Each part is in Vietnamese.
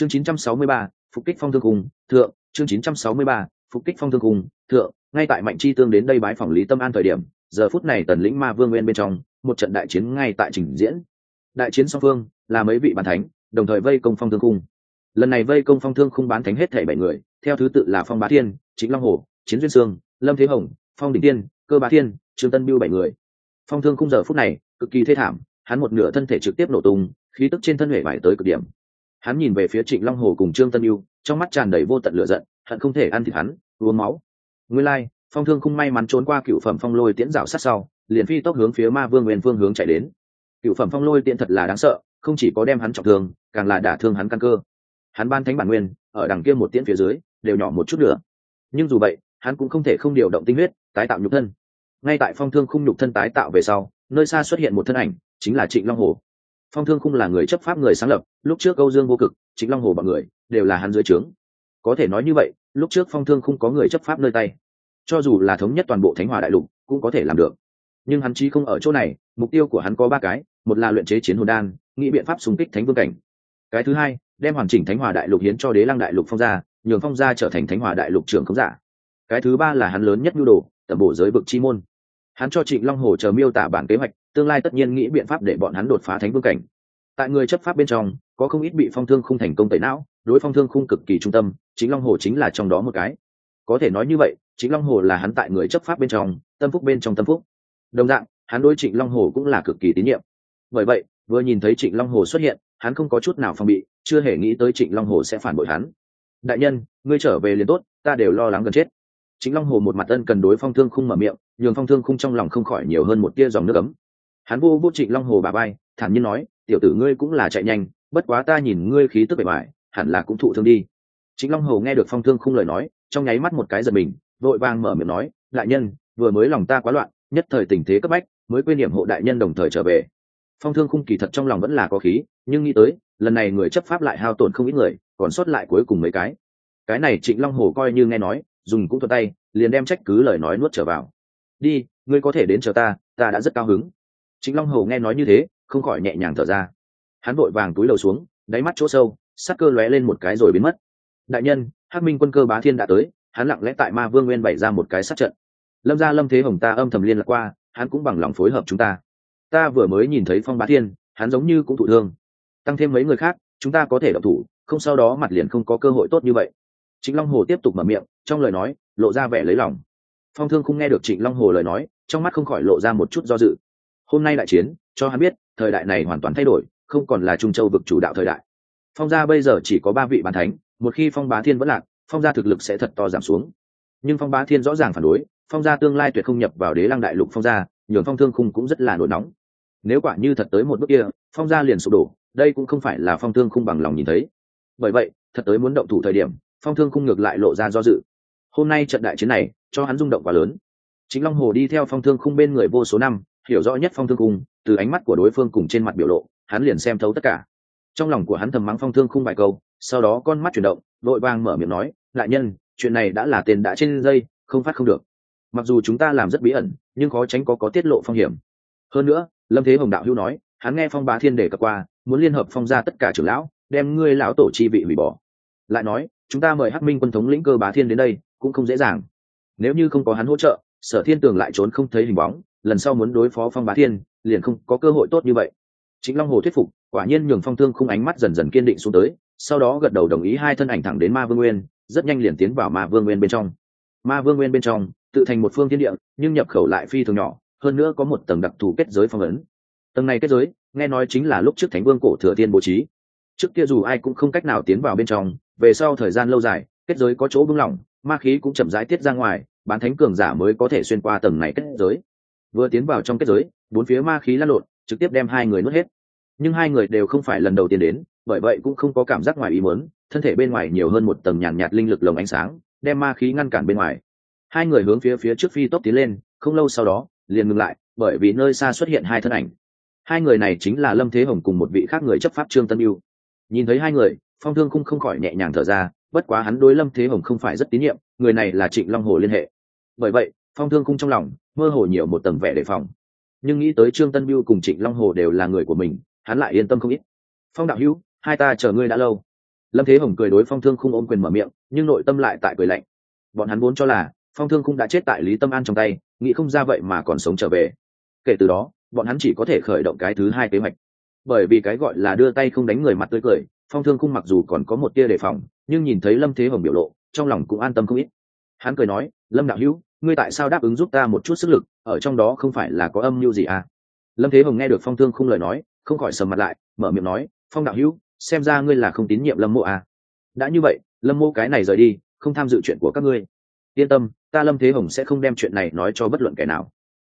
chương 963, phục kích phong thương cung thượng. Chương 963, phục kích phong thương cung thượng. Ngay tại mạnh chi tương đến đây bái phòng lý tâm an thời điểm giờ phút này tần lĩnh ma vương nguyên bên trong một trận đại chiến ngay tại trình diễn. Đại chiến song phương là mấy vị bàn thánh đồng thời vây công phong thương cung lần này vây công phong thương khung bán thánh hết thảy bảy người theo thứ tự là phong bá thiên chính long hồ chiến duyên sương lâm thế hồng phong đình tiên cơ bá thiên trương tân biêu bảy người. Phong thương khung giờ phút này cực kỳ thê thảm hắn một nửa thân thể trực tiếp nổ tung khí tức trên thân hệ vải tới cực điểm hắn nhìn về phía trịnh long hồ cùng trương tân yêu trong mắt tràn đầy vô tận lửa giận, hận không thể ăn thịt hắn, uống máu. Nguyên lai, phong thương không may mắn trốn qua cựu phẩm phong lôi tiễn rào sát sau, liền phi tốc hướng phía ma vương nguyên phương hướng chạy đến. Cựu phẩm phong lôi tiễn thật là đáng sợ, không chỉ có đem hắn trọng thương, càng là đả thương hắn căn cơ. Hắn ban thánh bản nguyên, ở đằng kia một tiễn phía dưới, đều nhỏ một chút nữa. Nhưng dù vậy, hắn cũng không thể không điều động tinh huyết, tái tạo nhục thân. Ngay tại phong thương khung nhục thân tái tạo về sau, nơi xa xuất hiện một thân ảnh, chính là trịnh long hồ phong thương khung là người chấp pháp người sáng lập, lúc trước âu dương vô cực, trịnh long hồ b ọ n người, đều là hắn dưới trướng. Có thể nói như vậy, lúc trước phong thương không có người chấp pháp nơi tay. Cho dù là thống nhất toàn bộ thánh hòa đại lục, cũng có thể làm được. Nhưng hắn chí không ở chỗ này, mục tiêu của hắn có ba cái, một là luyện chế chiến hồn đan, nghĩ biện pháp xung kích thánh vương cảnh. Cái thứ hai, đem hoàn chỉnh thánh hòa đại lục hiến cho đế lăng đại lục phong gia, nhường phong gia trở thành thánh hòa đại lục trưởng không giả. Cái thứ ba là hắn lớn nhất nhu đồ, tẩm bổ giới vực chi môn. Hắn cho trịnh long hồ chờ miêu tả bản kế hoạch tương lai tất nhiên nghĩ biện pháp để bọn hắn đột phá thánh vương cảnh. Tại người chấp pháp bên trong, có không ít bị phong thương không thành công tẩy não, đối phong thương khung cực kỳ trung tâm, chính long hồ chính là trong đó một cái. Có thể nói như vậy, chính long hồ là hắn tại người chấp pháp bên trong, tâm phúc bên trong tâm phúc. Đồng dạng, hắn đối trịnh long hồ cũng là cực kỳ tín nhiệm. Bởi vậy, vừa nhìn thấy trịnh long hồ xuất hiện, hắn không có chút nào phòng bị, chưa hề nghĩ tới trịnh long hồ sẽ phản bội hắn. Đại nhân, ngươi trở về liền tốt, ta đều lo lắng gần chết. Chính long hồ một mặt ân cần đối phong thương khung mở miệng, nhường phong thương khung trong lòng không khỏi nhiều hơn một tia dòng nước ấm hắn vô vô trịnh long hồ bà bay thản nhiên nói, tiểu tử ngươi cũng là chạy nhanh, bất quá ta nhìn ngươi khí tức bề ngoài, hẳn là cũng thụ thương đi. Trịnh long hồ nghe được phong thương khung lời nói, trong nháy mắt một cái giật mình, vội vàng mở miệng nói, đại nhân, vừa mới lòng ta quá loạn, nhất thời tình thế cấp bách, mới quên niệm hộ đại nhân đồng thời trở về. Phong thương khung kỳ thật trong lòng vẫn là có khí, nhưng nghĩ tới, lần này người chấp pháp lại hao tổn không ít người, còn sót lại cuối cùng mấy cái. Cái này trịnh long hồ coi như nghe nói, dùng cũng thuật tay, liền đem trách cứ lời nói nuốt trở vào. Đi, ngươi có thể đến chờ ta ta đã rất cao hứng trịnh long hồ nghe nói như thế, không khỏi nhẹ nhàng thở ra. Hắn vội vàng túi lầu xuống, đáy mắt chỗ sâu, sắc cơ lóe lên một cái rồi biến mất. Đại nhân, hắc minh quân cơ bá thiên đã tới, hắn lặng lẽ tại ma vương nguyên bày ra một cái sát trận. Lâm ra lâm thế hồng ta âm thầm liên lạc qua, hắn cũng bằng lòng phối hợp chúng ta. Ta vừa mới nhìn thấy phong bá thiên, hắn giống như cũng thụ thương. Tăng thêm mấy người khác, chúng ta có thể đọc thủ, không sau đó mặt liền không có cơ hội tốt như vậy. Trịnh long hồ tiếp tục mở miệng, trong lời nói, lộ ra vẻ lấy lòng. Phong thương không nghe được trịnh long hồ lời nói, trong mắt không khỏi lộ ra một chút do dự hôm nay đại chiến, cho hắn biết, thời đại này hoàn toàn thay đổi, không còn là trung châu vực chủ đạo thời đại. Phong gia bây giờ chỉ có ba vị bàn thánh, một khi phong bá thiên vẫn lạc, phong gia thực lực sẽ thật to giảm xuống. Nhưng phong bá thiên rõ ràng phản đối, phong gia tương lai tuyệt không nhập vào đế lăng đại lục phong gia, nhường phong thương khung cũng rất là nổi nóng. Nếu quả như thật tới một bước kia, phong gia liền sụp đổ, đây cũng không phải là phong thương khung bằng lòng nhìn thấy. Bởi vậy, thật tới muốn động thủ thời điểm, phong thương khung ngược lại lộ ra do dự. Hôm nay trận đại chiến này, cho hắn rung động quá lớn. Chính long hồ đi theo phong thương khung bên người vô số năm hiểu rõ nhất phong thương khung, từ ánh mắt của đối phương cùng trên mặt biểu lộ, hắn liền xem thấu tất cả. Trong lòng của hắn thầm mắng phong thương khung vài câu, sau đó con mắt chuyển động vội vang mở miệng nói lại nhân, chuyện này đã là tiền đã trên dây, không phát không được. Mặc dù chúng ta làm rất bí ẩn, nhưng khó tránh có có tiết lộ phong hiểm. Hơn nữa, lâm thế hồng đạo hữu nói, hắn nghe phong bá thiên đề cập qua, muốn liên hợp phong ra tất cả trưởng lão, đem ngươi lão tổ chi vị hủy bỏ. Lại nói, chúng ta mời hắc minh quân thống lĩnh cơ bá thiên đến đây, cũng không dễ dàng. Nếu như không có hắn hỗ trợ, sở thiên tường lại trốn không thấy hình bóng lần sau muốn đối phó phong bá thiên, liền không có cơ hội tốt như vậy. Chính long hồ thuyết phục, quả nhiên nhường phong thương khung ánh mắt dần dần kiên định xuống tới, sau đó gật đầu đồng ý hai thân ảnh thẳng đến ma vương nguyên, rất nhanh liền tiến vào ma vương nguyên bên trong. Ma vương nguyên bên trong, tự thành một phương thiên địa, nhưng nhập khẩu lại phi thường nhỏ, hơn nữa có một tầng đặc thù kết giới phong ấn. Tầng này kết giới, nghe nói chính là lúc trước thánh vương cổ thừa tiên bố trí. Trước kia dù ai cũng không cách nào tiến vào bên trong, về sau thời gian lâu dài, kết giới có chỗ bưng lỏng, ma khí cũng chậm rãi tiết ra ngoài, bán thánh cường giả mới có thể xuyên qua tầng này kết giới vừa tiến vào trong kết giới bốn phía ma khí lan lộn trực tiếp đem hai người nuốt hết. Nhưng hai người đều không phải lần đầu tiên đến bởi vậy cũng không có cảm giác ngoài ý muốn thân thể bên ngoài nhiều hơn một tầng nhàn nhạt, nhạt linh lực lồng ánh sáng đem ma khí ngăn cản bên ngoài. Hai người hướng phía phía trước phi tốc tiến lên không lâu sau đó liền ngừng lại bởi vì nơi xa xuất hiện hai thân ảnh. Hai người này chính là lâm thế hồng cùng một vị khác người chấp pháp trương tân yêu nhìn thấy hai người phong thương cũng không khỏi nhẹ nhàng thở ra bất quá hắn đối lâm thế hồng không phải rất tín nhiệm người này là trịnh long hồ liên hệ. Bởi vậy phong thương cũng trong lòng mơ hồ nhiều một tầng vẻ đề phòng. Nhưng nghĩ tới trương tân biêu cùng trịnh long hồ đều là người của mình, hắn lại yên tâm không ít. Phong đạo hữu, hai ta chờ ngươi đã lâu. Lâm thế hồng cười đối phong thương không ôm quyền mở miệng, nhưng nội tâm lại tại cười lạnh. Bọn hắn vốn cho là, phong thương không đã chết tại lý tâm an trong tay, nghĩ không ra vậy mà còn sống trở về. Kể từ đó, bọn hắn chỉ có thể khởi động cái thứ hai kế hoạch. Bởi vì cái gọi là đưa tay không đánh người mặt tươi cười, phong thương khung mặc dù còn có một tia đề phòng, nhưng nhìn thấy lâm thế hồng biểu lộ, trong lòng cũng an tâm không ít. Hắn cười nói, lâm đạo hữu ngươi tại sao đáp ứng giúp ta một chút sức lực, ở trong đó không phải là có âm mưu gì à? Lâm thế hồng nghe được phong thương khung lời nói, không khỏi sầm mặt lại, mở miệng nói, phong đạo hữu, xem ra ngươi là không tín nhiệm lâm mộ à. đã như vậy, lâm mộ cái này rời đi, không tham dự chuyện của các ngươi. Yên tâm, ta lâm thế hồng sẽ không đem chuyện này nói cho bất luận kẻ nào.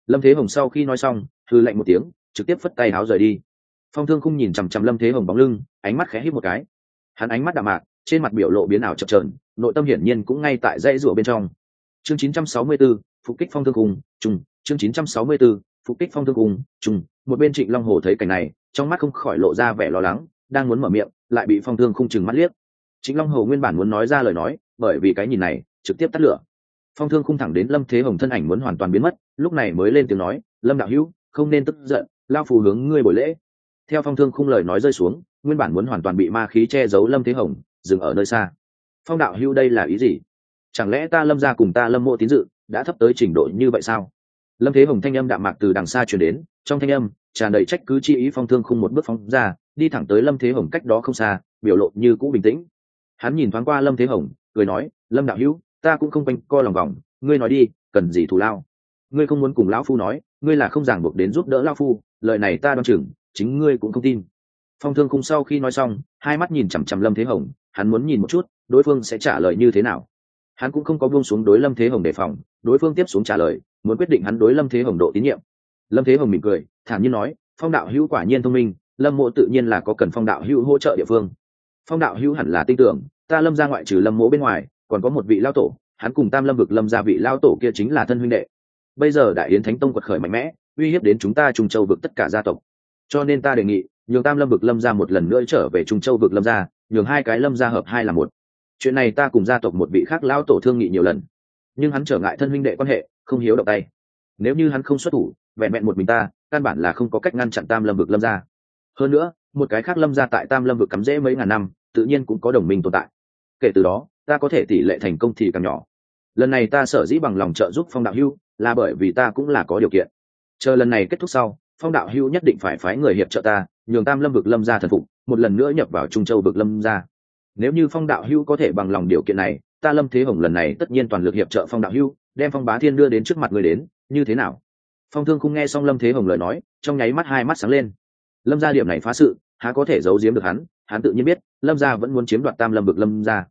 Lâm thế hồng sau khi nói xong thư lạnh một tiếng, trực tiếp phất tay áo rời đi. Phong thương không nhìn chằm chằm lâm thế hồng bóng lưng, ánh mắt khẽ hít một cái. Hắn ánh mắt đạm mạc, trên mặt biểu lộ biến ảo chập trờn nội tâm hiển nhiên cũng ngay tại dãy rủa bên trong chương 964, phục kích phong thương cùng trùng. Chương 964, phục kích phong thương cùng trùng. Một bên trịnh long Hổ thấy cảnh này trong mắt không khỏi lộ ra vẻ lo lắng đang muốn mở miệng lại bị phong thương Khung chừng mắt liếc. Trịnh long Hổ nguyên bản muốn nói ra lời nói bởi vì cái nhìn này trực tiếp tắt lửa. Phong thương Khung thẳng đến lâm thế hồng thân ảnh muốn hoàn toàn biến mất lúc này mới lên tiếng nói lâm đạo hữu không nên tức giận lao phù hướng ngươi buổi lễ. Theo phong thương khung lời nói rơi xuống nguyên bản muốn hoàn toàn bị ma khí che giấu lâm thế hồng dừng ở nơi xa. Phong đạo hữu đây là ý gì? Chẳng lẽ ta lâm ra cùng ta lâm mộ tín dự đã thấp tới trình độ như vậy sao? Lâm thế hồng thanh âm đạm mạc từ đằng xa chuyển đến, trong thanh âm tràn đầy trách cứ chi ý phong thương khung một bước phóng ra, đi thẳng tới lâm thế hồng cách đó không xa, biểu lộ như cũ bình tĩnh. Hắn nhìn thoáng qua lâm thế hồng, cười nói, lâm đạo hữu, ta cũng không quanh co lòng vòng, ngươi nói đi, cần gì thù lao? Ngươi không muốn cùng lão phu nói, ngươi là không ràng buộc đến giúp đỡ lão phu, lời này ta đoan chừng, chính ngươi cũng không tin. Phong thương khung sau khi nói xong, hai mắt nhìn chằm chằm lâm thế hồng, hắn muốn nhìn một chút, đối phương sẽ trả lời như thế nào hắn cũng không có buông xuống đối lâm thế hồng đề phòng, đối phương tiếp xuống trả lời, muốn quyết định hắn đối lâm thế hồng độ tín nhiệm. Lâm thế hồng mỉm cười, thản nhiên nói, phong đạo hữu quả nhiên thông minh, lâm mộ tự nhiên là có cần phong đạo hữu hỗ trợ địa phương. Phong đạo hữu hẳn là tin tưởng, ta lâm ra ngoại trừ lâm mộ bên ngoài, còn có một vị lao tổ, hắn cùng tam lâm vực lâm gia vị lao tổ kia chính là thân huynh đệ. Bây giờ đại yến thánh tông quật khởi mạnh mẽ, uy hiếp đến chúng ta trung châu vực tất cả gia tộc. Cho nên ta đề nghị, nhường tam lâm vực lâm gia một lần nữa trở về trung châu vực lâm gia, nhường hai cái lâm gia hợp hai là một chuyện này ta cùng gia tộc một vị khác lao tổ thương nghị nhiều lần. Nhưng hắn trở ngại thân huynh đệ quan hệ, không hiếu động tay. Nếu như hắn không xuất thủ, vẹn vẹn một mình ta, căn bản là không có cách ngăn chặn tam lâm vực lâm gia. Hơn nữa, một cái khác lâm gia tại tam lâm vực cắm rễ mấy ngàn năm, tự nhiên cũng có đồng minh tồn tại. Kể từ đó, ta có thể tỷ lệ thành công thì càng nhỏ. Lần này ta sở dĩ bằng lòng trợ giúp phong đạo hưu, là bởi vì ta cũng là có điều kiện. Chờ lần này kết thúc sau, phong đạo hưu nhất định phải phái người hiệp trợ ta, nhường tam lâm vực lâm ra thần phục, một lần nữa nhập vào trung châu vực lâm ra nếu như phong đạo hưu có thể bằng lòng điều kiện này, ta lâm thế hồng lần này tất nhiên toàn lực hiệp trợ phong đạo hưu đem phong bá thiên đưa đến trước mặt người đến, như thế nào? Phong thương không nghe xong lâm thế hồng lời nói, trong nháy mắt hai mắt sáng lên. Lâm gia điểm này phá sự, há có thể giấu giếm được hắn hắn tự nhiên biết, lâm gia vẫn muốn chiếm đoạt tam lâm vực lâm gia.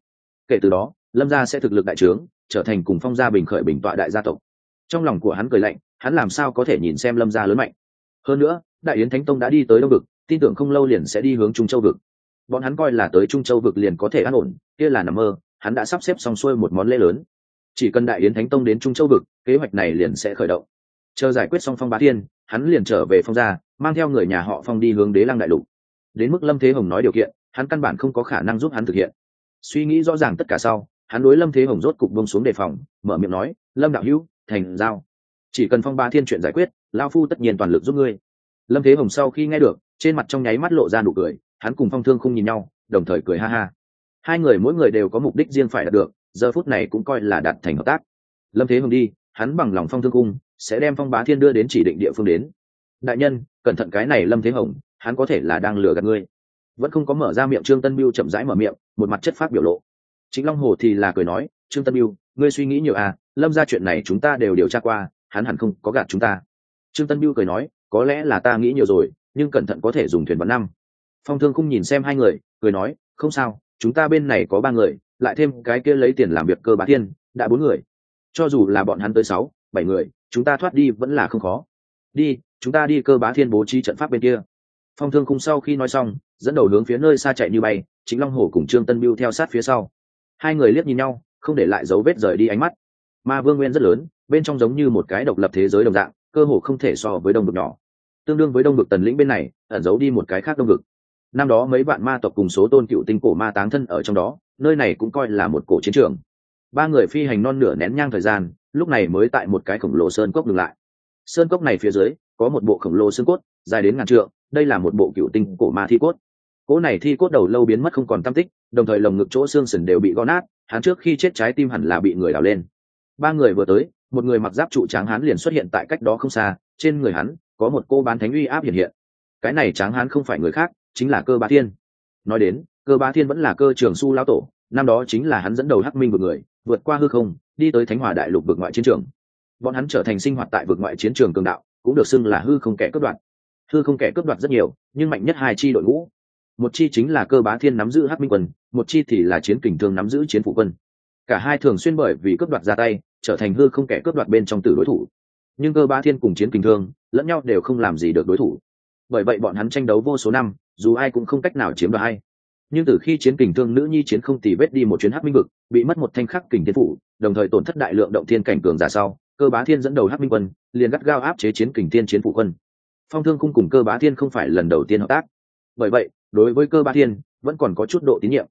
Kể từ đó, lâm gia sẽ thực lực đại trướng, trở thành cùng phong gia bình khởi bình tọa đại gia tộc. Trong lòng của hắn cười lạnh, hắn làm sao có thể nhìn xem lâm gia lớn mạnh? Hơn nữa, đại yến thánh tông đã đi tới đông vực, tin tưởng không lâu liền sẽ đi hướng trung châu vực bọn hắn coi là tới trung châu vực liền có thể an ổn, kia là nằm mơ, hắn đã sắp xếp xong xuôi một món lễ lớn. Chỉ cần đại yến thánh tông đến trung châu vực, kế hoạch này liền sẽ khởi động. Chờ giải quyết xong phong bá thiên, hắn liền trở về phong gia, mang theo người nhà họ phong đi hướng đế lăng đại lục. Đến mức lâm thế hồng nói điều kiện, hắn căn bản không có khả năng giúp hắn thực hiện. Suy nghĩ rõ ràng tất cả sau, hắn đối lâm thế hồng rốt cục bông xuống đề phòng, mở miệng nói, lâm đạo hữu, thành giao. Chỉ cần phong ba thiên chuyện giải quyết lao phu tất nhiên toàn lực giúp ngươi. Lâm thế hồng sau khi nghe được, trên mặt trong nháy mắt lộ ra nụ cười hắn cùng phong thương không nhìn nhau, đồng thời cười ha ha. Hai người mỗi người đều có mục đích riêng phải đạt được, giờ phút này cũng coi là đạt thành hợp tác. Lâm thế hồng đi, hắn bằng lòng phong thương cung sẽ đem phong bá thiên đưa đến chỉ định địa phương đến. Đại nhân, cẩn thận cái này lâm thế hồng, hắn có thể là đang lừa gạt ngươi. Vẫn không có mở ra miệng trương tân biêu chậm rãi mở miệng, một mặt chất phát biểu lộ. Chính long hồ thì là cười nói, trương tân biêu ngươi suy nghĩ nhiều à lâm ra chuyện này chúng ta đều điều tra qua, hắn hẳn không có gạt chúng ta. Trương tân biêu cười nói, có lẽ là ta nghĩ nhiều rồi, nhưng cẩn thận có thể dùng thuyền bắn năm phong thương không nhìn xem hai người, cười nói, không sao, chúng ta bên này có ba người, lại thêm cái kia lấy tiền làm việc cơ bá thiên, đã bốn người. Cho dù là bọn hắn tới sáu, bảy người, chúng ta thoát đi vẫn là không khó. Đi, chúng ta đi cơ bá thiên bố trí trận pháp bên kia. Phong thương khung sau khi nói xong, dẫn đầu hướng phía nơi xa chạy như bay, chính long hổ cùng trương tân biêu theo sát phía sau. Hai người liếc nhìn nhau, không để lại dấu vết rời đi ánh mắt. Ma vương nguyên rất lớn, bên trong giống như một cái độc lập thế giới đồng dạng, cơ hồ không thể so với đông vực nhỏ. Tương đương với đông vực tần lĩnh bên này, ẩn giấu đi một cái khác đông vực năm đó mấy bạn ma tộc cùng số tôn cựu tinh cổ ma táng thân ở trong đó, nơi này cũng coi là một cổ chiến trường. Ba người phi hành non nửa nén nhang thời gian, lúc này mới tại một cái khổng lồ sơn cốc ngừng lại. Sơn cốc này phía dưới, có một bộ khổng lồ xương cốt, dài đến ngàn trượng, đây là một bộ cựu tinh cổ ma thi cốt. Cỗ này thi cốt đầu lâu biến mất không còn tam tích, đồng thời lồng ngực chỗ xương sườn đều bị gõ nát, hắn trước khi chết trái tim hẳn là bị người đào lên. Ba người vừa tới, một người mặc giáp trụ tráng hắn liền xuất hiện tại cách đó không xa, trên người hắn, có một cô bán thánh uy áp hiện hiện. Cái này tráng hắn không phải người khác chính là cơ bá thiên. Nói đến, cơ bá thiên vẫn là cơ trường su lão tổ, năm đó chính là hắn dẫn đầu hắc minh vực người, vượt qua hư không, đi tới thánh hòa đại lục vực ngoại chiến trường. Bọn hắn trở thành sinh hoạt tại vực ngoại chiến trường cường đạo, cũng được xưng là hư không kẻ cướp đoạt. Hư không kẻ cướp đoạt rất nhiều, nhưng mạnh nhất hai chi đội ngũ. Một chi chính là cơ bá thiên nắm giữ hắc minh quân, một chi thì là chiến kình thương nắm giữ chiến phụ quân. Cả hai thường xuyên bởi vì cướp đoạt ra tay, trở thành hư không kẻ cướp đoạt bên trong tử đối thủ. Nhưng cơ bá thiên cùng chiến kình thương, lẫn nhau đều không làm gì được đối thủ. Bởi vậy bọn hắn tranh đấu vô số năm dù ai cũng không cách nào chiếm đoạt ai. Nhưng từ khi chiến kình thương nữ nhi chiến không tì vết đi một chuyến hắc minh vực, bị mất một thanh khắc kình thiên phủ, đồng thời tổn thất đại lượng động thiên cảnh cường giả sau, cơ bá thiên dẫn đầu hắc minh quân, liền gắt gao áp chế chiến kình thiên chiến phụ quân. Phong thương cung cùng cơ bá thiên không phải lần đầu tiên hợp tác. Bởi vậy, đối với cơ bá thiên, vẫn còn có chút độ tín nhiệm.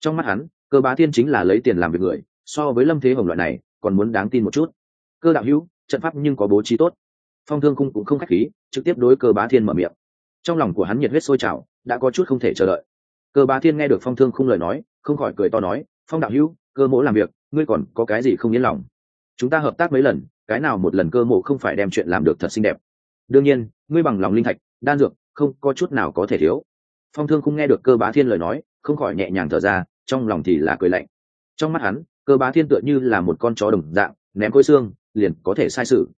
Trong mắt hắn, cơ bá thiên chính là lấy tiền làm việc người, so với lâm thế hồng loại này, còn muốn đáng tin một chút. Cơ đạo hữu, trận pháp nhưng có bố trí tốt. Phong thương cung cũng không khách khí, trực tiếp đối cơ bá thiên mở miệng trong lòng của hắn nhiệt huyết sôi trào đã có chút không thể chờ đợi. Cơ bá thiên nghe được phong thương không lời nói không khỏi cười to nói phong đạo hữu cơ mỗ làm việc ngươi còn có cái gì không yên lòng? Chúng ta hợp tác mấy lần cái nào một lần cơ mộ không phải đem chuyện làm được thật xinh đẹp. Đương nhiên ngươi bằng lòng linh thạch đan dược không có chút nào có thể thiếu. Phong thương không nghe được cơ bá thiên lời nói không khỏi nhẹ nhàng thở ra trong lòng thì là cười lạnh. Trong mắt hắn cơ bá thiên tựa như là một con chó đồng dạng ném cối xương liền có thể sai sự.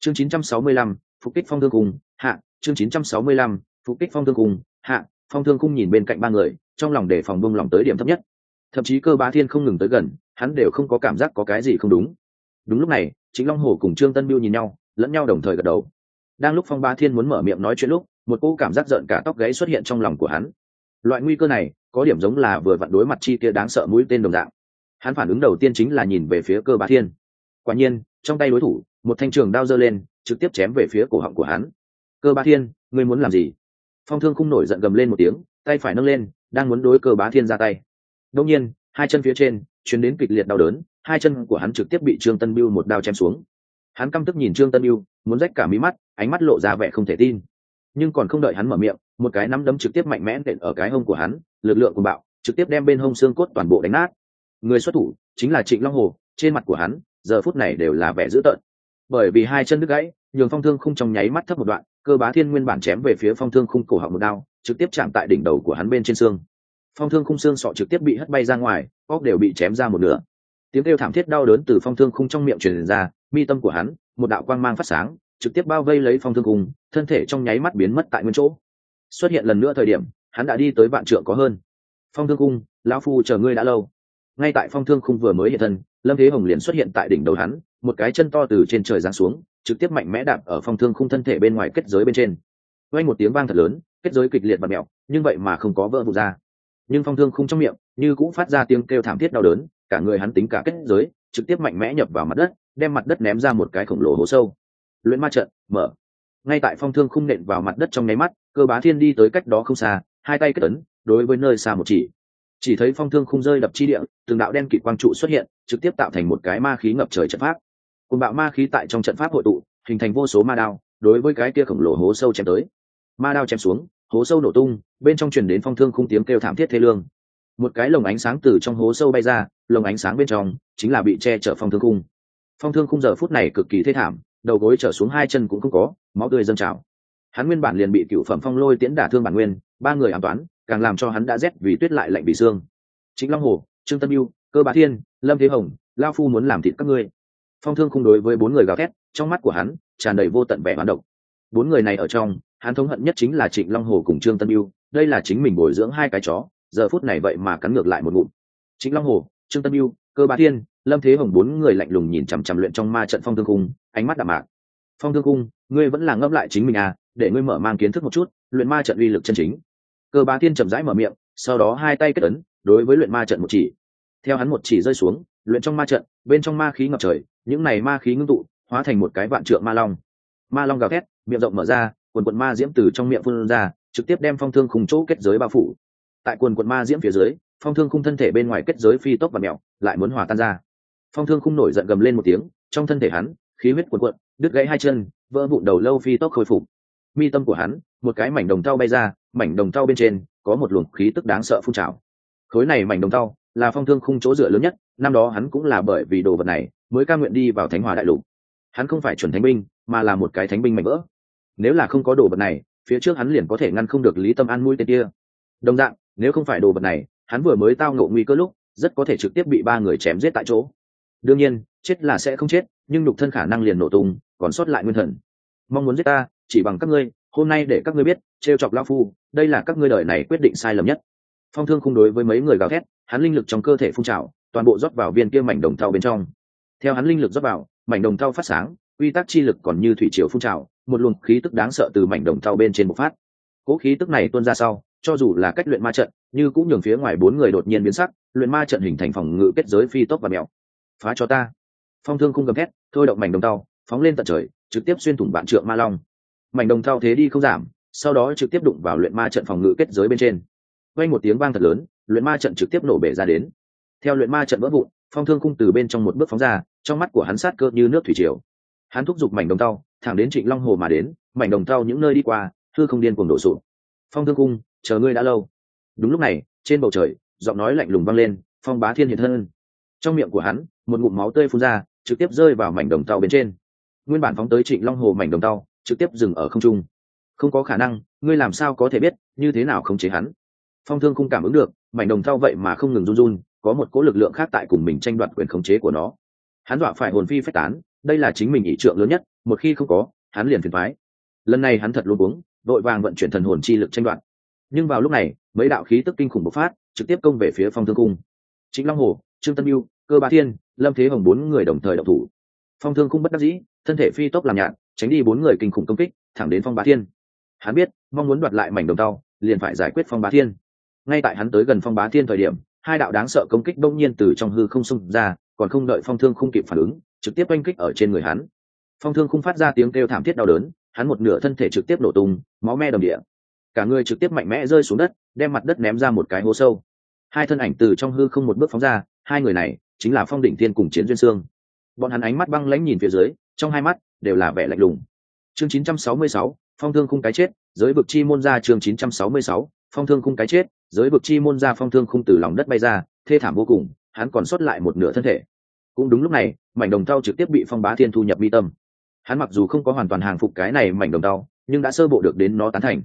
Chương 965, phục kích phong thương cùng hạ chương 965, phục kích phong thương cung, hạ, phong thương cung nhìn bên cạnh ba người, trong lòng để phòng bông lòng tới điểm thấp nhất. Thậm chí cơ bá thiên không ngừng tới gần, hắn đều không có cảm giác có cái gì không đúng. Đúng lúc này, chính long hồ cùng trương tân biêu nhìn nhau, lẫn nhau đồng thời gật đầu. Đang lúc phong bá thiên muốn mở miệng nói chuyện lúc, một cô cảm giác giận cả tóc gáy xuất hiện trong lòng của hắn. Loại nguy cơ này, có điểm giống là vừa vặn đối mặt chi kia đáng sợ mũi tên đồng dạng. Hắn phản ứng đầu tiên chính là nhìn về phía cơ bá thiên. Quả nhiên, trong tay đối thủ, một thanh trường đao giơ lên, trực tiếp chém về phía cổ họng của hắn. Cơ bá thiên, ngươi muốn làm gì? Phong thương khung nổi giận gầm lên một tiếng, tay phải nâng lên, đang muốn đối cơ bá thiên ra tay. Đông nhiên, hai chân phía trên chuyến đến kịch liệt đau đớn, hai chân của hắn trực tiếp bị trương tân biêu một đao chém xuống. Hắn căm tức nhìn trương tân biêu muốn rách cả mí mắt, ánh mắt lộ ra vẻ không thể tin. Nhưng còn không đợi hắn mở miệng, một cái nắm đấm trực tiếp mạnh mẽ đện ở cái hông của hắn, lực lượng của bạo, trực tiếp đem bên hông xương cốt toàn bộ đánh nát. Người xuất thủ, chính là trịnh long hồ, trên mặt của hắn, giờ phút này đều là vẻ dữ tợn. Bởi vì hai chân đứt gãy, nhường phong thương không trong nháy mắt thấp một đoạn cơ bá thiên nguyên bản chém về phía phong thương khung cổ họng một đao, trực tiếp chạm tại đỉnh đầu của hắn bên trên xương. Phong thương khung xương sọ trực tiếp bị hất bay ra ngoài, óc đều bị chém ra một nửa. Tiếng kêu thảm thiết đau đớn từ phong thương khung trong miệng truyền ra, mi tâm của hắn, một đạo quang mang phát sáng, trực tiếp bao vây lấy phong thương khung, thân thể trong nháy mắt biến mất tại nguyên chỗ. Xuất hiện lần nữa thời điểm, hắn đã đi tới vạn trượng có hơn. Phong thương khung, lão phu chờ ngươi đã lâu. Ngay tại phong thương khung vừa mới hiện thân, lâm thế hồng liền xuất hiện tại đỉnh đầu hắn, một cái chân to từ trên trời giáng xuống trực tiếp mạnh mẽ đạp ở phong thương khung thân thể bên ngoài kết giới bên trên. Quay một tiếng vang thật lớn, kết giới kịch liệt và mẹo, nhưng vậy mà không có vỡ vụt ra. Nhưng phong thương khung trong miệng, như cũng phát ra tiếng kêu thảm thiết đau đớn, cả người hắn tính cả kết giới, trực tiếp mạnh mẽ nhập vào mặt đất, đem mặt đất ném ra một cái khổng lồ hố sâu. Luyện ma trận, mở. Ngay tại phong thương khung nện vào mặt đất trong nháy mắt, cơ bá thiên đi tới cách đó không xa, hai tay kết ấn, đối với nơi xa một chỉ. Chỉ thấy phong thương khung rơi đập chi địa, từng đạo đen kịt quang trụ xuất hiện, trực tiếp tạo thành một cái ma khí ngập trời trận pháp cùng bạo ma khí tại trong trận pháp hội tụ, hình thành vô số ma đao, đối với cái kia khổng lồ hố sâu chém tới. Ma đao chém xuống, hố sâu nổ tung, bên trong truyền đến phong thương khung tiếng kêu thảm thiết thê lương. Một cái lồng ánh sáng từ trong hố sâu bay ra, lồng ánh sáng bên trong chính là bị che chở phong thương khung. Phong thương khung giờ phút này cực kỳ thê thảm, đầu gối trở xuống hai chân cũng không có, máu tươi dâng trào. Hắn nguyên bản liền bị cựu phẩm phong lôi tiễn đả thương bản nguyên, ba người an toán, càng làm cho hắn đã rét vì tuyết lại lạnh bị xương. Chính long hồ, trương tân mưu, cơ bá thiên, lâm thế hồng, lao phu muốn làm thịt các ngươi phong thương không đối với bốn người gào thét, trong mắt của hắn tràn đầy vô tận vẻ hoán độc. Bốn người này ở trong, hắn thống hận nhất chính là trịnh long hồ cùng trương tân yêu đây là chính mình bồi dưỡng hai cái chó, giờ phút này vậy mà cắn ngược lại một ngụm. Trịnh long hồ, trương tân yêu cơ bá thiên, lâm thế hồng bốn người lạnh lùng nhìn chằm chằm luyện trong ma trận phong thương cung ánh mắt đạm mạc. Phong thương cung ngươi vẫn là ngẫm lại chính mình à để ngươi mở mang kiến thức một chút, luyện ma trận uy lực chân chính. Cơ bá thiên chậm rãi mở miệng, sau đó hai tay kết ấn, đối với luyện ma trận một chỉ. Theo hắn một chỉ rơi xuống luyện trong ma trận, bên trong ma khí ngập trời, những này ma khí ngưng tụ, hóa thành một cái vạn trượng ma long. Ma long gào thét, miệng rộng mở ra, quần quận ma diễm từ trong miệng phun ra, trực tiếp đem phong thương khung chỗ kết giới bao phủ. Tại quần quận ma diễm phía dưới, phong thương khung thân thể bên ngoài kết giới phi tốc và mẹo, lại muốn hòa tan ra. Phong thương khung nổi giận gầm lên một tiếng, trong thân thể hắn, khí huyết quần quận đứt gãy hai chân, vỡ vụn đầu lâu phi tốc khôi phục. Mi tâm của hắn, một cái mảnh đồng thau bay ra, mảnh đồng thau bên trên, có một luồng khí tức đáng sợ phun trào. Khối này mảnh đồng tao là phong thương khung chỗ dựa lớn nhất, năm đó hắn cũng là bởi vì đồ vật này mới ca nguyện đi vào thánh hòa đại lục. Hắn không phải chuẩn thánh binh, mà là một cái thánh binh mạnh vỡ. Nếu là không có đồ vật này, phía trước hắn liền có thể ngăn không được lý tâm an mũi tên kia. Đồng dạng, nếu không phải đồ vật này, hắn vừa mới tao ngộ nguy cơ lúc, rất có thể trực tiếp bị ba người chém giết tại chỗ. Đương nhiên, chết là sẽ không chết, nhưng nhục thân khả năng liền nổ tung, còn sót lại nguyên thần. Mong muốn giết ta, chỉ bằng các ngươi, hôm nay để các ngươi biết, trêu chọc lao phu, đây là các ngươi đời này quyết định sai lầm nhất phong thương không đối với mấy người gào thét, hắn linh lực trong cơ thể phun trào, toàn bộ rót vào viên kia mảnh đồng thau bên trong. Theo hắn linh lực rót vào, mảnh đồng thau phát sáng, quy tắc chi lực còn như thủy triều phun trào, một luồng khí tức đáng sợ từ mảnh đồng thau bên trên bộc phát. Cỗ khí tức này tuôn ra sau, cho dù là cách luyện ma trận, như cũng nhường phía ngoài bốn người đột nhiên biến sắc, luyện ma trận hình thành phòng ngự kết giới phi tốc và mèo phá cho ta. Phong thương không gầm thét, thôi động mảnh đồng thau, phóng lên tận trời, trực tiếp xuyên thủng vạn trượng ma long. Mảnh đồng thau thế đi không giảm, sau đó trực tiếp đụng vào luyện ma trận phòng ngự kết giới bên trên quay một tiếng vang thật lớn, luyện ma trận trực tiếp nổ bể ra đến. Theo luyện ma trận vỡ vụn, phong thương khung từ bên trong một bước phóng ra, trong mắt của hắn sát cơ như nước thủy triều. Hắn thúc giục mảnh đồng tao thẳng đến trịnh long hồ mà đến, mảnh đồng tao những nơi đi qua thư không điên cuồng đổ sụp. Phong thương cung chờ ngươi đã lâu. Đúng lúc này, trên bầu trời, giọng nói lạnh lùng vang lên, phong bá thiên hiện thân. Trong miệng của hắn, một ngụm máu tươi phun ra, trực tiếp rơi vào mảnh đồng tàu bên trên. Nguyên bản phóng tới trịnh long hồ mảnh đồng tàu trực tiếp dừng ở không trung. Không có khả năng, ngươi làm sao có thể biết, như thế nào khống chế hắn? Phong thương không cảm ứng được, mảnh đồng thau vậy mà không ngừng run run, có một cỗ lực lượng khác tại cùng mình tranh đoạt quyền khống chế của nó. Hắn dọa phải hồn phi phách tán, đây là chính mình ý trượng lớn nhất, một khi không có, hắn liền phiền thoái lần này hắn thật luôn uống đội vàng vận chuyển thần hồn chi lực tranh đoạt. Nhưng vào lúc này, mấy đạo khí tức kinh khủng bộc phát, trực tiếp công về phía phong thương cung. Chính long hồ, trương tân yêu cơ ba thiên, lâm thế hồng bốn người đồng thời đậu thủ. Phong thương cung bất đắc dĩ, thân thể phi tốc làm nhạn tránh đi bốn người kinh khủng công kích, thẳng đến phong bá thiên. Hắn biết, mong muốn đoạt lại mảnh đồng tàu liền phải giải quyết phong bá thiên ngay tại hắn tới gần phong bá thiên thời điểm hai đạo đáng sợ công kích đông nhiên từ trong hư không xung ra còn không đợi phong thương không kịp phản ứng trực tiếp oanh kích ở trên người hắn. Phong thương không phát ra tiếng kêu thảm thiết đau đớn hắn một nửa thân thể trực tiếp nổ tung máu me đầm địa. Cả người trực tiếp mạnh mẽ rơi xuống đất đem mặt đất ném ra một cái hố sâu. Hai thân ảnh từ trong hư không một bước phóng ra hai người này chính là phong đỉnh tiên cùng chiến duyên sương. Bọn hắn ánh mắt băng lãnh nhìn phía dưới trong hai mắt đều là vẻ lạnh lùng. Chương 966, phong thương khung cái chết giới vực chi môn ra chương 966, phong thương khung cái chết giới vực chi môn ra phong thương khung từ lòng đất bay ra, thê thảm vô cùng, hắn còn sót lại một nửa thân thể. Cũng đúng lúc này, mảnh đồng tao trực tiếp bị phong bá thiên thu nhập mi tâm. Hắn mặc dù không có hoàn toàn hàng phục cái này mảnh đồng tao nhưng đã sơ bộ được đến nó tán thành.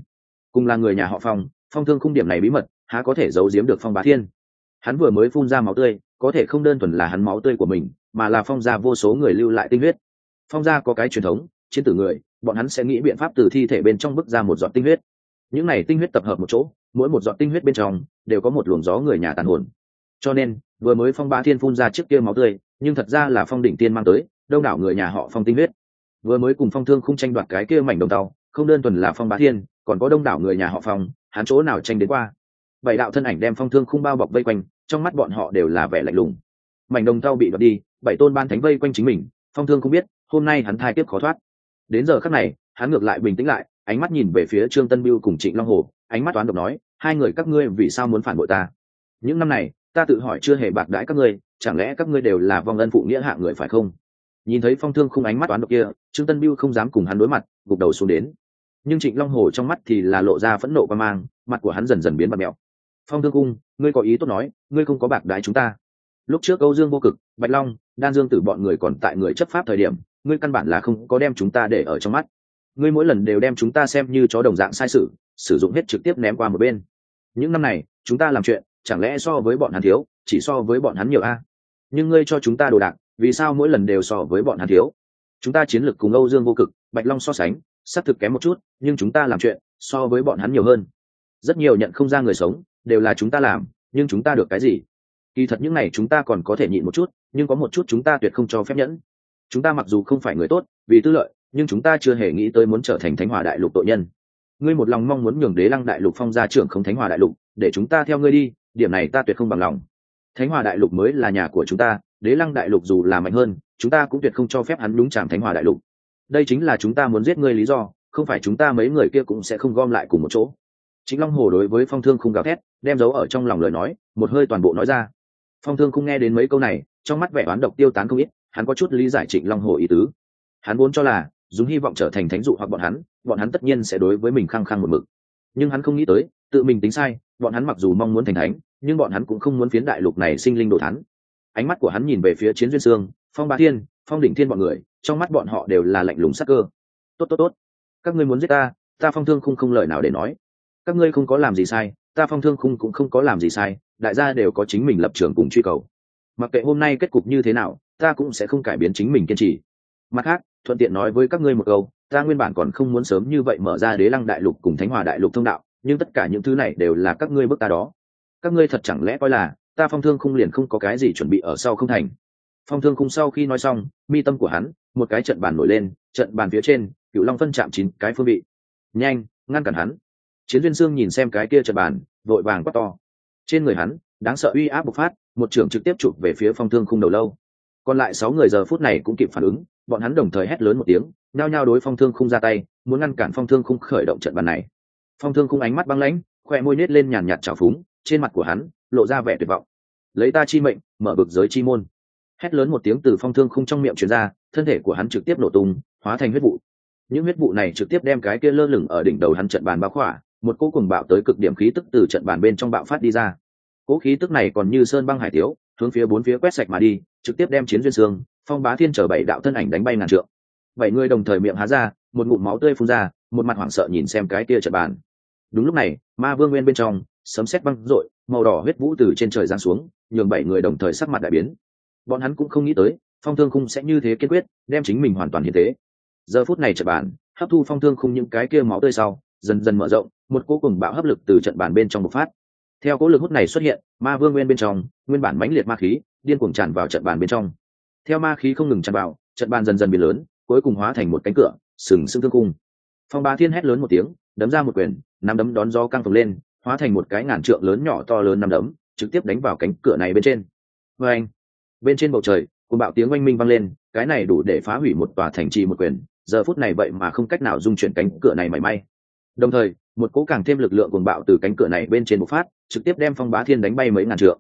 Cùng là người nhà họ phong phong thương khung điểm này bí mật, há có thể giấu giếm được phong bá thiên. Hắn vừa mới phun ra máu tươi, có thể không đơn thuần là hắn máu tươi của mình, mà là phong gia vô số người lưu lại tinh huyết. Phong gia có cái truyền thống, chiến tử người, bọn hắn sẽ nghĩ biện pháp từ thi thể bên trong bức ra một giọt tinh huyết những này tinh huyết tập hợp một chỗ, mỗi một giọt tinh huyết bên trong đều có một luồng gió người nhà tàn hồn. Cho nên, vừa mới phong ba thiên phun ra trước kia máu tươi, nhưng thật ra là phong đỉnh tiên mang tới, đông đảo người nhà họ phong tinh huyết. Vừa mới cùng phong thương không tranh đoạt cái kia mảnh đồng tàu, không đơn thuần là phong bá thiên, còn có đông đảo người nhà họ phong, hắn chỗ nào tranh đến qua. Bảy đạo thân ảnh đem phong thương không bao bọc vây quanh, trong mắt bọn họ đều là vẻ lạnh lùng. Mảnh đồng tàu bị đoạt đi, bảy tôn ban thánh vây quanh chính mình, phong thương không biết, hôm nay hắn thai tiếp khó thoát. Đến giờ khắc này, hắn ngược lại bình tĩnh lại ánh mắt nhìn về phía trương tân biêu cùng trịnh long hồ, ánh mắt toán độc nói, hai người các ngươi vì sao muốn phản bội ta? Những năm này, ta tự hỏi chưa hề bạc đãi các ngươi, chẳng lẽ các ngươi đều là vong ân phụ nghĩa hạ người phải không? Nhìn thấy phong thương không ánh mắt toán độc kia, trương tân biêu không dám cùng hắn đối mặt, gục đầu xuống đến. Nhưng trịnh long hồ trong mắt thì là lộ ra phẫn nộ và mang, mặt của hắn dần dần biến bạt mẹo phong thương cung ngươi có ý tốt nói, ngươi không có bạc đái chúng ta. Lúc trước âu dương vô cực, bạch long, đan dương tử bọn người còn tại người chấp pháp thời điểm, ngươi căn bản là không có đem chúng ta để ở trong mắt ngươi mỗi lần đều đem chúng ta xem như chó đồng dạng sai sự, sử dụng hết trực tiếp ném qua một bên. Những năm này, chúng ta làm chuyện, chẳng lẽ so với bọn hắn thiếu, chỉ so với bọn hắn nhiều a? Nhưng ngươi cho chúng ta đồ đạc, vì sao mỗi lần đều so với bọn hắn thiếu? Chúng ta chiến lược cùng âu dương vô cực, bạch long so sánh, xác thực kém một chút, nhưng chúng ta làm chuyện, so với bọn hắn nhiều hơn. Rất nhiều nhận không ra người sống, đều là chúng ta làm, nhưng chúng ta được cái gì? Kỳ thật những này chúng ta còn có thể nhịn một chút, nhưng có một chút chúng ta tuyệt không cho phép nhẫn. Chúng ta mặc dù không phải người tốt, vì tư lợi nhưng chúng ta chưa hề nghĩ tới muốn trở thành thánh hòa đại lục tội nhân. Ngươi một lòng mong muốn nhường đế lăng đại lục phong ra trưởng không thánh hòa đại lục, để chúng ta theo ngươi đi, điểm này ta tuyệt không bằng lòng. Thánh hòa đại lục mới là nhà của chúng ta, đế lăng đại lục dù là mạnh hơn, chúng ta cũng tuyệt không cho phép hắn đúng chạm thánh hòa đại lục. Đây chính là chúng ta muốn giết ngươi lý do, không phải chúng ta mấy người kia cũng sẽ không gom lại cùng một chỗ. Chính long hồ đối với phong thương không gào thét, đem giấu ở trong lòng lời nói, một hơi toàn bộ nói ra. Phong thương không nghe đến mấy câu này, trong mắt vẻ oán độc tiêu tán không ít, hắn có chút lý giải trịnh long hồ ý tứ. Hắn vốn cho là dùng hy vọng trở thành thánh dụ hoặc bọn hắn bọn hắn tất nhiên sẽ đối với mình khăng khăng một mực. Nhưng hắn không nghĩ tới, tự mình tính sai, bọn hắn mặc dù mong muốn thành thánh, nhưng bọn hắn cũng không muốn phiến đại lục này sinh linh đồ thắn ánh mắt của hắn nhìn về phía chiến duyên sương phong ba thiên, phong đỉnh thiên bọn người, trong mắt bọn họ đều là lạnh lùng sắc cơ. Tốt tốt tốt. Các ngươi muốn giết ta ta phong thương khung không lời nào để nói. Các ngươi không có làm gì sai, ta phong thương khung cũng không có làm gì sai, đại gia đều có chính mình lập trường cùng truy cầu. Mặc kệ hôm nay kết cục như thế nào, ta cũng sẽ không cải biến chính mình kiên trì. Mặt khác thuận tiện nói với các ngươi một câu, ta nguyên bản còn không muốn sớm như vậy mở ra đế lăng đại lục cùng thánh hòa đại lục thông đạo, nhưng tất cả những thứ này đều là các ngươi bước ta đó. Các ngươi thật chẳng lẽ coi là, ta phong thương khung liền không có cái gì chuẩn bị ở sau không thành? Phong thương khung sau khi nói xong, mi tâm của hắn, một cái trận bàn nổi lên, trận bàn phía trên cựu long phân chạm chín cái phương vị. Nhanh, ngăn cản hắn. Chiến duyên sương nhìn xem cái kia trận bàn, vội vàng quát to. Trên người hắn, đáng sợ uy áp bộc phát, một trưởng trực tiếp chụp về phía phong thương khung đầu lâu. Còn lại sáu người giờ phút này cũng kịp phản ứng bọn hắn đồng thời hét lớn một tiếng, nhao nhao đối phong thương khung ra tay, muốn ngăn cản phong thương khung khởi động trận bàn này. Phong thương khung ánh mắt băng lãnh, khoe môi nết lên nhàn nhạt trào phúng, trên mặt của hắn lộ ra vẻ tuyệt vọng. Lấy ta chi mệnh, mở vực giới chi môn. Hét lớn một tiếng từ phong thương khung trong miệng truyền ra, thân thể của hắn trực tiếp nổ tung, hóa thành huyết vụ. Những huyết vụ này trực tiếp đem cái kia lơ lửng ở đỉnh đầu hắn trận bàn bao khỏa, một cỗ cùng bạo tới cực điểm khí tức từ trận bàn bên trong bạo phát đi ra. Cỗ khí tức này còn như sơn băng hải tiếu, hướng phía bốn phía quét sạch mà đi, trực tiếp đem chiến duyên sương phong bá thiên chở bảy đạo thân ảnh đánh bay ngàn trượng. Bảy người đồng thời miệng há ra, một ngụm máu tươi phun ra, một mặt hoảng sợ nhìn xem cái kia trận bàn. Đúng lúc này, ma vương nguyên bên trong, sấm sét băng rội màu đỏ huyết vũ từ trên trời giáng xuống, nhường bảy người đồng thời sắc mặt đại biến. Bọn hắn cũng không nghĩ tới, phong thương khung sẽ như thế kiên quyết, đem chính mình hoàn toàn hiến thế giờ phút này trận bàn, hấp thu phong thương khung những cái kia máu tươi sau, dần dần mở rộng, một cỗ cùng bạo hấp lực từ trận bàn bên trong bộc phát. Theo cỗ lực hút này xuất hiện, ma vương nguyên bên trong, nguyên bản mãnh liệt ma khí, điên cuồng tràn vào trận bàn bên trong theo ma khí không ngừng tràn vào, trận bàn dần dần biến lớn, cuối cùng hóa thành một cánh cửa, sừng sững thương cung phong ba thiên hét lớn một tiếng, đấm ra một quyền nắm đấm đón gió căng phồng lên, hóa thành một cái ngàn trượng lớn nhỏ to lớn nắm đấm, trực tiếp đánh vào cánh cửa này bên trên. Vê anh, bên trên bầu trời cùng bạo tiếng oanh minh vang lên, cái này đủ để phá hủy một tòa thành trì một quyền, giờ phút này vậy mà không cách nào dung chuyển cánh cửa này mảy may. Đồng thời, một cố càng thêm lực lượng cuồng bạo từ cánh cửa này bên trên một phát, trực tiếp đem phong bá thiên đánh bay mấy ngàn trượng.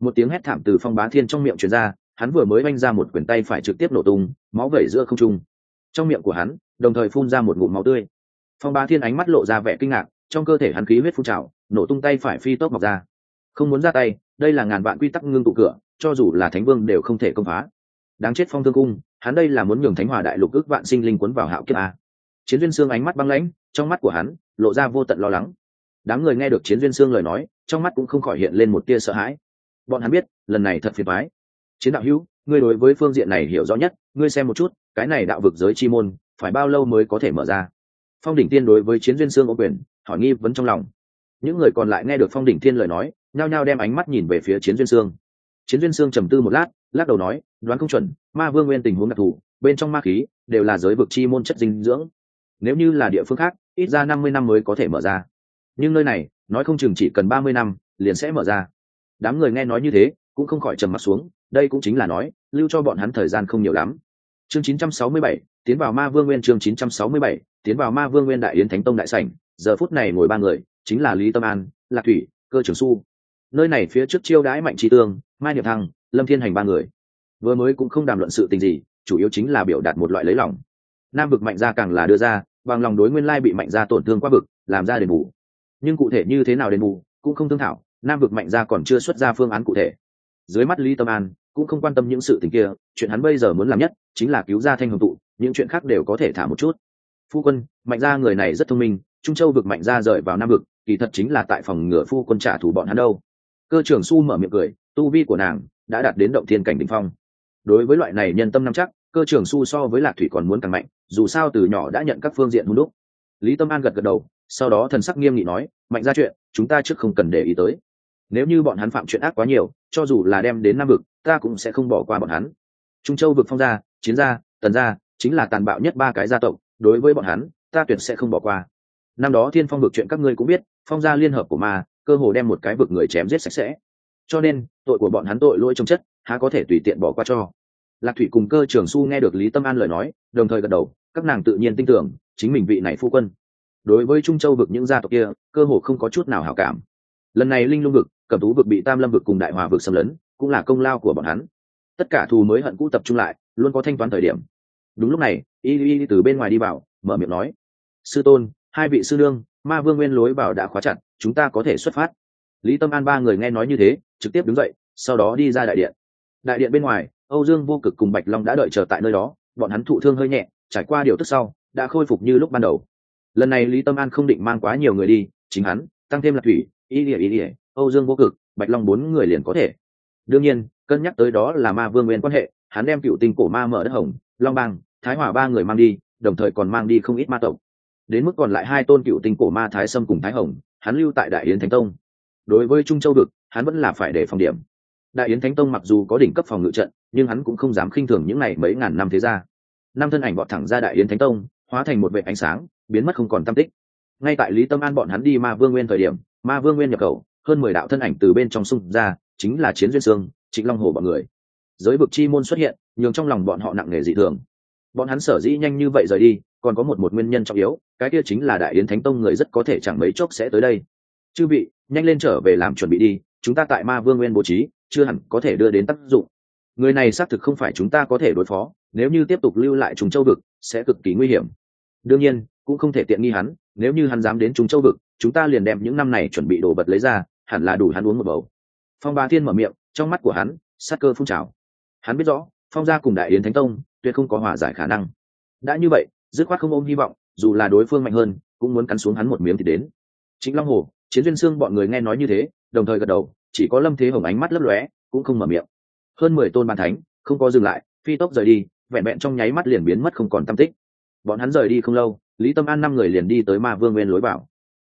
Một tiếng hét thảm từ phong bá thiên trong miệng truyền ra hắn vừa mới oanh ra một quyền tay phải trực tiếp nổ tung, máu vẩy giữa không trung. Trong miệng của hắn, đồng thời phun ra một ngụm máu tươi. Phong bá thiên ánh mắt lộ ra vẻ kinh ngạc, trong cơ thể hắn khí huyết phun trào, nổ tung tay phải phi tốc mọc ra. Không muốn ra tay, đây là ngàn vạn quy tắc ngưng tụ cửa, cho dù là thánh vương đều không thể công phá. Đáng chết phong thương cung, hắn đây là muốn nhường thánh hòa đại lục ước vạn sinh linh cuốn vào hạo kiếp a. Chiến duyên xương ánh mắt băng lãnh, trong mắt của hắn, lộ ra vô tận lo lắng. Đám người nghe được chiến duyên xương lời nói, trong mắt cũng không khỏi hiện lên một tia sợ hãi. Bọn hắn biết, lần này thật phiền toái chiến đạo hữu, ngươi đối với phương diện này hiểu rõ nhất, ngươi xem một chút, cái này đạo vực giới chi môn, phải bao lâu mới có thể mở ra? Phong đỉnh tiên đối với chiến duyên xương ô quyền, hỏi nghi vấn trong lòng. Những người còn lại nghe được phong đỉnh thiên lời nói, nhao nhao đem ánh mắt nhìn về phía chiến duyên sương chiến duyên sương trầm tư một lát, lắc đầu nói, đoán không chuẩn, ma vương nguyên tình huống đặc thù, bên trong ma khí đều là giới vực chi môn chất dinh dưỡng. Nếu như là địa phương khác, ít ra năm mươi năm mới có thể mở ra. Nhưng nơi này, nói không chừng chỉ cần ba mươi năm, liền sẽ mở ra. Đám người nghe nói như thế cũng không khỏi trầm mặt xuống đây cũng chính là nói lưu cho bọn hắn thời gian không nhiều lắm. Chương 967, tiến vào ma vương nguyên chương 967, tiến vào ma vương nguyên đại yến thánh tông đại sảnh giờ phút này ngồi ba người chính là lý tâm an lạc thủy cơ trưởng su nơi này phía trước chiêu đãi mạnh trí tương mai niệm thăng lâm thiên hành ba người. Vừa mới cũng không đàm luận sự tình gì chủ yếu chính là biểu đạt một loại lấy lòng. Nam vực mạnh gia càng là đưa ra bằng lòng đối nguyên lai bị mạnh gia tổn thương qua vực làm ra đền bù. Nhưng cụ thể như thế nào đền bù cũng không thương thảo nam vực mạnh gia còn chưa xuất ra phương án cụ thể dưới mắt lý tâm an cũng không quan tâm những sự tình kia, chuyện hắn bây giờ muốn làm nhất chính là cứu ra thanh hồng tụ, những chuyện khác đều có thể thả một chút. Phu quân, mạnh gia người này rất thông minh, trung châu vực mạnh gia rời vào nam vực, kỳ thật chính là tại phòng ngựa phu quân trả thù bọn hắn đâu. Cơ trưởng su mở miệng cười, tu vi của nàng đã đạt đến động thiên cảnh đ ỉ n h phong. Đối với loại này nhân tâm nắm chắc, cơ trưởng su so với lạc thủy còn muốn càng mạnh, dù sao từ nhỏ đã nhận các phương diện hôn đúc. Lý tâm an gật gật đầu, sau đó thần sắc nghiêm nghị nói, mạnh ra chuyện, chúng ta trước không cần để ý tới. Nếu như bọn hắn phạm chuyện ác quá nhiều cho dù là đem đến nam vực, ta cũng sẽ không bỏ qua bọn hắn. Trung châu vực phong gia, chiến gia, tần gia, chính là tàn bạo nhất ba cái gia tộc, đối với bọn hắn, ta tuyệt sẽ không bỏ qua. Năm đó thiên phong vực chuyện các ngươi cũng biết, phong gia liên hợp của ma, cơ hồ đem một cái vực người chém giết sạch sẽ. Cho nên, tội của bọn hắn tội lỗi trong chất, há có thể tùy tiện bỏ qua cho. Lạc thủy cùng cơ trường su nghe được lý tâm an lời nói, đồng thời gật đầu, các nàng tự nhiên tin tưởng, chính mình vị này phu quân. Đối với trung châu vực những gia tộc kia, cơ hồ không có chút nào hảo cảm lần này linh lung vực cầm tú vực bị tam lâm vực cùng đại hòa vực xâm lấn, cũng là công lao của bọn hắn. Tất cả thù mới hận cũ tập trung lại, luôn có thanh toán thời điểm. Đúng lúc này, y y từ bên ngoài đi vào, mở miệng nói, sư tôn, hai vị sư nương, ma vương nguyên lối bảo đã khóa chặt, chúng ta có thể xuất phát. Lý tâm an ba người nghe nói như thế, trực tiếp đứng dậy, sau đó đi ra đại điện. Đại điện bên ngoài, âu dương vô cực cùng bạch long đã đợi chờ tại nơi đó, bọn hắn thụ thương hơi nhẹ, trải qua điều tức sau, đã khôi phục như lúc ban đầu. Lần này lý tâm an không định mang quá nhiều người đi, chính hắn, tăng thêm là thủy ý ỉa ý ỉa âu dương vô cực, bạch long bốn người liền có thể. Đương nhiên, cân nhắc tới đó là ma vương nguyên quan hệ, hắn đem cựu tinh cổ ma mở đất hồng, long bang, thái hòa ba người mang đi, đồng thời còn mang đi không ít ma tộc. Đến mức còn lại hai tôn cựu tinh cổ ma thái sâm cùng thái hồng, hắn lưu tại đại yến thánh tông. Đối với trung châu vực, hắn vẫn là phải để phòng điểm. Đại yến thánh tông mặc dù có đỉnh cấp phòng ngự trận, nhưng hắn cũng không dám khinh thường những ngày mấy ngàn năm thế ra năm thân ảnh bọn thẳng ra đại yến thánh tông, hóa thành một vệ ánh sáng, biến mất không còn tam tích ngay tại lý tâm an bọn hắn đi ma vương nguyên thời điểm, ma vương nguyên nhập khẩu, hơn mười đạo thân ảnh từ bên trong sung ra, chính là chiến duyên sương, trịnh long hồ bọn người. Giới vực chi môn xuất hiện, nhường trong lòng bọn họ nặng nề dị thường. Bọn hắn sở dĩ nhanh như vậy rời đi, còn có một một nguyên nhân trọng yếu, cái kia chính là đại yến thánh tông người rất có thể chẳng mấy chốc sẽ tới đây. Chư vị, nhanh lên trở về làm chuẩn bị đi, chúng ta tại ma vương nguyên bố trí, chưa hẳn có thể đưa đến tác dụng. Người này xác thực không phải chúng ta có thể đối phó, nếu như tiếp tục lưu lại Trùng châu vực, sẽ cực kỳ nguy hiểm. Đương nhiên cũng không thể tiện nghi hắn, nếu như hắn dám đến chúng châu vực, chúng ta liền đem những năm này chuẩn bị đồ vật lấy ra, hẳn là đủ hắn uống một bầu. Phong ba thiên mở miệng, trong mắt của hắn, sát cơ phun trào. Hắn biết rõ, phong gia cùng đại yến thánh tông, tuyệt không có hòa giải khả năng. Đã như vậy, dứt khoát không ôm hy vọng, dù là đối phương mạnh hơn, cũng muốn cắn xuống hắn một miếng thì đến. Chính long hồ, chiến duyên xương bọn người nghe nói như thế, đồng thời gật đầu, chỉ có lâm thế hồng ánh mắt lấp lóe, cũng không mở miệng. Hơn mười tôn ban thánh, không có dừng lại, phi tốc rời đi, vẹn vẹn trong nháy mắt liền biến mất không còn tâm tích. Bọn hắn rời đi không lâu lý tâm an năm người liền đi tới ma vương nguyên lối bảo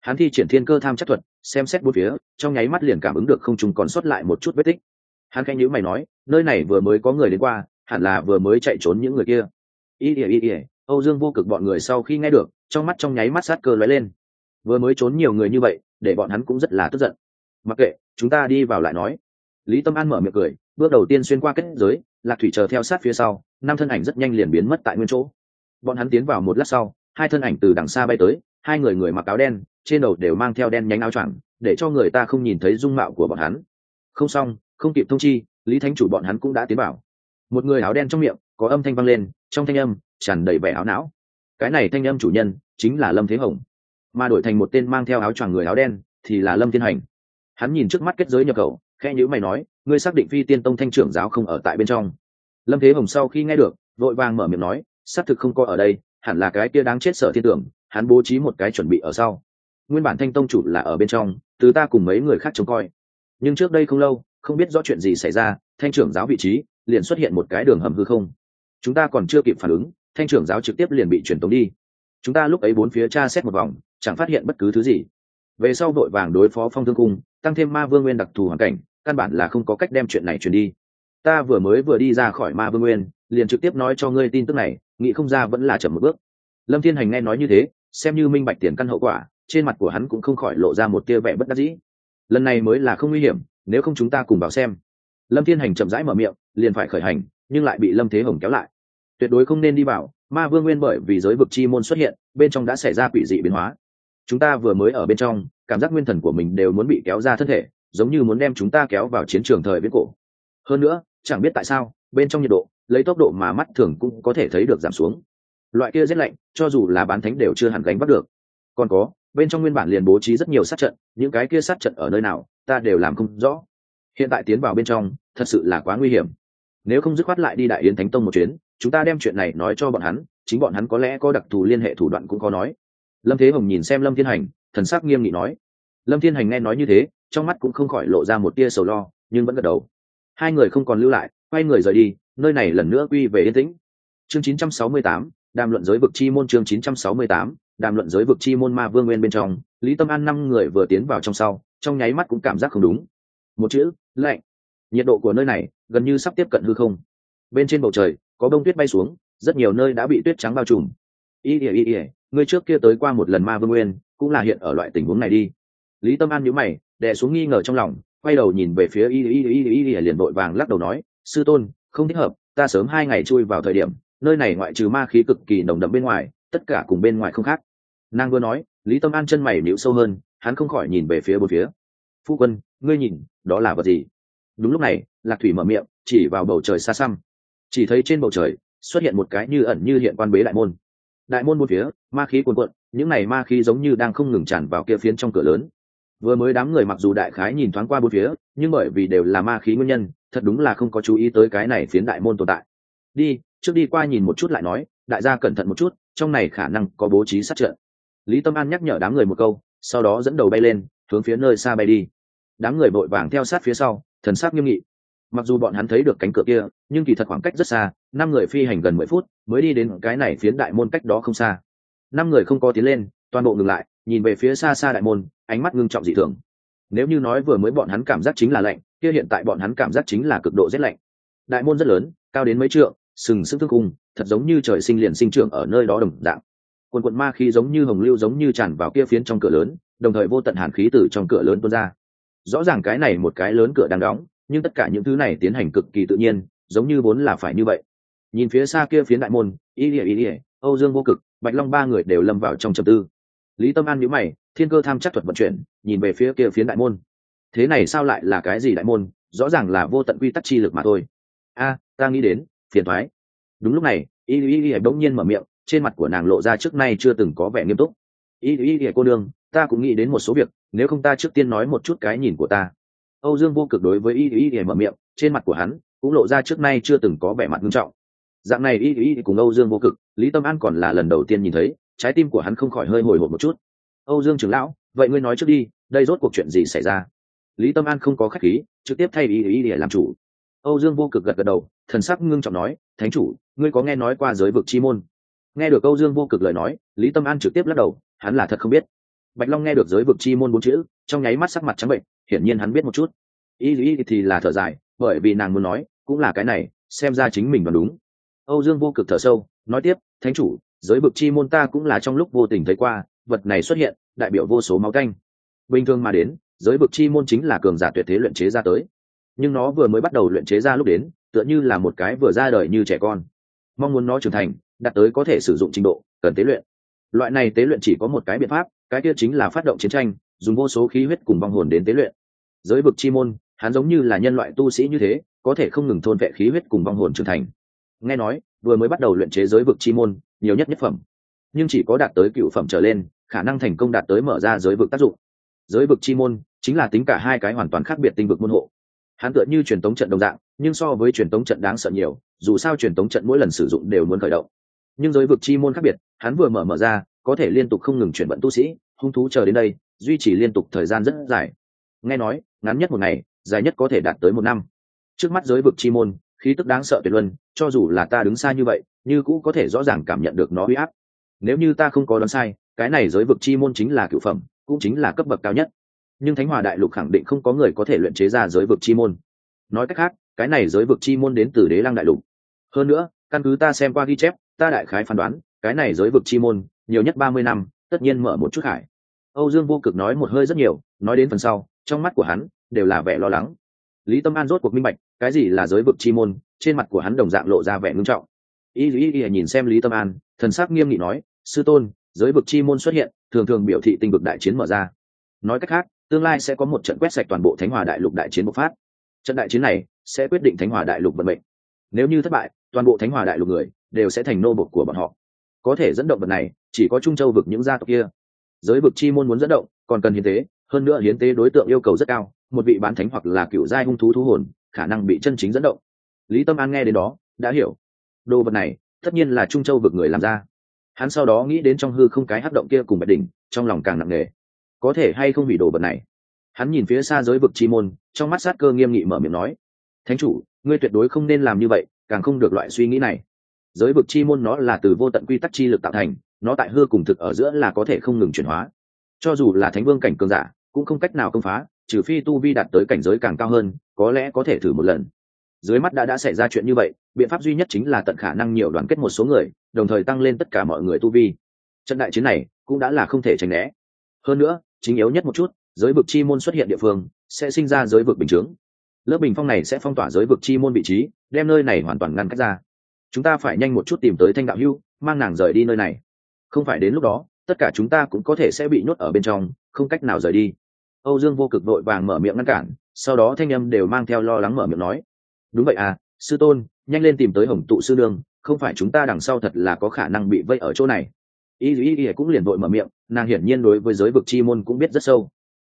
hắn thi triển thiên cơ tham chắc thuật, xem xét bốn phía, trong nháy mắt liền cảm ứng được không trùng còn sót lại một chút vết tích. Hắn khanh nhữ mày nói, nơi này vừa mới có người đến qua, hẳn là vừa mới chạy trốn những người kia. Y ỉa y ỉa âu dương vô cực bọn người sau khi nghe được, trong mắt trong nháy mắt sát cơ lóe lên. Vừa mới trốn nhiều người như vậy, để bọn hắn cũng rất là tức giận. Mặc kệ, chúng ta đi vào lại nói. Lý tâm an mở miệng cười, bước đầu tiên xuyên qua kết giới, lạc thủy chờ theo sát phía sau, năm thân ảnh rất nhanh liền biến mất tại nguyên chỗ. Bọn hắn tiến vào một lát sau hai thân ảnh từ đằng xa bay tới, hai người người mặc áo đen, trên đầu đều mang theo đen nhánh áo choàng, để cho người ta không nhìn thấy dung mạo của bọn hắn. Không xong, không kịp thông chi, lý thánh chủ bọn hắn cũng đã tiến vào. Một người áo đen trong miệng, có âm thanh vang lên, trong thanh âm tràn đầy vẻ áo não. Cái này thanh âm chủ nhân chính là lâm thế hồng. Mà đổi thành một tên mang theo áo choàng người áo đen thì là lâm thiên hành. Hắn nhìn trước mắt kết giới nhập khẩu khe nhữ mày nói, ngươi xác định phi tiên tông thanh trưởng giáo không ở tại bên trong? Lâm thế hồng sau khi nghe được, vội vàng mở miệng nói, xác thực không có ở đây hẳn là cái kia đáng chết sở thiên tưởng, hắn bố trí một cái chuẩn bị ở sau. Nguyên bản thanh tông chủ là ở bên trong, từ ta cùng mấy người khác trông coi. Nhưng trước đây không lâu, không biết rõ chuyện gì xảy ra, thanh trưởng giáo vị trí liền xuất hiện một cái đường hầm hư không. Chúng ta còn chưa kịp phản ứng, thanh trưởng giáo trực tiếp liền bị truyền tống đi. Chúng ta lúc ấy bốn phía tra xét một vòng, chẳng phát hiện bất cứ thứ gì. Về sau đội vàng đối phó phong thương cung, tăng thêm ma vương nguyên đặc thù hoàn cảnh, căn bản là không có cách đem chuyện này truyền đi. Ta vừa mới vừa đi ra khỏi ma vương nguyên, liền trực tiếp nói cho ngươi tin tức này nghĩ không ra vẫn là chậm một bước. Lâm thiên hành nghe nói như thế, xem như minh bạch tiền căn hậu quả, trên mặt của hắn cũng không khỏi lộ ra một tia vẻ bất đắc dĩ. Lần này mới là không nguy hiểm, nếu không chúng ta cùng vào xem. Lâm thiên hành chậm rãi mở miệng, liền phải khởi hành, nhưng lại bị lâm thế hồng kéo lại. Tuyệt đối không nên đi vào, ma vương nguyên bởi vì giới vực chi môn xuất hiện, bên trong đã xảy ra quỷ dị biến hóa. Chúng ta vừa mới ở bên trong, cảm giác nguyên thần của mình đều muốn bị kéo ra thân thể, giống như muốn đem chúng ta kéo vào chiến trường thời viễn cổ. Hơn nữa, chẳng biết tại sao, bên trong nhiệt độ lấy tốc độ mà mắt thường cũng có thể thấy được giảm xuống. Loại kia rét lạnh, cho dù là bán thánh đều chưa hẳn gánh bắt được. Còn có, bên trong nguyên bản liền bố trí rất nhiều sát trận, những cái kia sát trận ở nơi nào, ta đều làm không rõ. Hiện tại tiến vào bên trong, thật sự là quá nguy hiểm. Nếu không dứt khoát lại đi đại yến thánh tông một chuyến, chúng ta đem chuyện này nói cho bọn hắn, chính bọn hắn có lẽ có đặc thù liên hệ thủ đoạn cũng có nói. Lâm thế hồng nhìn xem lâm thiên hành, thần sắc nghiêm nghị nói. Lâm thiên hành nghe nói như thế, trong mắt cũng không khỏi lộ ra một tia sầu lo, nhưng vẫn gật đầu. Hai người không còn lưu lại, quay người rời đi nơi này lần nữa quy về yên tĩnh. Chương 968, đàm luận giới vực chi môn chương 968, đàm luận giới vực chi môn ma vương nguyên bên trong lý tâm an năm người vừa tiến vào trong sau trong nháy mắt cũng cảm giác không đúng. Một chữ lạnh. Nhiệt độ của nơi này gần như sắp tiếp cận hư không. Bên trên bầu trời có bông tuyết bay xuống rất nhiều nơi đã bị tuyết trắng bao trùm. Y ỉa y ỉa ngươi trước kia tới qua một lần ma vương nguyên cũng là hiện ở loại tình huống này đi. Lý tâm an nhíu mày đè xuống nghi ngờ trong lòng quay đầu nhìn về phía y y y y y liền vội vàng lắc đầu nói sư tôn không thích hợp, ta sớm hai ngày chui vào thời điểm, nơi này ngoại trừ ma khí cực kỳ nồng đậm bên ngoài, tất cả cùng bên ngoài không khác. Nàng vừa nói, lý tâm an chân mày níu sâu hơn, hắn không khỏi nhìn về phía bốn phía. Phu quân, ngươi nhìn, đó là vật gì? Đúng lúc này, lạc thủy mở miệng, chỉ vào bầu trời xa xăm. Chỉ thấy trên bầu trời, xuất hiện một cái như ẩn như hiện quan bế đại môn. Đại môn một phía, ma khí cuồn cuộn, những này ma khí giống như đang không ngừng tràn vào kia phiến trong cửa lớn. Vừa mới đám người mặc dù đại khái nhìn thoáng qua bốn phía, nhưng bởi vì đều là ma khí nguyên nhân thật đúng là không có chú ý tới cái này phiến đại môn tồn tại. Đi, trước đi qua nhìn một chút lại nói, đại gia cẩn thận một chút, trong này khả năng có bố trí sát trận. Lý tâm an nhắc nhở đám người một câu, sau đó dẫn đầu bay lên, hướng phía nơi xa bay đi. Đám người vội vàng theo sát phía sau, thần sắc nghiêm nghị. Mặc dù bọn hắn thấy được cánh cửa kia, nhưng kỳ thật khoảng cách rất xa, năm người phi hành gần mười phút mới đi đến cái này phiến đại môn cách đó không xa. Năm người không có tiến lên, toàn bộ ngừng lại, nhìn về phía xa xa đại môn, ánh mắt ngưng trọng dị thường nếu như nói vừa mới bọn hắn cảm giác chính là lạnh, kia hiện tại bọn hắn cảm giác chính là cực độ rét lạnh. Đại môn rất lớn, cao đến mấy trượng, sừng sững thức cung thật giống như trời sinh liền sinh trưởng ở nơi đó đồng dạng. Quần quận ma khí giống như hồng lưu giống như tràn vào kia phiến trong cửa lớn, đồng thời vô tận hàn khí từ trong cửa lớn tuôn ra. Rõ ràng cái này một cái lớn cửa đang đóng, nhưng tất cả những thứ này tiến hành cực kỳ tự nhiên, giống như vốn là phải như vậy. Nhìn phía xa kia phiến đại môn ý ỉa ý ỉa âu dương vô cực, bạch long ba người đều lâm vào trong trầm tư lý tâm an nhíu mày, thiên cơ tham chắc thuật vận chuyển, nhìn về phía kia phiến đại môn. Thế này sao lại là cái gì đại môn? Rõ ràng là vô tận quy tắc chi lực mà thôi. A, ta nghĩ đến, phiền thoái. Đúng lúc này, y y y bỗng nhiên mở miệng, trên mặt của nàng lộ ra trước nay chưa từng có vẻ nghiêm túc. Y y y cô đương ta cũng nghĩ đến một số việc, nếu không ta trước tiên nói một chút cái nhìn của ta. Âu dương vô cực đối với y y y mở miệng, trên mặt của hắn cũng lộ ra trước nay chưa từng có vẻ mặt nghiêm trọng. Dạng này y y cùng âu dương vô cực, lý tâm an còn là lần đầu tiên nhìn thấy trái tim của hắn không khỏi hơi hồi hộp một chút. Âu dương trưởng lão, vậy ngươi nói trước đi, đây rốt cuộc chuyện gì xảy ra? Lý tâm an không có khách khí, trực tiếp thay ý ý để làm chủ. Âu dương vô cực gật gật đầu, thần sắc ngưng trọng nói, thánh chủ, ngươi có nghe nói qua giới vực chi môn? Nghe được âu dương vô cực lời nói, lý tâm an trực tiếp lắc đầu, hắn là thật không biết. Bạch long nghe được giới vực chi môn bốn chữ, trong nháy mắt sắc mặt trắng bệnh, hiển nhiên hắn biết một chút. Ý ý thì là thở dài, bởi vì nàng muốn nói, cũng là cái này, xem ra chính mình đoán đúng. Âu dương vô cực thở sâu, nói tiếp, thánh chủ giới vực chi môn ta cũng là trong lúc vô tình thấy qua, vật này xuất hiện, đại biểu vô số máu canh bình thường mà đến, giới vực chi môn chính là cường giả tuyệt thế luyện chế ra tới. Nhưng nó vừa mới bắt đầu luyện chế ra lúc đến, tựa như là một cái vừa ra đời như trẻ con. Mong muốn nó trưởng thành, đạt tới có thể sử dụng trình độ, cần tế luyện. Loại này tế luyện chỉ có một cái biện pháp, cái kia chính là phát động chiến tranh, dùng vô số khí huyết cùng vong hồn đến tế luyện. Giới vực chi môn, hắn giống như là nhân loại tu sĩ như thế, có thể không ngừng thôn vệ khí huyết cùng vong hồn trưởng thành. Nghe nói, vừa mới bắt đầu luyện chế giới vực chi môn nhiều nhất nhất phẩm. Nhưng chỉ có đạt tới cựu phẩm trở lên, khả năng thành công đạt tới mở ra giới vực tác dụng. Giới vực chi môn chính là tính cả hai cái hoàn toàn khác biệt tinh vực môn hộ. Hắn tựa như truyền tống trận đồng dạng, nhưng so với truyền tống trận đáng sợ nhiều, dù sao truyền tống trận mỗi lần sử dụng đều muốn khởi động. Nhưng giới vực chi môn khác biệt, hắn vừa mở mở ra, có thể liên tục không ngừng chuyển vận tu sĩ, hung thú chờ đến đây, duy trì liên tục thời gian rất dài. Nghe nói, ngắn nhất một ngày, dài nhất có thể đạt tới một năm. Trước mắt giới vực chi môn khí tức đáng sợ tuyệt luân, cho dù là ta đứng xa như vậy, như cũ có thể rõ ràng cảm nhận được nó huy áp. Nếu như ta không có đoán sai, cái này giới vực chi môn chính là cựu phẩm, cũng chính là cấp bậc cao nhất. Nhưng thánh hòa đại lục khẳng định không có người có thể luyện chế ra giới vực chi môn. Nói cách khác, cái này giới vực chi môn đến từ đế lăng đại lục. Hơn nữa, căn cứ ta xem qua ghi chép, ta đại khái phán đoán, cái này giới vực chi môn, nhiều nhất ba mươi năm, tất nhiên mở một chút hải âu dương vô cực nói một hơi rất nhiều, nói đến phần sau, trong mắt của hắn đều là vẻ lo lắng. Lý tâm an rốt cuộc minh bạch cái gì là giới vực chi môn, trên mặt của hắn đồng dạng lộ ra vẻ ngưng trọng. Y y y nhìn xem lý tâm an, thần sắc nghiêm nghị nói, sư tôn, giới vực chi môn xuất hiện, thường thường biểu thị tinh vực đại chiến mở ra. Nói cách khác, tương lai sẽ có một trận quét sạch toàn bộ thánh hòa đại lục đại chiến bộc phát. Trận đại chiến này sẽ quyết định thánh hòa đại lục vận mệnh. Nếu như thất bại, toàn bộ thánh hòa đại lục người đều sẽ thành nô bộc của bọn họ. Có thể dẫn động vật này, chỉ có trung châu vực những gia tộc kia. Giới vực chi môn muốn dẫn động, còn cần hiến tế. Hơn nữa hiến tế đối tượng yêu cầu rất cao, một vị bán thánh hoặc là cựu giai hung thú thú hồn khả năng bị chân chính dẫn động. Lý tâm an nghe đến đó, đã hiểu. Đồ vật này, tất nhiên là trung châu vực người làm ra. Hắn sau đó nghĩ đến trong hư không cái hắc động kia cùng bạch đỉnh, trong lòng càng nặng nề. Có thể hay không hủy đồ vật này? Hắn nhìn phía xa giới vực chi môn, trong mắt sát cơ nghiêm nghị mở miệng nói, thánh chủ, ngươi tuyệt đối không nên làm như vậy, càng không được loại suy nghĩ này. Giới vực chi môn nó là từ vô tận quy tắc chi lực tạo thành, nó tại hư cùng thực ở giữa là có thể không ngừng chuyển hóa. Cho dù là thánh vương cảnh cường giả, cũng không cách nào công phá trừ phi tu vi đạt tới cảnh giới càng cao hơn, có lẽ có thể thử một lần. Dưới mắt đã đã xảy ra chuyện như vậy, biện pháp duy nhất chính là tận khả năng nhiều đoàn kết một số người, đồng thời tăng lên tất cả mọi người tu vi. Trận đại chiến này cũng đã là không thể tránh né. Hơn nữa, chính yếu nhất một chút, giới vực chi môn xuất hiện địa phương sẽ sinh ra giới vực bình chướng. Lớp bình phong này sẽ phong tỏa giới vực chi môn vị trí, đem nơi này hoàn toàn ngăn cách ra. Chúng ta phải nhanh một chút tìm tới thanh đạo hưu, mang nàng rời đi nơi này. Không phải đến lúc đó, tất cả chúng ta cũng có thể sẽ bị nhốt ở bên trong, không cách nào rời đi âu dương vô cực đội vàng mở miệng ngăn cản sau đó thanh âm đều mang theo lo lắng mở miệng nói. Đúng vậy à sư tôn nhanh lên tìm tới hồng tụ sư đương không phải chúng ta đằng sau thật là có khả năng bị vây ở chỗ này. Y y y cũng liền vội mở miệng nàng hiển nhiên đối với giới vực chi môn cũng biết rất sâu.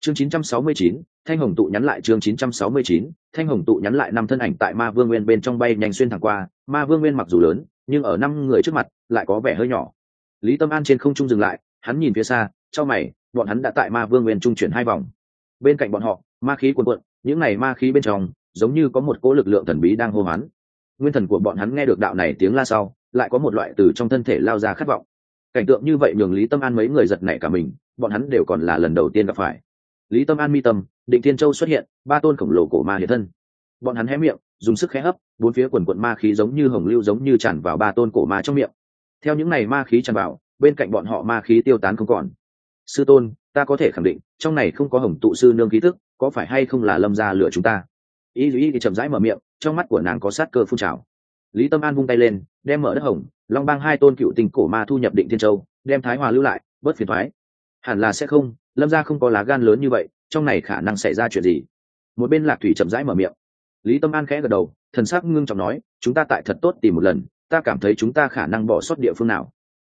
Chương 969, thanh hồng tụ nhắn lại chương 969, thanh hồng tụ nhắn lại năm thân ảnh tại ma vương nguyên bên trong bay nhanh xuyên thẳng qua. Ma vương nguyên mặc dù lớn nhưng ở năm người trước mặt lại có vẻ hơi nhỏ. Lý tâm an trên không trung dừng lại hắn nhìn phía xa cho mày bọn hắn đã tại ma vương nguyên trung chuyển hai vòng bên cạnh bọn họ, ma khí cuồn cuộn, những này ma khí bên trong, giống như có một cỗ lực lượng thần bí đang hô hoán. Nguyên thần của bọn hắn nghe được đạo này tiếng la sau, lại có một loại từ trong thân thể lao ra khát vọng. Cảnh tượng như vậy nhường lý tâm an mấy người giật nảy cả mình, bọn hắn đều còn là lần đầu tiên gặp phải. Lý tâm an mi tâm, định thiên châu xuất hiện, ba tôn khổng lồ cổ ma hiện thân. Bọn hắn hé miệng, dùng sức khé hấp, bốn phía quần quận ma khí giống như hồng lưu giống như tràn vào ba tôn cổ ma trong miệng. Theo những này ma khí tràn vào, bên cạnh bọn họ ma khí tiêu tán không còn. Sư tôn ta có thể khẳng định, trong này không có hồng tụ sư nương khí thức, có phải hay không là lâm ra lửa chúng ta? Y ý thì chậm rãi mở miệng, trong mắt của nàng có sát cơ phun trào. Lý tâm an vung tay lên, đem mở đất hồng, long bang hai tôn cựu tình cổ ma thu nhập định thiên châu, đem thái hòa lưu lại, bớt phiền thoái hẳn là sẽ không, lâm ra không có lá gan lớn như vậy, trong này khả năng xảy ra chuyện gì? Một bên lạc thủy chậm rãi mở miệng. Lý tâm an khẽ gật đầu, thần sắc ngưng trọng nói, chúng ta tại thật tốt tìm một lần, ta cảm thấy chúng ta khả năng bỏ sót địa phương nào?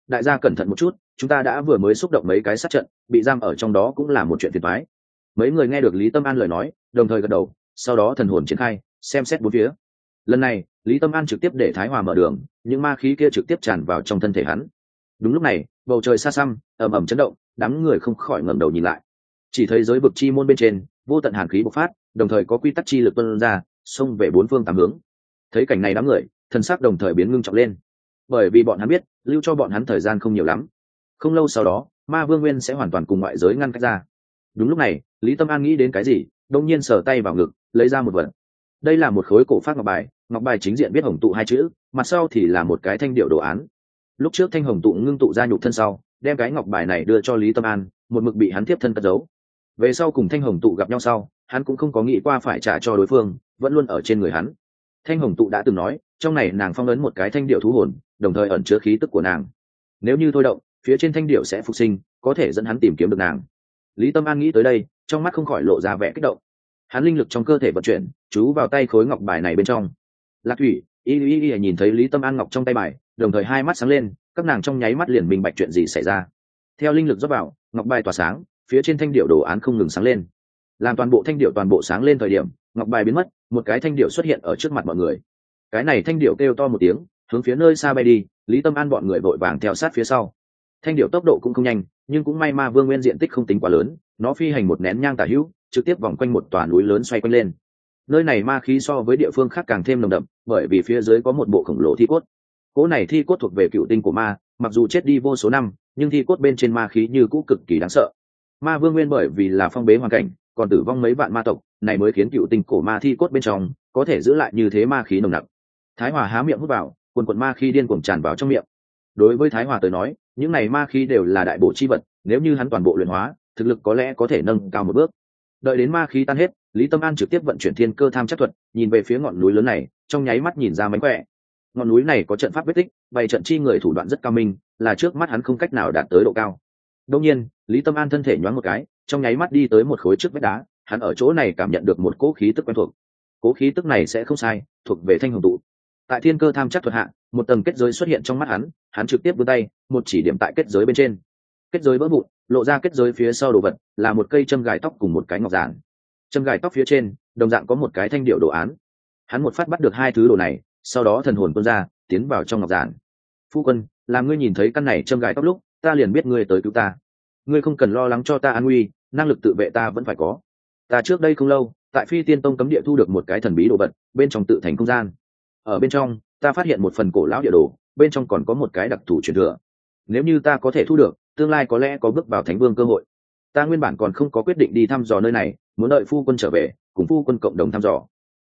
Đại gia cẩn thận một chút chúng ta đã vừa mới xúc động mấy cái sát trận, bị giam ở trong đó cũng là một chuyện phiền thoái mấy người nghe được lý tâm an lời nói, đồng thời gật đầu, sau đó thần hồn triển khai, xem xét bốn phía. Lần này, lý tâm an trực tiếp để thái hòa mở đường, những ma khí kia trực tiếp tràn vào trong thân thể hắn. Đúng lúc này, bầu trời xa xăm, ầm ầm chấn động, đám người không khỏi ngẩng đầu nhìn lại. Chỉ thấy giới vực chi môn bên trên, vô tận hàn khí bộc phát, đồng thời có quy tắc chi lực tuân ra, xông về bốn phương tám hướng. Thấy cảnh này đám người thân xác đồng thời biến ngưng trọng lên. Bởi vì bọn hắn biết, lưu cho bọn hắn thời gian không nhiều lắm không lâu sau đó, ma vương nguyên sẽ hoàn toàn cùng ngoại giới ngăn cách ra. Đúng lúc này, lý tâm an nghĩ đến cái gì đông nhiên sờ tay vào ngực, lấy ra một vật. Đây là một khối cổ phát ngọc bài ngọc bài chính diện biết hồng tụ hai chữ, mặt sau thì là một cái thanh điệu đồ án. Lúc trước thanh hồng tụ ngưng tụ ra nhục thân sau, đem cái ngọc bài này đưa cho lý tâm an, một mực bị hắn tiếp thân cất giấu. Về sau cùng thanh hồng tụ gặp nhau sau, hắn cũng không có nghĩ qua phải trả cho đối phương, vẫn luôn ở trên người hắn. Thanh hồng tụ đã từng nói, trong này nàng phong ấn một cái thanh điệu thú hồn, đồng thời ẩn chứa khí tức của nàng. Nếu như thôi động phía trên thanh điệu sẽ phục sinh, có thể dẫn hắn tìm kiếm được nàng. Lý tâm an nghĩ tới đây, trong mắt không khỏi lộ ra vẻ kích động. Hắn linh lực trong cơ thể vận chuyển, chú vào tay khối ngọc bài này bên trong. Lạc thủy, y y y, nhìn thấy lý tâm an ngọc trong tay bài, đồng thời hai mắt sáng lên, các nàng trong nháy mắt liền minh bạch chuyện gì xảy ra. Theo linh lực dốc vào, ngọc bài tỏa sáng, phía trên thanh điệu đồ án không ngừng sáng lên. Làm toàn bộ thanh điệu toàn bộ sáng lên thời điểm, ngọc bài biến mất, một cái thanh điệu xuất hiện ở trước mặt mọi người. Cái này thanh điệu kêu to một tiếng, hướng phía nơi xa bay đi, lý tâm an bọn người vội vàng theo sát phía sau thanh điệu tốc độ cũng không nhanh, nhưng cũng may ma vương nguyên diện tích không tính quá lớn, nó phi hành một nén nhang tả hữu, trực tiếp vòng quanh một tòa núi lớn xoay quanh lên. Nơi này ma khí so với địa phương khác càng thêm nồng đậm, bởi vì phía dưới có một bộ khổng lồ thi cốt. Cỗ này thi cốt thuộc về cựu tinh của ma, mặc dù chết đi vô số năm, nhưng thi cốt bên trên ma khí như cũ cực kỳ đáng sợ. Ma vương nguyên bởi vì là phong bế hoàn cảnh, còn tử vong mấy vạn ma tộc, này mới khiến cựu tinh cổ ma thi cốt bên trong có thể giữ lại như thế ma khí nồng nặc. Thái hòa há miệng hút vào, quần quần ma khí điên cuồng tràn vào trong miệng đối với thái hòa tới nói, những này ma khí đều là đại bộ chi vật, nếu như hắn toàn bộ luyện hóa, thực lực có lẽ có thể nâng cao một bước. Đợi đến ma khí tan hết, lý tâm an trực tiếp vận chuyển thiên cơ tham chắc thuật, nhìn về phía ngọn núi lớn này, trong nháy mắt nhìn ra mánh khỏe. Ngọn núi này có trận pháp vết tích, bày trận chi người thủ đoạn rất cao minh, là trước mắt hắn không cách nào đạt tới độ cao. Đông nhiên, lý tâm an thân thể nhoáng một cái, trong nháy mắt đi tới một khối trước vách đá, hắn ở chỗ này cảm nhận được một cỗ khí tức quen thuộc. Cố khí tức này sẽ không sai, thuộc về thanh hồng tụ. Tại thiên cơ tham chắc thuật hạ một tầng kết giới xuất hiện trong mắt hắn hắn trực tiếp vươn tay, một chỉ điểm tại kết giới bên trên. Kết giới vỡ vụn, lộ ra kết giới phía sau đồ vật, là một cây châm gài tóc cùng một cái ngọc giản. Châm gài tóc phía trên, đồng dạng có một cái thanh điệu đồ án. Hắn một phát bắt được hai thứ đồ này, sau đó thần hồn tuôn ra, tiến vào trong ngọc giản. Phu quân, làm ngươi nhìn thấy căn này châm gài tóc lúc, ta liền biết ngươi tới cứu ta. Ngươi không cần lo lắng cho ta an nguy, năng lực tự vệ ta vẫn phải có. Ta trước đây không lâu, tại phi tiên tông cấm địa thu được một cái thần bí đồ vật, bên trong tự thành không gian. Ở bên trong ta phát hiện một phần cổ lão địa đồ, bên trong còn có một cái đặc thù truyền thừa. Nếu như ta có thể thu được, tương lai có lẽ có bước vào thánh vương cơ hội. Ta nguyên bản còn không có quyết định đi thăm dò nơi này, muốn đợi phu quân trở về, cùng phu quân cộng đồng thăm dò.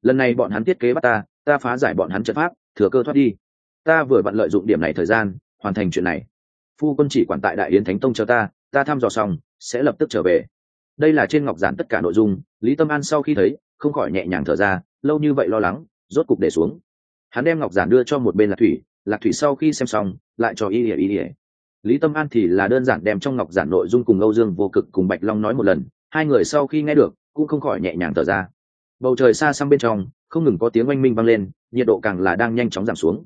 Lần này bọn hắn thiết kế bắt ta ta phá giải bọn hắn trận pháp, thừa cơ thoát đi. Ta vừa bận lợi dụng điểm này thời gian, hoàn thành chuyện này. Phu quân chỉ quản tại đại yến thánh tông cho ta ta thăm dò xong, sẽ lập tức trở về. Đây là trên ngọc giản tất cả nội dung, lý tâm an sau khi thấy, không khỏi nhẹ nhàng thở ra, lâu như vậy lo lắng, rốt cục để xuống hắn đem ngọc giản đưa cho một bên lạc thủy lạc thủy sau khi xem xong, lại cho ý ỉa ý ỉa lý tâm an thì là đơn giản đem trong ngọc giản nội dung cùng âu dương, vô cực cùng bạch long nói một lần, hai người sau khi nghe được, cũng không khỏi nhẹ nhàng thở ra. Bầu trời xa xăm bên trong, không ngừng có tiếng oanh minh vang lên, nhiệt độ càng là đang nhanh chóng giảm xuống.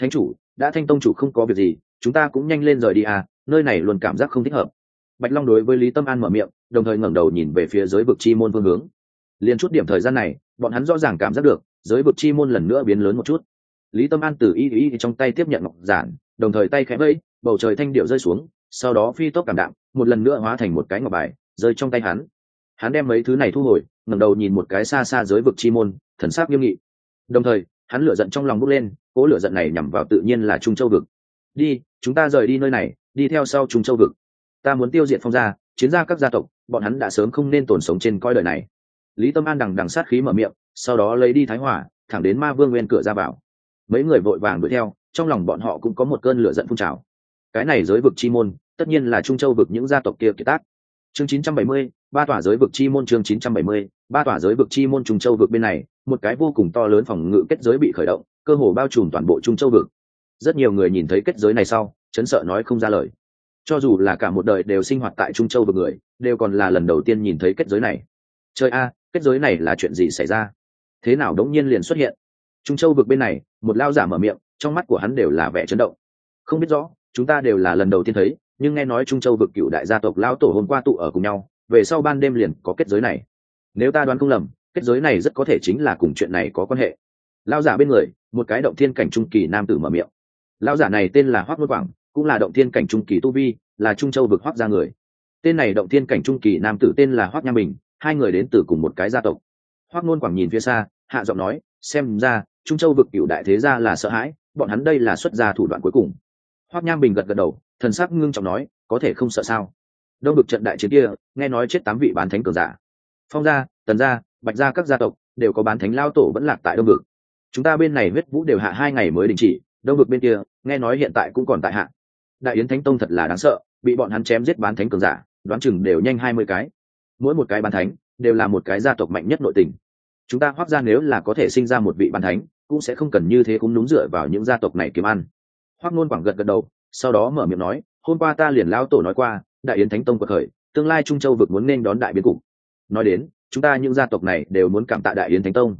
Thánh chủ, đã thanh tông chủ không có việc gì, chúng ta cũng nhanh lên rời đi à nơi này luôn cảm giác không thích hợp. Bạch long đối với lý tâm an mở miệng, đồng thời ngẩng đầu nhìn về phía giới vực chi môn phương hướng. Liền chút điểm thời gian này, bọn hắn rõ ràng cảm giác được giới vực chi môn lần nữa biến lớn một chút. Lý tâm an từ y y trong tay tiếp nhận ngọc giản, đồng thời tay khẽ vẫy, bầu trời thanh điệu rơi xuống, sau đó phi tốc cảm đạm, một lần nữa hóa thành một cái ngọc bài, rơi trong tay hắn. Hắn đem mấy thứ này thu hồi, ngẩng đầu nhìn một cái xa xa giới vực chi môn, thần sắc nghiêm nghị. Đồng thời, hắn lửa giận trong lòng bốc lên, cố lửa giận này nhằm vào tự nhiên là trung châu vực. Đi, chúng ta rời đi nơi này, đi theo sau trung châu vực. Ta muốn tiêu diệt phong gia, chiến gia các gia tộc, bọn hắn đã sớm không nên tồn sống trên coi đời này. Lý tâm an đằng đằng sát khí mở miệng sau đó lấy đi thái hỏa thẳng đến ma vương nguyên cửa ra vào. Mấy người vội vàng đuổi theo trong lòng bọn họ cũng có một cơn lửa giận phun trào. Cái này giới vực chi môn tất nhiên là trung châu vực những gia tộc kia kiệt tác. Chương 970, ba tòa giới vực chi môn chương 970, ba tòa giới vực chi môn trung châu vực bên này một cái vô cùng to lớn phòng ngự kết giới bị khởi động cơ hồ bao trùm toàn bộ trung châu vực. Rất nhiều người nhìn thấy kết giới này sau chấn sợ nói không ra lời. Cho dù là cả một đời đều sinh hoạt tại trung châu vực người đều còn là lần đầu tiên nhìn thấy kết giới này. Trời a kết giới này là chuyện gì xảy ra? Thế nào đống nhiên liền xuất hiện? Trung châu vực bên này, một lao giả mở miệng, trong mắt của hắn đều là vẻ chấn động. Không biết rõ, chúng ta đều là lần đầu tiên thấy, nhưng nghe nói trung châu vực cựu đại gia tộc lao tổ hôm qua tụ ở cùng nhau, về sau ban đêm liền có kết giới này. Nếu ta đoán không lầm, kết giới này rất có thể chính là cùng chuyện này có quan hệ. Lao giả bên người, một cái động thiên cảnh trung kỳ nam tử mở miệng. Lao giả này tên là hoác ngôn quảng, cũng là động thiên cảnh trung kỳ tu vi, là trung châu vực hoác ra người. Tên này động thiên cảnh trung kỳ nam tử tên là hoác nha bình, hai người đến từ cùng một cái gia tộc hoác nôn quảng nhìn phía xa, hạ giọng nói, xem ra, trung châu vực cựu đại thế gia là sợ hãi, bọn hắn đây là xuất gia thủ đoạn cuối cùng. Hoác nham bình gật gật đầu, thần sắc ngưng trọng nói, có thể không sợ sao? Đông vực trận đại chiến kia, nghe nói chết tám vị bán thánh cường giả. Phong gia, tần gia, bạch gia các gia tộc đều có bán thánh lao tổ vẫn lạc tại đông vực. Chúng ta bên này huyết vũ đều hạ hai ngày mới đình chỉ, đông vực bên kia, nghe nói hiện tại cũng còn tại hạ. Đại yến thánh tông thật là đáng sợ, bị bọn hắn chém giết bán thánh cường giả, đoán chừng đều nhanh hai mươi cái. Mỗi một cái bán thánh đều là một cái gia tộc mạnh nhất nội tình. Chúng ta hoác ra nếu là có thể sinh ra một vị bán thánh, cũng sẽ không cần như thế cũng đúng dựa vào những gia tộc này kiếm ăn. Hoác nôn quảng gật gật đầu, sau đó mở miệng nói, hôm qua ta liền lao tổ nói qua, đại yến thánh tông cuộc khởi, tương lai trung châu vực muốn nên đón đại biến cục. Nói đến, chúng ta những gia tộc này đều muốn cảm tạ đại yến thánh tông.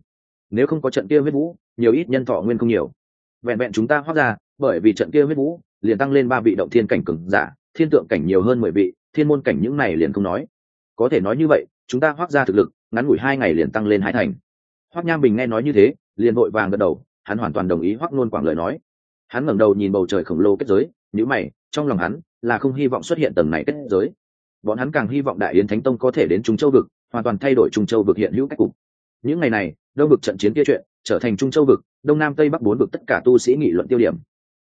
Nếu không có trận kia huyết vũ, nhiều ít nhân thọ nguyên không nhiều. Vẹn vẹn chúng ta hoác ra bởi vì trận kia huyết vũ, liền tăng lên ba vị động thiên cảnh cường giả, thiên tượng cảnh nhiều hơn mười vị, thiên môn cảnh những này liền không nói. Có thể nói như vậy chúng ta hoác ra thực lực, ngắn ngủi hai ngày liền tăng lên hai thành. Hoác nham bình nghe nói như thế, liền vội vàng gật đầu, hắn hoàn toàn đồng ý hoác nôn quảng lời nói. Hắn ngẩng đầu nhìn bầu trời khổng lồ kết giới nhữ mày, trong lòng hắn là không hy vọng xuất hiện tầng này kết giới. Bọn hắn càng hy vọng đại yến thánh tông có thể đến trung châu vực, hoàn toàn thay đổi trung châu vực hiện hữu cách cục. Những ngày này, đông vực trận chiến kia chuyện trở thành trung châu vực, đông nam tây bắc bốn vực tất cả tu sĩ nghị luận tiêu điểm.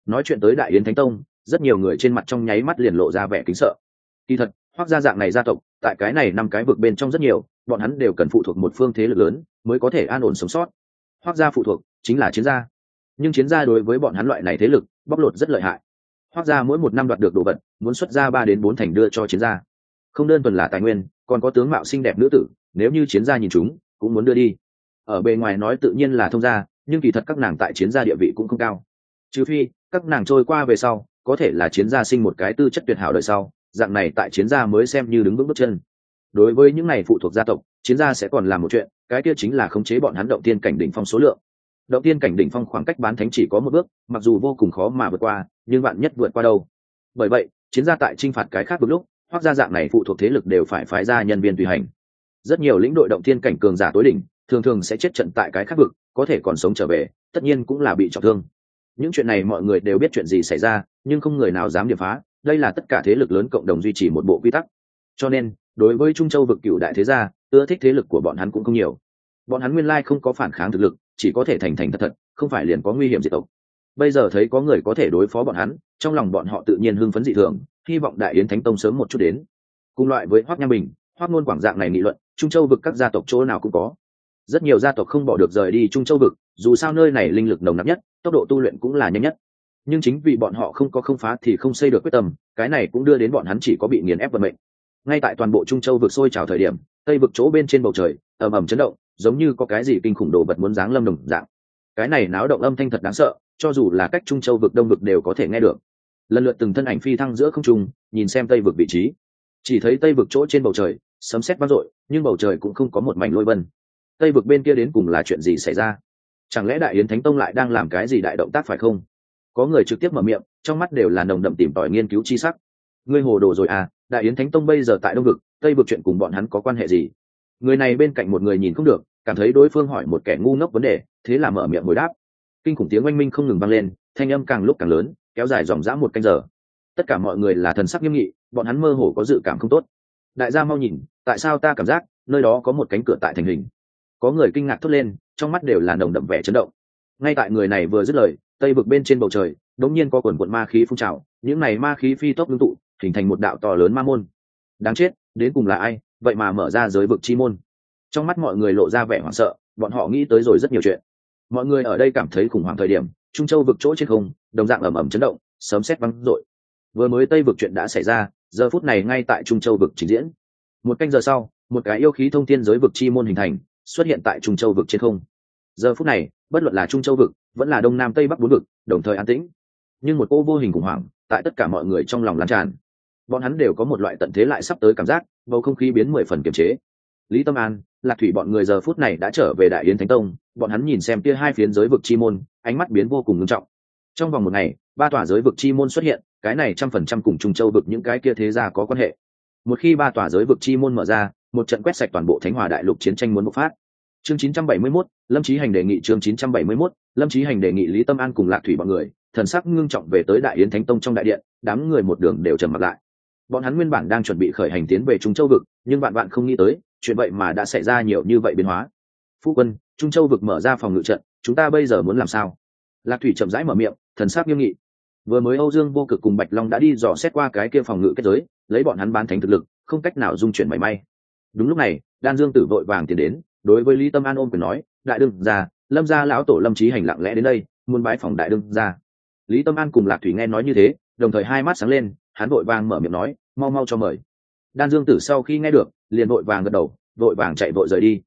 Nói chuyện tới đại yến thánh tông, rất nhiều người trên mặt trong nháy mắt liền lộ ra vẻ kính sợ. Kỳ thật hoác gia dạng này gia tộc, tại cái này năm cái vực bên trong rất nhiều, bọn hắn đều cần phụ thuộc một phương thế lực lớn mới có thể an ổn sống sót. Hoác gia phụ thuộc chính là chiến gia. Nhưng chiến gia đối với bọn hắn loại này thế lực, bóc lột rất lợi hại. Hoác gia mỗi một năm đoạt được đồ vật, muốn xuất ra ba đến bốn thành đưa cho chiến gia. Không đơn thuần là tài nguyên, còn có tướng mạo xinh đẹp nữ tử, nếu như chiến gia nhìn chúng, cũng muốn đưa đi. Ở bề ngoài nói tự nhiên là thông gia, nhưng kỳ thật các nàng tại chiến gia địa vị cũng không cao. Trừ phi, các nàng trôi qua về sau, có thể là chiến gia sinh một cái tư chất tuyệt hảo đời sau dạng này tại chiến gia mới xem như đứng bước bước chân. Đối với những này phụ thuộc gia tộc, chiến gia sẽ còn làm một chuyện, cái kia chính là khống chế bọn hắn động tiên cảnh đỉnh phong số lượng. Động tiên cảnh đỉnh phong khoảng cách bán thánh chỉ có một bước, mặc dù vô cùng khó mà vượt qua, nhưng bạn nhất vượt qua đâu? Bởi vậy, chiến gia tại t r i n h phạt cái khác bước lúc, hoặc gia dạng này phụ thuộc thế lực đều phải phái ra nhân viên tùy hành. Rất nhiều lĩnh đội động thiên cảnh cường giả tối đỉnh, thường thường sẽ chết trận tại cái khác vực, có thể còn sống trở về, tất nhiên cũng là bị trọng thương. Những chuyện này mọi người đều biết chuyện gì xảy ra, nhưng không người nào dám điệp phá đây là tất cả thế lực lớn cộng đồng duy trì một bộ quy tắc. Cho nên, đối với trung châu vực cựu đại thế gia, ưa thích thế lực của bọn hắn cũng không nhiều. Bọn hắn nguyên lai không có phản kháng thực lực, chỉ có thể thành thành thật thật, không phải liền có nguy hiểm diệt tộc. Bây giờ thấy có người có thể đối phó bọn hắn, trong lòng bọn họ tự nhiên hưng phấn dị thường, hy vọng đại yến thánh tông sớm một chút đến. Cùng loại với hoác nham bình hoác ngôn quảng dạng này nghị luận, trung châu vực các gia tộc chỗ nào cũng có. Rất nhiều gia tộc không bỏ được rời đi trung châu vực, dù sao nơi này linh lực nồng nặc nhất, tốc độ tu luyện cũng là nhanh nhất nhưng chính vì bọn họ không có không phá thì không xây được quyết tâm, cái này cũng đưa đến bọn hắn chỉ có bị nghiền ép vận mệnh. Ngay tại toàn bộ trung châu vượt sôi trào thời điểm, tây vực chỗ bên trên bầu trời ầm ầm chấn động, giống như có cái gì kinh khủng đồ vật muốn giáng lâm đồng dạng. Cái này náo động âm thanh thật đáng sợ, cho dù là cách trung châu vực đông vực đều có thể nghe được. Lần lượt từng thân ảnh phi thăng giữa không trung, nhìn xem tây vực vị trí. Chỉ thấy tây vực chỗ trên bầu trời, sấm sét vang dội, nhưng bầu trời cũng không có một mảnh lôi vân. Tây vực bên kia đến cùng là chuyện gì xảy ra? Chẳng lẽ đại yến thánh tông lại đang làm cái gì đại động tác phải không? Có người trực tiếp mở miệng, trong mắt đều là nồng đậm tìm tòi nghiên cứu chi sắc. Ngươi hồ đồ rồi à đại yến thánh tông bây giờ tại đông vực, tây vực chuyện cùng bọn hắn có quan hệ gì? Người này bên cạnh một người nhìn không được, cảm thấy đối phương hỏi một kẻ ngu ngốc vấn đề, thế là mở miệng hồi đáp. Kinh khủng tiếng oanh minh không ngừng vang lên, thanh âm càng lúc càng lớn, kéo dài dòng dã một canh giờ. Tất cả mọi người là thần sắc nghiêm nghị, bọn hắn mơ hồ có dự cảm không tốt. Đại gia mau nhìn, tại sao ta cảm giác, nơi đó có một cánh cửa tại thành hình? Có người kinh ngạc thốt lên, trong mắt đều là nồng đậm vẻ chấn động. Ngay tại người này vừa dứt lời tây vực bên trên bầu trời, đống nhiên có quần quận ma khí phun trào, những này ma khí phi tốc ngưng tụ, hình thành một đạo to lớn ma môn. Đáng chết, đến cùng là ai, vậy mà mở ra giới vực chi môn. Trong mắt mọi người lộ ra vẻ hoảng sợ, bọn họ nghĩ tới rồi rất nhiều chuyện. Mọi người ở đây cảm thấy khủng hoảng thời điểm, trung châu vực chỗ trên không, đồng dạng ẩm ẩm chấn động sớm xét vắng rội vừa mới tây vực chuyện đã xảy ra, giờ phút này ngay tại trung châu vực trình diễn. Một canh giờ sau, một cái yêu khí thông thiên giới vực chi môn hình thành, xuất hiện tại trung châu vực trên không. Giờ phút này, bất luận là trung châu vực vẫn là đông nam tây bắc bốn vực đồng thời an tĩnh. Nhưng một cô vô hình khủng hoảng tại tất cả mọi người trong lòng lan tràn. Bọn hắn đều có một loại tận thế lại sắp tới cảm giác bầu không khí biến mười phần kiềm chế. Lý tâm an lạc thủy bọn người giờ phút này đã trở về đại yến thánh tông bọn hắn nhìn xem kia hai phiến giới vực chi môn ánh mắt biến vô cùng nghiêm trọng. Trong vòng một ngày ba tòa giới vực chi môn xuất hiện cái này trăm phần trăm cùng trung châu vực những cái kia thế gia có quan hệ. Một khi ba tòa giới vực chi môn mở ra một trận quét sạch toàn bộ thánh hòa đại lục chiến tranh muốn bộc phát. Chương 971, lâm chí hành đề nghị chương 971, lâm chí hành đề nghị lý tâm an cùng lạc thủy bọn người, thần sắc ngưng trọng về tới đại yến thánh tông trong đại điện, đám người một đường đều trầm mặt lại. Bọn hắn nguyên bản đang chuẩn bị khởi hành tiến về trung châu vực, nhưng bạn bạn không nghĩ tới, chuyện vậy mà đã xảy ra nhiều như vậy biến hóa. Phu quân, trung châu vực mở ra phòng ngự trận, chúng ta bây giờ muốn làm sao? Lạc thủy chậm rãi mở miệng, thần sắc nghiêm nghị. Vừa mới âu dương vô cực cùng bạch long đã đi dò xét qua cái kia phòng ngự kết giới, lấy bọn hắn bán thành thực lực, không cách nào dung chuyển mảy may. Đúng lúc này, đan dương tử vội vàng tiến đến, đối với lý tâm an ôm quyền nói, đại đương, ra lâm gia lão tổ lâm trí hành lặng lẽ đến đây, muốn bái phòng đại đương ra lý tâm an cùng lạc thủy nghe nói như thế, đồng thời hai mắt sáng lên, hắn vội vàng mở miệng nói, mau mau cho mời. Đan dương tử sau khi nghe được, liền vội vàng gật đầu, vội vàng chạy vội rời đi.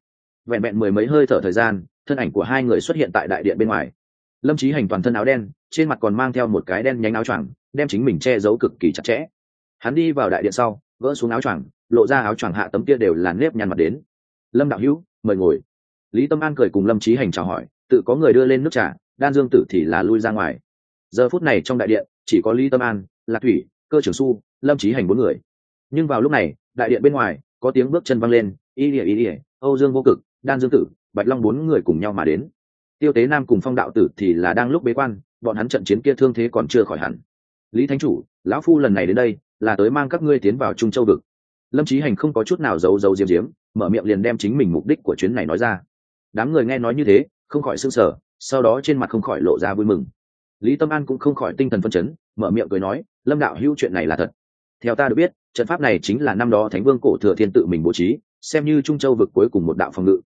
Vẹn vẹn mười mấy hơi thở thời gian, thân ảnh của hai người xuất hiện tại đại điện bên ngoài. Lâm trí hành toàn thân áo đen, trên mặt còn mang theo một cái đen nhánh áo choàng, đem chính mình che giấu cực kỳ chặt chẽ. Hắn đi vào đại điện sau, gỡ xuống áo choàng, lộ ra áo choàng hạ tấm kia đều là nếp nhăn mặt đến. Lâm đạo hữu, mời ngồi lý tâm an cười cùng lâm trí hành chào hỏi, tự có người đưa lên nước trà, đan dương tử thì là lui ra ngoài. Giờ phút này trong đại điện, chỉ có lý tâm an, lạc thủy, cơ trưởng su, lâm trí hành bốn người. Nhưng vào lúc này, đại điện bên ngoài, có tiếng bước chân văng lên, y ỉa y ỉa âu dương vô cực, đan dương tử, bạch long bốn người cùng nhau mà đến. Tiêu tế nam cùng phong đạo tử thì là đang lúc bế quan, bọn hắn trận chiến kia thương thế còn chưa khỏi hẳn. Lý thánh chủ, lão phu lần này đến đây, là tới mang các ngươi tiến vào trung châu vực. Lâm trí hành không có chút nào giấu giấu diếm diếm mở miệng liền đem chính mình mục đích của chuyến này nói ra đám người nghe nói như thế, không khỏi s ư n g sở sau đó trên mặt không khỏi lộ ra vui mừng. Lý tâm an cũng không khỏi tinh thần phân chấn, mở miệng cười nói, lâm đạo hữu, chuyện này là thật. Theo ta được biết, trận pháp này chính là năm đó thánh vương cổ thừa thiên tự mình bố trí, xem như trung châu vực cuối cùng một đạo phòng ngự.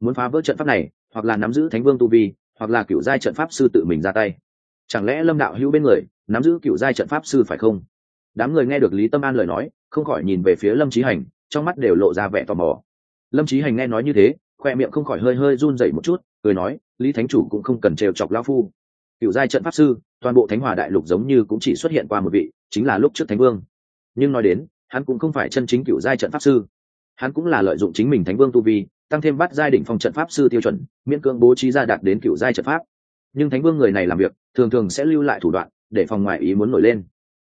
Muốn phá vỡ trận pháp này, hoặc là nắm giữ thánh vương tu vi, hoặc là cựu giai trận pháp sư tự mình ra tay. Chẳng lẽ lâm đạo hữu bên người, nắm giữ cựu giai trận pháp sư phải không? Đám người nghe được lý tâm an lời nói, không khỏi nhìn về phía lâm trí hành, trong mắt đều lộ ra vẻ tò mò. Lâm trí hành nghe nói như thế khoe miệng không khỏi hơi hơi run dậy một chút, cười nói, lý thánh chủ cũng không cần trêu chọc lao phu. Cựu giai trận pháp sư, toàn bộ thánh hòa đại lục giống như cũng chỉ xuất hiện qua một vị, chính là lúc trước thánh vương. Nhưng nói đến, hắn cũng không phải chân chính cựu giai trận pháp sư. Hắn cũng là lợi dụng chính mình thánh vương tu vi, tăng thêm bắt giai đỉnh phong trận pháp sư tiêu chuẩn, miễn cưỡng bố trí ra đạt đến cựu giai trận pháp. Nhưng thánh vương người này làm việc, thường thường sẽ lưu lại thủ đoạn, để phòng ngoại ý muốn nổi lên.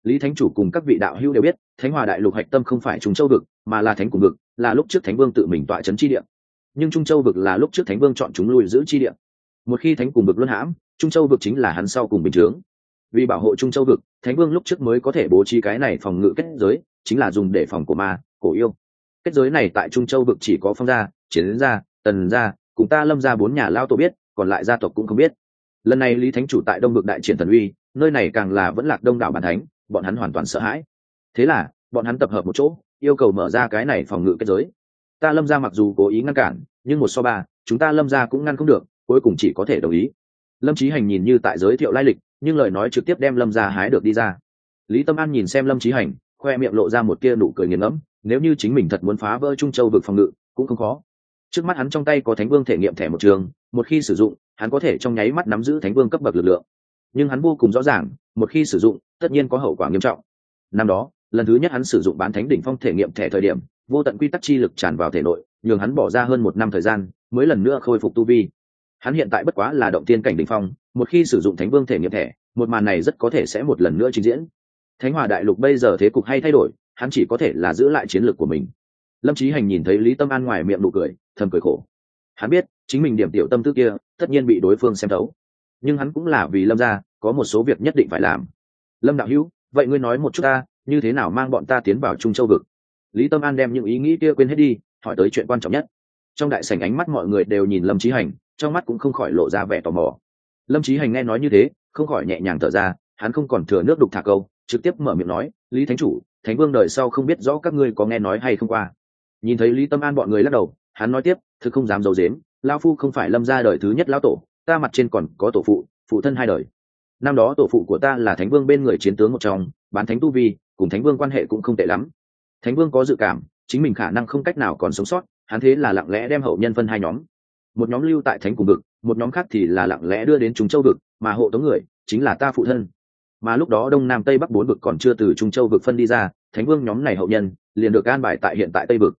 Lý thánh chủ cùng các vị đạo hữu đều biết, thánh hòa đại lục hạch tâm không phải trung châu vực, mà là thánh cùng vực, là lúc trước thánh vương tự mình tọa trấn chi địa nhưng trung châu vực là lúc trước thánh vương chọn chúng lùi giữ chi địa. Một khi thánh cùng vực luân hãm, trung châu vực chính là hắn sau cùng bình chướng. Vì bảo hộ trung châu vực, thánh vương lúc trước mới có thể bố trí cái này phòng ngự kết giới, chính là dùng để phòng của ma, cổ yêu. Kết giới này tại trung châu vực chỉ có phong gia, chiến gia, tần gia, cùng ta lâm gia bốn nhà lao tổ biết, còn lại gia tộc cũng không biết. Lần này lý thánh chủ tại đông vực đại triển thần uy, nơi này càng là vẫn lạc đông đảo bàn thánh, bọn hắn hoàn toàn sợ hãi. Thế là, bọn hắn tập hợp một chỗ, yêu cầu mở ra cái này phòng ngự kết giới ta lâm gia mặc dù cố ý ngăn cản, nhưng một so ba, chúng ta lâm gia cũng ngăn không được, cuối cùng chỉ có thể đồng ý. Lâm trí hành nhìn như tại giới thiệu lai lịch, nhưng lời nói trực tiếp đem lâm gia hái được đi ra. Lý tâm an nhìn xem lâm trí hành, khoe miệng lộ ra một tia nụ cười nghiền ngẫm, nếu như chính mình thật muốn phá vỡ trung châu vực phòng ngự, cũng không khó. Trước mắt hắn trong tay có thánh vương thể nghiệm thẻ một trường, một khi sử dụng, hắn có thể trong nháy mắt nắm giữ thánh vương cấp bậc lực lượng. Nhưng hắn vô cùng rõ ràng, một khi sử dụng, tất nhiên có hậu quả nghiêm trọng. Năm đó, lần thứ nhất hắn sử dụng bán thánh đỉnh phong thể nghiệm thẻ thời điểm vô tận quy tắc chi lực tràn vào thể nội, nhường hắn bỏ ra hơn một năm thời gian, mới lần nữa khôi phục tu vi. Hắn hiện tại bất quá là động tiên cảnh đỉnh phong, một khi sử dụng thánh vương thể nghiệm thẻ, một màn này rất có thể sẽ một lần nữa trình diễn. Thánh hòa đại lục bây giờ thế cục hay thay đổi, hắn chỉ có thể là giữ lại chiến lược của mình. Lâm trí hành nhìn thấy lý tâm an ngoài miệng nụ cười, thầm cười khổ. Hắn biết, chính mình điểm tiểu tâm tư kia, tất nhiên bị đối phương xem thấu. Nhưng hắn cũng là vì lâm ra có một số việc nhất định phải làm. Lâm đạo hữu, vậy ngươi nói một chút ta, như thế nào mang bọn ta tiến vào trung châu vực? Lý tâm an đem những ý nghĩ kia quên hết đi, hỏi tới chuyện quan trọng nhất. Trong đại sảnh ánh mắt mọi người đều nhìn lâm trí hành, trong mắt cũng không khỏi lộ ra vẻ tò mò. Lâm trí hành nghe nói như thế, không khỏi nhẹ nhàng thở ra, hắn không còn thừa nước đục thả câu, trực tiếp mở miệng nói, lý thánh chủ, thánh vương đời sau không biết rõ các ngươi có nghe nói hay không qua. Nhìn thấy lý tâm an bọn người lắc đầu, hắn nói tiếp thực không dám d i ấ u dếm lao phu không phải lâm ra đời thứ nhất lão tổ, ta mặt trên còn có tổ phụ phụ thân hai đời. Năm đó tổ phụ của ta là thánh vương bên người chiến tướng một trong, bán thánh tu vi, cùng thánh vương quan hệ cũng không tệ lắm thánh vương có dự cảm, chính mình khả năng không cách nào còn sống sót, hắn thế là lặng lẽ đem hậu nhân phân hai nhóm. Một nhóm lưu tại thánh cùng vực, một nhóm khác thì là lặng lẽ đưa đến trung châu vực, mà hộ tống người chính là ta phụ thân. Mà lúc đó đông nam tây bắc bốn vực còn chưa từ trung châu vực phân đi ra, thánh vương nhóm này hậu nhân liền được an bài tại hiện tại tây vực.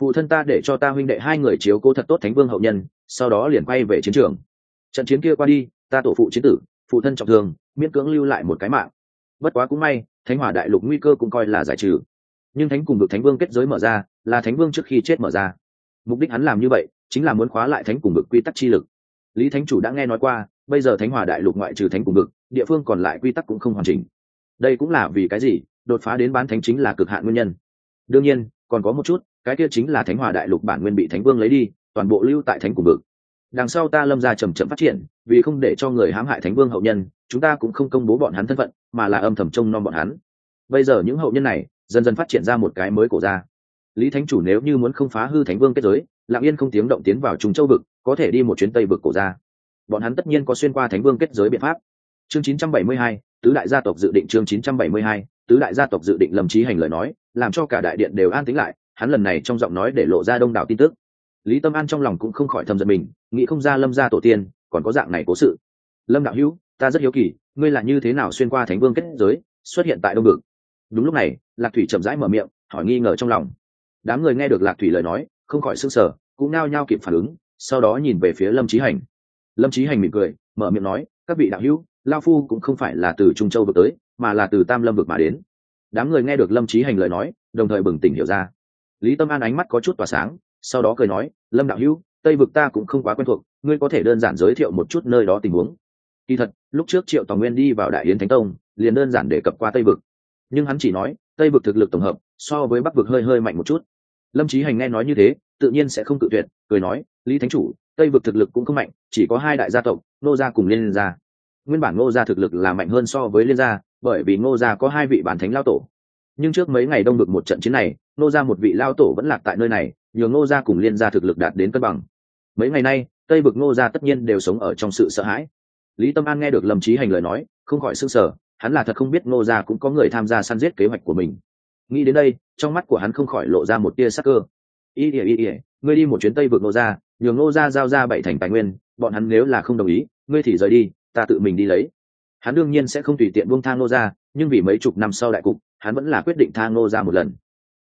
Phụ thân ta để cho ta huynh đệ hai người chiếu cố thật tốt thánh vương hậu nhân, sau đó liền quay về chiến trường. Trận chiến kia qua đi, ta tổ phụ chiến tử, phụ thân trọng thương, miễn cưỡng lưu lại một cái mạng. Bất quá cũng may, thánh hòa đại lục nguy cơ cũng coi là giải trừ nhưng thánh cùng được thánh vương kết giới mở ra, là thánh vương trước khi chết mở ra. Mục đích hắn làm như vậy, chính là muốn khóa lại thánh cùng vực quy tắc chi lực. Lý thánh chủ đã nghe nói qua, bây giờ thánh hòa đại lục ngoại trừ thánh cùng vực, địa phương còn lại quy tắc cũng không hoàn chỉnh. Đây cũng là vì cái gì? Đột phá đến bán thánh chính là cực hạn nguyên nhân. Đương nhiên, còn có một chút, cái kia chính là thánh hòa đại lục bản nguyên bị thánh vương lấy đi, toàn bộ lưu tại thánh cùng vực. Đằng sau ta lâm ra chầm chậm phát triển, vì không để cho người hãm hại thánh vương hậu nhân, chúng ta cũng không công bố bọn hắn thân phận, mà là âm thầm trông nom bọn hắn. Bây giờ những hậu nhân này dần dần phát triển ra một cái mới cổ ra lý thánh chủ nếu như muốn không phá hư thánh vương kết giới lạng yên không tiếng động tiến vào trung châu vực có thể đi một chuyến tây vực cổ ra bọn hắn tất nhiên có xuyên qua thánh vương kết giới biện pháp. Chương 972, tứ đại gia tộc dự định chương 972, tứ đại gia tộc dự định lâm trí hành lời nói làm cho cả đại điện đều an tính lại hắn lần này trong giọng nói để lộ ra đông đảo tin tức. Lý tâm an trong lòng cũng không khỏi thầm giận mình nghĩ không ra lâm gia tổ tiên còn có dạng này cố sự. Lâm đạo hữu ta rất hiếu kỳ ngươi là như thế nào xuyên qua thánh vương kết giới xuất hiện tại đông vực? Đúng lúc này, lạc thủy chậm rãi mở miệng, hỏi nghi ngờ trong lòng. Đám người nghe được lạc thủy lời nói, không khỏi s ư n g sở cũng nao nhao kịp phản ứng, sau đó nhìn về phía lâm trí hành. Lâm trí hành mỉm cười, mở miệng nói, các vị đạo hữu, lao phu cũng không phải là từ trung châu vực tới, mà là từ tam lâm vực mà đến. Đám người nghe được lâm trí hành lời nói, đồng thời bừng tỉnh hiểu ra. Lý tâm an ánh mắt có chút tỏa sáng, sau đó cười nói, lâm đạo hữu, tây vực ta cũng không quá quen thuộc, ngươi có thể đơn giản giới thiệu một chút nơi đó tình huống. Kỳ thật, lúc trước triệu tòa nguyên đi vào đại yến thánh tông, liền đơn giản để cập qua tây vực nhưng hắn chỉ nói, tây vực thực lực tổng hợp, so với bắc vực hơi hơi mạnh một chút. Lâm trí hành nghe nói như thế, tự nhiên sẽ không tự tuyệt, cười nói, lý thánh chủ, tây vực thực lực cũng không mạnh, chỉ có hai đại gia tộc nô gia cùng liên gia. Nguyên bản ngô gia thực lực là mạnh hơn so với liên gia, bởi vì ngô gia có hai vị bản thánh lao tổ. Nhưng trước mấy ngày đông được một trận chiến này nô gia một vị lao tổ vẫn lạc tại nơi này nhường ngô gia cùng liên gia thực lực đạt đến cân bằng. Mấy ngày nay, tây vực ngô gia tất nhiên đều sống ở trong sự sợ hãi. Lý tâm an nghe được lâm trí hành lời nói, không khỏi s ư n g sở hắn là thật không biết ngô gia cũng có người tham gia săn giết kế hoạch của mình. Nghĩ đến đây, trong mắt của hắn không khỏi lộ ra một tia sắc cơ. Ý ỉa ý ỉa ngươi đi một chuyến tây vượt ngô gia, nhường ngô gia giao ra bảy thành tài nguyên, bọn hắn nếu là không đồng ý, ngươi thì rời đi, ta tự mình đi lấy. Hắn đương nhiên sẽ không tùy tiện buông thang ngô gia, nhưng vì mấy chục năm sau đại cục, hắn vẫn là quyết định thang ngô gia một lần.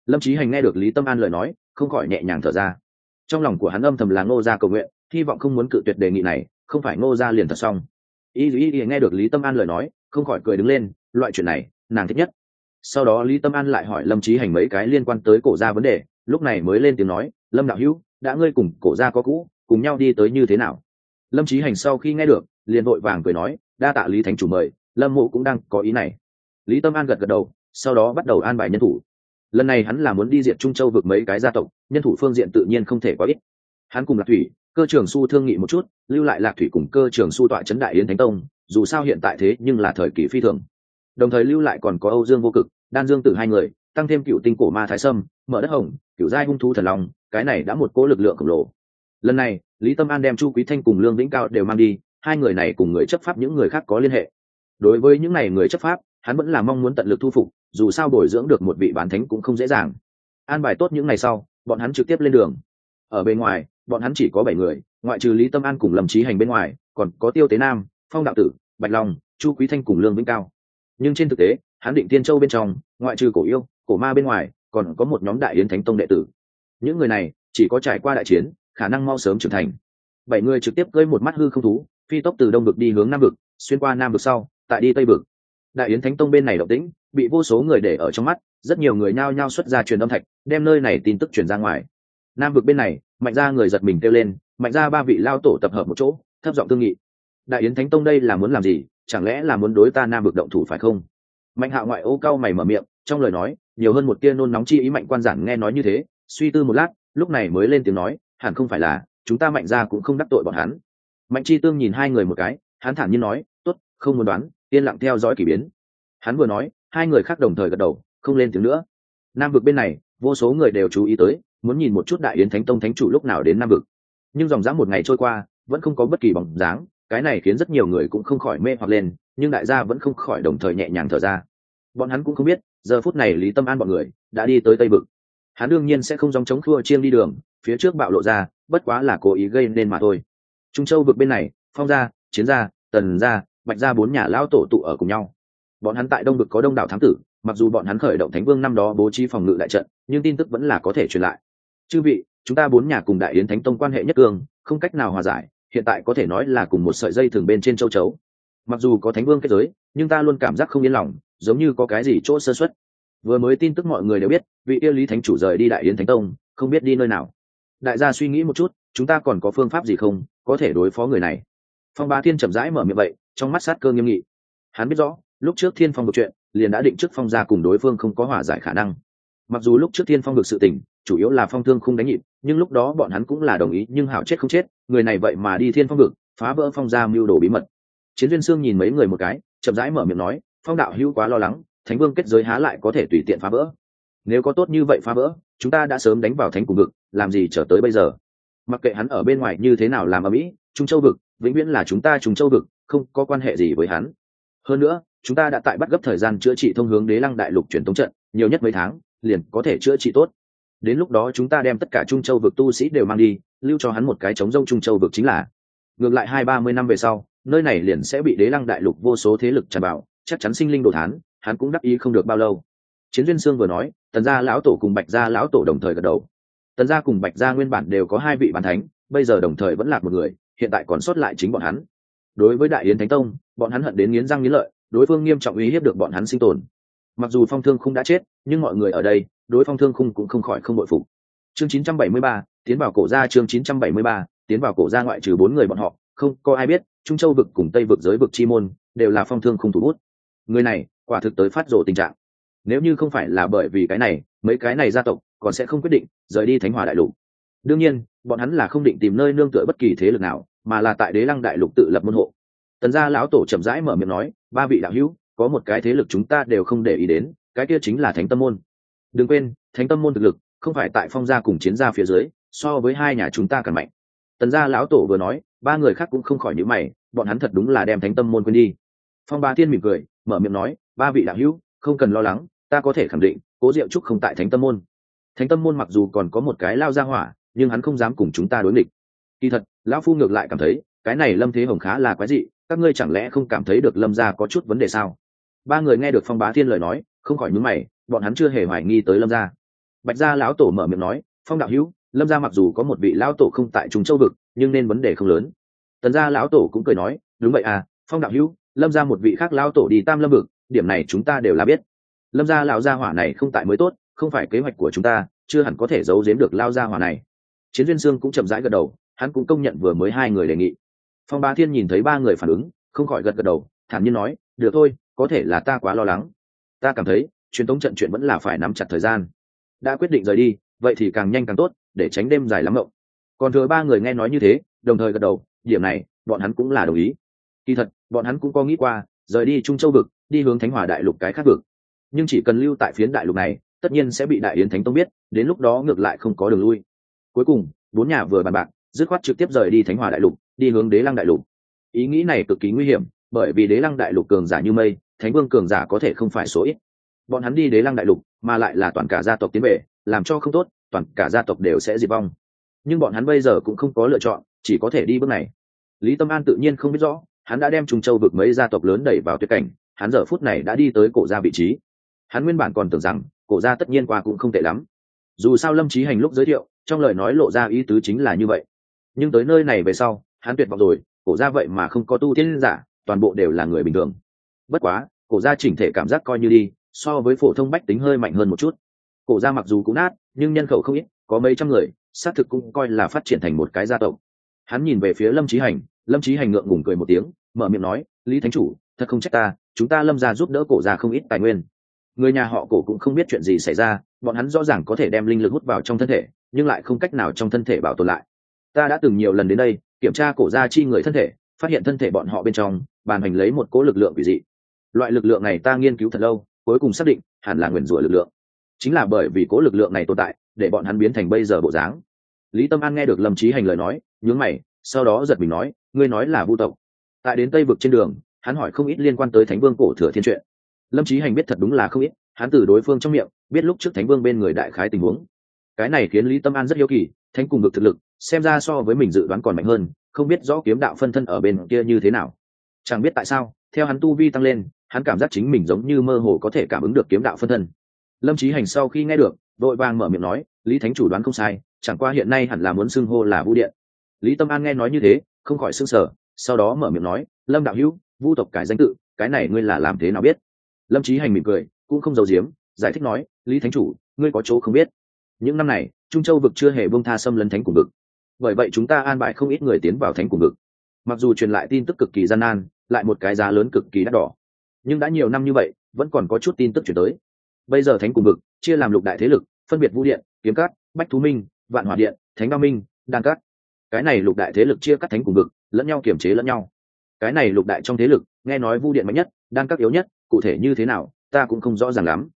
Lâm trí hành nghe được lý tâm an lời nói, không khỏi nhẹ nhàng thở ra. Trong lòng của hắn âm thầm là ngô gia cầu nguyện, hy vọng không muốn cự tuyệt đề nghị này, không phải ngô gia liền thật xong. Y ý y nghe được lý tâm an lời nói không khỏi cười đứng lên, loại chuyện này, nàng thích nhất. Sau đó lý tâm an lại hỏi lâm trí hành mấy cái liên quan tới cổ gia vấn đề, lúc này mới lên tiếng nói, lâm đạo hữu, đã ngươi cùng cổ gia có cũ, cùng nhau đi tới như thế nào? Lâm trí hành sau khi nghe được, liền vội vàng cười nói, đa tạ lý thánh chủ mời, lâm mộ cũng đang có ý này. Lý tâm an gật gật đầu, sau đó bắt đầu an bài nhân thủ. Lần này hắn là muốn đi diện trung châu vực mấy cái gia tộc, nhân thủ phương diện tự nhiên không thể có ít. Hắn cùng lạc thủy, cơ trường su thương nghị một chút, lưu lại lạc thủy cùng cơ trường su tọa trấn đại yến thánh tông dù sao hiện tại thế nhưng là thời kỳ phi thường. Đồng thời lưu lại còn có âu dương vô cực, đan dương tử hai người, tăng thêm cựu tinh cổ ma thái sâm, mở đất hồng cựu giai hung thú thần long, cái này đã một cố lực lượng khổng lồ. Lần này, lý tâm an đem chu quý thanh cùng lương vĩnh cao đều mang đi, hai người này cùng người chấp pháp những người khác có liên hệ. Đối với những n à y người chấp pháp, hắn vẫn là mong muốn tận lực thu phục, dù sao bồi dưỡng được một vị bán thánh cũng không dễ dàng. An bài tốt những ngày sau, bọn hắn trực tiếp lên đường. Ở bên ngoài, bọn hắn chỉ có bảy người, ngoại trừ lý tâm an cùng lâm trí hành bên ngoài, còn có tiêu tế nam phong đạo tử, bạch long, chu quý thanh cùng lương vĩnh cao. Nhưng trên thực tế, hắn định tiên châu bên trong, ngoại trừ cổ yêu, cổ ma bên ngoài, còn có một nhóm đại yến thánh tông đệ tử. Những người này, chỉ có trải qua đại chiến, khả năng mau sớm trưởng thành. Bảy người trực tiếp gây một mắt hư không thú, phi tốc từ đông vực đi hướng nam vực, xuyên qua nam vực sau, tại đi tây vực. Đại yến thánh tông bên này động tĩnh, bị vô số người để ở trong mắt, rất nhiều người nhao nhao xuất ra truyền âm thạch, đem nơi này tin tức truyền ra ngoài. Nam vực bên này, mạnh ra người giật mình kêu lên, mạnh ra ba vị lao tổ tập hợp một chỗ, thấp giọng thương nghị đại yến thánh tông đây là muốn làm gì? Chẳng lẽ là muốn đối ta nam bực động thủ phải không? Mạnh hạ ngoại ô cao mày mở miệng, trong lời nói, nhiều hơn một tia nôn nóng chi ý mạnh quan giản nghe nói như thế, suy tư một lát, lúc này mới lên tiếng nói, hẳn không phải là, chúng ta mạnh ra cũng không đắc tội bọn hắn. Mạnh chi tương nhìn hai người một cái, hắn thản nhiên nói, tốt, không muốn đoán, yên lặng theo dõi k ỳ biến. Hắn vừa nói, hai người khác đồng thời gật đầu, không lên tiếng nữa. Nam vực bên này, vô số người đều chú ý tới, muốn nhìn một chút đại yến thánh tông thánh chủ lúc nào đến nam vực. Nhưng dòng dã một ngày trôi qua, vẫn không có bất kỳ bóng dáng cái này khiến rất nhiều người cũng không khỏi mê hoặc lên nhưng đại gia vẫn không khỏi đồng thời nhẹ nhàng thở ra. Bọn hắn cũng không biết giờ phút này lý tâm an bọn người đã đi tới tây bực, hắn đương nhiên sẽ không dòng chống thua chiêng đi đường phía trước bạo lộ ra bất quá là cố ý gây nên mà thôi. Trung châu vực bên này phong gia chiến gia tần gia bạch gia bốn nhà lão tổ tụ ở cùng nhau. Bọn hắn tại đông vực có đông đảo thám tử mặc dù bọn hắn khởi động thánh vương năm đó bố trí phòng ngự đại trận nhưng tin tức vẫn là có thể truyền lại. Chư vị chúng ta bốn nhà cùng đại yến thánh tông quan hệ nhất cương không cách nào hòa giải hiện tại có thể nói là cùng một sợi dây thường bên trên châu chấu. Mặc dù có thánh vương kết giới, nhưng ta luôn cảm giác không yên lòng, giống như có cái gì chỗ sơ xuất vừa mới tin tức mọi người đều biết, vị yêu lý thánh chủ rời đi đại yến thánh tông, không biết đi nơi nào. Đại gia suy nghĩ một chút, chúng ta còn có phương pháp gì không, có thể đối phó người này? Phong ba thiên chậm rãi mở miệng vậy, trong mắt sát cơ nghiêm nghị. Hắn biết rõ, lúc trước thiên phong một chuyện, liền đã định trước phong gia cùng đối phương không có hòa giải khả năng mặc dù lúc trước thiên phong được sự tình, chủ yếu là phong thương không đánh nhịp, nhưng lúc đó bọn hắn cũng là đồng ý, nhưng hảo chết không chết, người này vậy mà đi thiên phong vực, phá vỡ phong gia mưu đồ bí mật. Chiến duyên sương nhìn mấy người một cái, chậm rãi mở miệng nói, phong đạo hữu quá lo lắng, thánh vương kết giới há lại có thể tùy tiện phá vỡ. Nếu có tốt như vậy phá vỡ, chúng ta đã sớm đánh vào thánh cùng vực, làm gì trở tới bây giờ? Mặc kệ hắn ở bên ngoài như thế nào làm ở mỹ trung châu vực, vĩnh viễn là chúng ta trung châu vực, không có quan hệ gì với hắn. Hơn nữa, chúng ta đã tại bắt gấp thời gian chữa trị thông hướng đế lăng đại lục truyền thống trận, nhiều nhất mấy tháng liền có thể chữa trị tốt. Đến lúc đó chúng ta đem tất cả trung châu vực tu sĩ đều mang đi, lưu cho hắn một cái chống rông trung châu vực chính là. Ngược lại hai ba mươi năm về sau, nơi này liền sẽ bị đế lăng đại lục vô số thế lực tràn vào, chắc chắn sinh linh đồ thán, hắn cũng đắc ý không được bao lâu. Chiến duyên sương vừa nói, tần gia lão tổ cùng bạch gia lão tổ đồng thời gật đầu. Tần gia cùng bạch gia nguyên bản đều có hai vị bàn thánh, bây giờ đồng thời vẫn là một người, hiện tại còn sót lại chính bọn hắn. Đối với đại yến thánh tông, bọn hắn hận đến nghiến răng nghiến lợi, đối phương nghiêm trọng uy hiếp được bọn hắn sinh tồn mặc dù phong thương khung đã chết nhưng mọi người ở đây đối phong thương khung cũng không khỏi không bội phục. Chương 973, tiến vào cổ gia chương 973, tiến vào cổ gia ngoại trừ bốn người bọn họ không có ai biết trung châu vực cùng tây vực giới vực chi môn đều là phong thương khung thủ bút. Người này quả thực tới phát rộ tình trạng. Nếu như không phải là bởi vì cái này mấy cái này gia tộc còn sẽ không quyết định rời đi thánh hòa đại lục. Đương nhiên bọn hắn là không định tìm nơi nương tựa bất kỳ thế lực nào mà là tại đế lăng đại lục tự lập môn hộ. Tần gia lão tổ chậm rãi mở miệng nói ba vị đạo hữu có một cái thế lực chúng ta đều không để ý đến, cái kia chính là thánh tâm môn. Đừng quên, thánh tâm môn thực lực, không phải tại phong gia cùng chiến gia phía dưới, so với hai nhà chúng ta cần mạnh. Tần gia lão tổ vừa nói, ba người khác cũng không khỏi nhíu mày, bọn hắn thật đúng là đem thánh tâm môn quên đi. Phong ba thiên mỉm cười, mở miệng nói, ba vị đạo hữu, không cần lo lắng, ta có thể khẳng định, cố diệu trúc không tại thánh tâm môn. Thánh tâm môn mặc dù còn có một cái lao ra hỏa, nhưng hắn không dám cùng chúng ta đối nghịch. Kỳ thật, lão phu ngược lại cảm thấy, cái này lâm thế hồng khá là quái dị, các ngươi chẳng lẽ không cảm thấy được lâm gia có chút vấn đề sao? Ba người nghe được phong bá thiên lời nói, không khỏi nhúng mày, bọn hắn chưa hề hoài nghi tới lâm gia. Bạch gia lão tổ mở miệng nói, phong đạo hữu, lâm gia mặc dù có một vị lão tổ không tại trung châu vực, nhưng nên vấn đề không lớn. Tần gia lão tổ cũng cười nói, đúng vậy à phong đạo hữu, lâm gia một vị khác lão tổ đi tam lâm vực, điểm này chúng ta đều là biết. Lâm gia lão gia hỏa này không tại mới tốt, không phải kế hoạch của chúng ta, chưa hẳn có thể giấu giếm được lao gia hỏa này. Chiến duyên sương cũng chậm rãi gật đầu, hắn cũng công nhận vừa mới hai người đề nghị. Phong ba thiên nhìn thấy ba người phản ứng, không khỏi gật gật đầu, thản nhiên nói, được thôi có thể là ta quá lo lắng. Ta cảm thấy, truyền thống trận chuyện vẫn là phải nắm chặt thời gian. Đã quyết định rời đi, vậy thì càng nhanh càng tốt, để tránh đêm dài lắm mộng. Còn thừa ba người nghe nói như thế, đồng thời gật đầu, điểm này, bọn hắn cũng là đồng ý. Kỳ thật, bọn hắn cũng có nghĩ qua, rời đi trung châu vực, đi hướng thánh hòa đại lục cái khác vực. Nhưng chỉ cần lưu tại phiến đại lục này, tất nhiên sẽ bị đại yến thánh tông biết, đến lúc đó ngược lại không có đường lui. Cuối cùng, bốn nhà vừa bàn bạc, dứt khoát trực tiếp rời đi thánh hòa đại lục, đi hướng đế lăng đại lục. Ý nghĩ này cực kỳ nguy hiểm bởi vì đế lăng đại lục cường giả như mây, thánh vương cường giả có thể không phải số ít. Bọn hắn đi đế lăng đại lục, mà lại là toàn cả gia tộc tiến về, làm cho không tốt, toàn cả gia tộc đều sẽ diệt vong. Nhưng bọn hắn bây giờ cũng không có lựa chọn, chỉ có thể đi bước này. Lý tâm an tự nhiên không biết rõ, hắn đã đem trung châu vực mấy gia tộc lớn đẩy vào tuyệt cảnh, hắn giờ phút này đã đi tới cổ gia vị trí. Hắn nguyên bản còn tưởng rằng, cổ gia tất nhiên qua cũng không tệ lắm. Dù sao lâm trí hành lúc giới thiệu, trong lời nói lộ ra ý tứ chính là như vậy. Nhưng tới nơi này về sau, hắn tuyệt vọng rồi, cổ gia vậy mà không có tu tiên giả toàn bộ đều là người bình thường. Bất quá, cổ gia chỉnh thể cảm giác coi như đi, so với phổ thông bách tính hơi mạnh hơn một chút. Cổ gia mặc dù cũng nát, nhưng nhân khẩu không ít, có mấy trăm người, xác thực cũng coi là phát triển thành một cái gia tộc. Hắn nhìn về phía lâm trí hành, lâm trí hành ngượng ngùng cười một tiếng, mở miệng nói, lý thánh chủ, thật không trách ta, chúng ta lâm ra giúp đỡ cổ ra không ít tài nguyên. Người nhà họ cổ cũng không biết chuyện gì xảy ra, bọn hắn rõ ràng có thể đem linh lực hút vào trong thân thể, nhưng lại không cách nào trong thân thể bảo tồn lại. Ta đã từng nhiều lần đến đây, kiểm tra cổ ra chi người thân thể phát hiện thân thể bọn họ bên trong, bàn hành lấy một cố lực lượng quỷ dị. Loại lực lượng này ta nghiên cứu thật lâu, cuối cùng xác định hẳn là nguyền rủa lực lượng. Chính là bởi vì cố lực lượng này tồn tại, để bọn hắn biến thành bây giờ bộ dáng. Lý tâm an nghe được lâm trí hành lời nói, nhướng mày, sau đó giật mình nói, ngươi nói là vu tộc. Tại đến tây vực trên đường, hắn hỏi không ít liên quan tới thánh vương cổ thừa thiên truyện. lâm trí hành biết thật đúng là không ít, hắn từ đối phương trong miệng biết lúc trước thánh vương bên người đại khái tình huống. Cái này khiến lý tâm an rất hiếu kỳ, thánh cùng ngực thực lực, xem ra so với mình dự đoán còn mạnh hơn không biết rõ kiếm đạo phân thân ở bên kia như thế nào. Chẳng biết tại sao, theo hắn tu vi tăng lên, hắn cảm giác chính mình giống như mơ hồ có thể cảm ứng được kiếm đạo phân thân. Lâm trí hành sau khi nghe được đội vàng mở miệng nói, lý thánh chủ đoán không sai, chẳng qua hiện nay hẳn là muốn xưng hô là vũ điện. Lý tâm an nghe nói như thế, không khỏi s ư n g sở sau đó mở miệng nói, lâm đạo hữu, vu tộc cải danh tự, cái này ngươi là làm thế nào biết? Lâm trí hành mỉm cười, cũng không giấu giếm, giải thích nói, lý thánh chủ, ngươi có chỗ không biết. Những năm này, trung châu vực chưa hề bông tha xâm lấn thánh cùng vực bởi vậy chúng ta an bài không ít người tiến vào thánh cùng ngực mặc dù truyền lại tin tức cực kỳ gian nan, lại một cái giá lớn cực kỳ đắt đỏ. Nhưng đã nhiều năm như vậy, vẫn còn có chút tin tức chuyển tới. Bây giờ thánh cùng ngực chia làm lục đại thế lực, phân biệt vũ điện, kiếm cát, bách thú minh, vạn hỏa điện, thánh đao minh, đan cát. Cái này lục đại thế lực chia cắt thánh cùng ngực lẫn nhau kiểm chế lẫn nhau. Cái này lục đại trong thế lực, nghe nói vu điện mạnh nhất, đan cát yếu nhất, cụ thể như thế nào, ta cũng không rõ ràng lắm.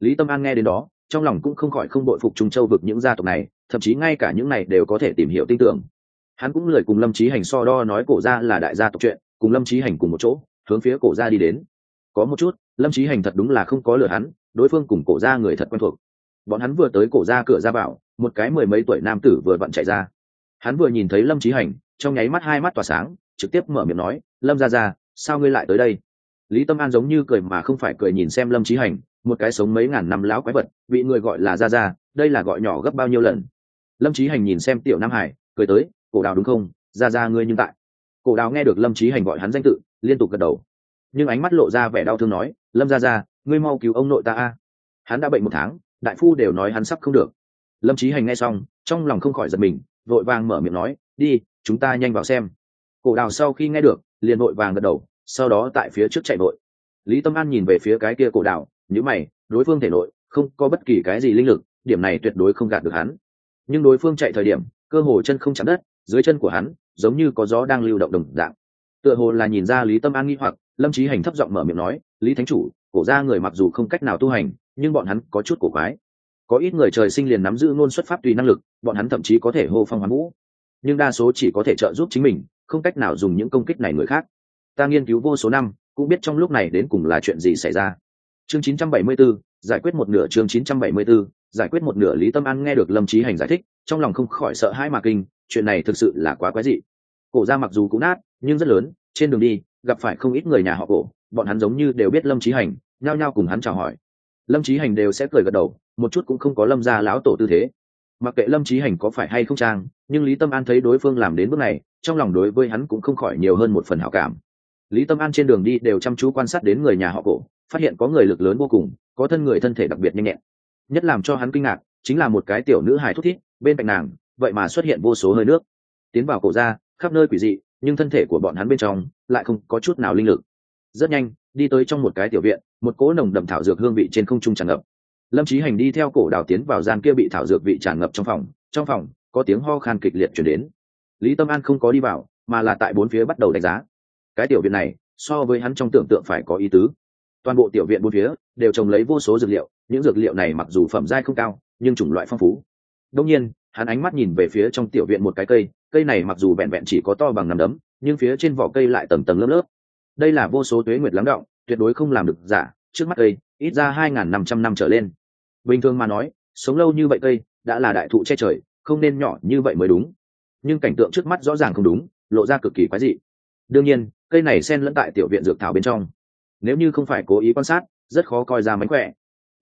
Lý tâm an nghe đến đó, trong lòng cũng không khỏi không bội phục trung châu vực những gia tộc này thậm chí ngay cả những này đều có thể tìm hiểu tin tưởng. Hắn cũng lời cùng lâm trí hành so đo nói cổ ra là đại gia tộc chuyện, cùng lâm trí hành cùng một chỗ, hướng phía cổ ra đi đến. Có một chút, lâm trí hành thật đúng là không có lừa hắn, đối phương cùng cổ ra người thật quen thuộc. Bọn hắn vừa tới cổ ra cửa ra bảo một cái mười mấy tuổi nam tử vừa vặn chạy ra. Hắn vừa nhìn thấy lâm trí hành, trong nháy mắt hai mắt tỏa sáng, trực tiếp mở miệng nói, lâm ra ra sao ngươi lại tới đây? Lý tâm an giống như cười mà không phải cười nhìn xem lâm trí hành, một cái sống mấy ngàn năm láo quái vật, bị người gọi là ra ra đây là gọi nhỏ gấp bao nhiêu lần lâm trí hành nhìn xem tiểu nam hải, cười tới, cổ đào đúng không? Ra ra ngươi nhưng tại. Cổ đào nghe được lâm trí hành gọi hắn danh tự, liên tục gật đầu. Nhưng ánh mắt lộ ra vẻ đau thương nói, lâm ra ra, ngươi mau cứu ông nội ta a. Hắn đã bệnh một tháng, đại phu đều nói hắn sắp không được. Lâm trí hành nghe xong, trong lòng không khỏi giật mình, vội vàng mở miệng nói, đi, chúng ta nhanh vào xem. Cổ đào sau khi nghe được, liền vội vàng gật đầu, sau đó tại phía trước chạy vội. Lý tâm an nhìn về phía cái kia cổ đào nhữ mày, đối phương thể nội không có bất kỳ cái gì linh lực, điểm này tuyệt đối không gạt được hắn nhưng đối phương chạy thời điểm cơ hồ chân không chạm đất dưới chân của hắn giống như có gió đang lưu động đồng dạng. Tựa hồ là nhìn ra lý tâm an nghi hoặc lâm trí hành thấp giọng mở miệng nói lý thánh chủ cổ ra người mặc dù không cách nào tu hành nhưng bọn hắn có chút cổ quái. Có ít người trời sinh liền nắm giữ ngôn xuất pháp tùy năng lực bọn hắn thậm chí có thể hô phong hoán vũ. Nhưng đa số chỉ có thể trợ giúp chính mình không cách nào dùng những công kích này người khác. Ta nghiên cứu vô số năm cũng biết trong lúc này đến cùng là chuyện gì xảy ra. Chương 974, giải quyết một nửa chương 974, giải quyết một nửa lý tâm an nghe được lâm trí hành giải thích, trong lòng không khỏi sợ hãi mà kinh, chuyện này thực sự là quá quái dị. Cổ ra mặc dù cũng nát, nhưng rất lớn, trên đường đi, gặp phải không ít người nhà họ cổ, bọn hắn giống như đều biết lâm trí hành, nhao nhao cùng hắn chào hỏi. Lâm trí hành đều sẽ cười gật đầu, một chút cũng không có lâm ra lão tổ tư thế. Mặc kệ lâm trí hành có phải hay không trang, nhưng lý tâm an thấy đối phương làm đến bước này, trong lòng đối với hắn cũng không khỏi nhiều hơn một phần hảo cảm. Lý tâm an trên đường đi đều chăm chú quan sát đến người nhà họ cổ, phát hiện có người lực lớn vô cùng, có thân người thân thể đặc biệt nhanh nhẹn nhất làm cho hắn kinh ngạc, chính là một cái tiểu nữ hài thúc thít, bên cạnh nàng, vậy mà xuất hiện vô số hơi nước. Tiến vào cổ ra, khắp nơi quỷ dị, nhưng thân thể của bọn hắn bên trong lại không có chút nào linh lực. Rất nhanh, đi tới trong một cái tiểu viện, một cỗ nồng đậm thảo dược hương vị trên không trung tràn ngập. Lâm trí hành đi theo cổ đào tiến vào gian kia bị thảo dược vị tràn ngập trong phòng trong phòng có tiếng ho khan kịch liệt chuyển đến. Lý tâm an không có đi vào, mà là tại bốn phía bắt đầu đánh giá. Cái tiểu viện này, so với hắn trong tưởng tượng phải có ý tứ. Toàn bộ tiểu viện bốn phía đều trồng lấy vô số dược liệu những dược liệu này mặc dù phẩm giai không cao, nhưng chủng loại phong phú. Đông nhiên, hắn ánh mắt nhìn về phía trong tiểu viện một cái cây cây này mặc dù vẹn vẹn chỉ có to bằng nằm đấm, nhưng phía trên vỏ cây lại tầng tầng lớp lớp. Đây là vô số tuế nguyệt lắng động, tuyệt đối không làm được giả, trước mắt cây, ít ra hai n g h n năm trăm năm trở lên. Bình thường mà nói, sống lâu như vậy cây, đã là đại thụ che trời, không nên nhỏ như vậy mới đúng. Nhưng cảnh tượng trước mắt rõ ràng không đúng, lộ ra cực kỳ quái dị. Đương nhiên, cây này xen lẫn tại tiểu viện dược thảo bên trong. Nếu như không phải cố ý quan sát, rất khó coi ra mánh khỏe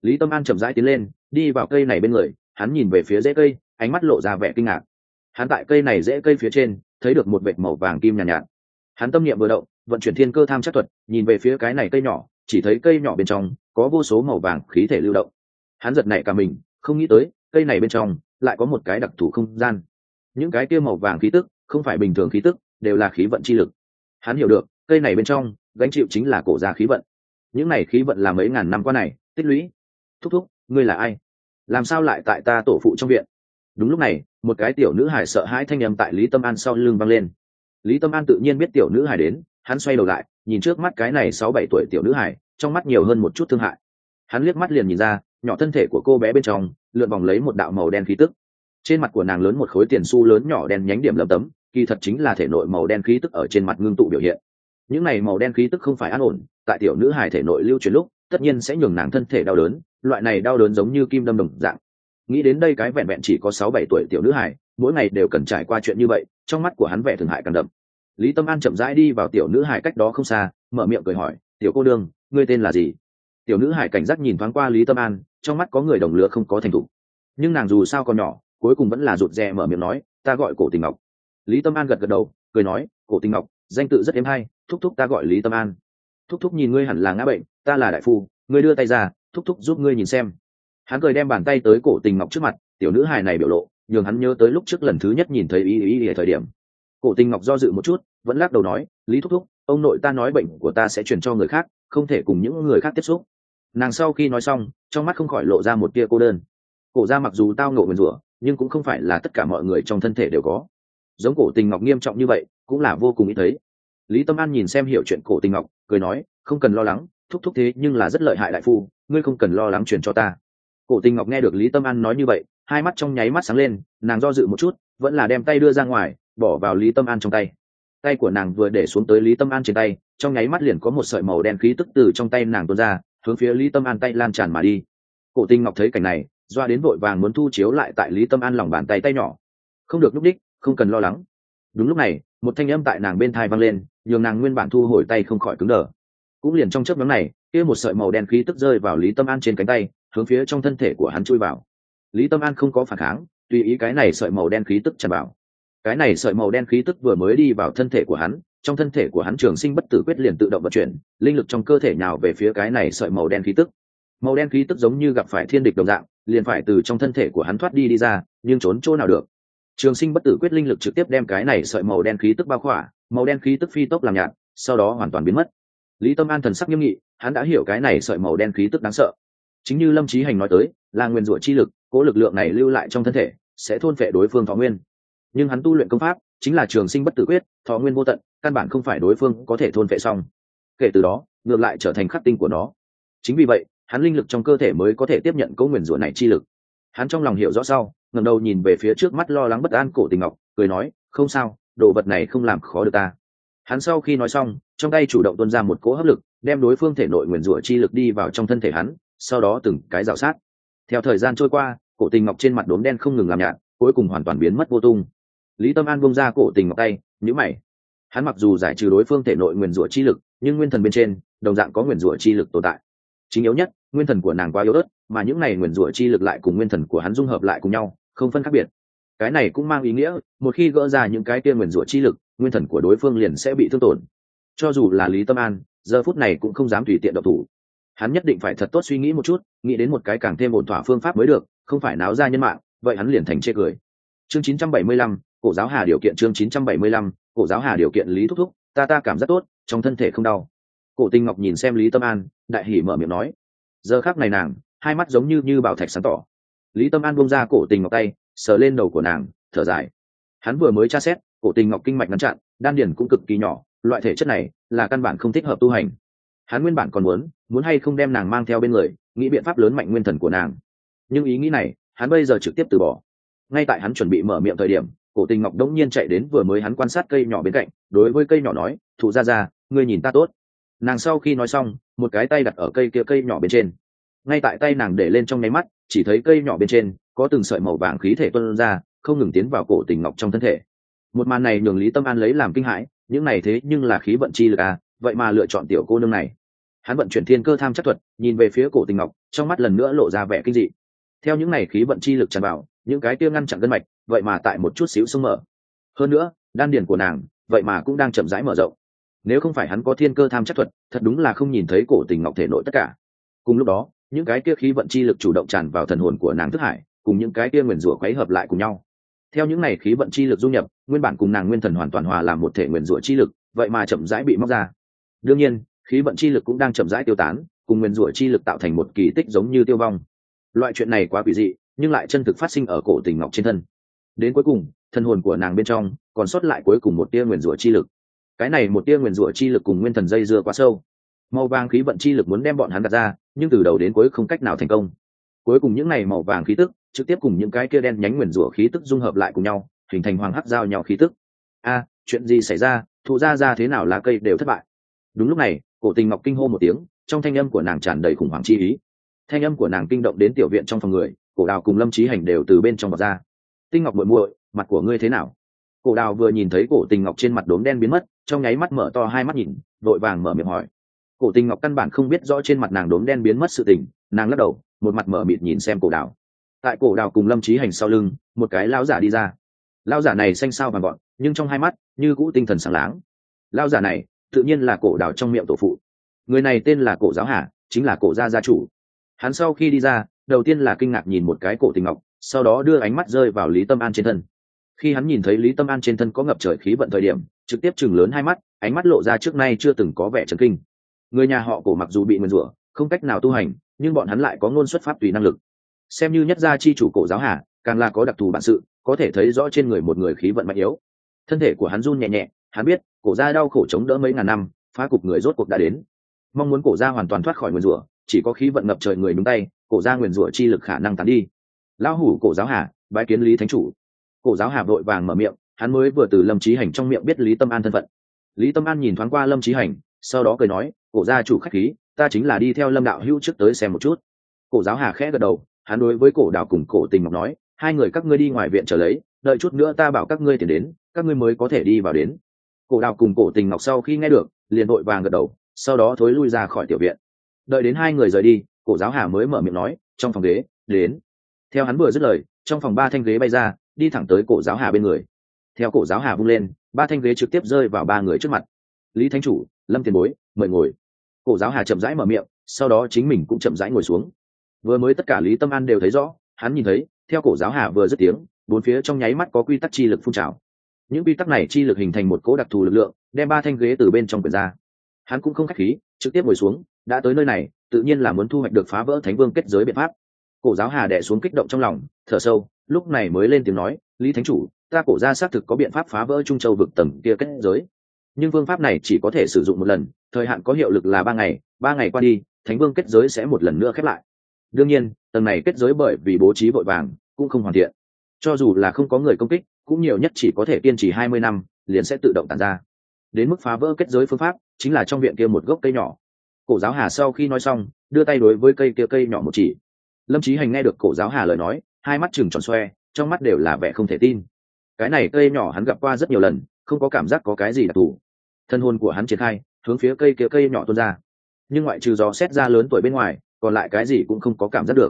lý tâm an chậm rãi tiến lên đi vào cây này bên người hắn nhìn về phía rễ cây ánh mắt lộ ra vẻ kinh ngạc. Hắn tại cây này rễ cây phía trên thấy được một vệt màu vàng kim nhàn nhạt, nhạt hắn tâm niệm vừa động vận chuyển thiên cơ tham chắc thuật nhìn về phía cái này cây nhỏ chỉ thấy cây nhỏ bên trong có vô số màu vàng khí thể lưu động. Hắn giật nảy cả mình không nghĩ tới cây này bên trong lại có một cái đặc thù không gian. Những cái kia màu vàng khí tức không phải bình thường khí tức đều là khí vận chi lực. Hắn hiểu được cây này bên trong gánh chịu chính là cổ gia khí vận. Những này khí vận là mấy ngàn năm qua này tích lũy thúc thúc, ngươi là ai? Làm sao lại tại ta tổ phụ trong viện? Đúng lúc này, một cái tiểu nữ hải sợ hãi thanh â m tại lý tâm an sau lưng văng lên. Lý tâm an tự nhiên biết tiểu nữ hải đến, hắn xoay đầu lại, nhìn trước mắt cái này sáu bảy tuổi tiểu nữ hải trong mắt nhiều hơn một chút thương hại. Hắn liếc mắt liền nhìn ra, nhỏ thân thể của cô bé bên trong, lượn vòng lấy một đạo màu đen khí tức. Trên mặt của nàng lớn một khối tiền su lớn nhỏ đen nhánh điểm lấm tấm, kỳ thật chính là thể nội màu đen khí tức ở trên mặt ngưng tụ biểu hiện. Những này màu đen khí tức không phải an ổn, tại tiểu nữ hải thể nội lưu truyền lúc tất nhiên sẽ nhường nàng thân thể đau đớn, loại này đau đớn giống như kim đâm đồng dạng. Nghĩ đến đây cái vẹn vẹn chỉ có sáu bảy tuổi tiểu nữ hải mỗi ngày đều cần trải qua chuyện như vậy, trong mắt của hắn vẻ thường hại càng đậm. Lý tâm an chậm rãi đi vào tiểu nữ hải cách đó không xa, mở miệng cười hỏi, tiểu cô đương ngươi tên là gì? Tiểu nữ hải cảnh giác nhìn thoáng qua lý tâm an, trong mắt có người đồng lứa không có thành thục. Nhưng nàng dù sao còn nhỏ, cuối cùng vẫn là rụt rè mở miệng nói, ta gọi cổ tình ngọc. Lý tâm an gật gật đầu, cười nói, cổ tình ngọc, danh tự rất êm hay, thúc thúc ta gọi lý tâm an. Thúc thúc nhìn ngươi hẳn là ngã bệnh ta là đại phu, ngươi đưa tay ra, thúc thúc giúp ngươi nhìn xem. Hắn cười đem bàn tay tới cổ tình ngọc trước mặt, tiểu nữ hài này biểu lộ, nhường hắn nhớ tới lúc trước lần thứ nhất nhìn thấy ý ý ý thời điểm. Cổ tình ngọc do dự một chút, vẫn lắc đầu nói, lý thúc thúc, ông nội ta nói bệnh của ta sẽ truyền cho người khác, không thể cùng những người khác tiếp xúc. Nàng sau khi nói xong, trong mắt không khỏi lộ ra một tia cô đơn. Cổ ra mặc dù tao ngộ nguyền rủa, nhưng cũng không phải là tất cả mọi người trong thân thể đều có. Giống cổ tình ngọc nghiêm trọng như vậy, cũng là vô cùng ý thấy. Lý tâm an nhìn xem hiểu chuyện cổ tình ngọc, cười nói, không cần lo lắng thúc thúc thế nhưng là rất lợi hại đại phu, ngươi không cần lo lắng truyền cho ta. Cổ tình ngọc nghe được lý tâm an nói như vậy, hai mắt trong nháy mắt sáng lên, nàng do dự một chút, vẫn là đem tay đưa ra ngoài, bỏ vào lý tâm an trong tay. Tay của nàng vừa để xuống tới lý tâm an trên tay, trong nháy mắt liền có một sợi màu đen khí tức từ trong tay nàng tuôn ra, hướng phía lý tâm an tay lan tràn mà đi. Cổ tinh ngọc thấy cảnh này, doa đến vội vàng muốn thu chiếu lại tại lý tâm an lòng bàn tay tay nhỏ. Không được lúc đích, không cần lo lắng. Đúng lúc này, một thanh âm tại nàng bên thai vang lên, nhường nàng nguyên bản thu hồi tay không khỏi cứng đờ cũng liền trong chớp nhoáng này, kia một sợi màu đen khí tức rơi vào lý tâm an trên cánh tay, hướng phía trong thân thể của hắn chui vào. Lý tâm an không có phản kháng, tùy ý cái này sợi màu đen khí tức tràn vào. Cái này sợi màu đen khí tức vừa mới đi vào thân thể của hắn, trong thân thể của hắn trường sinh bất tử quyết liền tự động vận chuyển, linh lực trong cơ thể nhào về phía cái này sợi màu đen khí tức. Màu đen khí tức giống như gặp phải thiên địch đồng dạng, liền phải từ trong thân thể của hắn thoát đi đi ra, nhưng trốn chỗ nào được. Trường sinh bất tử quyết linh lực trực tiếp đem cái này sợi màu đen khí tức bao khỏa, màu đen khí tức phi tốc làm nhạt, sau đó hoàn toàn biến mất lý tâm an thần sắc nghiêm nghị, hắn đã hiểu cái này sợi màu đen khí tức đáng sợ. Chính như lâm trí hành nói tới, là nguyên rủa chi lực, cố lực lượng này lưu lại trong thân thể, sẽ thôn phệ đối phương thọ nguyên. Nhưng hắn tu luyện công pháp, chính là trường sinh bất tử quyết, thọ nguyên vô tận, căn bản không phải đối phương có thể thôn phệ xong. Kể từ đó, ngược lại trở thành khắc tinh của nó. Chính vì vậy, hắn linh lực trong cơ thể mới có thể tiếp nhận cấu nguyền rủa này chi lực. Hắn trong lòng hiểu rõ sau ngầm đầu nhìn về phía trước mắt lo lắng bất an cổ tình ngọc, cười nói, không sao, đồ vật này không làm khó được ta hắn sau khi nói xong, trong tay chủ động tuân ra một cỗ hấp lực, đem đối phương thể nội nguyền rủa chi lực đi vào trong thân thể hắn, sau đó từng cái rào sát. Theo thời gian trôi qua, cổ tình ngọc trên mặt đốm đen không ngừng làm nhạt, cuối cùng hoàn toàn biến mất vô tung. Lý tâm an bông ra cổ tình ngọc tay nhữ mày. Hắn mặc dù giải trừ đối phương thể nội nguyền rủa chi lực, nhưng nguyên thần bên trên, đồng dạng có nguyền rủa chi lực tồn tại. Chính yếu nhất, nguyên thần của nàng quá yếu ớt, mà những này nguyền rủa chi lực lại cùng nguyên thần của hắn dung hợp lại cùng nhau, không phân khác biệt cái này cũng mang ý nghĩa một khi gỡ ra những cái kia nguyền rủa chi lực nguyên thần của đối phương liền sẽ bị thương tổn. Cho dù là lý tâm an giờ phút này cũng không dám tùy tiện độc thủ. Hắn nhất định phải thật tốt suy nghĩ một chút nghĩ đến một cái càng thêm ổn thỏa phương pháp mới được không phải náo ra nhân mạng vậy hắn liền thành chê cười. Chương 975, cổ giáo hà điều kiện chương 975, cổ giáo hà điều kiện lý thúc thúc ta ta cảm giác tốt trong thân thể không đau. Cổ tinh ngọc nhìn xem lý tâm an đại hỉ mở miệng nói. Giờ khác này nàng hai mắt giống như như bảo thạch sáng tỏ. Lý tâm an buông ra cổ tình ngọc tay sờ lên đầu của nàng, thở dài. Hắn vừa mới tra xét, cổ tình ngọc kinh mạch ngăn chặn, đan điền cũng cực kỳ nhỏ, loại thể chất này là căn bản không thích hợp tu hành. Hắn nguyên bản còn muốn muốn hay không đem nàng mang theo bên người, nghĩ biện pháp lớn mạnh nguyên thần của nàng. Nhưng ý nghĩ này, hắn bây giờ trực tiếp từ bỏ. Ngay tại hắn chuẩn bị mở miệng thời điểm, cổ tình ngọc đống nhiên chạy đến vừa mới hắn quan sát cây nhỏ bên cạnh, đối với cây nhỏ nói, thụ ra ra ngươi nhìn ta tốt. Nàng sau khi nói xong, một cái tay đặt ở cây kia cây nhỏ bên trên. Ngay tại tay nàng để lên trong nháy mắt chỉ thấy cây nhỏ bên trên có từng sợi màu vàng khí thể tuân ra, không ngừng tiến vào cổ tình ngọc trong thân thể. Một màn này nhường lý tâm an lấy làm kinh hãi, những này thế nhưng là khí vận chi lực à vậy mà lựa chọn tiểu cô nương này. Hắn vận chuyển thiên cơ tham chắc thuật, nhìn về phía cổ tình ngọc, trong mắt lần nữa lộ ra vẻ kinh dị. Theo những này khí vận chi lực tràn vào, những cái kia ngăn chặn gân mạch, vậy mà tại một chút xíu sông mở. Hơn nữa, đan điền của nàng, vậy mà cũng đang chậm rãi mở rộng. Nếu không phải hắn có thiên cơ tham chắc thuật, thật đúng là không nhìn thấy cổ tình ngọc thể nội tất cả. Cùng lúc đó những cái kia khí vận chi lực chủ động tràn vào thần hồn của nàng thức hải, cùng những cái kia nguyền rủa quấy hợp lại cùng nhau. Theo những này khí vận chi lực du nhập, nguyên bản cùng nàng nguyên thần hoàn toàn hòa làm một thể nguyền rủa chi lực, vậy mà chậm rãi bị móc ra. Đương nhiên, khí vận chi lực cũng đang chậm rãi tiêu tán, cùng nguyền rủa chi lực tạo thành một kỳ tích giống như tiêu vong. Loại chuyện này quá quỷ dị, nhưng lại chân thực phát sinh ở cổ tình ngọc trên thân. Đến cuối cùng thân hồn của nàng bên trong còn sót lại cuối cùng một tia nguyền rủa chi lực. Cái này một tia nguyền rủa chi lực cùng nguyên thần dây dưa quá sâu màu vàng khí vận chi lực muốn đem bọn hắn đặt ra, nhưng từ đầu đến cuối không cách nào thành công. Cuối cùng những này màu vàng khí tức, trực tiếp cùng những cái kia đen nhánh nguyền rủa khí tức dung hợp lại cùng nhau, hình thành hoàng hắc giao nhau khí tức. A, chuyện gì xảy ra? Thụ ra ra thế nào lá cây đều thất bại. Đúng lúc này, cổ tình ngọc kinh hô một tiếng, trong thanh âm của nàng tràn đầy khủng hoảng chi ý. Thanh âm của nàng kinh động đến tiểu viện trong phòng người, cổ đào cùng lâm trí hành đều từ bên trong bọc ra. Tinh ngọc muội muội, mặt của ngươi thế nào? Cổ đào vừa nhìn thấy cổ tình ngọc trên mặt đốm đen biến mất, trong nháy mắt mở to hai mắt nhìn, vội vàng mở miệng hỏi cổ tình ngọc căn bản không biết rõ trên mặt nàng đốm đen biến mất sự tình, nàng lắc đầu, một mặt mở mịt nhìn xem cổ đào tại cổ đào cùng lâm trí hành sau lưng, một cái lao giả đi ra. Lao giả này xanh sao vàng gọn, nhưng trong hai mắt, như cũ tinh thần sáng láng. Lao giả này, tự nhiên là cổ đào trong miệng tổ phụ. Người này tên là cổ giáo hà, chính là cổ gia gia chủ. Hắn sau khi đi ra, đầu tiên là kinh ngạc nhìn một cái cổ tình ngọc, sau đó đưa ánh mắt rơi vào lý tâm an trên thân. Khi hắn nhìn thấy lý tâm an trên thân có ngập trời khí vận thời điểm, trực tiếp chừng lớn hai mắt, ánh mắt lộ ra trước nay chưa từng có vẻ trấn kinh người nhà họ cổ mặc dù bị nguyền rủa, không cách nào tu hành, nhưng bọn hắn lại có ngôn xuất pháp tùy năng lực. Xem như nhất gia chi chủ cổ giáo hà, càng là có đặc thù bản sự, có thể thấy rõ trên người một người khí vận mạnh yếu. Thân thể của hắn run nhẹ nhẹ, hắn biết, cổ gia đau khổ chống đỡ mấy ngàn năm, phá cục người rốt cuộc đã đến. Mong muốn cổ gia hoàn toàn thoát khỏi nguyền rủa, chỉ có khí vận ngập trời người đúng tay, cổ gia nguyền rủa chi lực khả năng tán đi. Lão hủ cổ giáo hà, bái kiến lý thánh chủ. Cổ giáo hà vội vàng mở miệng, hắn mới vừa từ lâm trí hành trong miệng biết lý tâm an thân phận. Lý tâm an nhìn thoáng qua lâm trí hành, sau đó cười nói cổ gia chủ khách khí, ta chính là đi theo lâm đạo hữu trước tới xem một chút. Cổ giáo hà khẽ gật đầu, hắn đối với cổ đào cùng cổ tình ngọc nói, hai người các ngươi đi ngoài viện trở lấy, đợi chút nữa ta bảo các ngươi tiền đến, các ngươi mới có thể đi vào đến. Cổ đào cùng cổ tình ngọc sau khi nghe được, liền vội vàng gật đầu, sau đó thối lui ra khỏi tiểu viện. Đợi đến hai người rời đi, cổ giáo hà mới mở miệng nói, trong phòng ghế, đến. Theo hắn vừa dứt lời, trong phòng ba thanh ghế bay ra, đi thẳng tới cổ giáo hà bên người. Theo cổ giáo hà vung lên, ba thanh ghế trực tiếp rơi vào ba người trước mặt. Lý thanh chủ, lâm tiền bối mời ngồi. Cổ giáo hà chậm rãi mở miệng, sau đó chính mình cũng chậm rãi ngồi xuống. Vừa mới tất cả lý tâm an đều thấy rõ, hắn nhìn thấy, theo cổ giáo hà vừa dứt tiếng, bốn phía trong nháy mắt có quy tắc chi lực phun trào. Những quy tắc này chi lực hình thành một cỗ đặc thù lực lượng, đem ba thanh ghế từ bên trong quyển ra. Hắn cũng không k h á c h khí, trực tiếp ngồi xuống, đã tới nơi này, tự nhiên là muốn thu hoạch được phá vỡ thánh vương kết giới biện pháp. Cổ giáo hà đẻ xuống kích động trong lòng, thở sâu, lúc này mới lên tiếng nói, lý thánh chủ, ta cổ ra xác thực có biện pháp phá vỡ trung châu vực tầng kia kết giới. Nhưng phương pháp này chỉ có thể sử dụng một lần thời hạn có hiệu lực là ba ngày ba ngày qua đi, thánh vương kết giới sẽ một lần nữa khép lại. Đương nhiên, tầng này kết giới bởi vì bố trí vội vàng, cũng không hoàn thiện. Cho dù là không có người công kích, cũng nhiều nhất chỉ có thể kiên trì hai mươi năm, liền sẽ tự động tàn ra. Đến mức phá vỡ kết giới phương pháp, chính là trong viện kia một gốc cây nhỏ. Cổ giáo hà sau khi nói xong, đưa tay đối với cây kia cây nhỏ một chỉ. Lâm trí hành nghe được cổ giáo hà lời nói, hai mắt chừng tròn xoe, trong mắt đều là vẻ không thể tin. Cái này cây nhỏ hắn gặp qua rất nhiều lần, không có cảm giác có cái gì đặc thù. Thân hồn của hắn triển khai hướng phía cây kia cây nhỏ tuôn ra. Nhưng ngoại trừ gió xét ra lớn tuổi bên ngoài, còn lại cái gì cũng không có cảm giác được.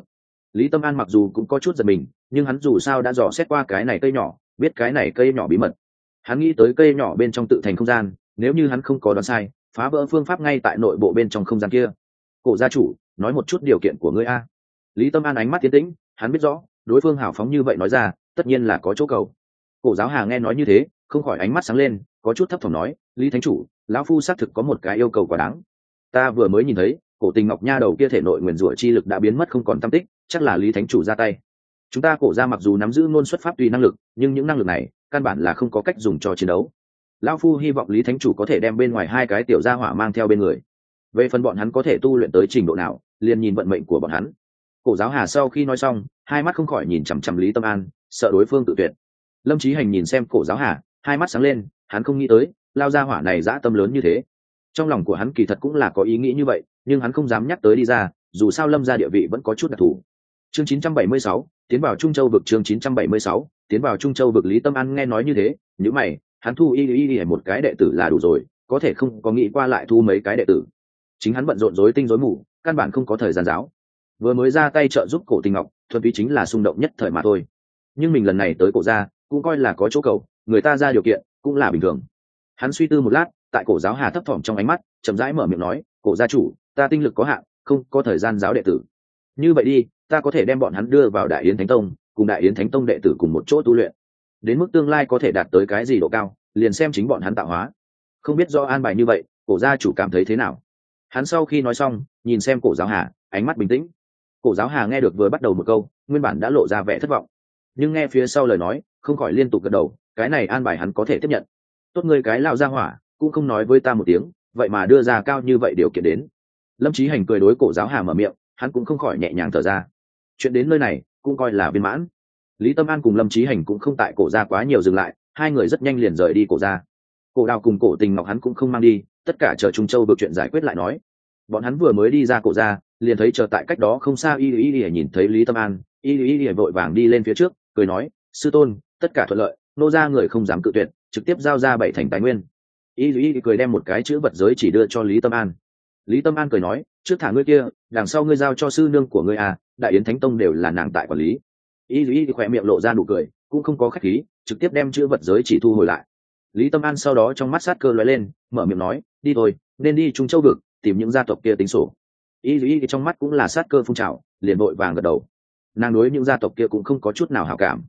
Lý tâm an mặc dù cũng có chút giật mình, nhưng hắn dù sao đã dò xét qua cái này cây nhỏ, biết cái này cây nhỏ bí mật. Hắn nghĩ tới cây nhỏ bên trong tự thành không gian, nếu như hắn không có đoán sai, phá vỡ phương pháp ngay tại nội bộ bên trong không gian kia. Cổ gia chủ, nói một chút điều kiện của ngươi a. Lý tâm an ánh mắt tiến tĩnh, hắn biết rõ, đối phương hào phóng như vậy nói ra, tất nhiên là có chỗ cầu. Cổ giáo hà nghe nói như thế, không khỏi ánh mắt sáng lên, có chút thấp thỏm nói, lý thánh chủ lão phu xác thực có một cái yêu cầu quá đáng. Ta vừa mới nhìn thấy, cổ tình ngọc nha đầu kia thể nội nguyền rủa chi lực đã biến mất không còn tam tích, chắc là lý thánh chủ ra tay. Chúng ta cổ ra mặc dù nắm giữ ngôn xuất pháp tùy năng lực, nhưng những năng lực này, căn bản là không có cách dùng cho chiến đấu. Lão phu hy vọng lý thánh chủ có thể đem bên ngoài hai cái tiểu gia hỏa mang theo bên người. Về phần bọn hắn có thể tu luyện tới trình độ nào, liền nhìn vận mệnh của bọn hắn. Cổ giáo hà sau khi nói xong, hai mắt không khỏi nhìn chằm chằm lý tâm an, sợ đối phương tự tuyệt. Lâm trí hành nhìn xem cổ giáo hà, hai mắt sáng lên, hắn không nghĩ tới lao ra hỏa này dã tâm lớn như thế. Trong lòng của hắn kỳ thật cũng là có ý nghĩ như vậy nhưng hắn không dám nhắc tới đi ra dù sao lâm ra địa vị vẫn có chút đặc thù. Chương 976, tiến vào trung châu vực chương 976, tiến vào trung châu vực lý tâm an nghe nói như thế nhữ mày hắn thu y y y một cái đệ tử là đủ rồi có thể không có nghĩ qua lại thu mấy cái đệ tử. Chính hắn bận rộn rối tinh rối mù căn bản không có thời gian giáo. Vừa mới ra tay trợ giúp cổ tình ngọc thuần túy chính là xung động nhất thời mà thôi. Nhưng mình lần này tới cổ ra cũng coi là có chỗ cầu người ta ra điều kiện cũng là bình thường hắn suy tư một lát, tại cổ giáo hà thấp thỏm trong ánh mắt, chậm rãi mở miệng nói, cổ gia chủ, ta tinh lực có hạn, không có thời gian giáo đệ tử. Như vậy đi, ta có thể đem bọn hắn đưa vào đại yến thánh tông, cùng đại yến thánh tông đệ tử cùng một chỗ tu luyện. Đến mức tương lai có thể đạt tới cái gì độ cao, liền xem chính bọn hắn tạo hóa. Không biết do an bài như vậy, cổ gia chủ cảm thấy thế nào? Hắn sau khi nói xong, nhìn xem cổ giáo hà, ánh mắt bình tĩnh. Cổ giáo hà nghe được vừa bắt đầu một câu, nguyên bản đã lộ ra vẻ thất vọng. Nhưng nghe phía sau lời nói, không khỏi liên tục gật đầu, cái này an bài hắn có thể tiếp nhận tốt ngươi cái lao ra hỏa, cũng không nói với ta một tiếng, vậy mà đưa ra cao như vậy điều kiện đến. Lâm trí hành cười đối cổ giáo hà mở miệng, hắn cũng không khỏi nhẹ nhàng thở ra. Chuyện đến nơi này, cũng coi là viên mãn. Lý tâm an cùng lâm trí hành cũng không tại cổ ra quá nhiều dừng lại, hai người rất nhanh liền rời đi cổ ra cổ đào cùng cổ tình ngọc hắn cũng không mang đi, tất cả chờ trung châu được chuyện giải quyết lại nói. Bọn hắn vừa mới đi ra cổ ra liền thấy chờ tại cách đó không xa y y y nhìn thấy lý tâm an, y y y vội vàng đi lên phía trước, cười nói, sư tôn, tất cả thuận lợi, nô ra người không dám cự tuyệt trực tiếp giao ra bảy thành tài nguyên. Y y cười đem một cái chữ vật giới chỉ đưa cho lý tâm an. Lý tâm an cười nói, trước thả ngươi kia, đằng sau ngươi giao cho sư nương của ngươi à đại yến thánh tông đều là nàng tại quản lý. Y y khỏe miệng lộ ra nụ cười, cũng không có khách khí, trực tiếp đem chữ vật giới chỉ thu hồi lại. Lý tâm an sau đó trong mắt sát cơ lóe lên, mở miệng nói, đi thôi, nên đi trung châu vực, tìm những gia tộc kia tính sổ. Y y trong mắt cũng là sát cơ phun trào, liền vội vàng gật đầu. Nàng đối những gia tộc kia cũng không có chút nào hảo cảm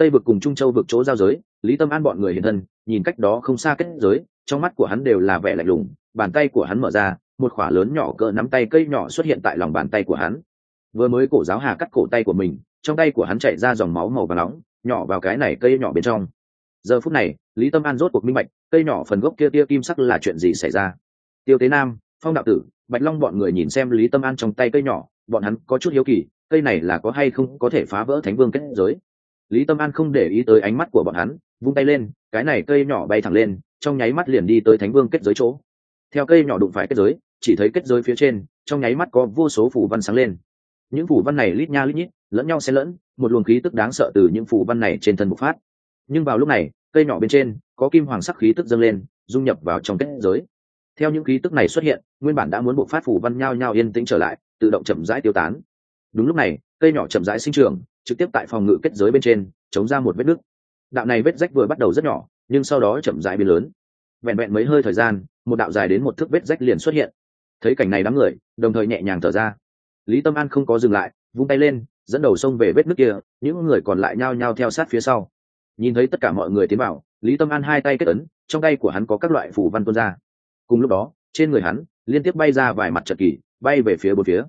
tây vực cùng trung châu vực chỗ giao giới, lý tâm an bọn người hiện thân, nhìn cách đó không xa kết giới, trong mắt của hắn đều là vẻ lạnh lùng, bàn tay của hắn mở ra, một khỏa lớn nhỏ cỡ nắm tay cây nhỏ xuất hiện tại lòng bàn tay của hắn. Vừa mới cổ giáo hà cắt cổ tay của mình, trong tay của hắn chạy ra dòng máu màu và nóng, nhỏ vào cái này cây nhỏ bên trong. Giờ phút này, lý tâm an rốt cuộc minh bạch, cây nhỏ phần gốc kia tia kim sắc là chuyện gì xảy ra. Tiêu tế nam, phong đạo tử, bạch long bọn người nhìn xem lý tâm an trong tay cây nhỏ, bọn hắn có chút hiếu kỳ, cây này là có hay không có thể phá vỡ thánh vương kết giới lý tâm an không để ý tới ánh mắt của bọn hắn, vung tay lên, cái này cây nhỏ bay thẳng lên, trong nháy mắt liền đi tới thánh vương kết giới chỗ. Theo cây nhỏ đụng phải kết giới, chỉ thấy kết giới phía trên, trong nháy mắt có vô số phủ văn sáng lên. Những phủ văn này lít nha lít nhít, lẫn nhau xen lẫn, một luồng khí tức đáng sợ từ những phủ văn này trên thân bộc phát. Nhưng vào lúc này, cây nhỏ bên trên, có kim hoàng sắc khí tức dâng lên, dung nhập vào trong kết giới. Theo những khí tức này xuất hiện, nguyên bản đã muốn bộc phát phủ văn nhao nhao yên tĩnh trở lại, tự động chậm rãi tiêu tán. Đúng lúc này, cây nhỏ chậm rãi sinh trưởng trực tiếp tại phòng ngự kết giới bên trên, chống ra một vết nứt. Đạo này vết rách vừa bắt đầu rất nhỏ, nhưng sau đó chậm rãi biến lớn. Vẹn vẹn mấy hơi thời gian, một đạo dài đến một thước vết rách liền xuất hiện. Thấy cảnh này đám người, đồng thời nhẹ nhàng thở ra. Lý tâm an không có dừng lại, vung tay lên, dẫn đầu xông về vết nước kia, những người còn lại nhao nhao theo sát phía sau. Nhìn thấy tất cả mọi người tiến vào, lý tâm an hai tay kết ấn, trong tay của hắn có các loại phủ văn tuôn ra. Cùng lúc đó, trên người hắn, liên tiếp bay ra vài mặt trận kỳ, bay về phía bốn phía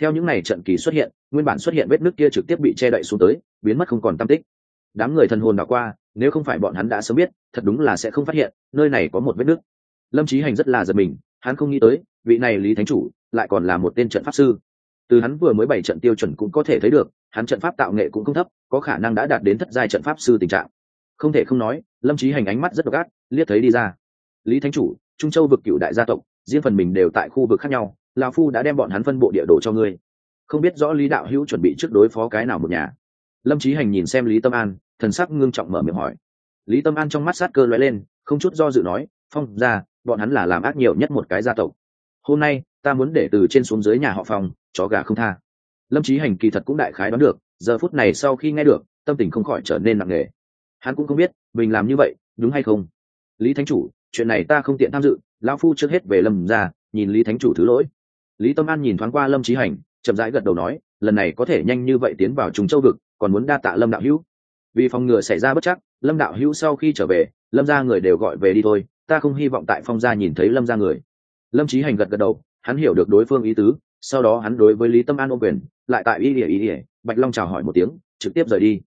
theo những này trận kỳ xuất hiện, nguyên bản xuất hiện vết nước kia trực tiếp bị che đậy xuống tới, biến mất không còn tam tích. Đám người thần hồn đ qua, nếu không phải bọn hắn đã sớm biết, thật đúng là sẽ không phát hiện, nơi này có một vết nước lâm trí hành rất là giật mình, hắn không nghĩ tới, vị này lý thánh chủ lại còn là một tên trận pháp sư. Từ hắn vừa mới bảy trận tiêu chuẩn cũng có thể thấy được, hắn trận pháp tạo nghệ cũng không thấp, có khả năng đã đạt đến thất giai trận pháp sư tình trạng. Không thể không nói, lâm trí hành ánh mắt rất độc ác, liếc thấy đi ra. Lý thánh chủ, trung châu vực cựu đại gia tộc, riêng phần mình đều tại khu vực khác nhau lão phu đã đem bọn hắn phân bộ địa đồ cho ngươi. Không biết rõ lý đạo hữu chuẩn bị trước đối phó cái nào một nhà. Lâm trí hành nhìn xem lý tâm an, thần sắc ngưng trọng mở miệng hỏi. Lý tâm an trong mắt sát cơ lóe lên, không chút do dự nói, phong ra bọn hắn là làm ác nhiều nhất một cái gia tộc. Hôm nay, ta muốn để từ trên xuống dưới nhà họ phong, chó gà không tha. Lâm trí hành kỳ thật cũng đại khái đoán được, giờ phút này sau khi nghe được, tâm tình không khỏi trở nên nặng nề. Hắn cũng không biết, mình làm như vậy, đúng hay không? Lý thánh chủ, chuyện này ta không tiện tham dự, lão phu trước hết về lâm ra nhìn lý thánh chủ thứ lỗi lý tâm an nhìn thoáng qua lâm trí hành, chậm rãi gật đầu nói, lần này có thể nhanh như vậy tiến vào trùng châu vực, còn muốn đa tạ lâm đạo hữu. Vì phòng ngừa xảy ra bất chắc, lâm đạo hữu sau khi trở về, lâm ra người đều gọi về đi thôi, ta không hy vọng tại phong gia nhìn thấy lâm ra người. Lâm trí hành gật gật đầu, hắn hiểu được đối phương ý tứ, sau đó hắn đối với lý tâm an ô quyền, lại tại ý ỉa ý ỉa bạch long chào hỏi một tiếng, trực tiếp rời đi.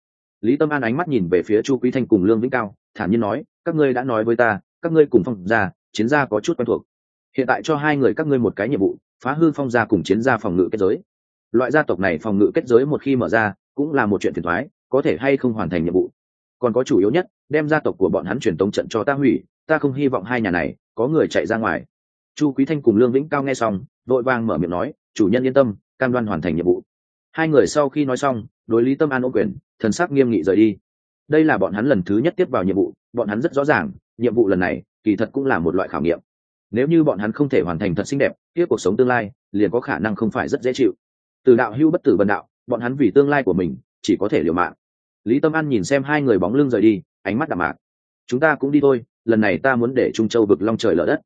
Lý tâm an ánh mắt nhìn về phía chu quý thanh cùng lương vĩnh cao, thản nhiên nói, các ngươi đã nói với ta, các ngươi cùng phong gia, chiến gia có chút quen thuộc. Hiện tại cho hai người các ngươi một cái nhiệm vụ phá hư phong gia cùng chiến gia phòng ngự kết giới. Loại gia tộc này phòng ngự kết giới một khi mở ra, cũng là một chuyện phiền thoái có thể hay không hoàn thành nhiệm vụ. Còn có chủ yếu nhất, đem gia tộc của bọn hắn truyền tống trận cho ta hủy, ta không hy vọng hai nhà này có người chạy ra ngoài. Chu quý thanh cùng lương vĩnh cao nghe xong, vội vàng mở miệng nói, chủ nhân yên tâm, cam đoan hoàn thành nhiệm vụ. Hai người sau khi nói xong, đối lý tâm an ô quyền, thần sắc nghiêm nghị rời đi. Đây là bọn hắn lần thứ nhất tiếp vào nhiệm vụ, bọn hắn rất rõ ràng, nhiệm vụ lần này kỳ thật cũng là một loại khảo nghiệm nếu như bọn hắn không thể hoàn thành thật xinh đẹp tiếp cuộc sống tương lai liền có khả năng không phải rất dễ chịu. Từ đạo hưu bất tử bần đạo, bọn hắn vì tương lai của mình chỉ có thể liều mạng. Lý tâm an nhìn xem hai người bóng lưng rời đi, ánh mắt đạm mạc. Chúng ta cũng đi thôi, lần này ta muốn để trung châu vực long trời lở đất.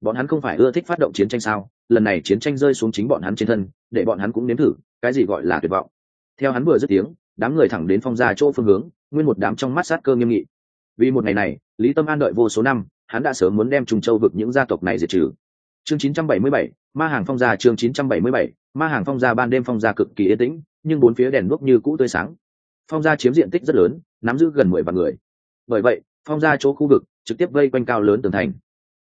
Bọn hắn không phải ưa thích phát động chiến tranh sao? Lần này chiến tranh rơi xuống chính bọn hắn trên thân, để bọn hắn cũng nếm thử, cái gì gọi là tuyệt vọng. Theo hắn vừa dứt tiếng, đám người thẳng đến phong ra chỗ phương hướng, nguyên một đám trong mắt sát cơ nghiêm nghị. Vì một ngày này, lý tâm an đợi vô số năm hắn đã sớm muốn đem trung châu vực những gia tộc này diệt trừ. Chương 977, ma hàng phong gia chương 977, ma hàng phong gia ban đêm phong gia cực kỳ yên tĩnh nhưng bốn phía đèn đuốc như cũ tươi sáng. Phong gia chiếm diện tích rất lớn nắm giữ gần mười vạn người. Bởi vậy phong gia chỗ khu vực trực tiếp vây quanh cao lớn tường thành.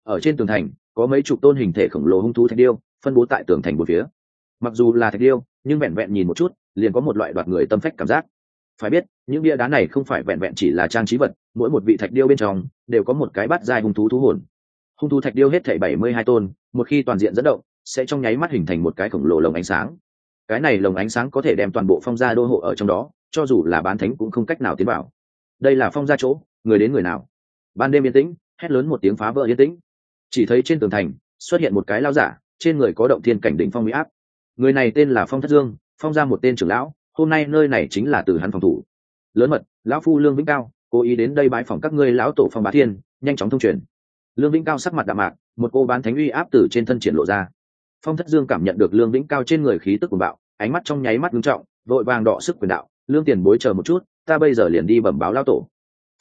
Ở trên tường thành có mấy chục tôn hình thể khổng lồ hung thú thạch điêu phân bố tại tường thành một phía. Mặc dù là thạch điêu nhưng vẹn vẹn nhìn một chút liền có một loại đoạt người tâm phách cảm giác. Phải biết những bia đá này không phải vẹn vẹn chỉ là trang trí vật mỗi một vị thạch điêu bên trong đều có một cái bát dài hung thú thú hồn. Hung thú thạch điêu hết thảy bảy mươi hai tôn, một khi toàn diện dẫn động, sẽ trong nháy mắt hình thành một cái khổng lồ lồng ánh sáng. Cái này lồng ánh sáng có thể đem toàn bộ phong gia đô hộ ở trong đó, cho dù là bán thánh cũng không cách nào tiến vào. Đây là phong gia chỗ, người đến người nào? Ban đêm yên tĩnh, hét lớn một tiếng phá vỡ yên tĩnh. Chỉ thấy trên tường thành, xuất hiện một cái lao giả, trên người có động thiên cảnh đỉnh phong huy áp. Người này tên là phong thất dương, phong ra một tên trưởng lão, hôm nay nơi này chính là từ hắn phòng thủ. Lớn mật, lão phu lương vĩnh cao cố ý đến đây bái phòng các ngươi lão tổ phong bá thiên, nhanh chóng thông truyền. Lương vĩnh cao sắc mặt đạm mạc, một cô bán thánh uy áp từ trên thân triển lộ ra. Phong thất dương cảm nhận được lương vĩnh cao trên người khí tức của bạo, ánh mắt trong nháy mắt ngưng trọng, vội vàng đọ sức quyền đạo, lương tiền bối chờ một chút, ta bây giờ liền đi bẩm báo lão tổ.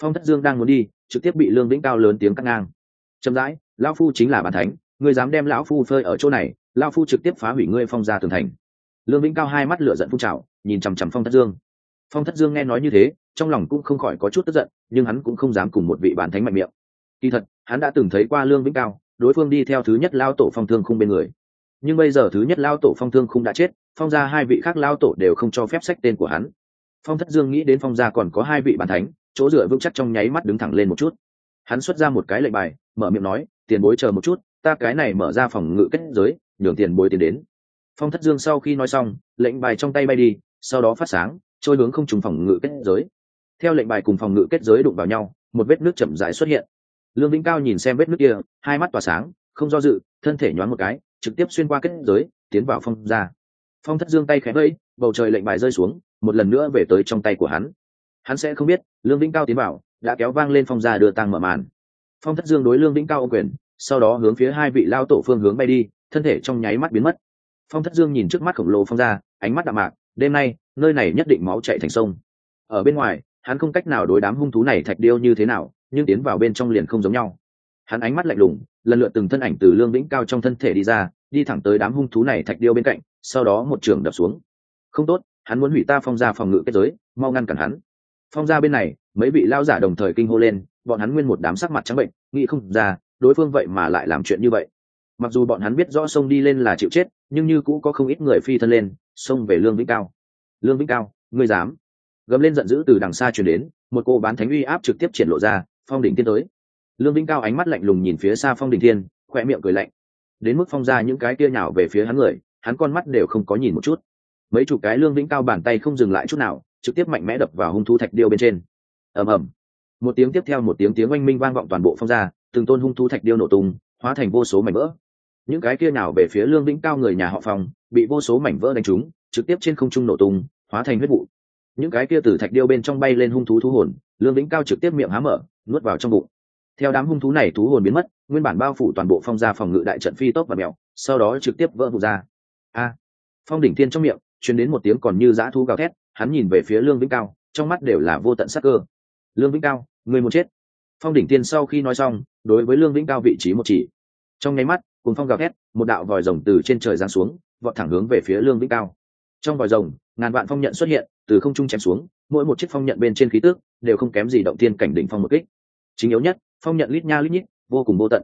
Phong thất dương đang muốn đi, trực tiếp bị lương vĩnh cao lớn tiếng cắt ngang. Chậm rãi, lão phu chính là bàn thánh, ngươi dám đem lão phu phơi ở chỗ này, lão phu trực tiếp phá hủy ngươi phong ra tường thành. Lương vĩnh cao hai mắt lửa giận phun trào, nhìn chằm chằm phong thất dương. Phong thất dương nghe nói như thế trong lòng cũng không khỏi có chút tức giận, nhưng hắn cũng không dám cùng một vị bản thánh mạnh miệng. Kỳ thật, hắn đã từng thấy qua lương vĩnh cao, đối phương đi theo thứ nhất lao tổ phong thương khung bên người. Nhưng bây giờ thứ nhất lao tổ phong thương khung đã chết, phong ra hai vị khác lao tổ đều không cho phép sách tên của hắn. Phong thất dương nghĩ đến phong gia còn có hai vị bản thánh, chỗ dựa vững chắc trong nháy mắt đứng thẳng lên một chút. Hắn xuất ra một cái lệnh bài, mở miệng nói, tiền bối chờ một chút, ta cái này mở ra phòng ngự kết giới, nhường tiền bối tiến đến. Phong thất dương sau khi nói xong, lệnh bài trong tay bay đi, sau đó phát sáng, trôi hướng không trùng phòng ngự kết giới theo lệnh bài cùng phòng ngự kết giới đụng vào nhau, một vết nước chậm rãi xuất hiện. Lương vĩnh cao nhìn xem vết nước kia, hai mắt tỏa sáng, không do dự, thân thể nhoáng một cái, trực tiếp xuyên qua kết giới, tiến vào phong ra. Phong thất dương tay khẽ vẫy, bầu trời lệnh bài rơi xuống, một lần nữa về tới trong tay của hắn. Hắn sẽ không biết, lương vĩnh cao tiến vào, đã kéo vang lên phong ra đưa tăng mở màn. Phong thất dương đối lương vĩnh cao ô quyền, sau đó hướng phía hai vị lao tổ phương hướng bay đi, thân thể trong nháy mắt biến mất. Phong thất dương nhìn trước mắt khổng lồ phong ra, ánh mắt đạm mạc, đêm nay, nơi này nhất định máu chạy thành sông. Ở bên ngoài hắn không cách nào đối đám hung thú này thạch điêu như thế nào, nhưng tiến vào bên trong liền không giống nhau. Hắn ánh mắt lạnh lùng, lần lượt từng thân ảnh từ lương vĩnh cao trong thân thể đi ra, đi thẳng tới đám hung thú này thạch điêu bên cạnh, sau đó một trường đập xuống. Không tốt, hắn muốn hủy ta phong ra phòng ngự kết giới, mau ngăn cản hắn. Phong ra bên này, mấy vị lao giả đồng thời kinh hô lên, bọn hắn nguyên một đám sắc mặt trắng bệnh, nghĩ không ra, đối phương vậy mà lại làm chuyện như vậy. Mặc dù bọn hắn biết rõ sông đi lên là chịu chết, nhưng như cũ có không ít người phi thân lên, xông về lương vĩnh cao. Lương vĩnh cao, ngươi dám? Gầm lên giận dữ từ đằng xa chuyển đến, một cô bán thánh uy áp trực tiếp triển lộ ra, phong đỉnh tiên tới. Lương vĩnh cao ánh mắt lạnh lùng nhìn phía xa phong đỉnh thiên khoe miệng cười lạnh. Đến mức phong ra những cái kia nhào về phía hắn người, hắn con mắt đều không có nhìn một chút. Mấy chục cái lương vĩnh cao bàn tay không dừng lại chút nào, trực tiếp mạnh mẽ đập vào hung thú thạch điêu bên trên. Ầm ầm. Một tiếng tiếp theo một tiếng tiếng oanh minh vang vọng toàn bộ phong ra, từng tôn hung thú thạch điêu nổ tung, hóa thành vô số mảnh vỡ. Những cái kia nào về phía lương vĩnh cao người nhà họ phong, bị vô số mảnh vỡ đánh trúng, trực tiếp trên không trung nổ tung, hóa thành huyết vụ những cái kia từ thạch điêu bên trong bay lên hung thú thú hồn, lương vĩnh cao trực tiếp miệng há mở, nuốt vào trong bụng. Theo đám hung thú này thú hồn biến mất, nguyên bản bao phủ toàn bộ phong gia phòng ngự đại trận phi tốc và mèo sau đó trực tiếp vỡ vụ ra. A! Phong đỉnh thiên trong miệng, truyền đến một tiếng còn như dã thú gào thét, hắn nhìn về phía lương vĩnh cao, trong mắt đều là vô tận sắc cơ. Lương vĩnh cao, người muốn chết. Phong đỉnh tiên sau khi nói xong, đối với lương vĩnh cao vị trí một chỉ. Trong nháy mắt cùng phong gào thét, một đạo vòi rồng từ trên trời giáng xuống, vọt thẳng hướng về phía lương vĩnh cao. Trong vòi rồng ngàn vạn phong nhận xuất hiện, từ không trung chém xuống, mỗi một chiếc phong nhận bên trên khí tước đều không kém gì động tiên cảnh đỉnh phong một kích. Chính yếu nhất, phong nhận lít nha lít nhít, vô cùng vô tận.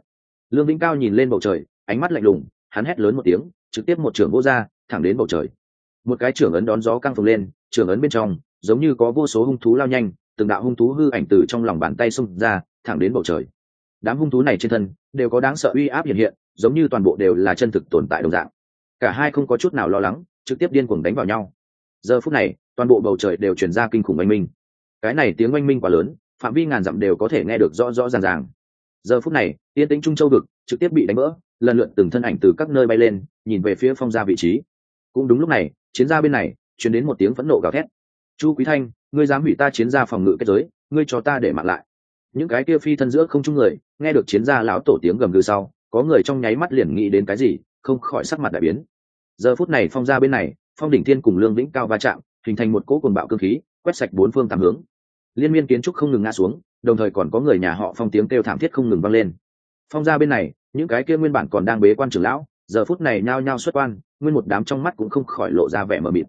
Lương vĩnh cao nhìn lên bầu trời, ánh mắt lạnh lùng, hắn hét lớn một tiếng, trực tiếp một trưởng vô ra thẳng đến bầu trời. Một cái trưởng ấn đón gió căng phồng lên, trưởng ấn bên trong, giống như có vô số hung thú lao nhanh, từng đạo hung thú hư ảnh từ trong lòng bàn tay xông ra, thẳng đến bầu trời. Đám hung thú này trên thân, đều có đáng sợ uy áp hiện hiện, giống như toàn bộ đều là chân thực tồn tại đồng dạng. Cả hai không có chút nào lo lắng, trực tiếp điên cuồng đánh vào nhau giờ phút này, toàn bộ bầu trời đều chuyển ra kinh khủng oanh minh. Cái này tiếng oanh minh quá lớn, phạm vi ngàn dặm đều có thể nghe được rõ rõ ràng ràng. Giờ phút này, yên tĩnh trung châu vực trực tiếp bị đánh vỡ, lần lượt từng thân ảnh từ các nơi bay lên, nhìn về phía phong gia vị trí. Cũng đúng lúc này, chiến gia bên này chuyển đến một tiếng phẫn nộ gào thét. Chu quý thanh, ngươi dám hủy ta chiến gia phòng ngự kết giới, ngươi cho ta để mạng lại. Những cái kia phi thân giữa không chung người, nghe được chiến gia lão tổ tiếng gầm gừ sau, có người trong nháy mắt liền nghĩ đến cái gì, không khỏi sắc mặt đại biến. Giờ phút này phong gia bên này phong đỉnh thiên cùng lương vĩnh cao va chạm, hình thành một cỗ cuồng bạo cơ khí, quét sạch bốn phương tám hướng. Liên miên kiến trúc không ngừng ngã xuống, đồng thời còn có người nhà họ phong tiếng kêu thảm thiết không ngừng vang lên. Phong ra bên này, những cái kia nguyên bản còn đang bế quan trưởng lão, giờ phút này nhao nhao xuất quan, nguyên một đám trong mắt cũng không khỏi lộ ra vẻ mờ mịt.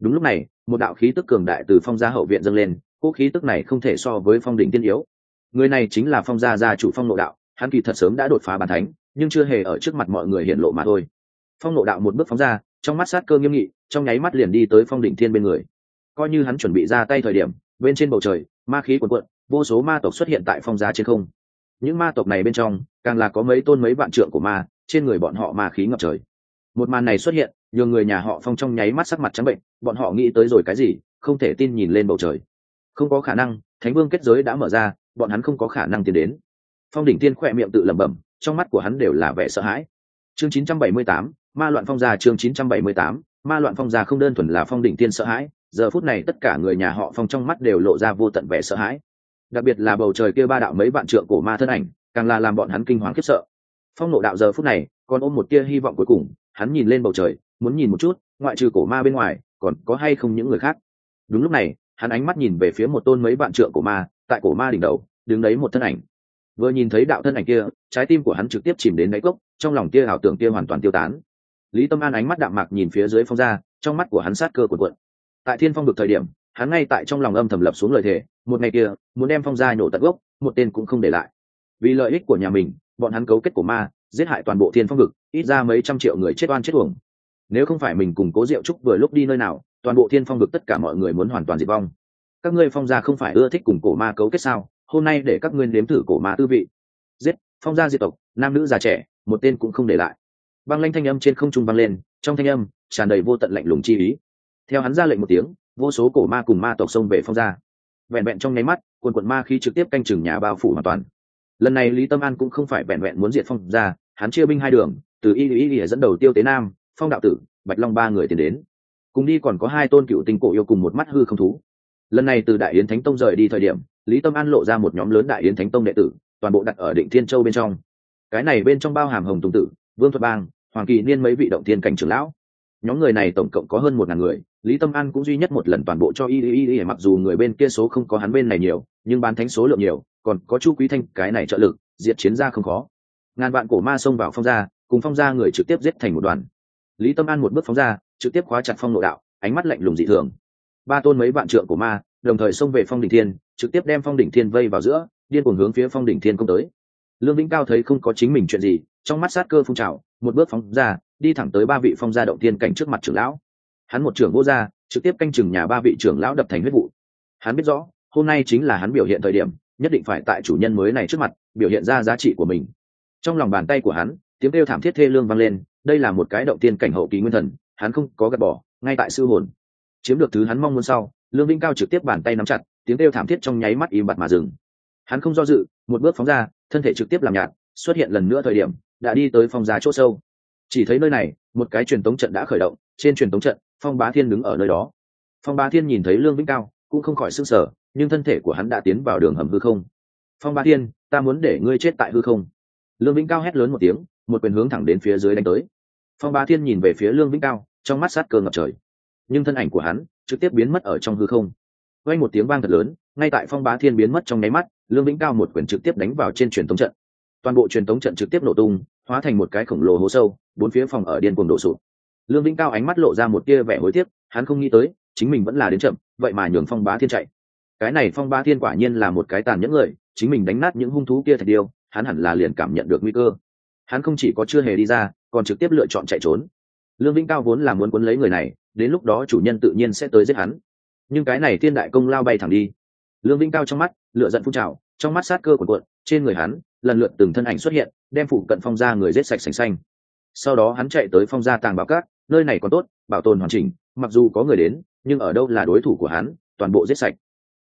Đúng lúc này, một đạo khí tức cường đại từ phong gia hậu viện dâng lên, cỗ khí tức này không thể so với phong đỉnh tiên yếu. Người này chính là phong gia gia chủ phong nội đạo, hắn kỳ thật sớm đã đột phá bàn thánh, nhưng chưa hề ở trước mặt mọi người hiện lộ mà thôi. Phong nội đạo một bước phóng ra trong mắt sát cơ nghiêm nghị trong nháy mắt liền đi tới phong đỉnh thiên bên người. Coi như hắn chuẩn bị ra tay thời điểm bên trên bầu trời ma khí cuồn cuộn vô số ma tộc xuất hiện tại phong giá trên không. Những ma tộc này bên trong càng là có mấy tôn mấy vạn trượng của ma trên người bọn họ ma khí ngập trời. Một màn này xuất hiện nhường người nhà họ phong trong nháy mắt sắc mặt trắng bệnh bọn họ nghĩ tới rồi cái gì không thể tin nhìn lên bầu trời. Không có khả năng thánh vương kết giới đã mở ra bọn hắn không có khả năng tiến đến. Phong đỉnh tiên khỏe miệng tự lẩm bẩm trong mắt của hắn đều là vẻ sợ hãi. Chương 978, ma loạn phong gia chương 978, ma loạn phong gia không đơn thuần là phong đỉnh tiên sợ hãi giờ phút này tất cả người nhà họ phong trong mắt đều lộ ra vô tận vẻ sợ hãi. Đặc biệt là bầu trời kia ba đạo mấy vạn trượng cổ ma thân ảnh càng là làm bọn hắn kinh hoàng khiếp sợ. Phong nộ đạo giờ phút này còn ôm một tia hy vọng cuối cùng hắn nhìn lên bầu trời muốn nhìn một chút ngoại trừ cổ ma bên ngoài còn có hay không những người khác. Đúng lúc này hắn ánh mắt nhìn về phía một tôn mấy vạn trượng cổ ma tại cổ ma đỉnh đầu đứng đấy một thân ảnh. Vừa nhìn thấy đạo thân ảnh kia trái tim của hắn trực tiếp chìm đến đáy cốc trong lòng kia ảo tưởng kia hoàn toàn tiêu tán lý tâm an ánh mắt đạm mạc nhìn phía dưới phong ra trong mắt của hắn sát cơ cuộn. Quận tại thiên phong được thời điểm, hắn ngay tại trong lòng âm thầm lập xuống lời thề, một ngày kia, muốn đem phong gia nhổ tận gốc, một tên cũng không để lại. Vì lợi ích của nhà mình, bọn hắn cấu kết của ma, giết hại toàn bộ thiên phong vực, ít ra mấy trăm triệu người chết oan chết uổng. Nếu không phải mình cùng cố diệu trúc vừa lúc đi nơi nào, toàn bộ thiên phong vực tất cả mọi người muốn hoàn toàn diệt vong. Các ngươi phong gia không phải ưa thích cùng cổ ma cấu kết sao? Hôm nay để các ngươi nếm thử cổ ma tư vị. Giết, phong gia diệt tộc, nam nữ già trẻ, một tên cũng không để lại băng lanh thanh âm trên không trung băng lên, trong thanh âm tràn đầy vô tận lạnh lùng chi ý. Theo hắn ra lệnh một tiếng, vô số cổ ma cùng ma tộc xông về phong gia vẹn vẹn trong nháy mắt, quần quận ma khi trực tiếp canh chừng nhà bao phủ hoàn toàn. Lần này lý tâm an cũng không phải vẹn vẹn muốn diệt phong gia hắn chia binh hai đường, từ y y y dẫn đầu tiêu tế nam, phong đạo tử, bạch long ba người tiến đến. Cùng đi còn có hai tôn cựu tình cổ yêu cùng một mắt hư không thú. Lần này từ đại yến thánh tông rời đi thời điểm, lý tâm an lộ ra một nhóm lớn đại yến thánh tông đệ tử, toàn bộ đặt ở định thiên châu bên trong. Cái này bên trong bao hàm hồng tùng tử vương thuật bang, hoàng kỳ niên mấy vị động thiên cảnh trưởng lão. Nhóm người này tổng cộng có hơn một ngàn người, lý tâm an cũng duy nhất một lần toàn bộ cho y y y mặc dù người bên kia số không có hắn bên này nhiều, nhưng bán thánh số lượng nhiều, còn có chu quý thanh, cái này trợ lực, diệt chiến ra không khó. Ngàn vạn cổ ma xông vào phong gia, cùng phong gia người trực tiếp giết thành một đoàn. Lý tâm an một bước phóng ra, trực tiếp khóa chặt phong nội đạo, ánh mắt lạnh lùng dị thường. Ba tôn mấy vạn trượng của ma, đồng thời xông về phong đỉnh thiên, trực tiếp đem phong đỉnh thiên vây vào giữa, điên cuồng hướng phía phong đỉnh thiên công tới lương vĩnh cao thấy không có chính mình chuyện gì, trong mắt sát cơ phun trào, một bước phóng ra, đi thẳng tới ba vị phong gia động tiên cảnh trước mặt trưởng lão. Hắn một trưởng vô gia, trực tiếp canh chừng nhà ba vị trưởng lão đập thành huyết vụ. Hắn biết rõ, hôm nay chính là hắn biểu hiện thời điểm, nhất định phải tại chủ nhân mới này trước mặt, biểu hiện ra giá trị của mình. Trong lòng bàn tay của hắn, tiếng kêu thảm thiết thê lương vang lên, đây là một cái động tiên cảnh hậu kỳ nguyên thần, hắn không có gạt bỏ, ngay tại sư hồn. Chiếm được thứ hắn mong muốn sau, lương vĩnh cao trực tiếp bàn tay nắm chặt, tiếng kêu thảm thiết trong nháy mắt im bặt mà dừng. Hắn không do dự một bước phóng ra, thân thể trực tiếp làm nhạt, xuất hiện lần nữa thời điểm, đã đi tới phong giá chỗ sâu. Chỉ thấy nơi này, một cái truyền tống trận đã khởi động, trên truyền tống trận, phong bá thiên đứng ở nơi đó. Phong bá thiên nhìn thấy lương vĩnh cao, cũng không khỏi s ư n g sở nhưng thân thể của hắn đã tiến vào đường hầm hư không. Phong bá thiên, ta muốn để ngươi chết tại hư không. Lương vĩnh cao hét lớn một tiếng, một quyền hướng thẳng đến phía dưới đánh tới. Phong bá thiên nhìn về phía lương vĩnh cao, trong mắt sát cơ ngập trời. Nhưng thân ảnh của hắn trực tiếp biến mất ở trong hư không quay một tiếng vang thật lớn, ngay tại phong bá thiên biến mất trong nháy mắt, lương vĩnh cao một quyền trực tiếp đánh vào trên truyền thống trận. Toàn bộ truyền thống trận trực tiếp nổ tung, hóa thành một cái khổng lồ hố sâu, bốn phía phòng ở điên cuồng đổ sụp. Lương vĩnh cao ánh mắt lộ ra một tia vẻ hối tiếc, hắn không nghĩ tới, chính mình vẫn là đến chậm, vậy mà nhường phong bá thiên chạy. Cái này phong bá thiên quả nhiên là một cái tàn nhẫn người, chính mình đánh nát những hung thú kia thật điêu, hắn hẳn là liền cảm nhận được nguy cơ. Hắn không chỉ có chưa hề đi ra, còn trực tiếp lựa chọn chạy trốn. Lương vĩnh cao vốn là muốn quấn lấy người này, đến lúc đó chủ nhân tự nhiên sẽ tới giết hắn nhưng cái này thiên đại công lao bay thẳng đi. Lương vĩnh cao trong mắt lựa giận phun trào, trong mắt sát cơ của cuộn, trên người hắn, lần lượt từng thân ảnh xuất hiện, đem phụ cận phong ra người giết sạch sành xanh. Sau đó hắn chạy tới phong gia tàng bảo cát, nơi này còn tốt, bảo tồn hoàn chỉnh, mặc dù có người đến, nhưng ở đâu là đối thủ của hắn, toàn bộ giết sạch.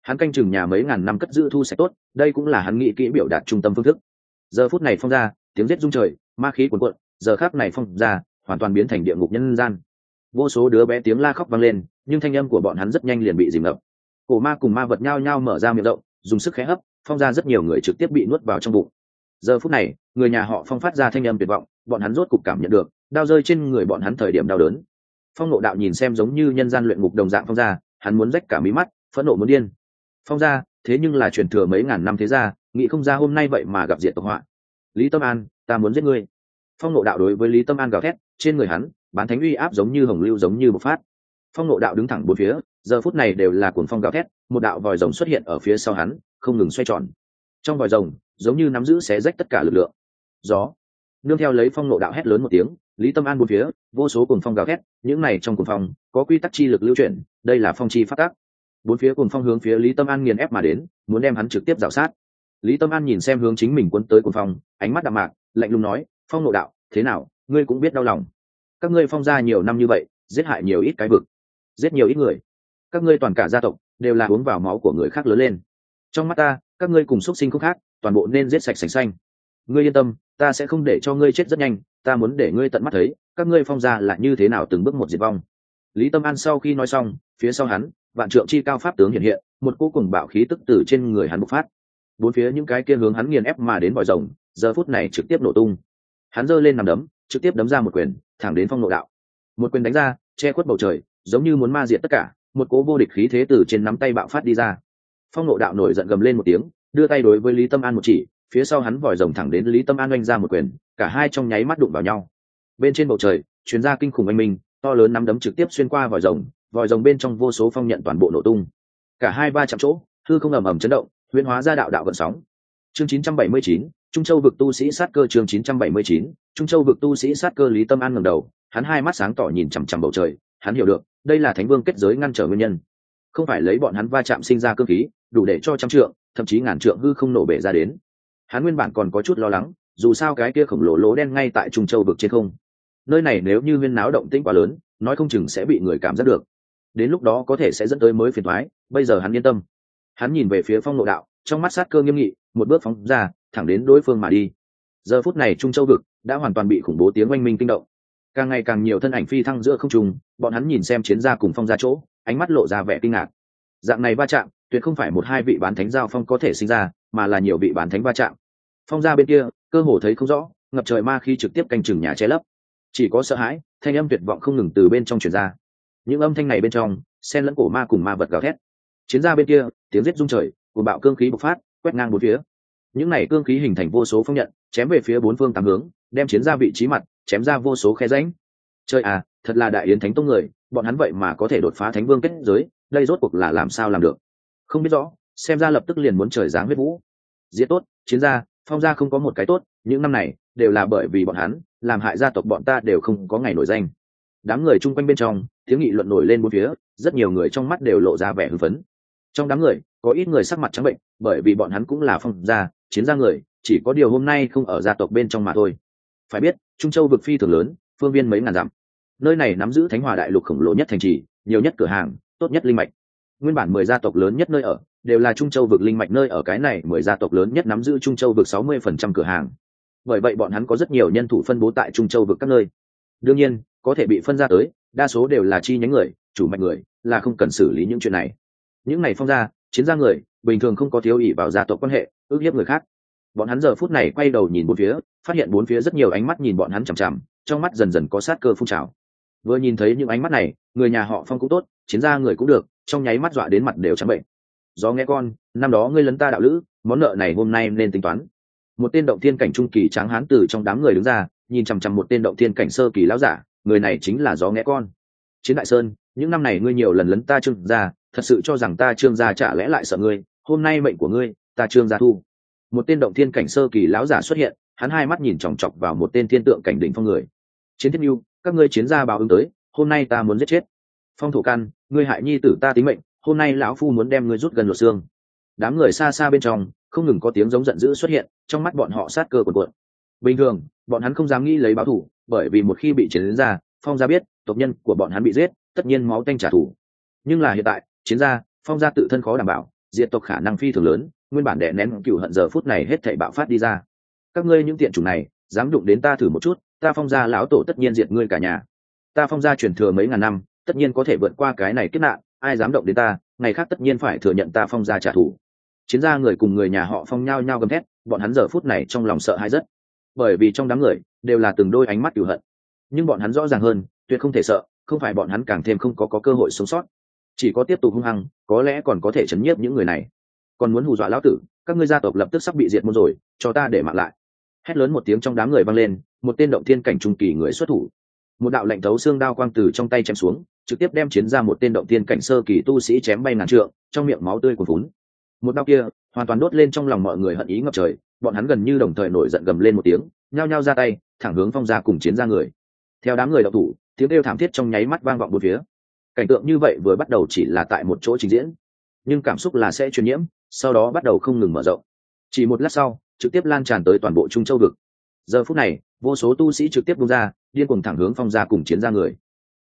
Hắn canh chừng nhà mấy ngàn năm cất giữ thu sạch tốt, đây cũng là hắn nghĩ kỹ biểu đạt trung tâm phương thức. Giờ phút này phong ra tiếng giết rung trời, ma khí cuồn cuộn, giờ khác này phong ra hoàn toàn biến thành địa ngục nhân gian vô số đứa bé tiếng la khóc vang lên, nhưng thanh âm của bọn hắn rất nhanh liền bị dìm ngập. Cổ ma cùng ma vật nhao nhao mở ra miệng rộng, dùng sức khẽ hấp phong ra rất nhiều người trực tiếp bị nuốt vào trong bụng. Giờ phút này, người nhà họ phong phát ra thanh âm tuyệt vọng, bọn hắn rốt cục cảm nhận được, đau rơi trên người bọn hắn thời điểm đau đớn. Phong nộ đạo nhìn xem giống như nhân gian luyện ngục đồng dạng phong ra hắn muốn rách cả mí mắt, phẫn nộ muốn điên. Phong ra thế nhưng là truyền thừa mấy ngàn năm thế ra nghĩ không ra hôm nay vậy mà gặp diện tộc họa. Lý tâm an, ta muốn giết ngươi. Phong nộ đạo đối với lý tâm an gào thét, trên người hắn bán thánh uy áp giống như hồng lưu giống như bộc phát. Phong nộ đạo đứng thẳng bốn phía, giờ phút này đều là cuồng phong gào thét, một đạo vòi rồng xuất hiện ở phía sau hắn, không ngừng xoay tròn. Trong vòi rồng, giống như nắm giữ xé rách tất cả lực lượng. Gió. Nương theo lấy phong nộ đạo hét lớn một tiếng, lý tâm an bốn phía, vô số cuồng phong gào thét, những này trong cuồng phong, có quy tắc chi lực lưu chuyển, đây là phong chi phát tác. Bốn phía cuồng phong hướng phía lý tâm an nghiền ép mà đến, muốn đem hắn trực tiếp rào sát. Lý tâm an nhìn xem hướng chính mình quấn tới cuồng phong, ánh mắt đạm mạc, lạnh lùng nói, phong nộ đạo, thế nào? Ngươi cũng biết đau lòng các ngươi phong ra nhiều năm như vậy, giết hại nhiều ít cái vực, giết nhiều ít người. Các ngươi toàn cả gia tộc đều là uống vào máu của người khác lớn lên. Trong mắt ta, các ngươi cùng x u ấ t sinh không khác, toàn bộ nên giết sạch sành xanh. Ngươi yên tâm, ta sẽ không để cho ngươi chết rất nhanh, ta muốn để ngươi tận mắt thấy, các ngươi phong ra là như thế nào từng bước một diệt vong. Lý tâm an sau khi nói xong, phía sau hắn, vạn trượng chi cao pháp tướng hiện hiện, một cô cùng bạo khí tức từ trên người hắn bộc phát. Bốn phía những cái kia hướng hắn nghiền ép mà đến vòi rồng, giờ phút này trực tiếp nổ tung. Hắn giơ lên nằm đấm trực tiếp đấm ra một quyền thẳng đến phong nộ đạo. Một quyền đánh ra che khuất bầu trời giống như muốn ma diệt tất cả một cố vô địch khí thế từ trên nắm tay bạo phát đi ra. Phong nộ đạo nổi giận gầm lên một tiếng đưa tay đối với lý tâm an một chỉ phía sau hắn vòi rồng thẳng đến lý tâm an oanh ra một quyền cả hai trong nháy mắt đụng vào nhau. Bên trên bầu trời chuyến ra kinh khủng anh minh to lớn nắm đấm trực tiếp xuyên qua vòi rồng vòi rồng bên trong vô số phong nhận toàn bộ nổ tung. Cả hai ba chạm chỗ thư không ầm ầm chấn động huyễn hóa ra đạo đạo vận sóng. Chương 979, trung châu vực tu sĩ sát cơ chương 979, trung châu vực tu sĩ sát cơ lý tâm an ngẩng đầu hắn hai mắt sáng tỏ nhìn chằm chằm bầu trời hắn hiểu được đây là thánh vương kết giới ngăn trở nguyên nhân. Không phải lấy bọn hắn va chạm sinh ra cơ khí đủ để cho trăm trượng thậm chí ngàn trượng hư không nổ bể ra đến. Hắn nguyên bản còn có chút lo lắng dù sao cái kia khổng lồ lỗ đen ngay tại trung châu vực trên không. Nơi này nếu như huyên náo động tĩnh quá lớn nói không chừng sẽ bị người cảm giác được. Đến lúc đó có thể sẽ dẫn tới mới phiền thoái bây giờ hắn yên tâm. Hắn nhìn về phía phong lộ đạo trong mắt sát cơ nghiêm nghị một bước phóng ra thẳng đến đối phương mà đi. Giờ phút này trung châu vực đã hoàn toàn bị khủng bố tiếng oanh minh kinh động. Càng ngày càng nhiều thân ảnh phi thăng giữa không trung, bọn hắn nhìn xem chiến gia cùng phong ra chỗ, ánh mắt lộ ra vẻ kinh ngạc. Dạng này va chạm, tuyệt không phải một hai vị bán thánh giao phong có thể sinh ra, mà là nhiều vị bán thánh va chạm. Phong ra bên kia, cơ hồ thấy không rõ, ngập trời ma khi trực tiếp canh chừng nhà che lấp. Chỉ có sợ hãi, thanh âm tuyệt vọng không ngừng từ bên trong truyền ra. Những âm thanh này bên trong sen lẫn cổ ma cùng ma vật gào thét. Chiến gia bên kia, tiếng rết rung trời cùng bạo cương khí bộc phát, quét ngang bốn phía những này cương khí hình thành vô số phong nhận, chém về phía bốn phương tám hướng, đem chiến ra vị trí mặt, chém ra vô số khe rãnh. Chơi à thật là đại yến thánh tông người, bọn hắn vậy mà có thể đột phá thánh vương kết giới, đây rốt cuộc là làm sao làm được? Không biết rõ, xem ra lập tức liền muốn trời giáng huyết vũ. Diễn tốt, chiến gia phong gia không có một cái tốt, những năm này, đều là bởi vì bọn hắn, làm hại gia tộc bọn ta đều không có ngày nổi danh. Đám người chung quanh bên trong, tiếng nghị luận nổi lên bốn phía, rất nhiều người trong mắt đều lộ ra vẻ hưng phấn. Trong đám người, có ít người sắc mặt trắng bệnh, bởi vì bọn hắn cũng là phong gia chiến gia người, chỉ có điều hôm nay không ở gia tộc bên trong mà thôi. Phải biết, trung châu vực phi thường lớn, phương viên mấy ngàn dặm. Nơi này nắm giữ thánh hòa đại lục khổng lồ nhất thành trì, nhiều nhất cửa hàng, tốt nhất linh mạch. Nguyên bản mười gia tộc lớn nhất nơi ở, đều là trung châu vực linh mạch nơi ở cái này mười gia tộc lớn nhất nắm giữ trung châu vực sáu mươi phần trăm cửa hàng. Bởi vậy bọn hắn có rất nhiều nhân thủ phân bố tại trung châu vực các nơi. Đương nhiên, có thể bị phân ra tới, đa số đều là chi nhánh người, chủ mạch người, là không cần xử lý những chuyện này. Những này phong gia chiến gia người bình thường không có thiếu ỷ vào gia tộc quan hệ, ước hiếp người khác. Bọn hắn giờ phút này quay đầu nhìn bốn phía, phát hiện bốn phía rất nhiều ánh mắt nhìn bọn hắn chằm chằm, trong mắt dần dần có sát cơ phun trào. Vừa nhìn thấy những ánh mắt này, người nhà họ phong cũng tốt, chiến gia người cũng được, trong nháy mắt dọa đến mặt đều trắng bệnh. Do nghe con, năm đó ngươi lấn ta đạo lữ, món nợ này hôm nay nên tính toán. Một tên động thiên cảnh trung kỳ tráng hán từ trong đám người đứng ra, nhìn chằm chằm một tên động thiên cảnh sơ kỳ lão giả, người này chính là gió nghe con. Chiến đại sơn, những năm này ngươi nhiều lần lấn ta trưng gia thật sự cho rằng ta trương gia chả lẽ lại sợ ngươi, hôm nay mệnh của ngươi, ta trương gia thu. Một tên động thiên cảnh sơ kỳ lão giả xuất hiện, hắn hai mắt nhìn chòng chọc vào một tên thiên tượng cảnh đỉnh phong người. Chiến thiết mưu các ngươi chiến gia báo ứng tới, hôm nay ta muốn giết chết. Phong thổ căn, ngươi hại nhi tử ta tính mệnh, hôm nay lão phu muốn đem ngươi rút gần luật xương. Đám người xa xa bên trong, không ngừng có tiếng giống giận dữ xuất hiện, trong mắt bọn họ sát cơ cuộn cuộn. Bình thường, bọn hắn không dám nghĩ lấy báo thủ, bởi vì một khi bị chiến ra, phong gia biết, tộc nhân của bọn hắn bị giết, tất nhiên máu tanh trả thù. Nhưng là hiện tại chiến gia phong gia tự thân khó đảm bảo diệt tộc khả năng phi thường lớn nguyên bản đè nén cựu hận giờ phút này hết thảy bạo phát đi ra. Các ngươi những tiện chủng này dám đụng đến ta thử một chút ta phong gia lão tổ tất nhiên diệt ngươi cả nhà. Ta phong gia truyền thừa mấy ngàn năm tất nhiên có thể vượt qua cái này kết nạn ai dám động đến ta ngày khác tất nhiên phải thừa nhận ta phong gia trả thù. Chiến gia người cùng người nhà họ phong nhao nhao gầm thét bọn hắn giờ phút này trong lòng sợ hãi rất. Bởi vì trong đám người đều là từng đôi ánh mắt cựu hận. Nhưng bọn hắn rõ ràng hơn tuyệt không thể sợ không phải bọn hắn càng thêm không có, có cơ hội sống sót chỉ có tiếp tục hung hăng, có lẽ còn có thể chấn nhiếp những người này. Còn muốn hù dọa lão tử, các ngươi gia tộc lập tức sắp bị diệt môn rồi, cho ta để mạng lại. Hét lớn một tiếng trong đám người vang lên, một tên động thiên cảnh trung kỳ người xuất thủ. Một đạo lệnh thấu xương đao quang từ trong tay chém xuống, trực tiếp đem chiến ra một tên động thiên cảnh sơ kỳ tu sĩ chém bay ngàn trượng, trong miệng máu tươi của vún một đao kia, hoàn toàn đốt lên trong lòng mọi người hận ý ngập trời, bọn hắn gần như đồng thời nổi giận gầm lên một tiếng, nhao nhao ra tay, thẳng hướng phong ra cùng chiến ra người. Theo đám người đậu thủ, tiếng kêu thảm thiết trong nháy mắt vang vọng một phía cảnh tượng như vậy vừa bắt đầu chỉ là tại một chỗ trình diễn. Nhưng cảm xúc là sẽ truyền nhiễm, sau đó bắt đầu không ngừng mở rộng. Chỉ một lát sau, trực tiếp lan tràn tới toàn bộ trung châu vực. Giờ phút này, vô số tu sĩ trực tiếp bung ra, điên cuồng thẳng hướng phong gia cùng chiến gia người.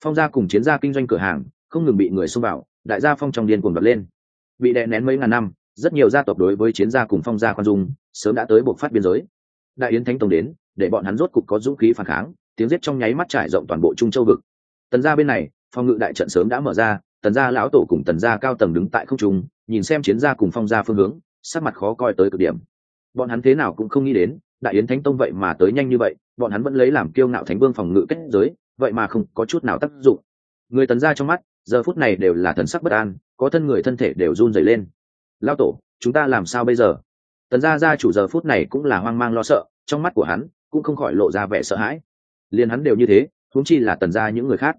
Phong gia cùng chiến gia kinh doanh cửa hàng, không ngừng bị người xông vào, đại gia phong trong điên cuồng bật lên. Bị đè nén mấy ngàn năm, rất nhiều gia tộc đối với chiến gia cùng phong gia khoan dung, sớm đã tới buộc phát biên giới. Đại yến thánh tông đến, để bọn hắn rốt cục có dũng khí phản kháng, tiếng giết trong nháy mắt trải rộng toàn bộ trung châu vực. Tần gia bên này phong ngự đại trận sớm đã mở ra, tần gia lão tổ cùng tần gia cao tầng đứng tại không trung, nhìn xem chiến gia cùng phong gia phương hướng, sắc mặt khó coi tới cực điểm. Bọn hắn thế nào cũng không nghĩ đến, đại yến thánh tông vậy mà tới nhanh như vậy, bọn hắn vẫn lấy làm kiêu ngạo thánh vương phòng ngự kết giới, vậy mà không có chút nào tác dụng. Người tần gia trong mắt, giờ phút này đều là thần sắc bất an, có thân người thân thể đều run rẩy lên. Lão tổ, chúng ta làm sao bây giờ? Tần gia gia chủ giờ phút này cũng là hoang mang lo sợ, trong mắt của hắn cũng không khỏi lộ ra vẻ sợ hãi. Liền hắn đều như thế, huống chi là tần gia những người khác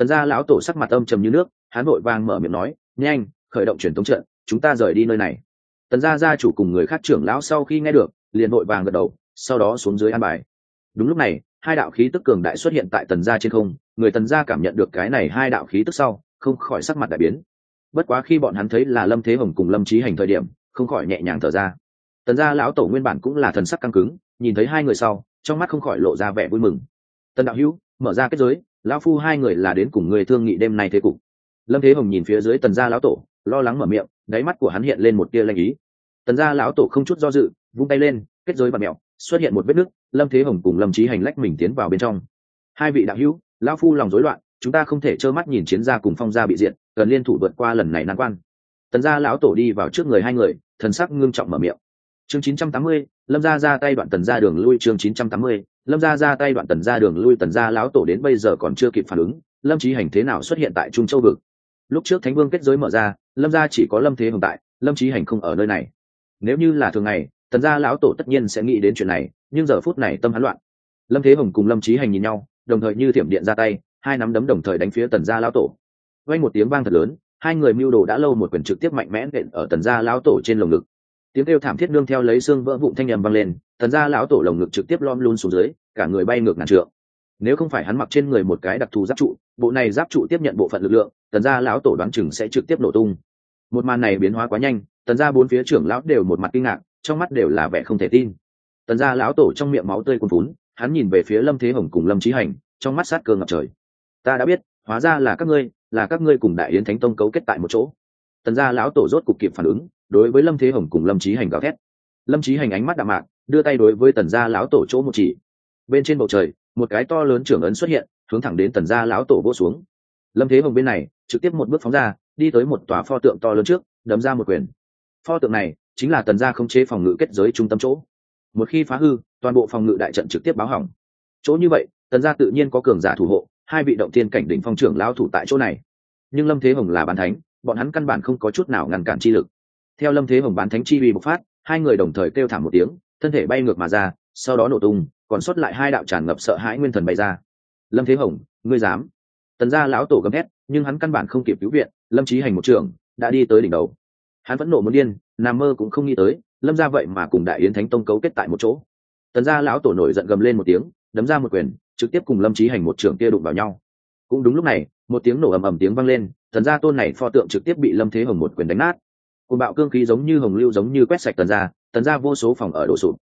tần gia lão tổ sắc mặt âm trầm như nước, hắn vội vang mở miệng nói, nhanh, khởi động truyền thống trận, chúng ta rời đi nơi này. Tần gia gia chủ cùng người khác trưởng lão sau khi nghe được, liền vội vàng gật đầu, sau đó xuống dưới an bài. Đúng lúc này, hai đạo khí tức cường đại xuất hiện tại tần gia trên không, người tần gia cảm nhận được cái này hai đạo khí tức sau, không khỏi sắc mặt đại biến. Bất quá khi bọn hắn thấy là lâm thế hồng cùng lâm trí hành thời điểm, không khỏi nhẹ nhàng thở ra. Tần gia lão tổ nguyên bản cũng là thần sắc căng cứng, nhìn thấy hai người sau, trong mắt không khỏi lộ ra vẻ vui mừng. Tần đạo hữu, mở ra kết giới lão phu hai người là đến cùng người thương nghị đêm nay thế cục. Lâm thế hồng nhìn phía dưới tần gia lão tổ lo lắng mở miệng đáy mắt của hắn hiện lên một tia lanh ý. Tần gia lão tổ không chút do dự vung tay lên kết giới và mẹo xuất hiện một vết nứt lâm thế hồng cùng lâm trí hành lách mình tiến vào bên trong. Hai vị đạo hữu lão phu lòng rối loạn chúng ta không thể trơ mắt nhìn chiến gia cùng phong gia bị diện cần liên thủ vượt qua lần này nan quan. Tần gia lão tổ đi vào trước người hai người thần sắc ngưng trọng mở miệng. Chương 980, lâm gia ra tay đoạn tần gia đường lui chương 980, lâm gia ra tay đoạn tần ra đường lui tần gia lão tổ đến bây giờ còn chưa kịp phản ứng, lâm trí hành thế nào xuất hiện tại trung châu vực? Lúc trước thánh vương kết giới mở ra, lâm gia chỉ có lâm thế hồng tại, lâm trí hành không ở nơi này. Nếu như là thường ngày, tần gia lão tổ tất nhiên sẽ nghĩ đến chuyện này, nhưng giờ phút này tâm hắn loạn. Lâm thế hồng cùng lâm trí hành nhìn nhau, đồng thời như thiểm điện ra tay, hai nắm đấm đồng thời đánh phía tần gia lão tổ. Quanh một tiếng vang thật lớn, hai người mưu đồ đã lâu một quyền trực tiếp mạnh mẽ nện ở tần gia lão tổ trên lồng ngực tiếng kêu thảm thiết nương theo lấy xương vỡ vụn thanh nhầm vang lên tần gia lão tổ lồng ngực trực tiếp lom luôn xuống dưới, cả người bay ngược ngàn trượng. Nếu không phải hắn mặc trên người một cái đặc thù giáp trụ, bộ này giáp trụ tiếp nhận bộ phận lực lượng tần gia lão tổ đoán chừng sẽ trực tiếp nổ tung. Một màn này biến hóa quá nhanh tần gia bốn phía trưởng lão đều một mặt kinh ngạc, trong mắt đều là vẻ không thể tin. Tần gia lão tổ trong miệng máu tươi cuồn phún hắn nhìn về phía lâm thế hồng cùng lâm trí hành, trong mắt sát cơ ngập trời. Ta đã biết, hóa ra là các ngươi, là các ngươi cùng đại yến thánh tông cấu kết tại một chỗ. Tần gia lão tổ rốt cục kịp phản ứng đối với lâm thế hồng cùng lâm trí hành gào thét. Lâm trí hành ánh mắt đạm mạc, đưa tay đối với tần gia lão tổ chỗ một chỉ. Bên trên bầu trời, một cái to lớn trưởng ấn xuất hiện, hướng thẳng đến tần gia lão tổ vỗ xuống. Lâm thế hồng bên này, trực tiếp một bước phóng ra, đi tới một tòa pho tượng to lớn trước, đấm ra một quyền. Pho tượng này, chính là tần gia không chế phòng ngự kết giới trung tâm chỗ. Một khi phá hư, toàn bộ phòng ngự đại trận trực tiếp báo hỏng. Chỗ như vậy, tần gia tự nhiên có cường giả thủ hộ, hai vị động tiên cảnh đỉnh phong trưởng lao thủ tại chỗ này. Nhưng lâm thế hồng là bán thánh, bọn hắn căn bản không có chút nào ngăn cản chi lực theo lâm thế hồng bán thánh chi uy bộc phát, hai người đồng thời kêu thảm một tiếng, thân thể bay ngược mà ra, sau đó nổ tung, còn sót lại hai đạo tràn ngập sợ hãi nguyên thần bay ra. Lâm thế hồng, ngươi dám? Tần gia lão tổ gầm hét nhưng hắn căn bản không kịp cứu viện, lâm trí hành một trường đã đi tới đỉnh đầu. Hắn vẫn nộ muốn điên, nằm mơ cũng không nghĩ tới, lâm ra vậy mà cùng đại yến thánh tông cấu kết tại một chỗ. Tần gia lão tổ nổi giận gầm lên một tiếng, đấm ra một quyền, trực tiếp cùng lâm trí hành một trưởng kia đụng vào nhau. Cũng đúng lúc này, một tiếng nổ ầm ầm tiếng vang lên, tần gia tôn này pho tượng trực tiếp bị lâm thế hồng một quyền đánh nát côn bạo cương khí giống như hồng lưu giống như quét sạch tần gia tần gia vô số phòng ở đổ sụp.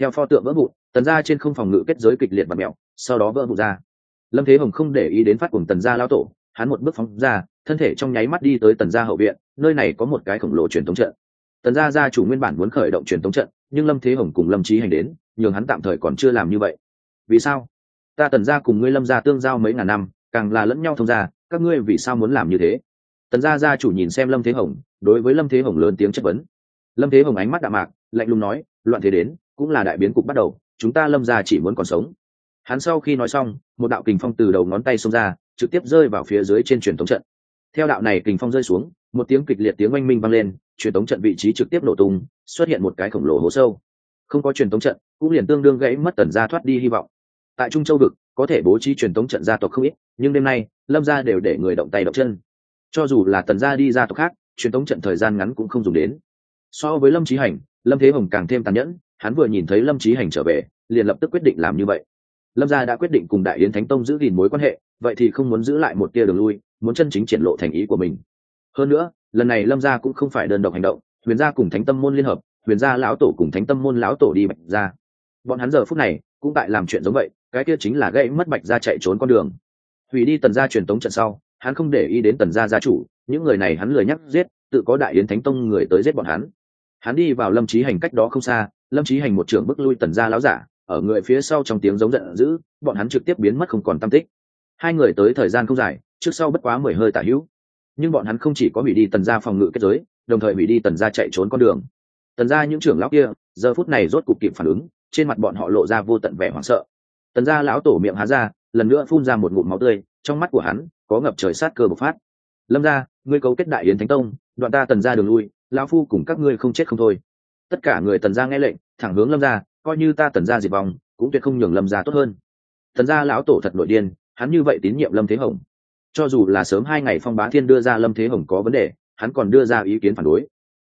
Theo pho tượng vỡ vụn, tần gia trên không phòng ngự kết giới kịch liệt và mẹo sau đó vỡ vụn ra. Lâm thế hồng không để ý đến phát cùng tần gia lao tổ, hắn một bước phóng ra, thân thể trong nháy mắt đi tới tần gia hậu viện, nơi này có một cái khổng lồ truyền thống trận. Tần gia gia chủ nguyên bản muốn khởi động truyền thống trận, nhưng lâm thế hồng cùng lâm trí hành đến, nhường hắn tạm thời còn chưa làm như vậy. Vì sao? Ta tần gia cùng ngươi lâm gia tương giao mấy ngàn năm, càng là lẫn nhau thông gia, các ngươi vì sao muốn làm như thế? Tần gia gia chủ nhìn xem lâm thế hồng, đối với lâm thế hồng lớn tiếng chất vấn. Lâm thế hồng ánh mắt đạm mạc, lạnh lùng nói, loạn thế đến, cũng là đại biến cục bắt đầu, chúng ta lâm gia chỉ muốn còn sống. Hắn sau khi nói xong, một đạo kình phong từ đầu ngón tay xông ra, trực tiếp rơi vào phía dưới trên truyền thống trận. Theo đạo này kình phong rơi xuống, một tiếng kịch liệt tiếng oanh minh vang lên, truyền thống trận vị trí trực tiếp nổ tung, xuất hiện một cái khổng lồ hố sâu. Không có truyền thống trận, cũng liền tương đương gãy mất tần gia thoát đi hy vọng. Tại trung châu vực, có thể bố trí truyền thống trận gia tộc không ít, nhưng đêm nay, lâm gia đều để người động tay động chân cho dù là tần gia đi ra tộc khác, truyền thống trận thời gian ngắn cũng không dùng đến. So với lâm trí hành, lâm thế hồng càng thêm tàn nhẫn, hắn vừa nhìn thấy lâm trí hành trở về, liền lập tức quyết định làm như vậy. Lâm gia đã quyết định cùng đại yến thánh tông giữ gìn mối quan hệ, vậy thì không muốn giữ lại một tia đường lui, muốn chân chính triển lộ thành ý của mình. Hơn nữa, lần này lâm gia cũng không phải đơn độc hành động, huyền gia cùng thánh tâm môn liên hợp, huyền gia lão tổ cùng thánh tâm môn lão tổ đi bạch gia bọn hắn giờ phút này cũng tại làm chuyện giống vậy, cái kia chính là gây mất bạch gia chạy trốn con đường. Hủy đi tần gia truyền tống trận sau hắn không để ý đến tần gia gia chủ, những người này hắn lười nhắc giết, tự có đại yến thánh tông người tới giết bọn hắn. Hắn đi vào lâm trí hành cách đó không xa, lâm trí hành một trưởng bức lui tần gia láo giả, ở người phía sau trong tiếng giống giận dữ, bọn hắn trực tiếp biến mất không còn tam tích. Hai người tới thời gian không dài, trước sau bất quá mười hơi tả hữu. Nhưng bọn hắn không chỉ có hủy đi tần gia phòng ngự kết giới, đồng thời hủy đi tần gia chạy trốn con đường. Tần gia những trưởng lão kia, giờ phút này rốt cục kịp phản ứng, trên mặt bọn họ lộ ra vô tận vẻ hoảng sợ. Tần gia lão tổ miệng há ra, lần nữa phun ra một ngụm máu tươi, trong mắt của hắn có ngập trời sát cơ bộc phát. Lâm gia, ngươi cấu kết đại yến thánh tông, đoạn ta tần gia đường lui, lão phu cùng các ngươi không chết không thôi. Tất cả người tần gia nghe lệnh, thẳng hướng lâm gia, coi như ta tần gia diệt vong, cũng tuyệt không nhường lâm gia tốt hơn. Tần gia lão tổ thật nội điên, hắn như vậy tín nhiệm lâm thế hồng. Cho dù là sớm hai ngày phong bá thiên đưa ra lâm thế hồng có vấn đề, hắn còn đưa ra ý kiến phản đối.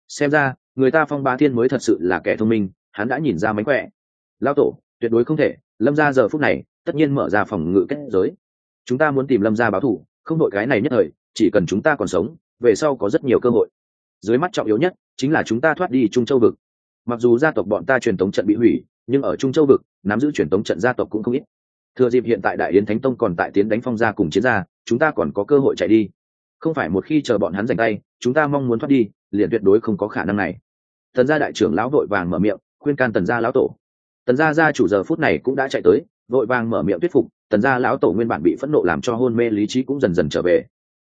Xem ra, người ta phong bá thiên mới thật sự là kẻ thông minh, hắn đã nhìn ra mánh khỏe. Lão tổ, tuyệt đối không thể, lâm gia giờ phút này, tất nhiên mở ra phòng ngự kết giới. Chúng ta muốn tìm lâm gia báo thù không đội cái này nhất thời, chỉ cần chúng ta còn sống, về sau có rất nhiều cơ hội. Dưới mắt trọng yếu nhất chính là chúng ta thoát đi trung châu vực. Mặc dù gia tộc bọn ta truyền thống trận bị hủy, nhưng ở trung châu vực, nắm giữ truyền thống trận gia tộc cũng không ít. Thừa dịp hiện tại đại yến thánh tông còn tại tiến đánh phong gia cùng chiến gia, chúng ta còn có cơ hội chạy đi. Không phải một khi chờ bọn hắn giành tay, chúng ta mong muốn thoát đi, liền tuyệt đối không có khả năng này. Tần gia đại trưởng lão vội vàng mở miệng, khuyên can tần gia lão tổ. Tần gia gia chủ giờ phút này cũng đã chạy tới, vội vàng mở miệng thuyết phục tần gia lão tổ nguyên bản bị phẫn nộ làm cho hôn mê lý trí cũng dần dần trở về.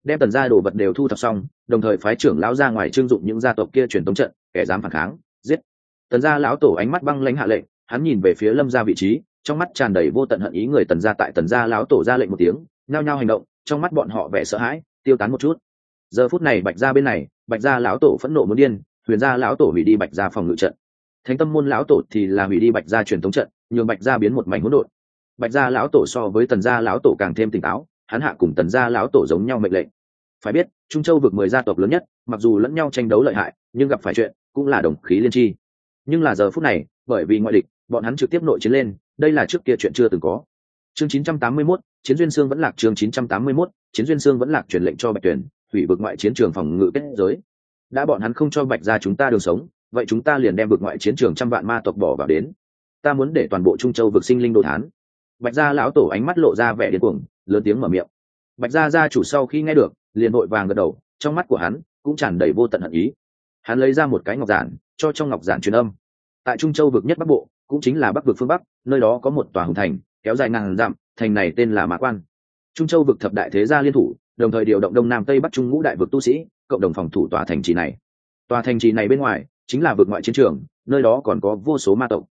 Đem tần gia đồ vật đều thu thập xong, đồng thời phái trưởng lão ra ngoài trưng dụng những gia tộc kia truyền tống trận, kẻ dám phản kháng, giết. Tần gia lão tổ ánh mắt băng lãnh hạ lệnh, hắn nhìn về phía lâm gia vị trí, trong mắt tràn đầy vô tận hận ý người tần gia tại tần gia lão tổ ra lệnh một tiếng nao nhao hành động, trong mắt bọn họ vẻ sợ hãi, tiêu tán một chút. Giờ phút này bạch gia bên này, bạch gia lão tổ phẫn nộ muốn điên, huyền gia lão tổ hủy đi bạch gia phòng ngự trận. Thánh tâm môn lão tổ thì là hủy đi bạch gia truyền thống trận, nhường bạch gia biến một mảnh hỗn độn bạch gia lão tổ so với tần gia lão tổ càng thêm tỉnh táo hắn hạ cùng tần gia lão tổ giống nhau mệnh lệnh. Phải biết trung châu vực mười gia tộc lớn nhất mặc dù lẫn nhau tranh đấu lợi hại nhưng gặp phải chuyện cũng là đồng khí liên tri. Nhưng là giờ phút này bởi vì ngoại địch bọn hắn trực tiếp nội chiến lên đây là trước kia chuyện chưa từng có. Chương 981, chiến duyên xương vẫn lạc chương 981, chiến duyên xương vẫn lạc truyền lệnh cho bạch tuyển hủy vực ngoại chiến trường phòng ngự kết giới. Đã bọn hắn không cho bạch ra chúng ta đường sống vậy chúng ta liền đem vực ngoại chiến trường trăm vạn ma tộc bỏ vào đến. Ta muốn để toàn bộ trung châu vực sinh linh đồ thán bạch gia lão tổ ánh mắt lộ ra vẻ điên cuồng, lớn tiếng mở miệng. Bạch gia gia chủ sau khi nghe được, liền vội vàng gật đầu, trong mắt của hắn cũng tràn đầy vô tận hận ý. Hắn lấy ra một cái ngọc giản, cho trong ngọc giản truyền âm. Tại trung châu vực nhất bắc bộ, cũng chính là bắc vực phương bắc, nơi đó có một tòa hùng thành, kéo dài ngàn dặm, thành này tên là mã quan. Trung châu vực thập đại thế gia liên thủ, đồng thời điều động đông nam tây bắc trung ngũ đại vực tu sĩ, cộng đồng phòng thủ tòa thành trì này. Tòa thành trì này bên ngoài chính là vực ngoại chiến trường, nơi đó còn có vô số ma tộc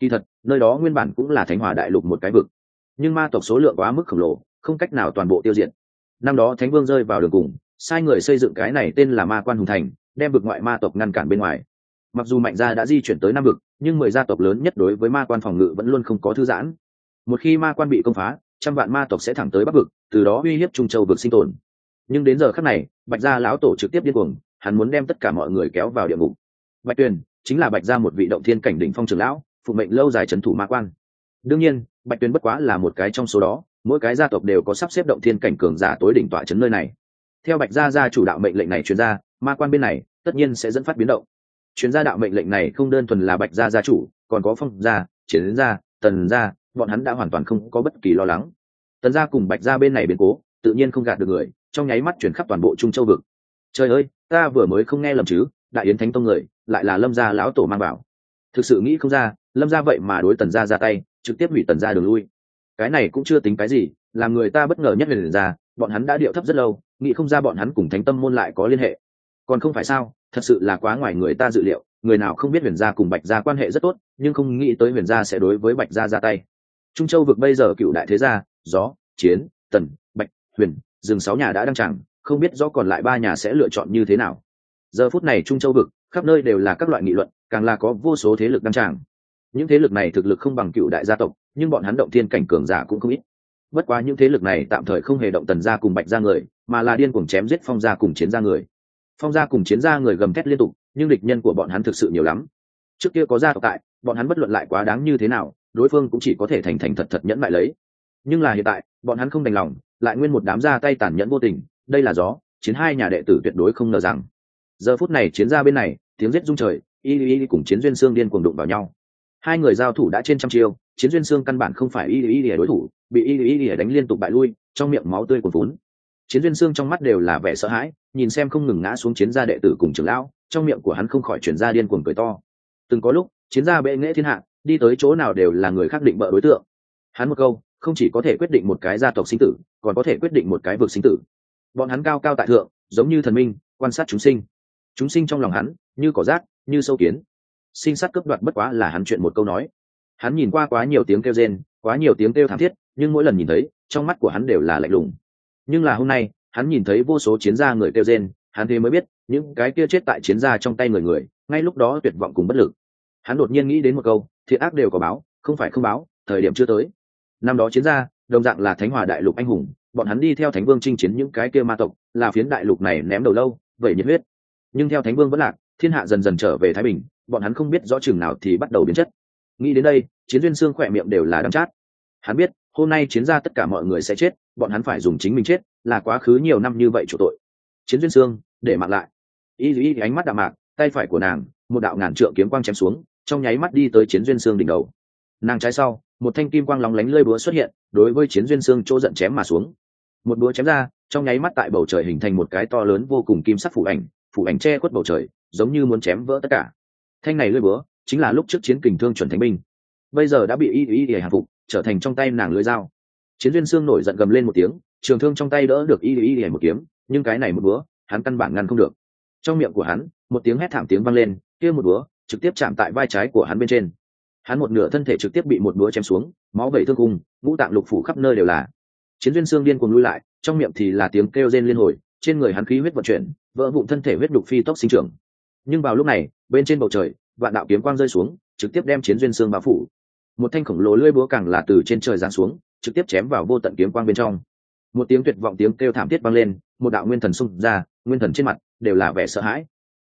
kỳ thật, nơi đó nguyên bản cũng là thánh hòa đại lục một cái vực. Nhưng ma tộc số lượng quá mức khổng lồ, không cách nào toàn bộ tiêu diệt. Năm đó thánh vương rơi vào đường cùng, sai người xây dựng cái này tên là ma quan hùng thành, đem vực ngoại ma tộc ngăn cản bên ngoài. Mặc dù mạnh gia đã di chuyển tới nam vực, nhưng mười gia tộc lớn nhất đối với ma quan phòng ngự vẫn luôn không có thư giãn. Một khi ma quan bị công phá, trăm vạn ma tộc sẽ thẳng tới bắc vực, từ đó uy hiếp trung châu vực sinh tồn. Nhưng đến giờ khắc này, bạch gia lão tổ trực tiếp điên cuồng, hắn muốn đem tất cả mọi người kéo vào địa ngục. Bạch tuyền, chính là bạch gia một vị động thiên cảnh đỉnh phong trường lão phụ mệnh lâu dài trấn thủ ma quan. Đương nhiên, bạch tuyền bất quá là một cái trong số đó, mỗi cái gia tộc đều có sắp xếp động thiên cảnh cường giả tối đỉnh tọa trấn nơi này. Theo bạch gia gia chủ đạo mệnh lệnh này chuyên gia ma quan bên này tất nhiên sẽ dẫn phát biến động. Chuyên gia đạo mệnh lệnh này không đơn thuần là bạch gia gia chủ, còn có phong gia, triển gia, tần gia, bọn hắn đã hoàn toàn không có bất kỳ lo lắng. Tần gia cùng bạch gia bên này biến cố, tự nhiên không gạt được người, trong nháy mắt chuyển khắp toàn bộ trung châu vực. Trời ơi, ta vừa mới không nghe lầm chứ, đại yến thánh tông người, lại là lâm gia lão tổ mang bảo thực sự nghĩ không ra lâm ra vậy mà đối tần gia ra tay, trực tiếp hủy tần gia đường lui. Cái này cũng chưa tính cái gì, làm người ta bất ngờ nhất liền ra, bọn hắn đã điệu thấp rất lâu, nghĩ không ra bọn hắn cùng thánh tâm môn lại có liên hệ. Còn không phải sao, thật sự là quá ngoài người ta dự liệu, người nào không biết huyền gia cùng bạch gia quan hệ rất tốt, nhưng không nghĩ tới huyền gia sẽ đối với bạch gia ra tay. Trung châu vực bây giờ cựu đại thế gia, gió, chiến, tần, bạch, huyền, rừng sáu nhà đã đăng tràng, không biết rõ còn lại ba nhà sẽ lựa chọn như thế nào. Giờ phút này trung châu vực, khắp nơi đều là các loại nghị luận, càng là có vô số thế lực đăng tràng những thế lực này thực lực không bằng cựu đại gia tộc, nhưng bọn hắn động thiên cảnh cường giả cũng không ít. Bất quá những thế lực này tạm thời không hề động tần gia cùng bạch gia người, mà là điên cuồng chém giết phong gia cùng chiến gia người. Phong gia cùng chiến gia người gầm thét liên tục, nhưng địch nhân của bọn hắn thực sự nhiều lắm. Trước kia có gia tộc tại, bọn hắn bất luận lại quá đáng như thế nào, đối phương cũng chỉ có thể thành thành thật thật nhẫn lại lấy. Nhưng là hiện tại, bọn hắn không đành lòng, lại nguyên một đám ra tay tàn nhẫn vô tình, đây là gió, chiến hai nhà đệ tử tuyệt đối không ngờ rằng. Giờ phút này chiến ra bên này, tiếng giết rung trời y y cùng chiến duyên xương điên cuồng đụng vào nhau hai người giao thủ đã trên trăm chiêu, chiến duyên xương căn bản không phải y y đối thủ, bị y y đánh liên tục bại lui, trong miệng máu tươi cuồn vốn chiến duyên xương trong mắt đều là vẻ sợ hãi, nhìn xem không ngừng ngã xuống chiến gia đệ tử cùng trưởng lão, trong miệng của hắn không khỏi chuyển ra điên cuồng cười to. Từng có lúc, chiến gia bệ nghệ thiên hạ, đi tới chỗ nào đều là người khác định bợ đối tượng. Hắn một câu, không chỉ có thể quyết định một cái gia tộc sinh tử, còn có thể quyết định một cái vực sinh tử. Bọn hắn cao cao tại thượng, giống như thần minh, quan sát chúng sinh. Chúng sinh trong lòng hắn, như cỏ rác, như sâu kiến sinh sát cướp đoạt bất quá là hắn chuyện một câu nói. Hắn nhìn qua quá nhiều tiếng kêu rên, quá nhiều tiếng kêu thảm thiết, nhưng mỗi lần nhìn thấy, trong mắt của hắn đều là lạnh lùng. Nhưng là hôm nay, hắn nhìn thấy vô số chiến gia người kêu rên, hắn thế mới biết, những cái kia chết tại chiến gia trong tay người người, ngay lúc đó tuyệt vọng cùng bất lực. Hắn đột nhiên nghĩ đến một câu, thiện ác đều có báo, không phải không báo, thời điểm chưa tới. Năm đó chiến gia, đồng dạng là thánh hòa đại lục anh hùng, bọn hắn đi theo thánh vương chinh chiến những cái kia ma tộc, là phiến đại lục này ném đầu lâu vậy nhiệt huyết. Nhưng theo thánh vương vẫn lạc, thiên hạ dần dần trở về thái bình bọn hắn không biết rõ chừng nào thì bắt đầu biến chất. Nghĩ đến đây, chiến duyên xương khỏe miệng đều là đắm chát. Hắn biết, hôm nay chiến ra tất cả mọi người sẽ chết, bọn hắn phải dùng chính mình chết, là quá khứ nhiều năm như vậy chủ tội. Chiến duyên xương, để mạng lại. Y y ánh mắt đạm mạc, tay phải của nàng, một đạo ngàn trượng kiếm quang chém xuống, trong nháy mắt đi tới chiến duyên xương đỉnh đầu. Nàng trái sau, một thanh kim quang lóng lánh lơi búa xuất hiện, đối với chiến duyên xương chỗ giận chém mà xuống. Một búa chém ra, trong nháy mắt tại bầu trời hình thành một cái to lớn vô cùng kim sắc phủ ảnh phủ ảnh che khuất bầu trời, giống như muốn chém vỡ tất cả thanh này lưỡi búa, chính là lúc trước chiến kình thương chuẩn thánh binh. Bây giờ đã bị y y y hạ phục, trở thành trong tay nàng lưỡi dao. Chiến duyên xương nổi giận gầm lên một tiếng, trường thương trong tay đỡ được y y y một kiếm, nhưng cái này một búa, hắn căn bản ngăn không được. Trong miệng của hắn, một tiếng hét thảm tiếng vang lên, kia một búa, trực tiếp chạm tại vai trái của hắn bên trên. Hắn một nửa thân thể trực tiếp bị một búa chém xuống, máu vẩy thương cung, ngũ tạng lục phủ khắp nơi đều là. Chiến duyên xương điên cuồng lui lại, trong miệng thì là tiếng kêu rên liên hồi, trên người hắn khí huyết vận chuyển, vỡ vụn thân thể huyết đục phi tốc sinh trưởng. Nhưng vào lúc này bên trên bầu trời, vạn đạo kiếm quang rơi xuống, trực tiếp đem chiến duyên xương bao phủ. Một thanh khổng lồ lưỡi búa càng là từ trên trời giáng xuống, trực tiếp chém vào vô tận kiếm quang bên trong. Một tiếng tuyệt vọng tiếng kêu thảm thiết vang lên, một đạo nguyên thần xung ra, nguyên thần trên mặt đều là vẻ sợ hãi.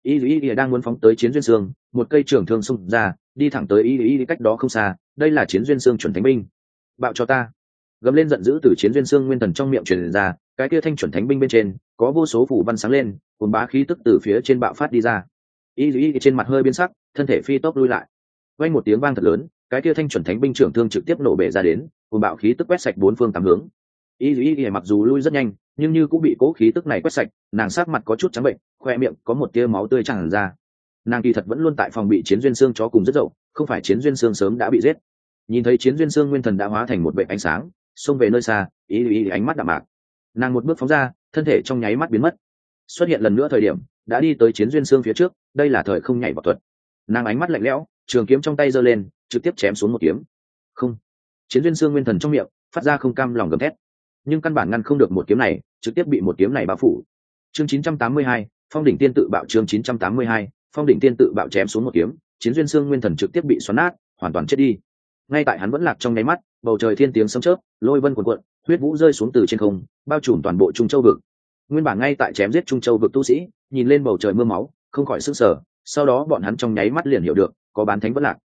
Y y y đang muốn phóng tới chiến duyên xương, một cây trường thương xung ra, đi thẳng tới y y cách đó không xa, đây là chiến duyên xương chuẩn thánh binh. Bạo cho ta. Gầm lên giận dữ từ chiến duyên xương nguyên thần trong miệng truyền ra, cái kia thanh chuẩn thánh binh bên trên, có vô số phủ văn sáng lên cuốn bá khí tức từ phía trên bạo phát đi ra y y trên mặt hơi biến sắc, thân thể phi tốc lui lại. Vang một tiếng vang thật lớn, cái kia thanh chuẩn thánh binh trưởng thương trực tiếp nổ bể ra đến, cùng bạo khí tức quét sạch bốn phương tám hướng. Y dù y mặc dù lui rất nhanh, nhưng như cũng bị cố khí tức này quét sạch, nàng sát mặt có chút trắng bệnh, khoe miệng có một tia máu tươi tràn ra. Nàng kỳ thật vẫn luôn tại phòng bị chiến duyên xương chó cùng rất dậu, không phải chiến duyên xương sớm đã bị giết. Nhìn thấy chiến duyên xương nguyên thần đã hóa thành một vệ ánh sáng, xông về nơi xa ý ý ánh mắt đạm mạc. Nàng một bước phóng ra, thân thể trong nháy mắt biến mất. Xuất hiện lần nữa thời điểm, đã đi tới chiến duyên xương phía trước đây là thời không nhảy vào thuật. Nàng ánh mắt lạnh lẽo trường kiếm trong tay giơ lên trực tiếp chém xuống một kiếm. Không. Chiến duyên xương nguyên thần trong miệng phát ra không cam lòng gầm thét. Nhưng căn bản ngăn không được một kiếm này trực tiếp bị một kiếm này bao phủ. Chương 982, phong đỉnh tiên tự bạo chương 982, phong đỉnh tiên tự bạo chém xuống một kiếm chiến duyên xương nguyên thần trực tiếp bị xoắn nát hoàn toàn chết đi. Ngay tại hắn vẫn lạc trong nháy mắt bầu trời thiên tiếng sấm chớp lôi vân cuồn cuộn huyết vũ rơi xuống từ trên không bao trùm toàn bộ trung châu vực. Nguyên bản ngay tại chém giết trung châu vực tu sĩ nhìn lên bầu trời mưa máu không khỏi sức sở sau đó bọn hắn trong nháy mắt liền hiểu được, có bán thánh vẫn lạc.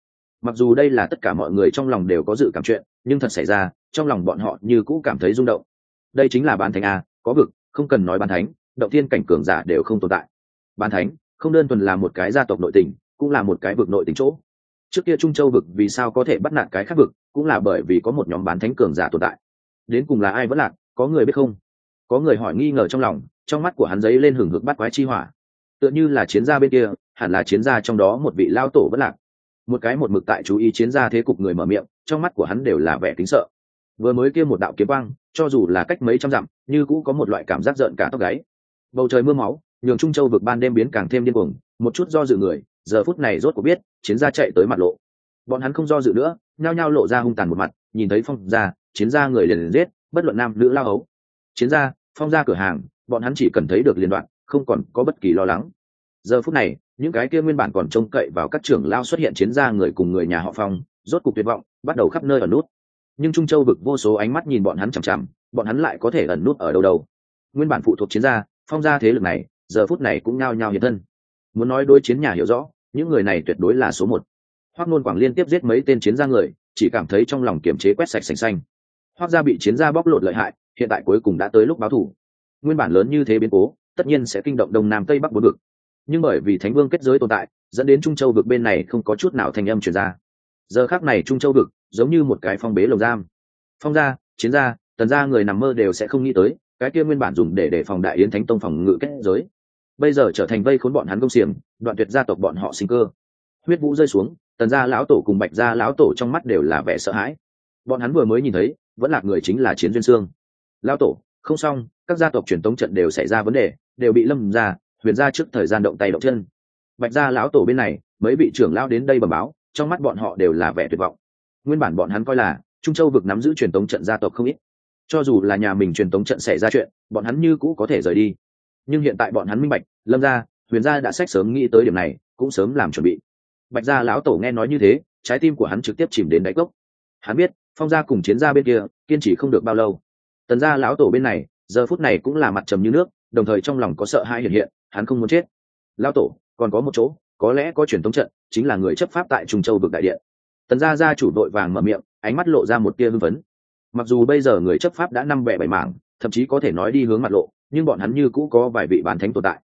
Mặc dù đây là tất cả mọi người trong lòng đều có dự cảm chuyện, nhưng thật xảy ra, trong lòng bọn họ như cũ cảm thấy rung động. Đây chính là bán thánh a, có vực, không cần nói bán thánh, động thiên cảnh cường giả đều không tồn tại. Bán thánh, không đơn thuần là một cái gia tộc nội tình, cũng là một cái vực nội tình chỗ. Trước kia trung châu vực vì sao có thể bắt nạt cái khác vực, cũng là bởi vì có một nhóm bán thánh cường giả tồn tại. Đến cùng là ai vẫn lạc, có người biết không? Có người hỏi nghi ngờ trong lòng, trong mắt của hắn giấy lên hừng hực bắt quái chi hỏa tựa như là chiến gia bên kia, hẳn là chiến gia trong đó một vị lao tổ vẫn lạc. Một cái một mực tại chú ý chiến gia thế cục người mở miệng, trong mắt của hắn đều là vẻ kính sợ. Vừa mới kia một đạo kiếm quang, cho dù là cách mấy trăm dặm, như cũ có một loại cảm giác giận cả tóc gáy. Bầu trời mưa máu, nhường trung châu vực ban đêm biến càng thêm điên cuồng, một chút do dự người, giờ phút này rốt cuộc biết, chiến gia chạy tới mặt lộ. Bọn hắn không do dự nữa, nhao nhao lộ ra hung tàn một mặt, nhìn thấy phong gia, chiến gia người liền liền giết, bất luận nam nữ lao ấu. Chiến gia, phong gia cửa hàng, bọn hắn chỉ cần thấy được liên đoạn không còn có bất kỳ lo lắng. Giờ phút này, những cái kia nguyên bản còn trông cậy vào các trưởng lao xuất hiện chiến gia người cùng người nhà họ phong, rốt cục tuyệt vọng, bắt đầu khắp nơi ở nút. Nhưng trung châu vực vô số ánh mắt nhìn bọn hắn chằm chằm, bọn hắn lại có thể ẩn nút ở đâu đâu. Nguyên bản phụ thuộc chiến gia, phong gia thế lực này, giờ phút này cũng nhao nhao hiện thân. Muốn nói đối chiến nhà hiểu rõ, những người này tuyệt đối là số một. Hoác nôn quảng liên tiếp giết mấy tên chiến gia người, chỉ cảm thấy trong lòng kiềm chế quét sạch sành xanh. Hoác gia bị chiến gia bóc lột lợi hại, hiện tại cuối cùng đã tới lúc báo thủ. Nguyên bản lớn như thế biến cố tất nhiên sẽ kinh động đông nam tây bắc bốn vực. Nhưng bởi vì thánh vương kết giới tồn tại, dẫn đến trung châu vực bên này không có chút nào thành âm chuyển ra. Giờ khác này trung châu vực giống như một cái phong bế lồng giam. Phong gia, chiến gia, tần gia người nằm mơ đều sẽ không nghĩ tới, cái kia nguyên bản dùng để đề phòng đại yến thánh tông phòng ngự kết giới. Bây giờ trở thành vây khốn bọn hắn công xiềng, đoạn tuyệt gia tộc bọn họ sinh cơ. Huyết vũ rơi xuống, tần gia lão tổ cùng bạch gia lão tổ trong mắt đều là vẻ sợ hãi. Bọn hắn vừa mới nhìn thấy, vẫn là người chính là chiến duyên sương. Lão tổ, không xong, các gia tộc truyền tống trận đều xảy ra vấn đề đều bị lâm ra, huyền ra trước thời gian động tay động chân. Bạch gia lão tổ bên này mới bị trưởng lão đến đây bẩm báo, trong mắt bọn họ đều là vẻ tuyệt vọng. Nguyên bản bọn hắn coi là, trung châu vực nắm giữ truyền tống trận gia tộc không ít. Cho dù là nhà mình truyền tống trận xảy ra chuyện, bọn hắn như cũ có thể rời đi. Nhưng hiện tại bọn hắn minh bạch, lâm gia, huyền gia đã sách sớm nghĩ tới điểm này, cũng sớm làm chuẩn bị. Bạch gia lão tổ nghe nói như thế, trái tim của hắn trực tiếp chìm đến đáy cốc. Hắn biết, phong gia cùng chiến gia bên kia, kiên trì không được bao lâu. Tần gia lão tổ bên này, giờ phút này cũng là mặt trầm như nước đồng thời trong lòng có sợ hãi hiện hiện, hắn không muốn chết. Lão tổ, còn có một chỗ, có lẽ có truyền thống trận, chính là người chấp pháp tại trung châu vực đại điện. Tần gia gia chủ đội vàng mở miệng, ánh mắt lộ ra một tia hưng phấn. Mặc dù bây giờ người chấp pháp đã năm bẻ bảy mảng, thậm chí có thể nói đi hướng mặt lộ, nhưng bọn hắn như cũ có vài vị bán thánh tồn tại.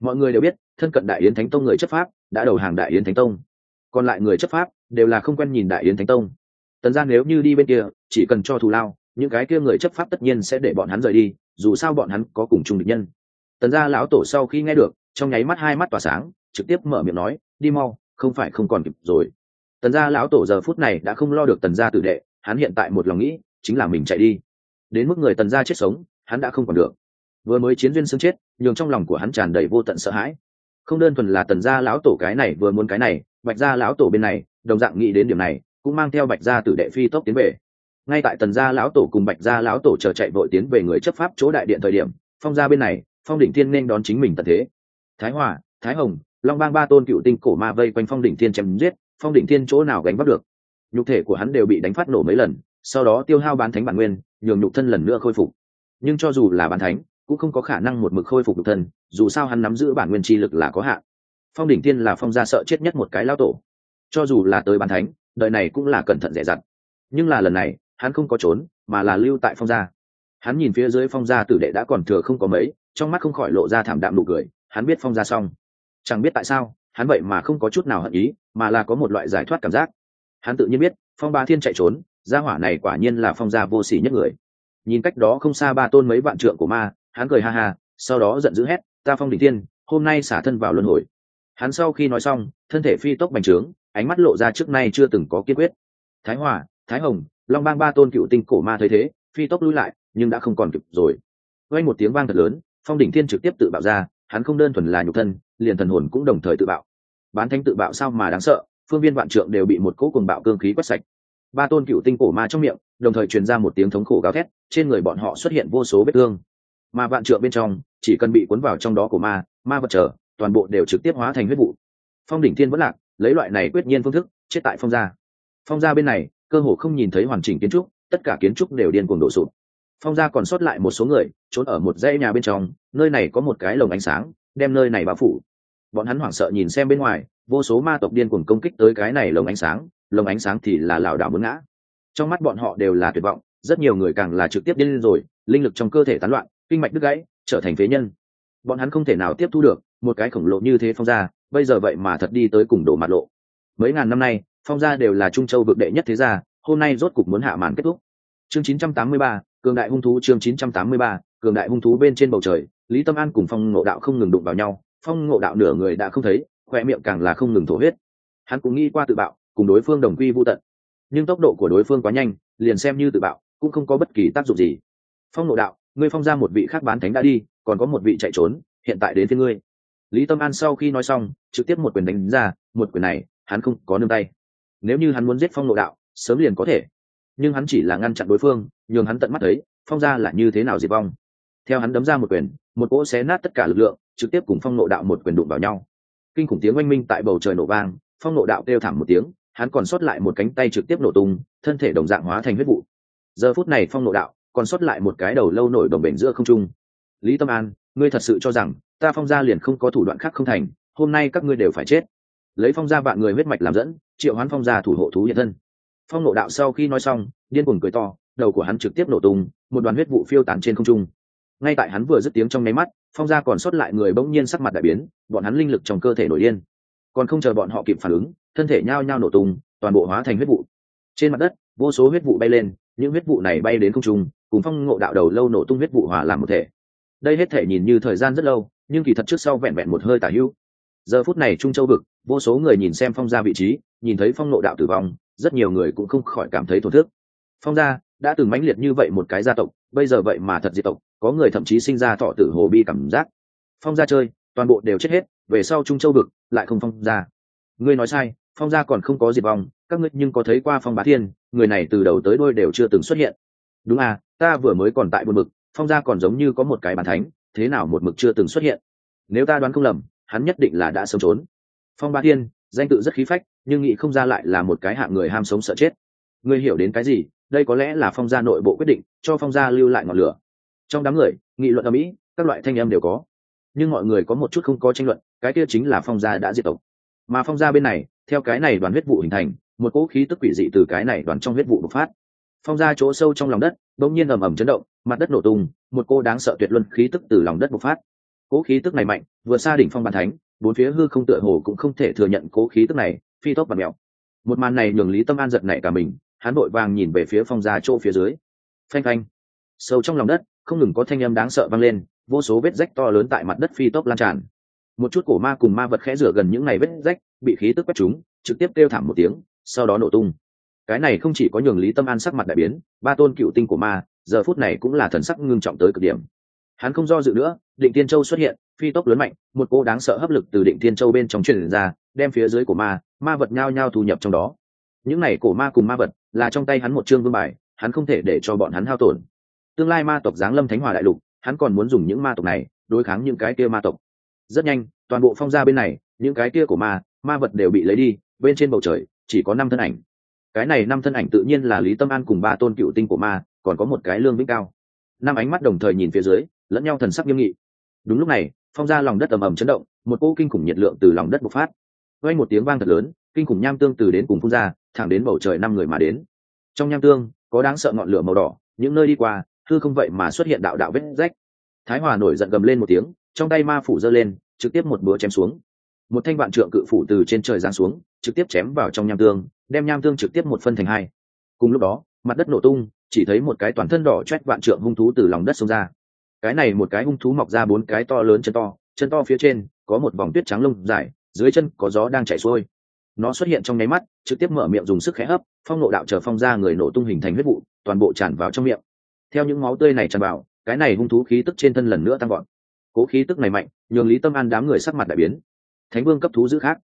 Mọi người đều biết, thân cận đại yến thánh tông người chấp pháp đã đầu hàng đại yến thánh tông. Còn lại người chấp pháp đều là không quen nhìn đại yến thánh tông. Tần giang nếu như đi bên kia, chỉ cần cho thù lao, những cái kia người chấp pháp tất nhiên sẽ để bọn hắn rời đi dù sao bọn hắn có cùng chung địch nhân. Tần gia lão tổ sau khi nghe được, trong nháy mắt hai mắt tỏa sáng, trực tiếp mở miệng nói, đi mau, không phải không còn kịp rồi. Tần gia lão tổ giờ phút này đã không lo được tần gia tử đệ, hắn hiện tại một lòng nghĩ, chính là mình chạy đi. Đến mức người tần gia chết sống, hắn đã không còn được. Vừa mới chiến duyên xương chết, nhường trong lòng của hắn tràn đầy vô tận sợ hãi. Không đơn thuần là tần gia lão tổ cái này vừa muốn cái này, bạch gia lão tổ bên này, đồng dạng nghĩ đến điểm này, cũng mang theo bạch gia tử đệ phi tốc tiến về ngay tại tần gia lão tổ cùng bạch gia lão tổ chờ chạy vội tiến về người chấp pháp chỗ đại điện thời điểm, phong gia bên này, phong đỉnh thiên nên đón chính mình tận thế. Thái hòa, thái hồng, long bang ba tôn cựu tinh cổ ma vây quanh phong đỉnh thiên chém giết, phong đỉnh thiên chỗ nào gánh bắt được? Nhục thể của hắn đều bị đánh phát nổ mấy lần, sau đó tiêu hao bán thánh bản nguyên, nhường nhục thân lần nữa khôi phục. Nhưng cho dù là bán thánh, cũng không có khả năng một mực khôi phục nhục thân, dù sao hắn nắm giữ bản nguyên chi lực là có hạn. Phong đỉnh thiên là phong gia sợ chết nhất một cái lão tổ. Cho dù là tới bán thánh, đời này cũng là cẩn thận dè dặt nhưng là lần này hắn không có trốn, mà là lưu tại phong gia. Hắn nhìn phía dưới phong gia tử đệ đã còn thừa không có mấy, trong mắt không khỏi lộ ra thảm đạm nụ cười, hắn biết phong gia xong. Chẳng biết tại sao, hắn vậy mà không có chút nào hận ý, mà là có một loại giải thoát cảm giác. Hắn tự nhiên biết, phong ba thiên chạy trốn, gia hỏa này quả nhiên là phong gia vô sỉ nhất người. Nhìn cách đó không xa ba tôn mấy vạn trượng của ma, hắn cười ha ha, sau đó giận dữ hét, ta phong đỉnh tiên hôm nay xả thân vào luân hồi. Hắn sau khi nói xong, thân thể phi tốc bành trướng, ánh mắt lộ ra trước nay chưa từng có kiên quyết. Thái hòa, thái hồng long bang ba tôn cựu tinh cổ ma thấy thế, phi tốc lui lại, nhưng đã không còn kịp rồi. Quay một tiếng vang thật lớn, phong đỉnh thiên trực tiếp tự bạo ra, hắn không đơn thuần là nhục thân, liền thần hồn cũng đồng thời tự bạo. Bán thanh tự bạo sao mà đáng sợ, phương viên vạn trượng đều bị một cỗ cùng bạo cương khí quét sạch. Ba tôn cựu tinh cổ ma trong miệng, đồng thời truyền ra một tiếng thống khổ gào thét, trên người bọn họ xuất hiện vô số vết thương. Mà vạn trượng bên trong, chỉ cần bị cuốn vào trong đó của ma ma vật trở, toàn bộ đều trực tiếp hóa thành huyết vụ. Phong đỉnh thiên vẫn lạc, lấy loại này quyết nhiên phương thức, chết tại phong gia. Phong gia bên này cơ hồ không nhìn thấy hoàn chỉnh kiến trúc, tất cả kiến trúc đều điên cuồng đổ sụp. Phong gia còn sót lại một số người, trốn ở một dãy nhà bên trong, nơi này có một cái lồng ánh sáng, đem nơi này bao phủ. Bọn hắn hoảng sợ nhìn xem bên ngoài, vô số ma tộc điên cuồng công kích tới cái này lồng ánh sáng, lồng ánh sáng thì là lảo đảo muốn ngã. Trong mắt bọn họ đều là tuyệt vọng, rất nhiều người càng là trực tiếp điên rồi, linh lực trong cơ thể tán loạn, kinh mạch đứt gãy, trở thành phế nhân. Bọn hắn không thể nào tiếp thu được, một cái khổng lồ như thế phong gia, bây giờ vậy mà thật đi tới cùng đổ mặt lộ. Mấy ngàn năm nay phong gia đều là trung châu vực đệ nhất thế gia hôm nay rốt cục muốn hạ màn kết thúc. Chương 983, cường đại hung thú chương 983, cường đại hung thú bên trên bầu trời lý tâm an cùng phong ngộ đạo không ngừng đụng vào nhau. Phong ngộ đạo nửa người đã không thấy khoe miệng càng là không ngừng thổ huyết. Hắn cũng nghĩ qua tự bạo cùng đối phương đồng quy vô tận. Nhưng tốc độ của đối phương quá nhanh liền xem như tự bạo cũng không có bất kỳ tác dụng gì. Phong ngộ đạo ngươi phong ra một vị khác bán thánh đã đi còn có một vị chạy trốn hiện tại đến phía ngươi. Lý tâm an sau khi nói xong trực tiếp một quyền đánh ra một quyền này hắn không có nương tay nếu như hắn muốn giết phong nộ đạo, sớm liền có thể. Nhưng hắn chỉ là ngăn chặn đối phương, nhường hắn tận mắt thấy, phong ra là như thế nào diệt vong. Theo hắn đấm ra một quyền, một cỗ xé nát tất cả lực lượng, trực tiếp cùng phong nộ đạo một quyền đụng vào nhau. Kinh khủng tiếng oanh minh tại bầu trời nổ vang, phong nộ đạo kêu thảm một tiếng, hắn còn sót lại một cánh tay trực tiếp nổ tung, thân thể đồng dạng hóa thành huyết vụ. Giờ phút này phong nộ đạo còn sót lại một cái đầu lâu nổi đồng bể giữa không trung. Lý tâm an, ngươi thật sự cho rằng, ta phong gia liền không có thủ đoạn khác không thành, hôm nay các ngươi đều phải chết. Lấy phong gia vạn người huyết mạch làm dẫn triệu hoán phong gia thủ hộ thú hiện thân. Phong nộ đạo sau khi nói xong, điên cuồng cười to, đầu của hắn trực tiếp nổ tung, một đoàn huyết vụ phiêu tán trên không trung. Ngay tại hắn vừa dứt tiếng trong nháy mắt, phong gia còn sót lại người bỗng nhiên sắc mặt đại biến, bọn hắn linh lực trong cơ thể nổi điên. Còn không chờ bọn họ kịp phản ứng, thân thể nhao nhao nổ tung, toàn bộ hóa thành huyết vụ. Trên mặt đất, vô số huyết vụ bay lên, những huyết vụ này bay đến không trung, cùng phong ngộ đạo đầu lâu nổ tung huyết vụ hòa làm một thể. Đây hết thể nhìn như thời gian rất lâu, nhưng kỳ thật trước sau vẹn vẹn một hơi tả hữu. Giờ phút này trung châu vực, vô số người nhìn xem phong gia vị trí nhìn thấy phong nộ đạo tử vong, rất nhiều người cũng không khỏi cảm thấy thổn thức. Phong gia đã từng mãnh liệt như vậy một cái gia tộc, bây giờ vậy mà thật diệt tộc, có người thậm chí sinh ra thọ tử hồ bi cảm giác. Phong gia chơi, toàn bộ đều chết hết, về sau trung châu vực, lại không phong gia. Ngươi nói sai, phong gia còn không có diệt vong, các ngươi nhưng có thấy qua phong bá thiên, người này từ đầu tới đôi đều chưa từng xuất hiện. Đúng à ta vừa mới còn tại buồn mực, phong gia còn giống như có một cái bàn thánh, thế nào một mực chưa từng xuất hiện? Nếu ta đoán không lầm, hắn nhất định là đã sớm trốn. Phong bá thiên, danh tự rất khí phách nhưng nghĩ không ra lại là một cái hạng người ham sống sợ chết. Ngươi hiểu đến cái gì? Đây có lẽ là phong gia nội bộ quyết định, cho phong gia lưu lại ngọn lửa. Trong đám người, nghị luận ở mỹ các loại thanh âm đều có. Nhưng mọi người có một chút không có tranh luận, cái kia chính là phong gia đã diệt tộc. Mà phong gia bên này, theo cái này đoàn huyết vụ hình thành, một cỗ khí tức quỷ dị từ cái này đoàn trong huyết vụ bộc phát. Phong gia chỗ sâu trong lòng đất đột nhiên ầm ầm chấn động, mặt đất nổ tung, một cô đáng sợ tuyệt luân khí tức từ lòng đất bộc phát. Cỗ khí tức này mạnh, vừa xa đỉnh phong bàn thánh, bốn phía hư không tựa hồ cũng không thể thừa nhận cỗ khí tức này phi tốc và mèo. Một màn này nhường lý tâm an giật nảy cả mình, hắn vội vàng nhìn về phía phong gia chỗ phía dưới. Phanh phanh. Sâu trong lòng đất, không ngừng có thanh âm đáng sợ vang lên, vô số vết rách to lớn tại mặt đất phi tốc lan tràn. Một chút cổ ma cùng ma vật khẽ rửa gần những ngày vết rách, bị khí tức quét chúng trực tiếp kêu thảm một tiếng, sau đó nổ tung. Cái này không chỉ có nhường lý tâm an sắc mặt đại biến, ba tôn cựu tinh của ma, giờ phút này cũng là thần sắc ngưng trọng tới cực điểm. Hắn không do dự nữa, định tiên châu xuất hiện, phi tốc lớn mạnh, một cô đáng sợ hấp lực từ định tiên châu bên trong truyền ra, đem phía dưới của ma ma vật nhao nhao thu nhập trong đó. Những này cổ ma cùng ma vật là trong tay hắn một chương vương bài, hắn không thể để cho bọn hắn hao tổn. Tương lai ma tộc giáng lâm thánh hòa đại lục, hắn còn muốn dùng những ma tộc này đối kháng những cái kia ma tộc. Rất nhanh, toàn bộ phong gia bên này, những cái kia của ma ma vật đều bị lấy đi, bên trên bầu trời chỉ có năm thân ảnh. Cái này năm thân ảnh tự nhiên là lý tâm an cùng ba tôn cựu tinh của ma, còn có một cái lương vĩnh cao. Năm ánh mắt đồng thời nhìn phía dưới, lẫn nhau thần sắc nghiêm nghị. Đúng lúc này, phong ra lòng đất ầm ầm chấn động, một cỗ kinh khủng nhiệt lượng từ lòng đất bộc phát vang một tiếng vang thật lớn, kinh khủng nham tương từ đến cùng phun ra, thẳng đến bầu trời năm người mà đến. Trong nham tương, có đáng sợ ngọn lửa màu đỏ, những nơi đi qua thư không vậy mà xuất hiện đạo đạo vết rách. Thái hòa nổi giận gầm lên một tiếng, trong tay ma phủ giơ lên, trực tiếp một búa chém xuống. Một thanh vạn trượng cự phủ từ trên trời giáng xuống, trực tiếp chém vào trong nham tương, đem nham tương trực tiếp một phân thành hai. Cùng lúc đó, mặt đất nổ tung, chỉ thấy một cái toàn thân đỏ chét vạn trượng hung thú từ lòng đất xông ra. Cái này một cái hung thú mọc ra bốn cái to lớn chân to chân to phía trên có một vòng tuyết trắng lông dài dưới chân có gió đang chảy xuôi. Nó xuất hiện trong nháy mắt, trực tiếp mở miệng dùng sức khẽ hấp, phong nộ đạo chờ phong ra người nổ tung hình thành huyết vụ, toàn bộ tràn vào trong miệng. Theo những máu tươi này tràn vào, cái này hung thú khí tức trên thân lần nữa tăng gọn cố khí tức này mạnh, nhường lý tâm an đám người sắc mặt đại biến. Thánh vương cấp thú giữ khác.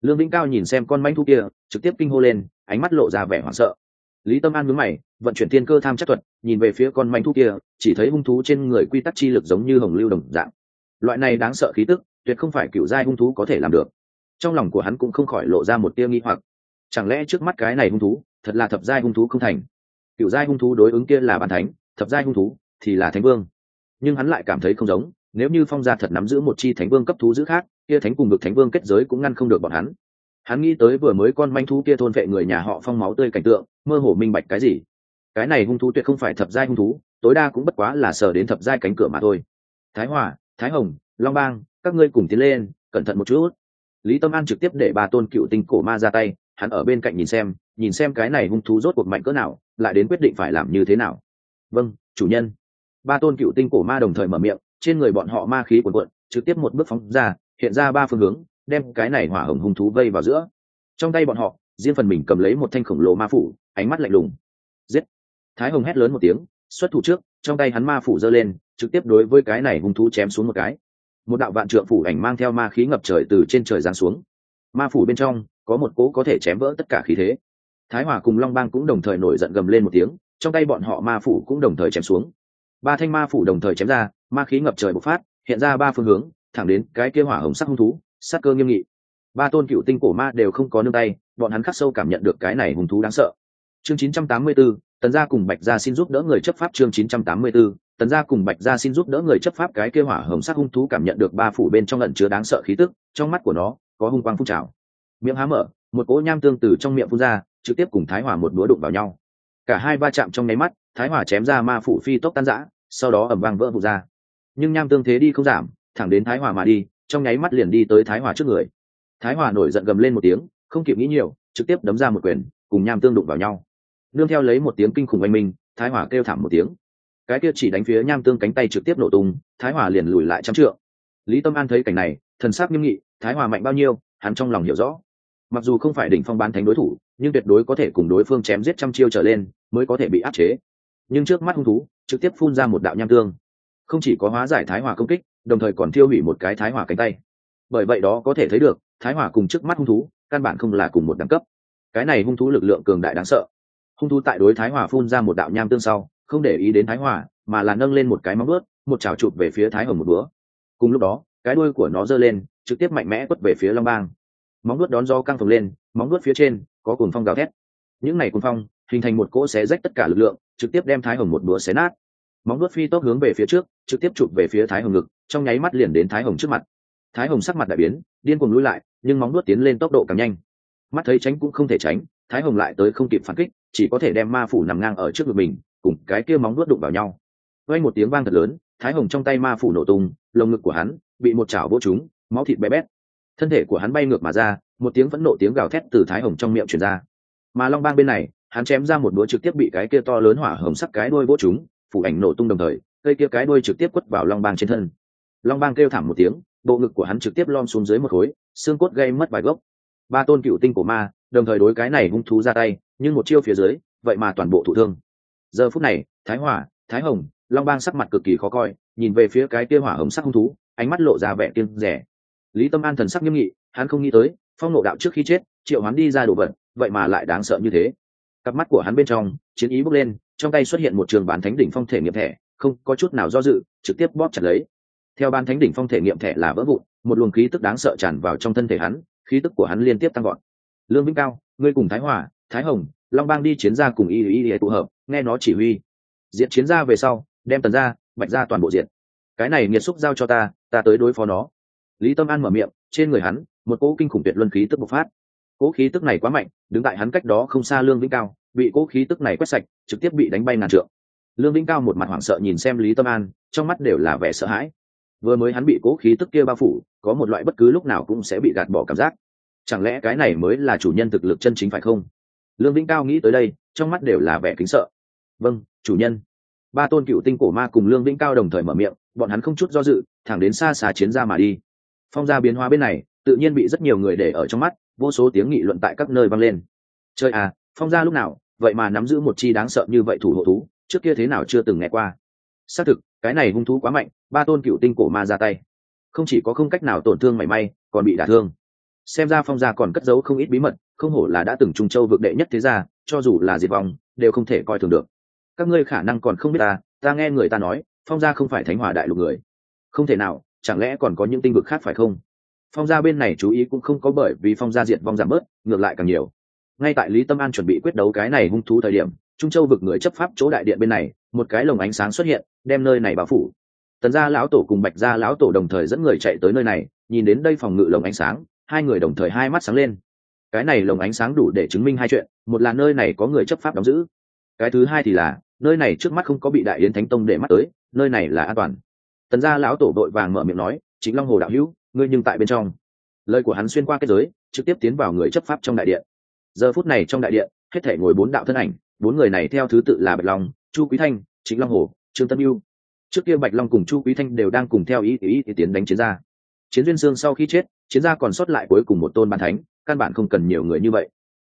Lương vĩnh cao nhìn xem con manh thú kia, trực tiếp kinh hô lên, ánh mắt lộ ra vẻ hoảng sợ. Lý tâm an mướn mày, vận chuyển thiên cơ tham chắc thuật, nhìn về phía con manh thú kia, chỉ thấy hung thú trên người quy tắc chi lực giống như hồng lưu đồng dạng. Loại này đáng sợ khí tức tuyệt không phải cựu giai hung thú có thể làm được. Trong lòng của hắn cũng không khỏi lộ ra một tia nghi hoặc. Chẳng lẽ trước mắt cái này hung thú, thật là thập giai hung thú không thành? Cựu giai hung thú đối ứng kia là bàn thánh, thập giai hung thú thì là thánh vương. Nhưng hắn lại cảm thấy không giống, nếu như phong gia thật nắm giữ một chi thánh vương cấp thú giữ khác, kia thánh cùng được thánh vương kết giới cũng ngăn không được bọn hắn. Hắn nghĩ tới vừa mới con manh thú kia thôn vệ người nhà họ phong máu tươi cảnh tượng, mơ hồ minh bạch cái gì. Cái này hung thú tuyệt không phải thập giai hung thú, tối đa cũng bất quá là sờ đến thập giai cánh cửa mà thôi. Thái hòa, thái hồng long bang, các ngươi cùng tiến lên, cẩn thận một chút. Lý tâm an trực tiếp để Ba tôn cựu tinh cổ ma ra tay, hắn ở bên cạnh nhìn xem nhìn xem cái này hung thú rốt cuộc mạnh cỡ nào, lại đến quyết định phải làm như thế nào. Vâng chủ nhân. Ba tôn cựu tinh cổ ma đồng thời mở miệng, trên người bọn họ ma khí cuồn cuộn, trực tiếp một bước phóng ra, hiện ra ba phương hướng, đem cái này hỏa hồng hung thú vây vào giữa. Trong tay bọn họ, riêng phần mình cầm lấy một thanh khổng lồ ma phủ, ánh mắt lạnh lùng. Giết! Thái hồng hét lớn một tiếng, xuất thủ trước, trong tay hắn ma phủ giơ lên, trực tiếp đối với cái này hung thú chém xuống một cái một đạo vạn trượng phủ ảnh mang theo ma khí ngập trời từ trên trời giáng xuống. Ma phủ bên trong có một cỗ có thể chém vỡ tất cả khí thế. Thái hòa cùng long bang cũng đồng thời nổi giận gầm lên một tiếng trong tay bọn họ ma phủ cũng đồng thời chém xuống. Ba thanh ma phủ đồng thời chém ra ma khí ngập trời bộc phát hiện ra ba phương hướng thẳng đến cái kia hỏa hồng sắc hung thú sắc cơ nghiêm nghị. Ba tôn cựu tinh cổ ma đều không có nương tay bọn hắn khắc sâu cảm nhận được cái này hung thú đáng sợ. Chương 984, tần gia cùng bạch gia xin giúp đỡ người chấp pháp chương 984, tần gia cùng bạch gia xin giúp đỡ người chấp pháp cái kêu hỏa hồng sắc hung thú cảm nhận được ba phủ bên trong lận chứa đáng sợ khí tức, trong mắt của nó có hung quang phun trào. Miệng há mở, một cỗ nham tương từ trong miệng phun ra, trực tiếp cùng thái hỏa một búa đụng vào nhau. Cả hai va chạm trong nháy mắt, thái hỏa chém ra ma phủ phi tốc tan rã, sau đó ẩm vang vỡ vụt ra. Nhưng nham tương thế đi không giảm, thẳng đến thái hỏa mà đi, trong nháy mắt liền đi tới thái hỏa trước người. Thái hỏa nổi giận gầm lên một tiếng, không kịp nghĩ nhiều, trực tiếp đấm ra một quyền, cùng nham tương đụng vào nhau. Nương theo lấy một tiếng kinh khủng oanh minh, thái hỏa kêu thảm một tiếng cái kia chỉ đánh phía nham tương cánh tay trực tiếp nổ tung, thái Hòa liền lùi lại trăm trượng. Lý tâm an thấy cảnh này, thần sắc nghiêm nghị, thái Hòa mạnh bao nhiêu, hắn trong lòng hiểu rõ. Mặc dù không phải đỉnh phong bán thánh đối thủ, nhưng tuyệt đối có thể cùng đối phương chém giết trăm chiêu trở lên, mới có thể bị áp chế. Nhưng trước mắt hung thú, trực tiếp phun ra một đạo nham tương. Không chỉ có hóa giải thái Hòa công kích, đồng thời còn thiêu hủy một cái thái Hòa cánh tay. Bởi vậy đó có thể thấy được, thái Hòa cùng trước mắt hung thú, căn bản không là cùng một đẳng cấp. Cái này hung thú lực lượng cường đại đáng sợ. Hung thú tại đối thái Hòa phun ra một đạo nham tương sau không để ý đến thái Hòa, mà là nâng lên một cái móng ướt một chảo chụp về phía thái hồng một búa cùng lúc đó, cái đuôi của nó giơ lên, trực tiếp mạnh mẽ quất về phía long bang. Móng nuốt đón do căng phồng lên, móng nuốt phía trên có cồn phong gào thét. Những này cồn phong hình thành một cỗ xé rách tất cả lực lượng, trực tiếp đem thái hồng một búa xé nát. Móng nuốt phi tốc hướng về phía trước, trực tiếp chụp về phía thái hồng ngực, trong nháy mắt liền đến thái hồng trước mặt. Thái hồng sắc mặt đại biến, điên cuồng lùi lại, nhưng móng nuốt tiến lên tốc độ càng nhanh. Mắt thấy tránh cũng không thể tránh, thái hồng lại tới không kịp phản kích, chỉ có thể đem ma phủ nằm ngang ở trước ngực mình cùng cái kia móng nuốt đụng vào nhau. Vay một tiếng vang thật lớn, thái hồng trong tay ma phủ nổ tung, lồng ngực của hắn bị một chảo vỗ trúng, máu thịt bé bét. Thân thể của hắn bay ngược mà ra, một tiếng phẫn nộ tiếng gào thét từ thái hồng trong miệng truyền ra. Mà long bang bên này, hắn chém ra một đũa trực tiếp bị cái kia to lớn hỏa hồng sắc cái đuôi vỗ chúng phủ ảnh nổ tung đồng thời, cây kia cái đuôi trực tiếp quất vào long bang trên thân. Long bang kêu thảm một tiếng, bộ ngực của hắn trực tiếp lom xuống dưới một khối, xương cốt gây mất vài gốc. Ba tôn cựu tinh của ma, đồng thời đối cái này hung thú ra tay, nhưng một chiêu phía dưới, vậy mà toàn bộ thụ thương giờ phút này, thái hỏa, thái hồng, long bang sắc mặt cực kỳ khó coi, nhìn về phía cái kia hỏa hồng sắc hung thú, ánh mắt lộ ra vẻ kiêng rẻ. Lý tâm an thần sắc nghiêm nghị, hắn không nghĩ tới, phong nộ đạo trước khi chết, triệu hắn đi ra đồ vật, vậy mà lại đáng sợ như thế. Cặp mắt của hắn bên trong, chiến ý bước lên, trong tay xuất hiện một trường bán thánh đỉnh phong thể nghiệm thẻ, không có chút nào do dự, trực tiếp bóp chặt lấy. Theo ban thánh đỉnh phong thể nghiệm thẻ là vỡ vụn, một luồng khí tức đáng sợ tràn vào trong thân thể hắn, khí tức của hắn liên tiếp tăng gọn lương vĩnh cao, ngươi cùng thái hòa thái hồng, long bang đi chiến ra cùng y y y tụ hợp nghe nó chỉ huy. Diện chiến ra về sau, đem tần ra, bạch ra toàn bộ diện cái này nghiệt xúc giao cho ta ta tới đối phó nó. Lý tâm an mở miệng, trên người hắn, một cỗ kinh khủng tuyệt luân khí tức bộc phát. Cỗ khí tức này quá mạnh, đứng tại hắn cách đó không xa lương vĩnh cao, bị cỗ khí tức này quét sạch, trực tiếp bị đánh bay ngàn trượng. Lương vĩnh cao một mặt hoảng sợ nhìn xem lý tâm an, trong mắt đều là vẻ sợ hãi. Vừa mới hắn bị cỗ khí tức kia bao phủ, có một loại bất cứ lúc nào cũng sẽ bị gạt bỏ cảm giác. Chẳng lẽ cái này mới là chủ nhân thực lực chân chính phải không? Lương vĩnh cao nghĩ tới đây, trong mắt đều là vẻ kính sợ vâng chủ nhân. Ba tôn cựu tinh cổ ma cùng lương vĩnh cao đồng thời mở miệng, bọn hắn không chút do dự, thẳng đến xa xa chiến ra mà đi. Phong gia biến hóa bên này, tự nhiên bị rất nhiều người để ở trong mắt, vô số tiếng nghị luận tại các nơi vang lên. Chơi à phong gia lúc nào, vậy mà nắm giữ một chi đáng sợ như vậy thủ hộ thú, trước kia thế nào chưa từng nghe qua. Xác thực, cái này hung thú quá mạnh, ba tôn cựu tinh cổ ma ra tay. Không chỉ có không cách nào tổn thương mảy may, còn bị đả thương. Xem ra phong gia còn cất giấu không ít bí mật, không hổ là đã từng trung châu vực đệ nhất thế gia, cho dù là diệt vong, đều không thể coi thường được các ngươi khả năng còn không biết ta ta nghe người ta nói, phong gia không phải thánh hòa đại lục người. Không thể nào, chẳng lẽ còn có những tinh vực khác phải không? Phong gia bên này chú ý cũng không có bởi vì phong gia diệt vong giảm bớt, ngược lại càng nhiều. Ngay tại lý tâm an chuẩn bị quyết đấu cái này hung thú thời điểm, trung châu vực người chấp pháp chỗ đại điện bên này, một cái lồng ánh sáng xuất hiện, đem nơi này bao phủ. Tần gia lão tổ cùng bạch gia lão tổ đồng thời dẫn người chạy tới nơi này, nhìn đến đây phòng ngự lồng ánh sáng, hai người đồng thời hai mắt sáng lên. Cái này lồng ánh sáng đủ để chứng minh hai chuyện, một là nơi này có người chấp pháp đóng giữ, cái thứ hai thì là nơi này trước mắt không có bị đại yến thánh tông để mắt tới nơi này là an toàn. Tần gia lão tổ đội vàng mở miệng nói chính long hồ đạo hữu ngươi nhưng tại bên trong. Lời của hắn xuyên qua kết giới trực tiếp tiến vào người chấp pháp trong đại điện. Giờ phút này trong đại điện hết thể ngồi bốn đạo thân ảnh bốn người này theo thứ tự là bạch long chu quý thanh chính long hồ trương tân yêu trước kia bạch long cùng chu quý thanh đều đang cùng theo ý ý, ý tiến đánh chiến gia. Chiến duyên sương sau khi chết chiến gia còn sót lại cuối cùng một tôn bàn thánh căn bản không cần nhiều người như vậy.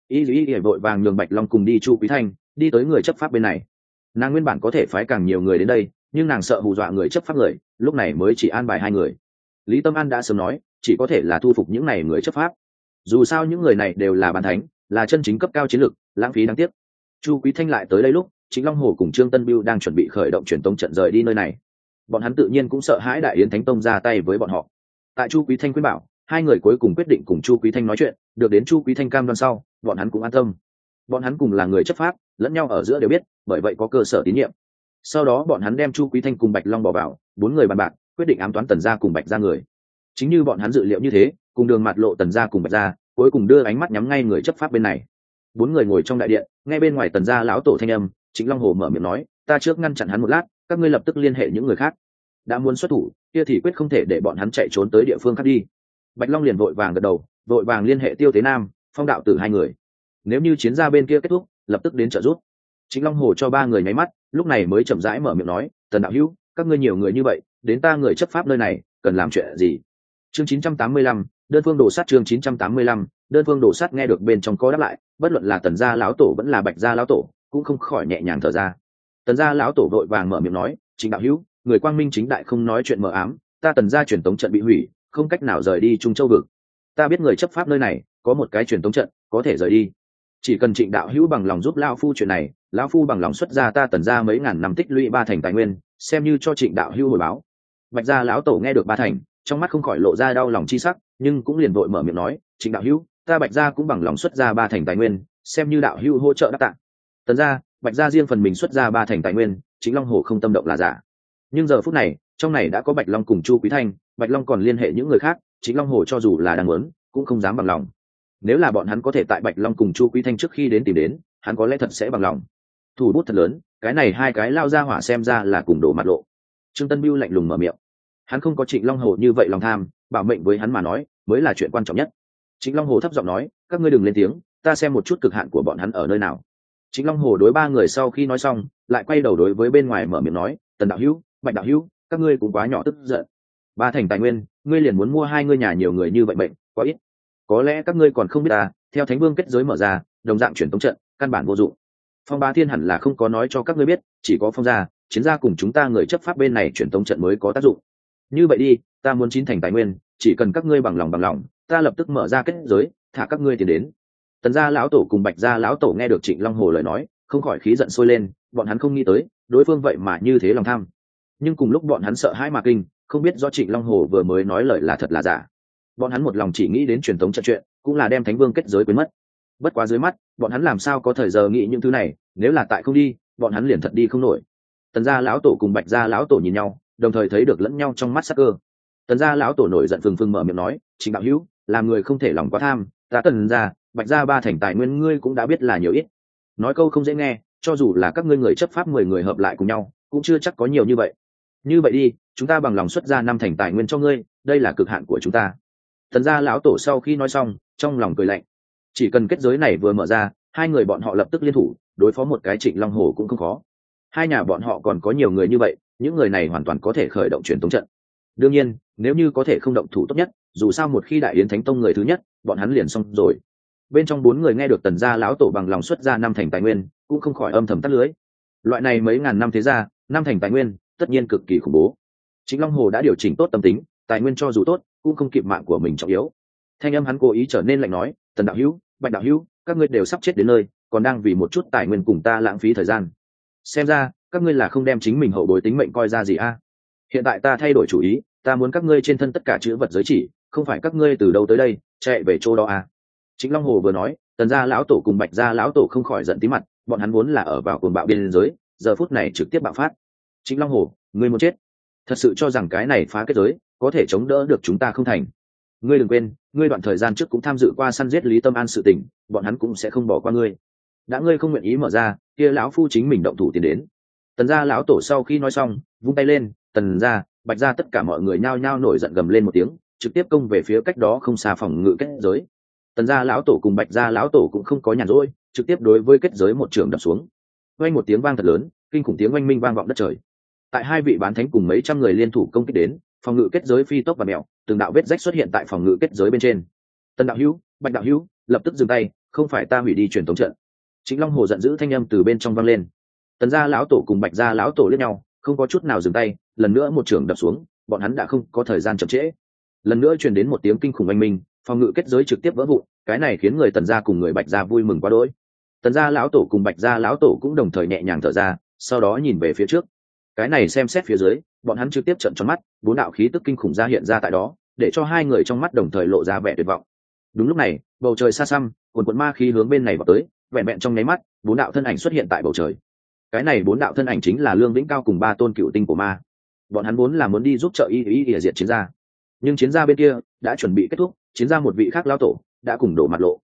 Ý ý ý vội vàng nhường bạch long cùng đi chu quý thanh đi tới người chấp pháp bên này nàng nguyên bản có thể phái càng nhiều người đến đây, nhưng nàng sợ hù dọa người chấp pháp người, lúc này mới chỉ an bài hai người. Lý tâm an đã sớm nói, chỉ có thể là thu phục những này người chấp pháp. Dù sao những người này đều là bàn thánh, là chân chính cấp cao chiến lược, lãng phí đáng tiếc. Chu quý thanh lại tới đây lúc chính long hồ cùng trương tân biêu đang chuẩn bị khởi động truyền tông trận rời đi nơi này. Bọn hắn tự nhiên cũng sợ hãi đại yến thánh tông ra tay với bọn họ. Tại chu quý thanh khuyên bảo, hai người cuối cùng quyết định cùng chu quý thanh nói chuyện, được đến chu quý thanh cam đoan sau, bọn hắn cũng an tâm bọn hắn cùng là người chấp pháp, lẫn nhau ở giữa đều biết, bởi vậy có cơ sở tín nhiệm. Sau đó bọn hắn đem chu quý thanh cùng bạch long bỏ vào, bốn người bàn bạc, quyết định ám toán tần gia cùng bạch ra người. Chính như bọn hắn dự liệu như thế, cùng đường mặt lộ tần gia cùng bạch ra cuối cùng đưa ánh mắt nhắm ngay người chấp pháp bên này. Bốn người ngồi trong đại điện ngay bên ngoài tần gia lão tổ thanh âm chính long hồ mở miệng nói, ta trước ngăn chặn hắn một lát, các ngươi lập tức liên hệ những người khác. Đã muốn xuất thủ, kia thì quyết không thể để bọn hắn chạy trốn tới địa phương khác đi. Bạch long liền vội vàng gật đầu, vội vàng liên hệ tiêu tế nam, phong đạo tử hai người nếu như chiến gia bên kia kết thúc lập tức đến trợ giúp. Chính long hồ cho ba người nháy mắt lúc này mới chậm rãi mở miệng nói tần đạo hữu các ngươi nhiều người như vậy đến ta người chấp pháp nơi này cần làm chuyện gì? Chương 985, đơn phương đổ sát chương 985, đơn phương đổ sát nghe được bên trong có đáp lại bất luận là tần gia lão tổ vẫn là bạch gia lão tổ cũng không khỏi nhẹ nhàng thở ra. Tần gia lão tổ vội vàng mở miệng nói chính đạo hữu người quang minh chính đại không nói chuyện mờ ám ta tần gia truyền tống trận bị hủy không cách nào rời đi trung châu vực. Ta biết người chấp pháp nơi này có một cái truyền tống trận có thể rời đi chỉ cần trịnh đạo hữu bằng lòng giúp lao phu chuyện này, lão phu bằng lòng xuất ra ta tần ra mấy ngàn năm tích lũy ba thành tài nguyên, xem như cho trịnh đạo hữu hồi báo. Bạch gia lão tổ nghe được ba thành, trong mắt không khỏi lộ ra đau lòng chi sắc, nhưng cũng liền vội mở miệng nói, trịnh đạo hữu, ta bạch gia cũng bằng lòng xuất ra ba thành tài nguyên, xem như đạo hữu hỗ trợ đắc tạng tần gia bạch gia riêng phần mình xuất ra ba thành tài nguyên chính long hồ không tâm động là giả. Nhưng giờ phút này, trong này đã có bạch long cùng chu quý thanh, bạch long còn liên hệ những người khác chính long hồ cho dù là đang muốn, cũng không dám bằng lòng nếu là bọn hắn có thể tại bạch long cùng chu quý thanh trước khi đến tìm đến, hắn có lẽ thật sẽ bằng lòng. Thủ bút thật lớn, cái này hai cái lao ra hỏa xem ra là cùng đổ mặt lộ. Trương tân biêu lạnh lùng mở miệng. Hắn không có trịnh long hồ như vậy lòng tham, bảo mệnh với hắn mà nói, mới là chuyện quan trọng nhất. Trịnh long hồ thấp giọng nói, các ngươi đừng lên tiếng, ta xem một chút cực hạn của bọn hắn ở nơi nào. Trịnh long hồ đối ba người sau khi nói xong, lại quay đầu đối với bên ngoài mở miệng nói, tần đạo hữu, bạch đạo hữu, các ngươi cũng quá nhỏ tức giận. Ba thành tài nguyên, ngươi liền muốn mua hai ngôi nhà nhiều người như vậy bệnh quá ít có lẽ các ngươi còn không biết ta, theo thánh vương kết giới mở ra, đồng dạng chuyển tống trận, căn bản vô dụng. Phong ba thiên hẳn là không có nói cho các ngươi biết, chỉ có phong gia, chiến gia cùng chúng ta người chấp pháp bên này chuyển tống trận mới có tác dụng. Như vậy đi, ta muốn chín thành tài nguyên, chỉ cần các ngươi bằng lòng bằng lòng, ta lập tức mở ra kết giới, thả các ngươi tiền đến. Tần gia lão tổ cùng bạch gia lão tổ nghe được trịnh long hồ lời nói, không khỏi khí giận sôi lên, bọn hắn không nghĩ tới, đối phương vậy mà như thế lòng tham. Nhưng cùng lúc bọn hắn sợ hãi mà kinh, không biết do trịnh long hồ vừa mới nói lời là thật là giả bọn hắn một lòng chỉ nghĩ đến truyền thống trận chuyện cũng là đem thánh vương kết giới quên mất. Bất quá dưới mắt, bọn hắn làm sao có thời giờ nghĩ những thứ này, nếu là tại không đi, bọn hắn liền thật đi không nổi. Tần gia lão tổ cùng bạch gia lão tổ nhìn nhau, đồng thời thấy được lẫn nhau trong mắt sắc cơ. Tần gia lão tổ nổi giận phừng phừng mở miệng nói chính đạo hữu, làm người không thể lòng quá tham, ta tần gia, bạch gia ba thành tài nguyên ngươi cũng đã biết là nhiều ít. Nói câu không dễ nghe, cho dù là các ngươi người chấp pháp mười người hợp lại cùng nhau, cũng chưa chắc có nhiều như vậy. Như vậy đi, chúng ta bằng lòng xuất ra năm thành tài nguyên cho ngươi, đây là cực hạn của chúng ta thần gia lão tổ sau khi nói xong, trong lòng cười lạnh. Chỉ cần kết giới này vừa mở ra, hai người bọn họ lập tức liên thủ, đối phó một cái trịnh long hồ cũng không khó. Hai nhà bọn họ còn có nhiều người như vậy, những người này hoàn toàn có thể khởi động truyền tống trận. Đương nhiên, nếu như có thể không động thủ tốt nhất, dù sao một khi đại yến thánh tông người thứ nhất, bọn hắn liền xong rồi. Bên trong bốn người nghe được tần gia lão tổ bằng lòng xuất ra năm thành tài nguyên, cũng không khỏi âm thầm tắt lưới. Loại này mấy ngàn năm thế ra năm thành tài nguyên, tất nhiên cực kỳ khủng bố. Chính long hồ đã điều chỉnh tốt tâm tính, tài nguyên cho dù tốt cũng không kịp mạng của mình trọng yếu. Thanh âm hắn cố ý trở nên lạnh nói, tần đạo hữu, bạch đạo hữu, các ngươi đều sắp chết đến nơi, còn đang vì một chút tài nguyên cùng ta lãng phí thời gian. Xem ra, các ngươi là không đem chính mình hậu bối tính mệnh coi ra gì a. Hiện tại ta thay đổi chủ ý, ta muốn các ngươi trên thân tất cả chữ vật giới chỉ, không phải các ngươi từ đâu tới đây, chạy về chỗ đó a. Chính long hồ vừa nói, tần gia lão tổ cùng bạch gia lão tổ không khỏi giận tí mặt, bọn hắn muốn là ở vào cồn bạo biên giới, giờ phút này trực tiếp bạo phát. Chính long hồ, ngươi muốn chết? Thật sự cho rằng cái này phá kết giới có thể chống đỡ được chúng ta không thành. Ngươi đừng quên, ngươi đoạn thời gian trước cũng tham dự qua săn giết lý tâm an sự tình, bọn hắn cũng sẽ không bỏ qua ngươi. Đã ngươi không nguyện ý mở ra, kia lão phu chính mình động thủ tiến đến. Tần gia lão tổ sau khi nói xong, vung tay lên, tần gia, bạch gia tất cả mọi người nhao nhao nổi giận gầm lên một tiếng, trực tiếp công về phía cách đó không xa phòng ngự kết giới. Tần gia lão tổ cùng bạch gia lão tổ cũng không có nhàn rỗi, trực tiếp đối với kết giới một trường đập xuống. Oanh một tiếng vang thật lớn, kinh khủng tiếng oanh minh vang vọng đất trời. Tại hai vị bán thánh cùng mấy trăm người liên thủ công kích đến phòng ngự kết giới phi tốc và mèo từng đạo vết rách xuất hiện tại phòng ngự kết giới bên trên. Tần đạo hữu, bạch đạo hữu, lập tức dừng tay, không phải ta hủy đi truyền thống trận. Chính long hồ giận dữ thanh â m từ bên trong vang lên. Tần gia lão tổ cùng bạch gia lão tổ lẫn nhau, không có chút nào dừng tay, lần nữa một trưởng đập xuống, bọn hắn đã không có thời gian chậm trễ. Lần nữa truyền đến một tiếng kinh khủng oanh minh, phòng ngự kết giới trực tiếp vỡ vụn, cái này khiến người tần gia cùng người bạch gia vui mừng quá đỗi. Tần gia lão tổ cùng bạch gia lão tổ cũng đồng thời nhẹ nhàng thở ra, sau đó nhìn về phía trước. Cái này xem xét phía dưới bọn hắn trực tiếp trận tròn mắt, bốn đạo khí tức kinh khủng ra hiện ra tại đó, để cho hai người trong mắt đồng thời lộ ra vẻ tuyệt vọng. Đúng lúc này, bầu trời xa xăm, quần quận ma khí hướng bên này vào tới, vẹn vẹn trong nháy mắt, bốn đạo thân ảnh xuất hiện tại bầu trời. Cái này bốn đạo thân ảnh chính là lương vĩnh cao cùng ba tôn cựu tinh của ma. Bọn hắn vốn là muốn đi giúp trợ y y ỉa diệt chiến gia. Nhưng chiến gia bên kia đã chuẩn bị kết thúc, chiến gia một vị khác lao tổ đã cùng đổ mặt lộ.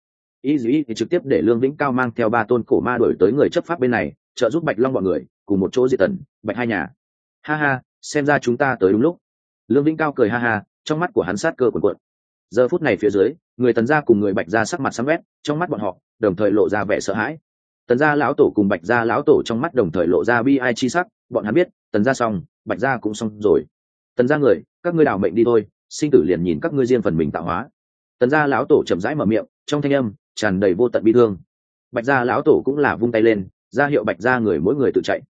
Y y thì trực tiếp để lương vĩnh cao mang theo ba tôn cổ ma đổi tới người chấp pháp bên này, trợ giúp bạch long bọn người, cùng một chỗ diệt tần, bạch hai nhà. Ha ha xem ra chúng ta tới đúng lúc. Lương vĩnh cao cười ha ha, trong mắt của hắn sát cơ quần quận giờ phút này phía dưới, người tần gia cùng người bạch gia sắc mặt sáng vét trong mắt bọn họ, đồng thời lộ ra vẻ sợ hãi. Tần gia lão tổ cùng bạch gia lão tổ trong mắt đồng thời lộ ra bi ai chi sắc, bọn hắn biết, tần gia xong, bạch gia cũng xong rồi. Tần gia người, các ngươi đào mệnh đi thôi, sinh tử liền nhìn các ngươi riêng phần mình tạo hóa. Tần gia lão tổ chậm rãi mở miệng, trong thanh âm, tràn đầy vô tận bi thương. Bạch gia lão tổ cũng là vung tay lên, ra hiệu bạch gia người mỗi người tự chạy.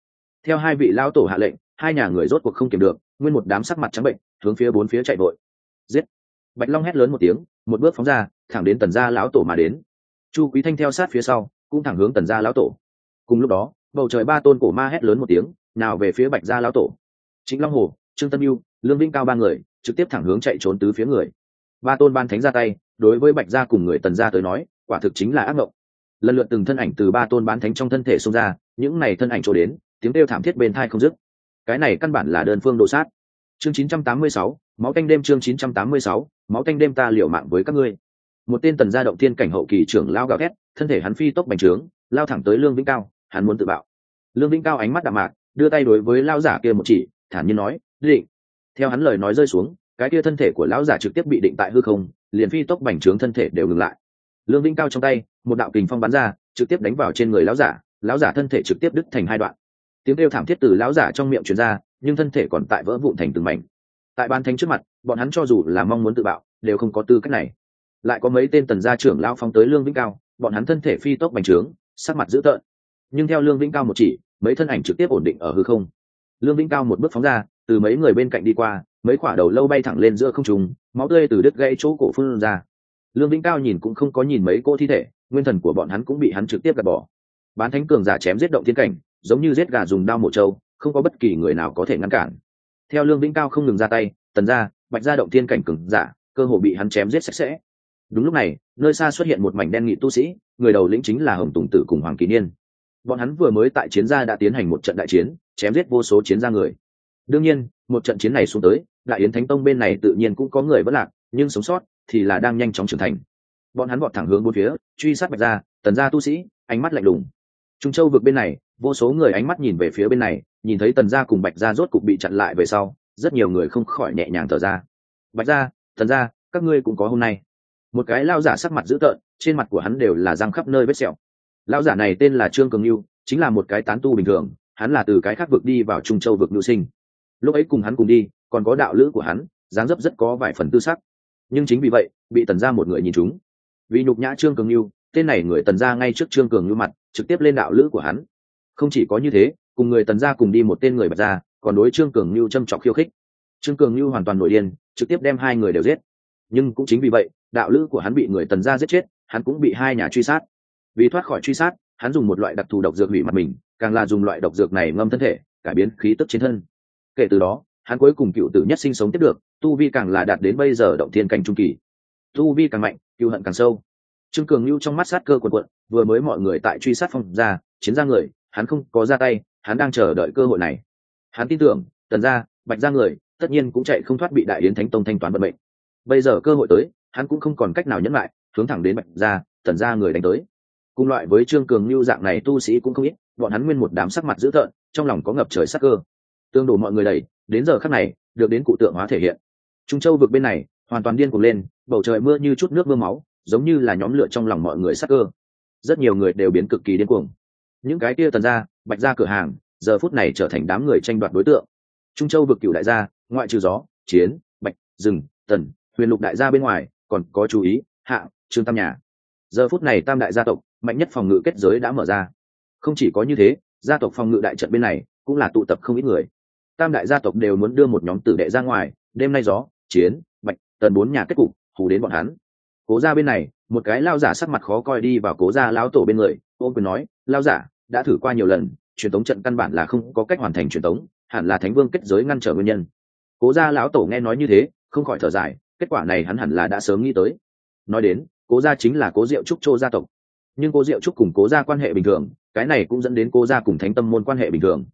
Theo hai vị lão tổ hạ lệnh hai nhà người rốt cuộc không kiểm được, nguyên một đám sắc mặt trắng bệnh, hướng phía bốn phía chạy vội. Giết! Bạch long hét lớn một tiếng, một bước phóng ra, thẳng đến tần gia lão tổ mà đến. Chu quý thanh theo sát phía sau, cũng thẳng hướng tần gia lão tổ. Cùng lúc đó, bầu trời ba tôn cổ ma hét lớn một tiếng, nào về phía bạch gia lão tổ. Chính long hồ, trương tân mưu lương vĩnh cao ba người, trực tiếp thẳng hướng chạy trốn tứ phía người. Ba tôn ban thánh ra tay, đối với bạch gia cùng người tần gia tới nói, quả thực chính là ác mộng. Lần lượt từng thân ảnh từ ba tôn bán thánh trong thân thể xông ra, những này thân ảnh trổ đến, tiếng kêu thảm thiết bên thai không dứt cái này căn bản là đơn phương đồ sát. Chương 986, máu canh đêm chương 986, máu canh đêm ta liều mạng với các ngươi. Một tên tần gia động thiên cảnh hậu kỳ trưởng lao gào thét thân thể hắn phi tốc bành trướng lao thẳng tới lương vĩnh cao hắn muốn tự bạo. Lương vĩnh cao ánh mắt đạm mạc đưa tay đối với lao giả kia một chỉ thản nhiên nói định. Theo hắn lời nói rơi xuống cái kia thân thể của lão giả trực tiếp bị định tại hư không liền phi tốc bành trướng thân thể đều ngừng lại. Lương vĩnh cao trong tay một đạo kình phong bắn ra trực tiếp đánh vào trên người lão giả lão giả thân thể trực tiếp đứt thành hai đoạn tiếng kêu thảm thiết từ lão giả trong miệng truyền ra, nhưng thân thể còn tại vỡ vụn thành từng mảnh. Tại ban thánh trước mặt, bọn hắn cho dù là mong muốn tự bạo, đều không có tư cách này. Lại có mấy tên tần gia trưởng lao phóng tới lương vĩnh cao, bọn hắn thân thể phi tốc bành trướng, sắc mặt dữ tợn. Nhưng theo lương vĩnh cao một chỉ, mấy thân ảnh trực tiếp ổn định ở hư không. Lương vĩnh cao một bước phóng ra, từ mấy người bên cạnh đi qua, mấy quả đầu lâu bay thẳng lên giữa không trùng máu tươi từ đứt gãy chỗ cổ phương ra. Lương vĩnh cao nhìn cũng không có nhìn mấy cô thi thể, nguyên thần của bọn hắn cũng bị hắn trực tiếp gạt bỏ. Bán thánh cường giả chém giết động thiên cảnh giống như giết gà dùng đao mổ trâu, không có bất kỳ người nào có thể ngăn cản. Theo lương vĩnh cao không ngừng ra tay, tần ra bạch ra động thiên cảnh cường giả, cơ hồ bị hắn chém giết sạch sẽ. Đúng lúc này, nơi xa xuất hiện một mảnh đen nghị tu sĩ, người đầu lĩnh chính là hồng tùng tử cùng hoàng kỳ niên. Bọn hắn vừa mới tại chiến gia đã tiến hành một trận đại chiến, chém giết vô số chiến gia người. Đương nhiên, một trận chiến này xuống tới, đại yến thánh tông bên này tự nhiên cũng có người vất lạc, nhưng sống sót thì là đang nhanh chóng trưởng thành. Bọn hắn vọt thẳng hướng bốn phía, truy sát bạch gia, tần gia tu sĩ, ánh mắt lạnh lùng. Trung châu vực bên này vô số người ánh mắt nhìn về phía bên này, nhìn thấy tần gia cùng bạch gia rốt cục bị chặn lại về sau, rất nhiều người không khỏi nhẹ nhàng thở ra. Bạch gia, tần gia, các ngươi cũng có hôm nay. Một cái lao giả sắc mặt dữ tợn, trên mặt của hắn đều là răng khắp nơi vết sẹo. Lao giả này tên là trương cường lưu chính là một cái tán tu bình thường, hắn là từ cái khác vực đi vào trung châu vực nữ sinh. Lúc ấy cùng hắn cùng đi, còn có đạo lữ của hắn, dáng dấp rất có vài phần tư sắc. Nhưng chính vì vậy, bị tần ra một người nhìn chúng vì nhục nhã trương cường lưu tên này người tần ra ngay trước trương cường lưu mặt, trực tiếp lên đạo lữ của hắn không chỉ có như thế, cùng người tần ra cùng đi một tên người bạch ra còn đối trương cường lưu châm trọc khiêu khích. Trương cường lưu hoàn toàn nổi điên, trực tiếp đem hai người đều giết. Nhưng cũng chính vì vậy, đạo lữ của hắn bị người tần gia giết chết, hắn cũng bị hai nhà truy sát. Vì thoát khỏi truy sát, hắn dùng một loại đặc thù độc dược hủy mặt mình, càng là dùng loại độc dược này ngâm thân thể, cải biến khí tức trên thân. Kể từ đó, hắn cuối cùng cựu tử nhất sinh sống tiếp được, tu vi càng là đạt đến bây giờ động thiên cảnh trung kỳ. Tu vi càng mạnh, cựu hận càng sâu. Trương cường lưu trong mắt sát cơ quần quận vừa mới mọi người tại truy sát phong ra, chiến ra người hắn không có ra tay, hắn đang chờ đợi cơ hội này. Hắn tin tưởng, tần ra bạch ra người, tất nhiên cũng chạy không thoát bị đại yến thánh tông thanh toán vận mệnh. Bây giờ cơ hội tới, hắn cũng không còn cách nào nhẫn lại, hướng thẳng đến bạch ra tần ra người đánh tới. Cùng loại với trương cường lưu dạng này tu sĩ cũng không ít, bọn hắn nguyên một đám sắc mặt dữ tợn, trong lòng có ngập trời sắc cơ. Tương đủ mọi người đầy, đến giờ khắc này, được đến cụ tượng hóa thể hiện. Trung châu vực bên này, hoàn toàn điên cuồng lên, bầu trời mưa như chút nước mưa máu, giống như là nhóm lửa trong lòng mọi người sắc cơ. Rất nhiều người đều biến cực kỳ điên cuồng những cái kia tần ra bạch ra cửa hàng, giờ phút này trở thành đám người tranh đoạt đối tượng. Trung châu vực cựu đại gia, ngoại trừ gió, chiến, bạch, rừng, tần, huyền lục đại gia bên ngoài, còn có chú ý, hạ, trương tam nhà. Giờ phút này tam đại gia tộc, mạnh nhất phòng ngự kết giới đã mở ra. Không chỉ có như thế, gia tộc phòng ngự đại trận bên này cũng là tụ tập không ít người. Tam đại gia tộc đều muốn đưa một nhóm tử đệ ra ngoài, đêm nay gió, chiến, bạch, tần bốn nhà kết cục, hù đến bọn hắn. Cố ra bên này, một cái lao giả sắc mặt khó coi đi vào cố ra lão tổ bên người ôm quyền nói lao giả đã thử qua nhiều lần, truyền tống trận căn bản là không có cách hoàn thành truyền tống, hẳn là thánh vương kết giới ngăn trở nguyên nhân. Cố gia lão tổ nghe nói như thế, không khỏi thở dài, kết quả này hắn hẳn là đã sớm nghĩ tới. Nói đến, cố gia chính là cố diệu trúc châu gia tộc. Nhưng cố diệu trúc cùng cố gia quan hệ bình thường, cái này cũng dẫn đến cố gia cùng thánh tâm môn quan hệ bình thường.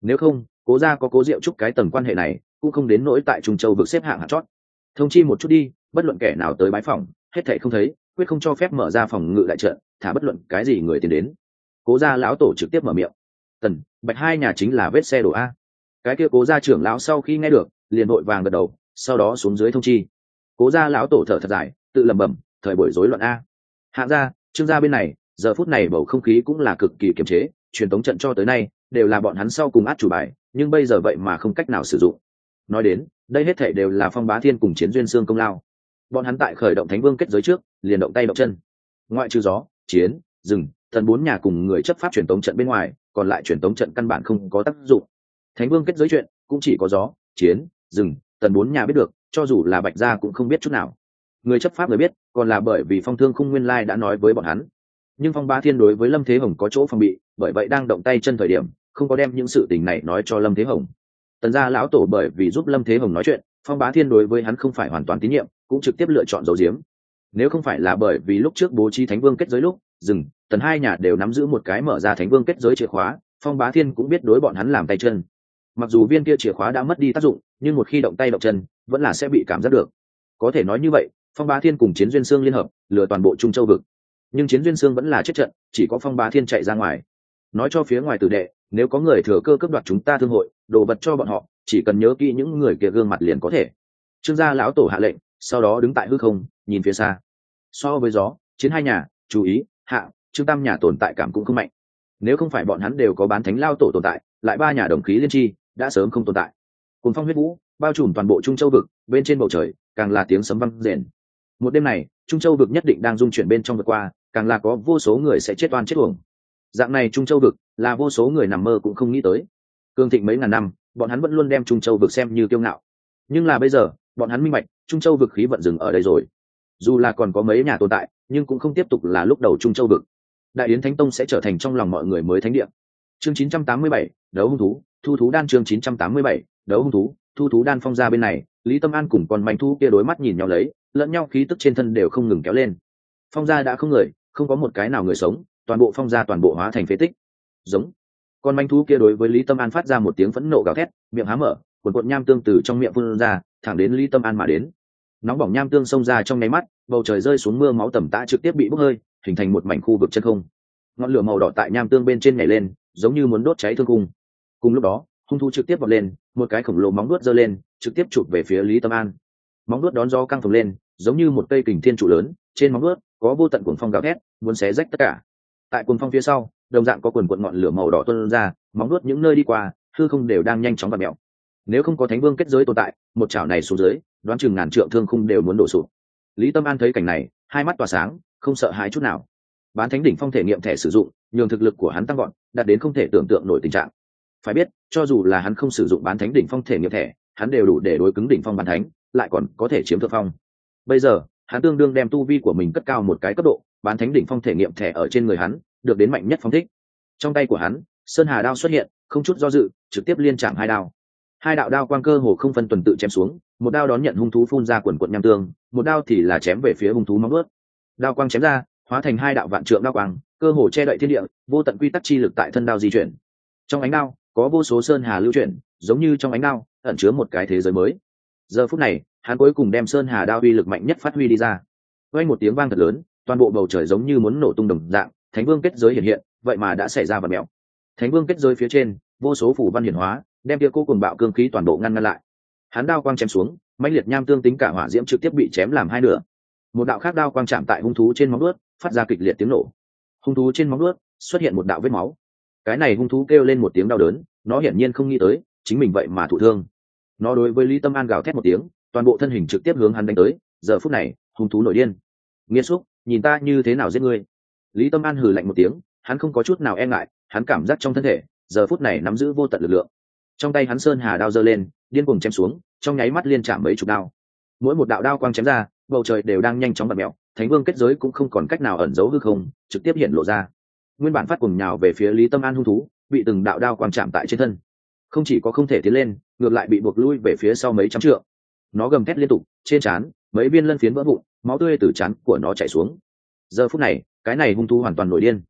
Nếu không, cố gia có cố diệu trúc cái tầng quan hệ này, cũng không đến nỗi tại trung châu vực xếp hạng hạt chót. Thông chi một chút đi, bất luận kẻ nào tới bái phòng, hết thệ không thấy, quyết không cho phép mở ra phòng ngự đại trận, thả bất luận cái gì người tiến đến cố gia lão tổ trực tiếp mở miệng. Tần, bạch hai nhà chính là vết xe đổ a. Cái kia cố gia trưởng lão sau khi nghe được, liền vội vàng gật đầu, sau đó xuống dưới thông chi. Cố gia lão tổ thở thật dài, tự lẩm bẩm, thời buổi rối loạn a. Hạ gia, trương gia bên này, giờ phút này bầu không khí cũng là cực kỳ kiềm chế, truyền thống trận cho tới nay, đều là bọn hắn sau cùng át chủ bài, nhưng bây giờ vậy mà không cách nào sử dụng. Nói đến, đây hết thể đều là phong bá thiên cùng chiến duyên xương công lao. Bọn hắn tại khởi động thánh vương kết giới trước, liền động tay động chân. Ngoại trừ gió, chiến, rừng thần bốn nhà cùng người chấp pháp truyền tống trận bên ngoài, còn lại truyền tống trận căn bản không có tác dụng. Thánh vương kết giới chuyện, cũng chỉ có gió, chiến, rừng tần bốn nhà biết được, cho dù là bạch gia cũng không biết chút nào. Người chấp pháp người biết, còn là bởi vì phong thương không nguyên lai đã nói với bọn hắn. Nhưng phong ba thiên đối với lâm thế hồng có chỗ phòng bị, bởi vậy đang động tay chân thời điểm, không có đem những sự tình này nói cho lâm thế hồng. Tần gia lão tổ bởi vì giúp lâm thế hồng nói chuyện, phong bá thiên đối với hắn không phải hoàn toàn tín nhiệm, cũng trực tiếp lựa chọn dấu diếm nếu không phải là bởi vì lúc trước bố trí thánh vương kết giới lúc dừng tần hai nhà đều nắm giữ một cái mở ra thánh vương kết giới chìa khóa, phong bá thiên cũng biết đối bọn hắn làm tay chân. Mặc dù viên kia chìa khóa đã mất đi tác dụng, nhưng một khi động tay động chân, vẫn là sẽ bị cảm giác được. Có thể nói như vậy, phong bá thiên cùng chiến duyên sương liên hợp, lừa toàn bộ trung châu vực. Nhưng chiến duyên sương vẫn là chết trận, chỉ có phong bá thiên chạy ra ngoài. Nói cho phía ngoài tử đệ, nếu có người thừa cơ cướp đoạt chúng ta thương hội, đồ vật cho bọn họ, chỉ cần nhớ kỹ những người kia gương mặt liền có thể. Trương gia lão tổ hạ lệnh, sau đó đứng tại hư không, nhìn phía xa. So với gió, chiến hai nhà, chú ý, hạ trương tam nhà tồn tại cảm cũng không mạnh. Nếu không phải bọn hắn đều có bán thánh lao tổ tồn tại, lại ba nhà đồng khí liên tri, đã sớm không tồn tại. Cùng phong huyết vũ, bao trùm toàn bộ trung châu vực, bên trên bầu trời, càng là tiếng sấm văng rền. Một đêm này, trung châu vực nhất định đang dung chuyển bên trong vượt qua, càng là có vô số người sẽ chết oan chết uổng. Dạng này trung châu vực, là vô số người nằm mơ cũng không nghĩ tới. Cương thịnh mấy ngàn năm, bọn hắn vẫn luôn đem trung châu vực xem như kiêu ngạo. Nhưng là bây giờ, bọn hắn minh bạch, trung châu vực khí vận dừng ở đây rồi. Dù là còn có mấy nhà tồn tại, nhưng cũng không tiếp tục là lúc đầu trung châu vực đại yến thánh tông sẽ trở thành trong lòng mọi người mới thánh địa. Chương 987, đấu hung thú. Thu thú đan chương 987, đấu hung thú. Thu thú đan phong ra bên này lý tâm an cùng con mạnh thu kia đối mắt nhìn nhau lấy lẫn nhau khí tức trên thân đều không ngừng kéo lên. Phong gia đã không người không có một cái nào người sống toàn bộ phong gia toàn bộ hóa thành phế tích. Giống. Con manh thú kia đối với lý tâm an phát ra một tiếng phẫn nộ gào thét miệng há mở quần quận nham tương từ trong miệng phun ra thẳng đến lý tâm an mà đến. Nóng bỏng nham tương xông ra trong nháy mắt bầu trời rơi xuống mưa máu tầm tã trực tiếp bị bốc hơi hình thành một mảnh khu vực chân không. Ngọn lửa màu đỏ tại nham tương bên trên nhảy lên, giống như muốn đốt cháy thương cung. Cùng lúc đó, hung thú trực tiếp vọt lên, một cái khổng lồ móng nuốt giơ lên, trực tiếp chụp về phía lý tâm an. Móng nuốt đón gió căng phồng lên, giống như một cây kình thiên trụ lớn, trên móng nuốt có vô tận cuồng phong gào thét, muốn xé rách tất cả. Tại cuồng phong phía sau, đồng dạng có quần quận ngọn lửa màu đỏ tuôn ra, móng nuốt những nơi đi qua, hư không đều đang nhanh chóng và mẹo. Nếu không có thánh vương kết giới tồn tại, một chảo này xuống dưới, đoán chừng ngàn trượng thương khung đều muốn đổ sụp. Lý tâm an thấy cảnh này, hai mắt tỏa sáng không sợ hãi chút nào. Bán thánh đỉnh phong thể nghiệm thẻ sử dụng, nhường thực lực của hắn tăng gọn đạt đến không thể tưởng tượng nổi tình trạng. Phải biết, cho dù là hắn không sử dụng bán thánh đỉnh phong thể nghiệm thẻ, hắn đều đủ để đối cứng đỉnh phong bán thánh, lại còn có thể chiếm thượng phong. Bây giờ, hắn tương đương đem tu vi của mình cất cao một cái cấp độ, bán thánh đỉnh phong thể nghiệm thẻ ở trên người hắn, được đến mạnh nhất phong thích. Trong tay của hắn, sơn hà đao xuất hiện, không chút do dự, trực tiếp liên chạm hai đao. Hai đạo đao quang cơ hồ không phân tuần tự chém xuống, một đao đón nhận hung thú phun ra quần quận nham tương, một đao thì là chém về phía hung thú móng ướt đao quang chém ra, hóa thành hai đạo vạn trượng đao quang, cơ hồ che đậy thiên địa, vô tận quy tắc chi lực tại thân đao di chuyển. Trong ánh đao, có vô số sơn hà lưu chuyển, giống như trong ánh đao, ẩn chứa một cái thế giới mới. Giờ phút này, hắn cuối cùng đem sơn hà đao uy lực mạnh nhất phát huy đi ra. Quay một tiếng vang thật lớn, toàn bộ bầu trời giống như muốn nổ tung đồng dạng, thánh vương kết giới hiện hiện, vậy mà đã xảy ra vật mèo thánh vương kết giới phía trên, vô số phủ văn hiển hóa, đem tia cô cùng bạo cương khí toàn bộ ngăn ngăn lại. Hắn đao quang chém xuống, mãnh liệt nham tương tính cả hỏa diễm trực tiếp bị chém làm hai nửa một đạo khác đao quang chạm tại hung thú trên móng ướt phát ra kịch liệt tiếng nổ. Hung thú trên móng ướt xuất hiện một đạo vết máu. Cái này hung thú kêu lên một tiếng đau đớn, nó hiển nhiên không nghĩ tới, chính mình vậy mà thụ thương. Nó đối với lý tâm an gào thét một tiếng, toàn bộ thân hình trực tiếp hướng hắn đánh tới. Giờ phút này, hung thú nổi điên. Nghiêm xúc, nhìn ta như thế nào giết ngươi? Lý tâm an hừ lạnh một tiếng, hắn không có chút nào e ngại, hắn cảm giác trong thân thể, giờ phút này nắm giữ vô tận lực lượng. Trong tay hắn sơn hà đao giơ lên, điên cùng chém xuống, trong nháy mắt liên chạm mấy chục đao. Mỗi một đạo đao quang chém ra bầu trời đều đang nhanh chóng bật mẹo thánh vương kết giới cũng không còn cách nào ẩn giấu hư không, trực tiếp hiện lộ ra. Nguyên bản phát cùng nhào về phía lý tâm an hung thú, bị từng đạo đao quang chạm tại trên thân. Không chỉ có không thể tiến lên, ngược lại bị buộc lui về phía sau mấy trăm trượng. Nó gầm thét liên tục, trên trán, mấy viên lân phiến vỡ vụn, máu tươi từ trán của nó chảy xuống. Giờ phút này, cái này hung thú hoàn toàn nổi điên.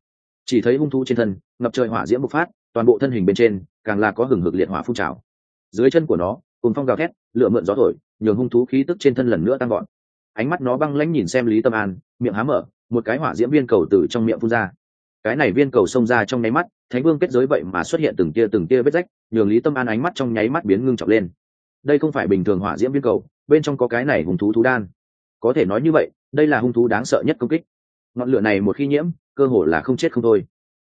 Chỉ thấy hung thú trên thân, ngập trời hỏa diễm bộc phát, toàn bộ thân hình bên trên, càng là có hừng hực liệt hỏa phun trào. Dưới chân của nó cùng phong gào thét lựa mượn gió thổi, nhường hung thú khí tức trên thân lần nữa tăng gọn ánh mắt nó băng lãnh nhìn xem lý tâm an, miệng há mở, một cái hỏa diễm viên cầu từ trong miệng phun ra. Cái này viên cầu xông ra trong nháy mắt, thánh vương kết giới vậy mà xuất hiện từng tia từng tia vết rách, nhường lý tâm an ánh mắt trong nháy mắt biến ngưng trọng lên. Đây không phải bình thường hỏa diễm viên cầu, bên trong có cái này hung thú thú đan. Có thể nói như vậy, đây là hung thú đáng sợ nhất công kích. Ngọn lửa này một khi nhiễm, cơ hồ là không chết không thôi.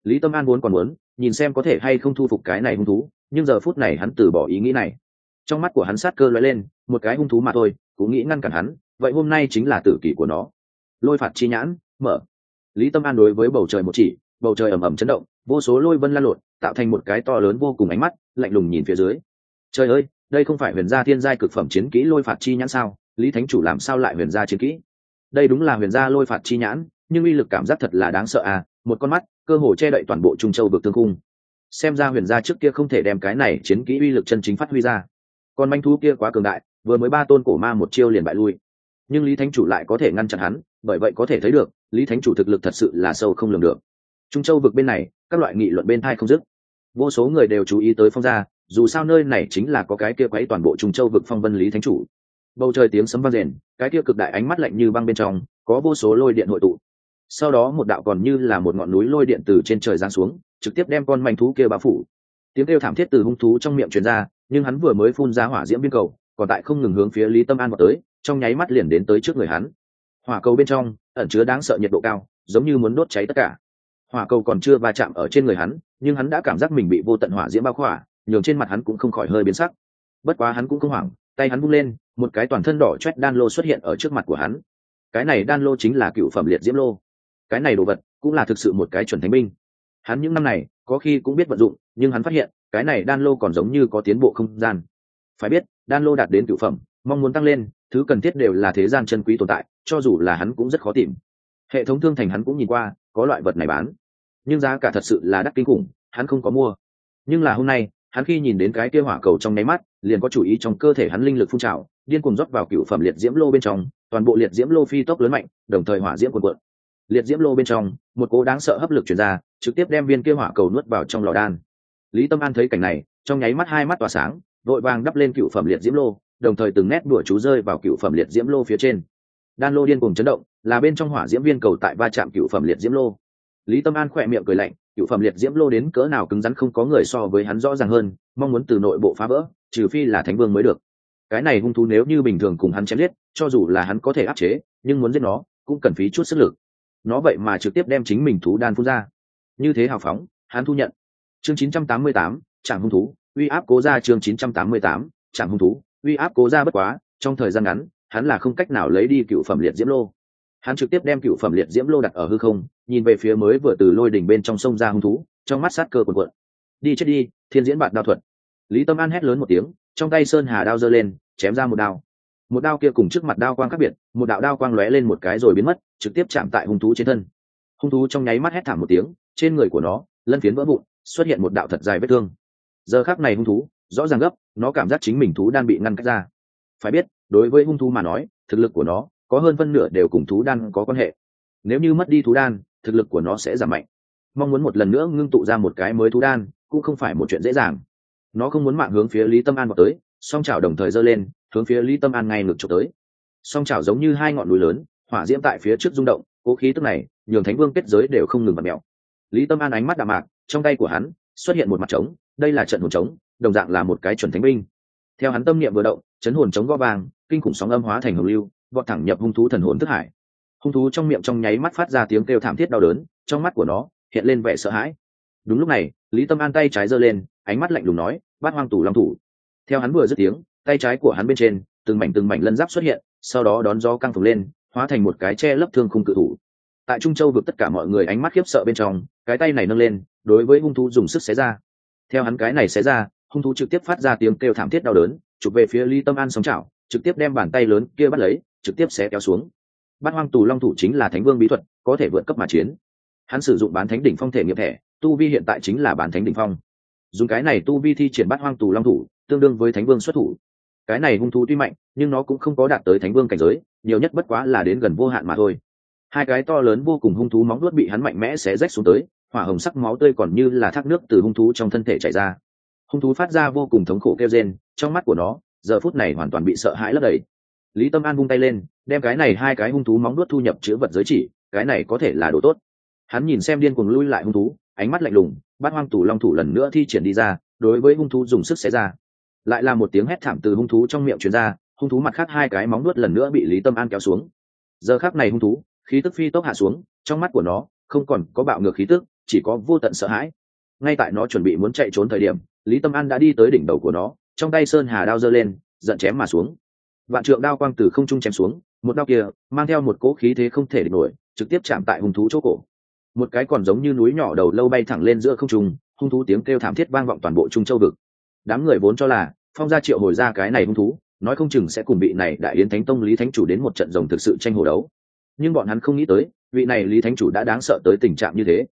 Lý tâm an vốn còn muốn, nhìn xem có thể hay không thu phục cái này hung thú, nhưng giờ phút này hắn từ bỏ ý nghĩ này. Trong mắt của hắn sát cơ lóe lên, một cái hung thú mà thôi, cũng nghĩ ngăn cản hắn vậy hôm nay chính là tử kỷ của nó. Lôi phạt chi nhãn, mở. Lý tâm an đối với bầu trời một chỉ, bầu trời ầm ầm chấn động, vô số lôi vân lan lộn, tạo thành một cái to lớn vô cùng ánh mắt, lạnh lùng nhìn phía dưới. Trời ơi, đây không phải huyền gia thiên giai cực phẩm chiến kỹ lôi phạt chi nhãn sao? Lý thánh chủ làm sao lại huyền gia chiến kỹ? Đây đúng là huyền gia lôi phạt chi nhãn, nhưng uy lực cảm giác thật là đáng sợ à một con mắt, cơ hồ che đậy toàn bộ trung châu vực tương cung xem ra huyền gia trước kia không thể đem cái này chiến kỹ uy lực chân chính phát huy ra. Còn manh thú kia quá cường đại, vừa mới ba tôn cổ ma một chiêu liền bại lui nhưng lý thánh chủ lại có thể ngăn chặn hắn, bởi vậy có thể thấy được, lý thánh chủ thực lực thật sự là sâu không lường được. Trung châu vực bên này, các loại nghị luận bên thai không dứt. Vô số người đều chú ý tới phong gia, dù sao nơi này chính là có cái kia quấy toàn bộ trung châu vực phong vân lý thánh chủ. Bầu trời tiếng sấm vang rền, cái kia cực đại ánh mắt lạnh như băng bên trong, có vô số lôi điện hội tụ. Sau đó một đạo còn như là một ngọn núi lôi điện từ trên trời giáng xuống, trực tiếp đem con manh thú kia bao phủ. Tiếng kêu thảm thiết từ hung thú trong miệng truyền ra, nhưng hắn vừa mới phun ra hỏa diễm biên cầu, còn tại không ngừng hướng phía lý tâm an vào tới trong nháy mắt liền đến tới trước người hắn. Hỏa cầu bên trong, ẩn chứa đáng sợ nhiệt độ cao, giống như muốn đốt cháy tất cả. Hỏa cầu còn chưa va chạm ở trên người hắn, nhưng hắn đã cảm giác mình bị vô tận hỏa diễm bao khỏa, nhường trên mặt hắn cũng không khỏi hơi biến sắc. Bất quá hắn cũng không hoảng, tay hắn bung lên, một cái toàn thân đỏ chét đan lô xuất hiện ở trước mặt của hắn. Cái này đan lô chính là cựu phẩm liệt diễm lô. Cái này đồ vật cũng là thực sự một cái chuẩn thánh binh. Hắn những năm này, có khi cũng biết vận dụng, nhưng hắn phát hiện, cái này đan lô còn giống như có tiến bộ không gian. Phải biết, đan lô đạt đến cựu phẩm, mong muốn tăng lên thứ cần thiết đều là thế gian chân quý tồn tại, cho dù là hắn cũng rất khó tìm. Hệ thống thương thành hắn cũng nhìn qua, có loại vật này bán. Nhưng giá cả thật sự là đắt kinh khủng, hắn không có mua. Nhưng là hôm nay, hắn khi nhìn đến cái kia hỏa cầu trong nháy mắt, liền có chủ ý trong cơ thể hắn linh lực phun trào, điên cuồng rót vào cựu phẩm liệt diễm lô bên trong, toàn bộ liệt diễm lô phi tốc lớn mạnh, đồng thời hỏa diễm quần quận liệt diễm lô bên trong, một cố đáng sợ hấp lực chuyển ra, trực tiếp đem viên kia hỏa cầu nuốt vào trong lò đan. Lý tâm an thấy cảnh này, trong nháy mắt hai mắt tỏa sáng, vội vàng đắp lên cựu phẩm liệt diễm lô đồng thời từng nét đùa chú rơi vào cựu phẩm liệt diễm lô phía trên. Đan lô điên cùng chấn động là bên trong hỏa diễm viên cầu tại va chạm cựu phẩm liệt diễm lô. Lý tâm an khỏe miệng cười lạnh cựu phẩm liệt diễm lô đến cỡ nào cứng rắn không có người so với hắn rõ ràng hơn mong muốn từ nội bộ phá vỡ trừ phi là thánh vương mới được. Cái này hung thú nếu như bình thường cùng hắn chém giết cho dù là hắn có thể áp chế nhưng muốn giết nó cũng cần phí chút sức lực. Nó vậy mà trực tiếp đem chính mình thú đan phun ra. Như thế hào phóng hắn thu nhận. Chương 988, chẳng hung thú. Uy áp cố ra chương 988, chẳng hung thú uy áp cố ra bất quá, trong thời gian ngắn, hắn là không cách nào lấy đi cựu phẩm liệt diễm lô. Hắn trực tiếp đem cựu phẩm liệt diễm lô đặt ở hư không, nhìn về phía mới vừa từ lôi đỉnh bên trong sông ra hung thú, trong mắt sát cơ quần quận đi chết đi, thiên diễn bạn đao thuật. Lý tâm an hét lớn một tiếng, trong tay sơn hà đao giơ lên, chém ra một đao. Một đao kia cùng trước mặt đao quang khác biệt, một đạo đao quang lóe lên một cái rồi biến mất, trực tiếp chạm tại hung thú trên thân. Hung thú trong nháy mắt hét thảm một tiếng, trên người của nó, lân phiến vỡ vụn, xuất hiện một đạo thật dài vết thương. Giờ khác này hung thú, rõ ràng gấp nó cảm giác chính mình thú đan bị ngăn cách ra. Phải biết, đối với hung thú mà nói, thực lực của nó có hơn phân nửa đều cùng thú đan có quan hệ. Nếu như mất đi thú đan, thực lực của nó sẽ giảm mạnh. Mong muốn một lần nữa ngưng tụ ra một cái mới thú đan cũng không phải một chuyện dễ dàng. Nó không muốn mạng hướng phía lý tâm an vào tới, song chảo đồng thời giơ lên, hướng phía lý tâm an ngay ngược trộm tới. Song chảo giống như hai ngọn núi lớn, hỏa diễm tại phía trước rung động, cố khí tức này, nhường thánh vương kết giới đều không ngừng bật mèo lý tâm an ánh mắt đạm mạc, trong tay của hắn xuất hiện một mặt trống, đây là trận hồn trống đồng dạng là một cái chuẩn thánh binh. Theo hắn tâm niệm vừa động, chấn hồn chống gõ vàng, kinh khủng sóng âm hóa thành hồng lưu, vọt thẳng nhập hung thú thần hồn thức hải. Hung thú trong miệng trong nháy mắt phát ra tiếng kêu thảm thiết đau đớn, trong mắt của nó hiện lên vẻ sợ hãi. Đúng lúc này, lý tâm an tay trái giơ lên, ánh mắt lạnh lùng nói, bát hoang tủ long thủ. Theo hắn vừa dứt tiếng, tay trái của hắn bên trên, từng mảnh từng mảnh lân giáp xuất hiện, sau đó đón gió căng phồng lên, hóa thành một cái che lấp thương khung cự thủ. Tại trung châu vực tất cả mọi người ánh mắt khiếp sợ bên trong, cái tay này nâng lên, đối với hung thú dùng sức xé ra. Theo hắn cái này xé ra hung thú trực tiếp phát ra tiếng kêu thảm thiết đau đớn, chụp về phía lý tâm an sóng chảo, trực tiếp đem bàn tay lớn kia bắt lấy, trực tiếp xé kéo xuống. Bát hoang tù long thủ chính là thánh vương bí thuật, có thể vượt cấp mà chiến. Hắn sử dụng bán thánh đỉnh phong thể nghiệp thẻ, tu vi hiện tại chính là bán thánh đỉnh phong. Dùng cái này tu vi thi triển bát hoang tù long thủ, tương đương với thánh vương xuất thủ. Cái này hung thú tuy mạnh, nhưng nó cũng không có đạt tới thánh vương cảnh giới, nhiều nhất bất quá là đến gần vô hạn mà thôi. Hai cái to lớn vô cùng hung thú móng nuốt bị hắn mạnh mẽ xé rách xuống tới, hỏa hồng sắc máu tươi còn như là thác nước từ hung thú trong thân thể chảy ra hung thú phát ra vô cùng thống khổ kêu rên, trong mắt của nó, giờ phút này hoàn toàn bị sợ hãi lấp đầy. Lý tâm an vung tay lên, đem cái này hai cái hung thú móng nuốt thu nhập chứa vật giới chỉ, cái này có thể là đồ tốt. Hắn nhìn xem điên cuồng lui lại hung thú, ánh mắt lạnh lùng bát hoang tù long thủ lần nữa thi triển đi ra, đối với hung thú dùng sức xé ra. Lại là một tiếng hét thảm từ hung thú trong miệng truyền ra, hung thú mặt khác hai cái móng nuốt lần nữa bị lý tâm an kéo xuống. Giờ khác này hung thú, khí tức phi tốc hạ xuống, trong mắt của nó, không còn có bạo ngược khí tức, chỉ có vô tận sợ hãi ngay tại nó chuẩn bị muốn chạy trốn thời điểm, lý tâm an đã đi tới đỉnh đầu của nó, trong tay sơn hà đao giơ lên, giận chém mà xuống. Vạn trượng đao quang từ không trung chém xuống, một đao kia mang theo một cỗ khí thế không thể địch nổi, trực tiếp chạm tại hung thú chỗ cổ. Một cái còn giống như núi nhỏ đầu lâu bay thẳng lên giữa không trung, hung thú tiếng kêu thảm thiết vang vọng toàn bộ trung châu vực. Đám người vốn cho là, phong gia triệu hồi ra cái này hung thú, nói không chừng sẽ cùng vị này đại yến thánh tông lý thánh chủ đến một trận rồng thực sự tranh hồ đấu. Nhưng bọn hắn không nghĩ tới, vị này lý thánh chủ đã đáng sợ tới tình trạng như thế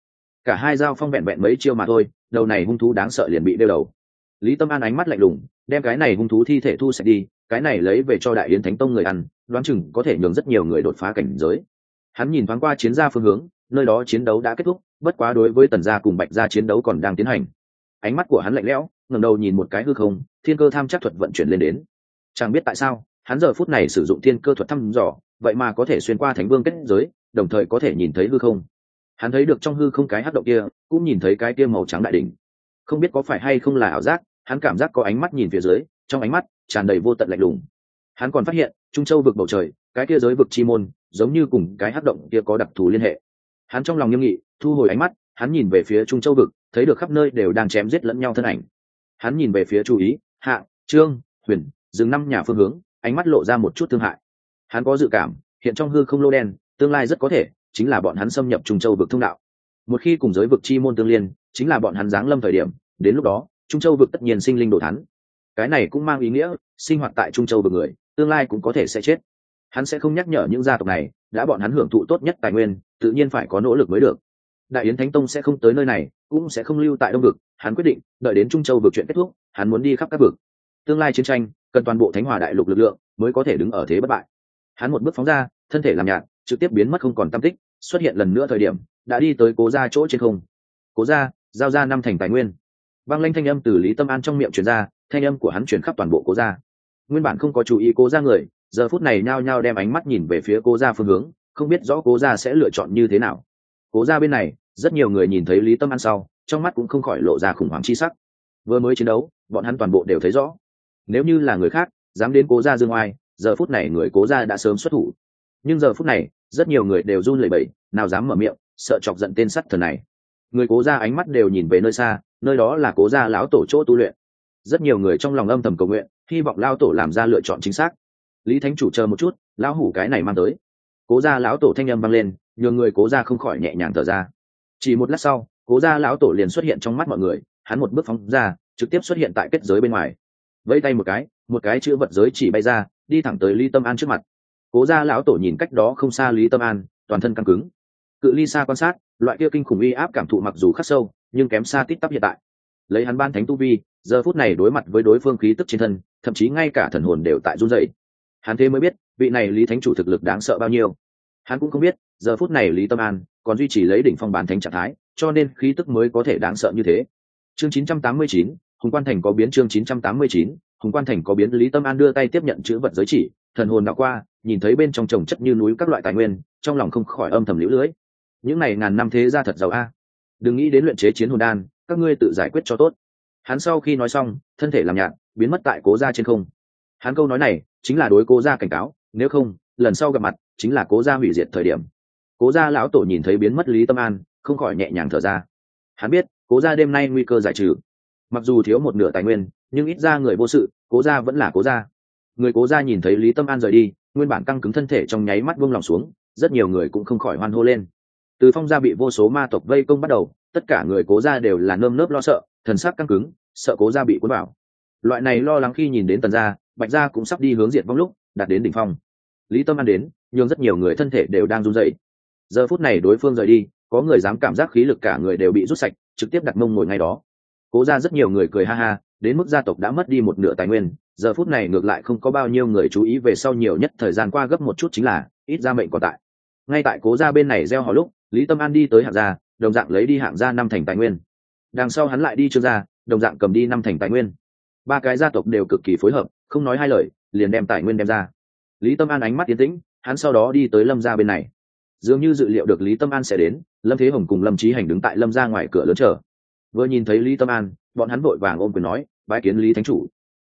cả hai dao phong vẹn vẹn mấy chiêu mà thôi, đầu này hung thú đáng sợ liền bị đeo đầu. Lý tâm an ánh mắt lạnh lùng, đem cái này hung thú thi thể thu sạch đi, cái này lấy về cho đại yến thánh tông người ăn, đoán chừng có thể nhường rất nhiều người đột phá cảnh giới. Hắn nhìn thoáng qua chiến gia phương hướng, nơi đó chiến đấu đã kết thúc, bất quá đối với tần gia cùng bạch gia chiến đấu còn đang tiến hành. Ánh mắt của hắn lạnh lẽo, ngẩng đầu nhìn một cái hư không, thiên cơ tham chắc thuật vận chuyển lên đến. Chẳng biết tại sao, hắn giờ phút này sử dụng thiên cơ thuật thăm dò, vậy mà có thể xuyên qua thánh vương kết giới, đồng thời có thể nhìn thấy hư không hắn thấy được trong hư không cái hát động kia, cũng nhìn thấy cái kia màu trắng đại đỉnh. Không biết có phải hay không là ảo giác, hắn cảm giác có ánh mắt nhìn phía dưới, trong ánh mắt tràn đầy vô tận lạnh lùng. Hắn còn phát hiện, trung châu vực bầu trời, cái kia giới vực chi môn, giống như cùng cái hát động kia có đặc thù liên hệ. Hắn trong lòng nghiêm nghị, thu hồi ánh mắt, hắn nhìn về phía trung châu vực, thấy được khắp nơi đều đang chém giết lẫn nhau thân ảnh. Hắn nhìn về phía chú ý, hạ, trương, huyền, dừng năm nhà phương hướng, ánh mắt lộ ra một chút thương hại. Hắn có dự cảm, hiện trong hư không lô đen, tương lai rất có thể chính là bọn hắn xâm nhập trung châu vực thông đạo. Một khi cùng giới vực chi môn tương liên, chính là bọn hắn giáng lâm thời điểm, đến lúc đó, trung châu vực tất nhiên sinh linh đồ thắn cái này cũng mang ý nghĩa, sinh hoạt tại trung châu vực người, tương lai cũng có thể sẽ chết. Hắn sẽ không nhắc nhở những gia tộc này, đã bọn hắn hưởng thụ tốt nhất tài nguyên, tự nhiên phải có nỗ lực mới được. Đại yến thánh tông sẽ không tới nơi này, cũng sẽ không lưu tại đông vực. Hắn quyết định, đợi đến trung châu vực chuyện kết thúc, hắn muốn đi khắp các vực. Tương lai chiến tranh, cần toàn bộ thánh hòa đại lục lực lượng, mới có thể đứng ở thế bất bại. Hắn một bước phóng ra, thân thể làm nhạt, trực tiếp biến mất không còn tam tích xuất hiện lần nữa thời điểm, đã đi tới cố ra chỗ trên không. Cố ra giao ra năm thành tài nguyên. Băng lanh thanh âm từ lý tâm an trong miệng truyền ra, thanh âm của hắn truyền khắp toàn bộ cố gia. Nguyên bản không có chú ý cố gia người, giờ phút này nhao nhao đem ánh mắt nhìn về phía cố gia phương hướng, không biết rõ cố gia sẽ lựa chọn như thế nào. Cố gia bên này, rất nhiều người nhìn thấy lý tâm an sau, trong mắt cũng không khỏi lộ ra khủng hoảng chi sắc. Vừa mới chiến đấu, bọn hắn toàn bộ đều thấy rõ. Nếu như là người khác, dám đến cố gia dương oai, giờ phút này người cố gia đã sớm xuất thủ. Nhưng giờ phút này rất nhiều người đều run lẩy bẩy, nào dám mở miệng, sợ chọc giận tên sắt thần này. Người cố gia ánh mắt đều nhìn về nơi xa, nơi đó là cố gia lão tổ chỗ tu luyện. Rất nhiều người trong lòng âm thầm cầu nguyện, hy vọng lao tổ làm ra lựa chọn chính xác. Lý thánh chủ chờ một chút, lão hủ cái này mang tới. Cố gia lão tổ thanh âm vang lên, nhường người cố gia không khỏi nhẹ nhàng thở ra. Chỉ một lát sau, cố gia lão tổ liền xuất hiện trong mắt mọi người, hắn một bước phóng ra, trực tiếp xuất hiện tại kết giới bên ngoài. Vẫy tay một cái một cái chữ vật giới chỉ bay ra, đi thẳng tới lý tâm an trước mặt cố gia lão tổ nhìn cách đó không xa lý tâm an toàn thân căng cứng. Cự ly xa quan sát loại kia kinh khủng uy áp cảm thụ mặc dù khắc sâu nhưng kém xa tít tắp hiện tại. Lấy hắn ban thánh tu vi giờ phút này đối mặt với đối phương khí tức trên thân thậm chí ngay cả thần hồn đều tại run dậy hắn thế mới biết vị này lý thánh chủ thực lực đáng sợ bao nhiêu. Hắn cũng không biết giờ phút này lý tâm an còn duy trì lấy đỉnh phong bán thánh trạng thái cho nên khí tức mới có thể đáng sợ như thế. Chương 989, hùng quan thành có biến chương 989, hùng quan thành có biến lý tâm an đưa tay tiếp nhận chữ vật giới chỉ thần hồn đạo qua, nhìn thấy bên trong trồng chất như núi các loại tài nguyên, trong lòng không khỏi âm thầm liễu lưới. Những này ngàn năm thế ra thật giàu a. Đừng nghĩ đến luyện chế chiến hồn đan, các ngươi tự giải quyết cho tốt. Hắn sau khi nói xong, thân thể làm nhạt, biến mất tại cố gia trên không. Hắn câu nói này chính là đối cố gia cảnh cáo, nếu không, lần sau gặp mặt chính là cố gia hủy diệt thời điểm. Cố gia lão tổ nhìn thấy biến mất lý tâm an, không khỏi nhẹ nhàng thở ra. Hắn biết, cố gia đêm nay nguy cơ giải trừ. Mặc dù thiếu một nửa tài nguyên, nhưng ít ra người vô sự, cố gia vẫn là cố gia người cố gia nhìn thấy lý tâm an rời đi, nguyên bản căng cứng thân thể trong nháy mắt buông lòng xuống, rất nhiều người cũng không khỏi hoan hô lên. Từ phong gia bị vô số ma tộc vây công bắt đầu, tất cả người cố gia đều là nơm nớp lo sợ, thần sắc căng cứng, sợ cố gia bị cuốn vào. Loại này lo lắng khi nhìn đến tần gia, bạch gia cũng sắp đi hướng diệt vong lúc, đạt đến đỉnh phong. Lý tâm an đến nhưng rất nhiều người thân thể đều đang run dậy giờ phút này đối phương rời đi, có người dám cảm giác khí lực cả người đều bị rút sạch, trực tiếp đặt mông ngồi ngay đó. Cố ra rất nhiều người cười ha ha đến mức gia tộc đã mất đi một nửa tài nguyên, giờ phút này ngược lại không có bao nhiêu người chú ý về sau nhiều nhất thời gian qua gấp một chút chính là ít ra mệnh còn tại. Ngay tại cố gia bên này gieo họ lúc, lý tâm an đi tới hạng gia, đồng dạng lấy đi hạng gia năm thành tài nguyên. Đằng sau hắn lại đi trương gia, đồng dạng cầm đi năm thành tài nguyên. Ba cái gia tộc đều cực kỳ phối hợp, không nói hai lời, liền đem tài nguyên đem ra. Lý tâm an ánh mắt tiến tĩnh, hắn sau đó đi tới lâm gia bên này. Dường như dự liệu được lý tâm an sẽ đến, lâm thế hồng cùng lâm trí hành đứng tại lâm gia ngoài cửa lớn chờ. Vừa nhìn thấy lý tâm an bọn hắn vội vàng ôm quyền nói, bái kiến lý thánh chủ.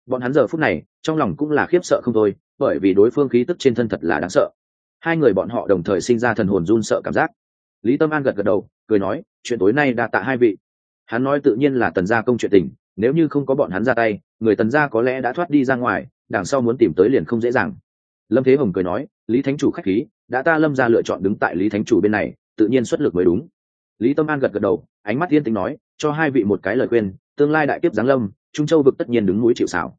Bọn hắn giờ phút này, trong lòng cũng là khiếp sợ không thôi, bởi vì đối phương khí tức trên thân thật là đáng sợ. Hai người bọn họ đồng thời sinh ra thần hồn run sợ cảm giác. Lý tâm an gật gật đầu, cười nói, chuyện tối nay đã tạ hai vị. Hắn nói tự nhiên là tần gia công chuyện tình, nếu như không có bọn hắn ra tay, người tần gia có lẽ đã thoát đi ra ngoài, đằng sau muốn tìm tới liền không dễ dàng. Lâm thế hồng cười nói, lý thánh chủ k h á c h khí, đã ta lâm ra lựa chọn đứng tại lý thánh chủ bên này, tự nhiên xuất lực mới đúng. Lý tâm an gật gật đầu, ánh mắt yên tính nói, cho hai vị một cái lời khuyên tương lai đại kiếp giáng lâm, trung châu vực tất nhiên đứng núi chịu xảo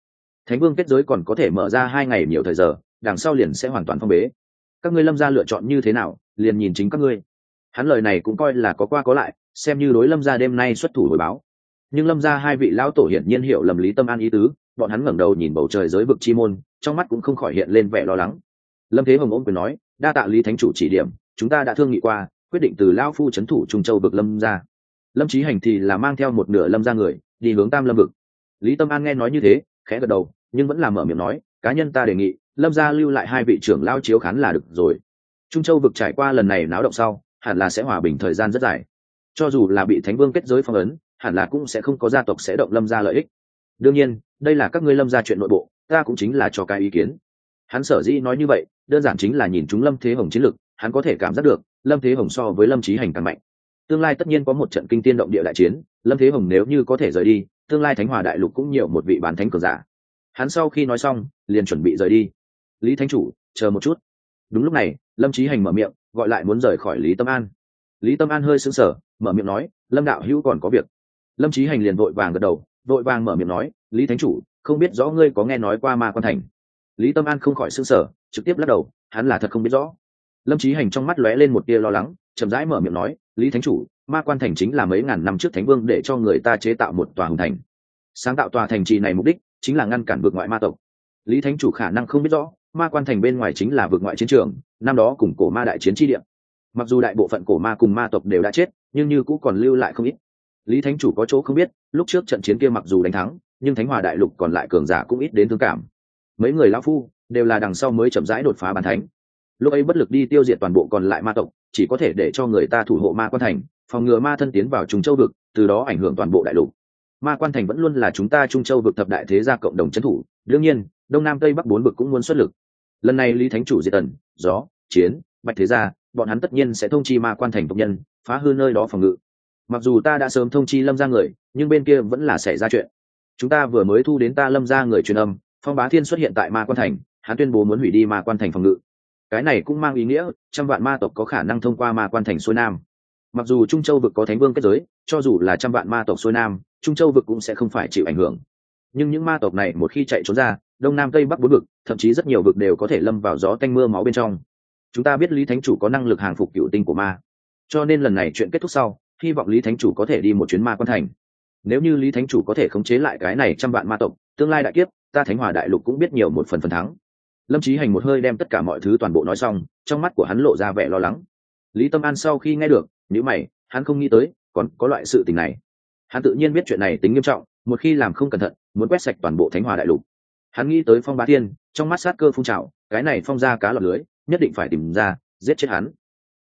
thánh vương kết giới còn có thể mở ra hai ngày nhiều thời giờ, đằng sau liền sẽ hoàn toàn phong bế. Các ngươi lâm gia lựa chọn như thế nào, liền nhìn chính các ngươi. Hắn lời này cũng coi là có qua có lại, xem như đối lâm gia đêm nay xuất thủ hồi báo. Nhưng lâm gia hai vị lão tổ hiển nhiên hiểu lầm lý tâm an ý tứ, bọn hắn ngẩng đầu nhìn bầu trời giới vực chi môn, trong mắt cũng không khỏi hiện lên vẻ lo lắng. Lâm thế hồng ôm quyền nói, đa tạ lý thánh chủ chỉ điểm, chúng ta đã thương nghị qua, quyết định từ lão phu c h ấ n thủ trung châu vực lâm ra lâm trí hành thì là mang theo một nửa lâm ra người đi hướng tam lâm vực. Lý tâm an nghe nói như thế, khẽ gật đầu, nhưng vẫn là mở miệng nói, cá nhân ta đề nghị, lâm gia lưu lại hai vị trưởng lao chiếu khán là được rồi. Trung châu vực trải qua lần này náo động sau, hẳn là sẽ hòa bình thời gian rất dài. Cho dù là bị thánh vương kết giới phong ấn, hẳn là cũng sẽ không có gia tộc sẽ động lâm gia lợi ích. Đương nhiên, đây là các ngươi lâm gia chuyện nội bộ, ta cũng chính là cho cái ý kiến. Hắn sở dĩ nói như vậy, đơn giản chính là nhìn chúng lâm thế hồng chiến lực hắn có thể cảm giác được, lâm thế hồng so với lâm trí hành càng mạnh tương lai tất nhiên có một trận kinh tiên động địa đại chiến, lâm thế hồng nếu như có thể rời đi, tương lai thánh hòa đại lục cũng nhiều một vị bán thánh cường giả. Hắn sau khi nói xong, liền chuẩn bị rời đi. Lý thánh chủ, chờ một chút. Đúng lúc này, lâm trí hành mở miệng, gọi lại muốn rời khỏi lý tâm an. Lý tâm an hơi sững sờ, mở miệng nói, lâm đạo hữu còn có việc. Lâm trí hành liền vội vàng gật đầu, vội vàng mở miệng nói, lý thánh chủ, không biết rõ ngươi có nghe nói qua ma quan thành. Lý tâm an không khỏi s ư n g sở trực tiếp lắc đầu, hắn là thật không biết rõ lâm trí hành trong mắt lóe lên một tia lo lắng, chậm rãi mở miệng nói, lý thánh chủ, ma quan thành chính là mấy ngàn năm trước thánh vương để cho người ta chế tạo một tòa hùng thành. Sáng tạo tòa thành trì này mục đích chính là ngăn cản vượt ngoại ma tộc. Lý thánh chủ khả năng không biết rõ, ma quan thành bên ngoài chính là vượt ngoại chiến trường, năm đó cùng cổ ma đại chiến tri địa. Mặc dù đại bộ phận cổ ma cùng ma tộc đều đã chết, nhưng như cũng còn lưu lại không ít. Lý thánh chủ có chỗ không biết, lúc trước trận chiến kia mặc dù đánh thắng, nhưng thánh hòa đại lục còn lại cường giả cũng ít đến thương cảm. Mấy người lão phu đều là đằng sau mới chậm rãi đột phá bàn thánh lúc ấy bất lực đi tiêu diệt toàn bộ còn lại ma tộc, chỉ có thể để cho người ta thủ hộ ma quan thành, phòng ngừa ma thân tiến vào trung châu vực, từ đó ảnh hưởng toàn bộ đại lục. Ma quan thành vẫn luôn là chúng ta trung châu vực thập đại thế gia cộng đồng trấn thủ, đương nhiên, đông nam tây bắc bốn vực cũng muốn xuất lực. Lần này lý thánh chủ diệt tần, gió, chiến, bạch thế gia, bọn hắn tất nhiên sẽ thông chi ma quan thành tộc nhân, phá hư nơi đó phòng ngự. Mặc dù ta đã sớm thông chi lâm ra người, nhưng bên kia vẫn là xảy ra chuyện. Chúng ta vừa mới thu đến ta lâm ra người truyền âm, phong bá thiên xuất hiện tại ma quan thành, hắn tuyên bố muốn hủy đi ma quan thành phòng ngự cái này cũng mang ý nghĩa, trăm vạn ma tộc có khả năng thông qua ma quan thành xuôi nam. Mặc dù trung châu vực có thánh vương kết giới, cho dù là trăm vạn ma tộc xuôi nam, trung châu vực cũng sẽ không phải chịu ảnh hưởng. Nhưng những ma tộc này một khi chạy trốn ra, đông nam tây bắc bốn vực, thậm chí rất nhiều vực đều có thể lâm vào gió tanh mưa máu bên trong. Chúng ta biết lý thánh chủ có năng lực hàng phục cựu tinh của ma. Cho nên lần này chuyện kết thúc sau, hy vọng lý thánh chủ có thể đi một chuyến ma quan thành. Nếu như lý thánh chủ có thể khống chế lại cái này trăm vạn ma tộc, tương lai đại kiếp, ta thánh hòa đại lục cũng biết nhiều một phần phần thắng lâm trí hành một hơi đem tất cả mọi thứ toàn bộ nói xong, trong mắt của hắn lộ ra vẻ lo lắng. Lý tâm an sau khi nghe được nếu mày, hắn không nghĩ tới, còn có loại sự tình này. Hắn tự nhiên biết chuyện này tính nghiêm trọng, một khi làm không cẩn thận, muốn quét sạch toàn bộ thánh hòa đại lục. Hắn nghĩ tới phong bá thiên, trong mắt sát cơ phun trào, cái này phong ra cá lọc lưới, nhất định phải tìm ra, giết chết hắn.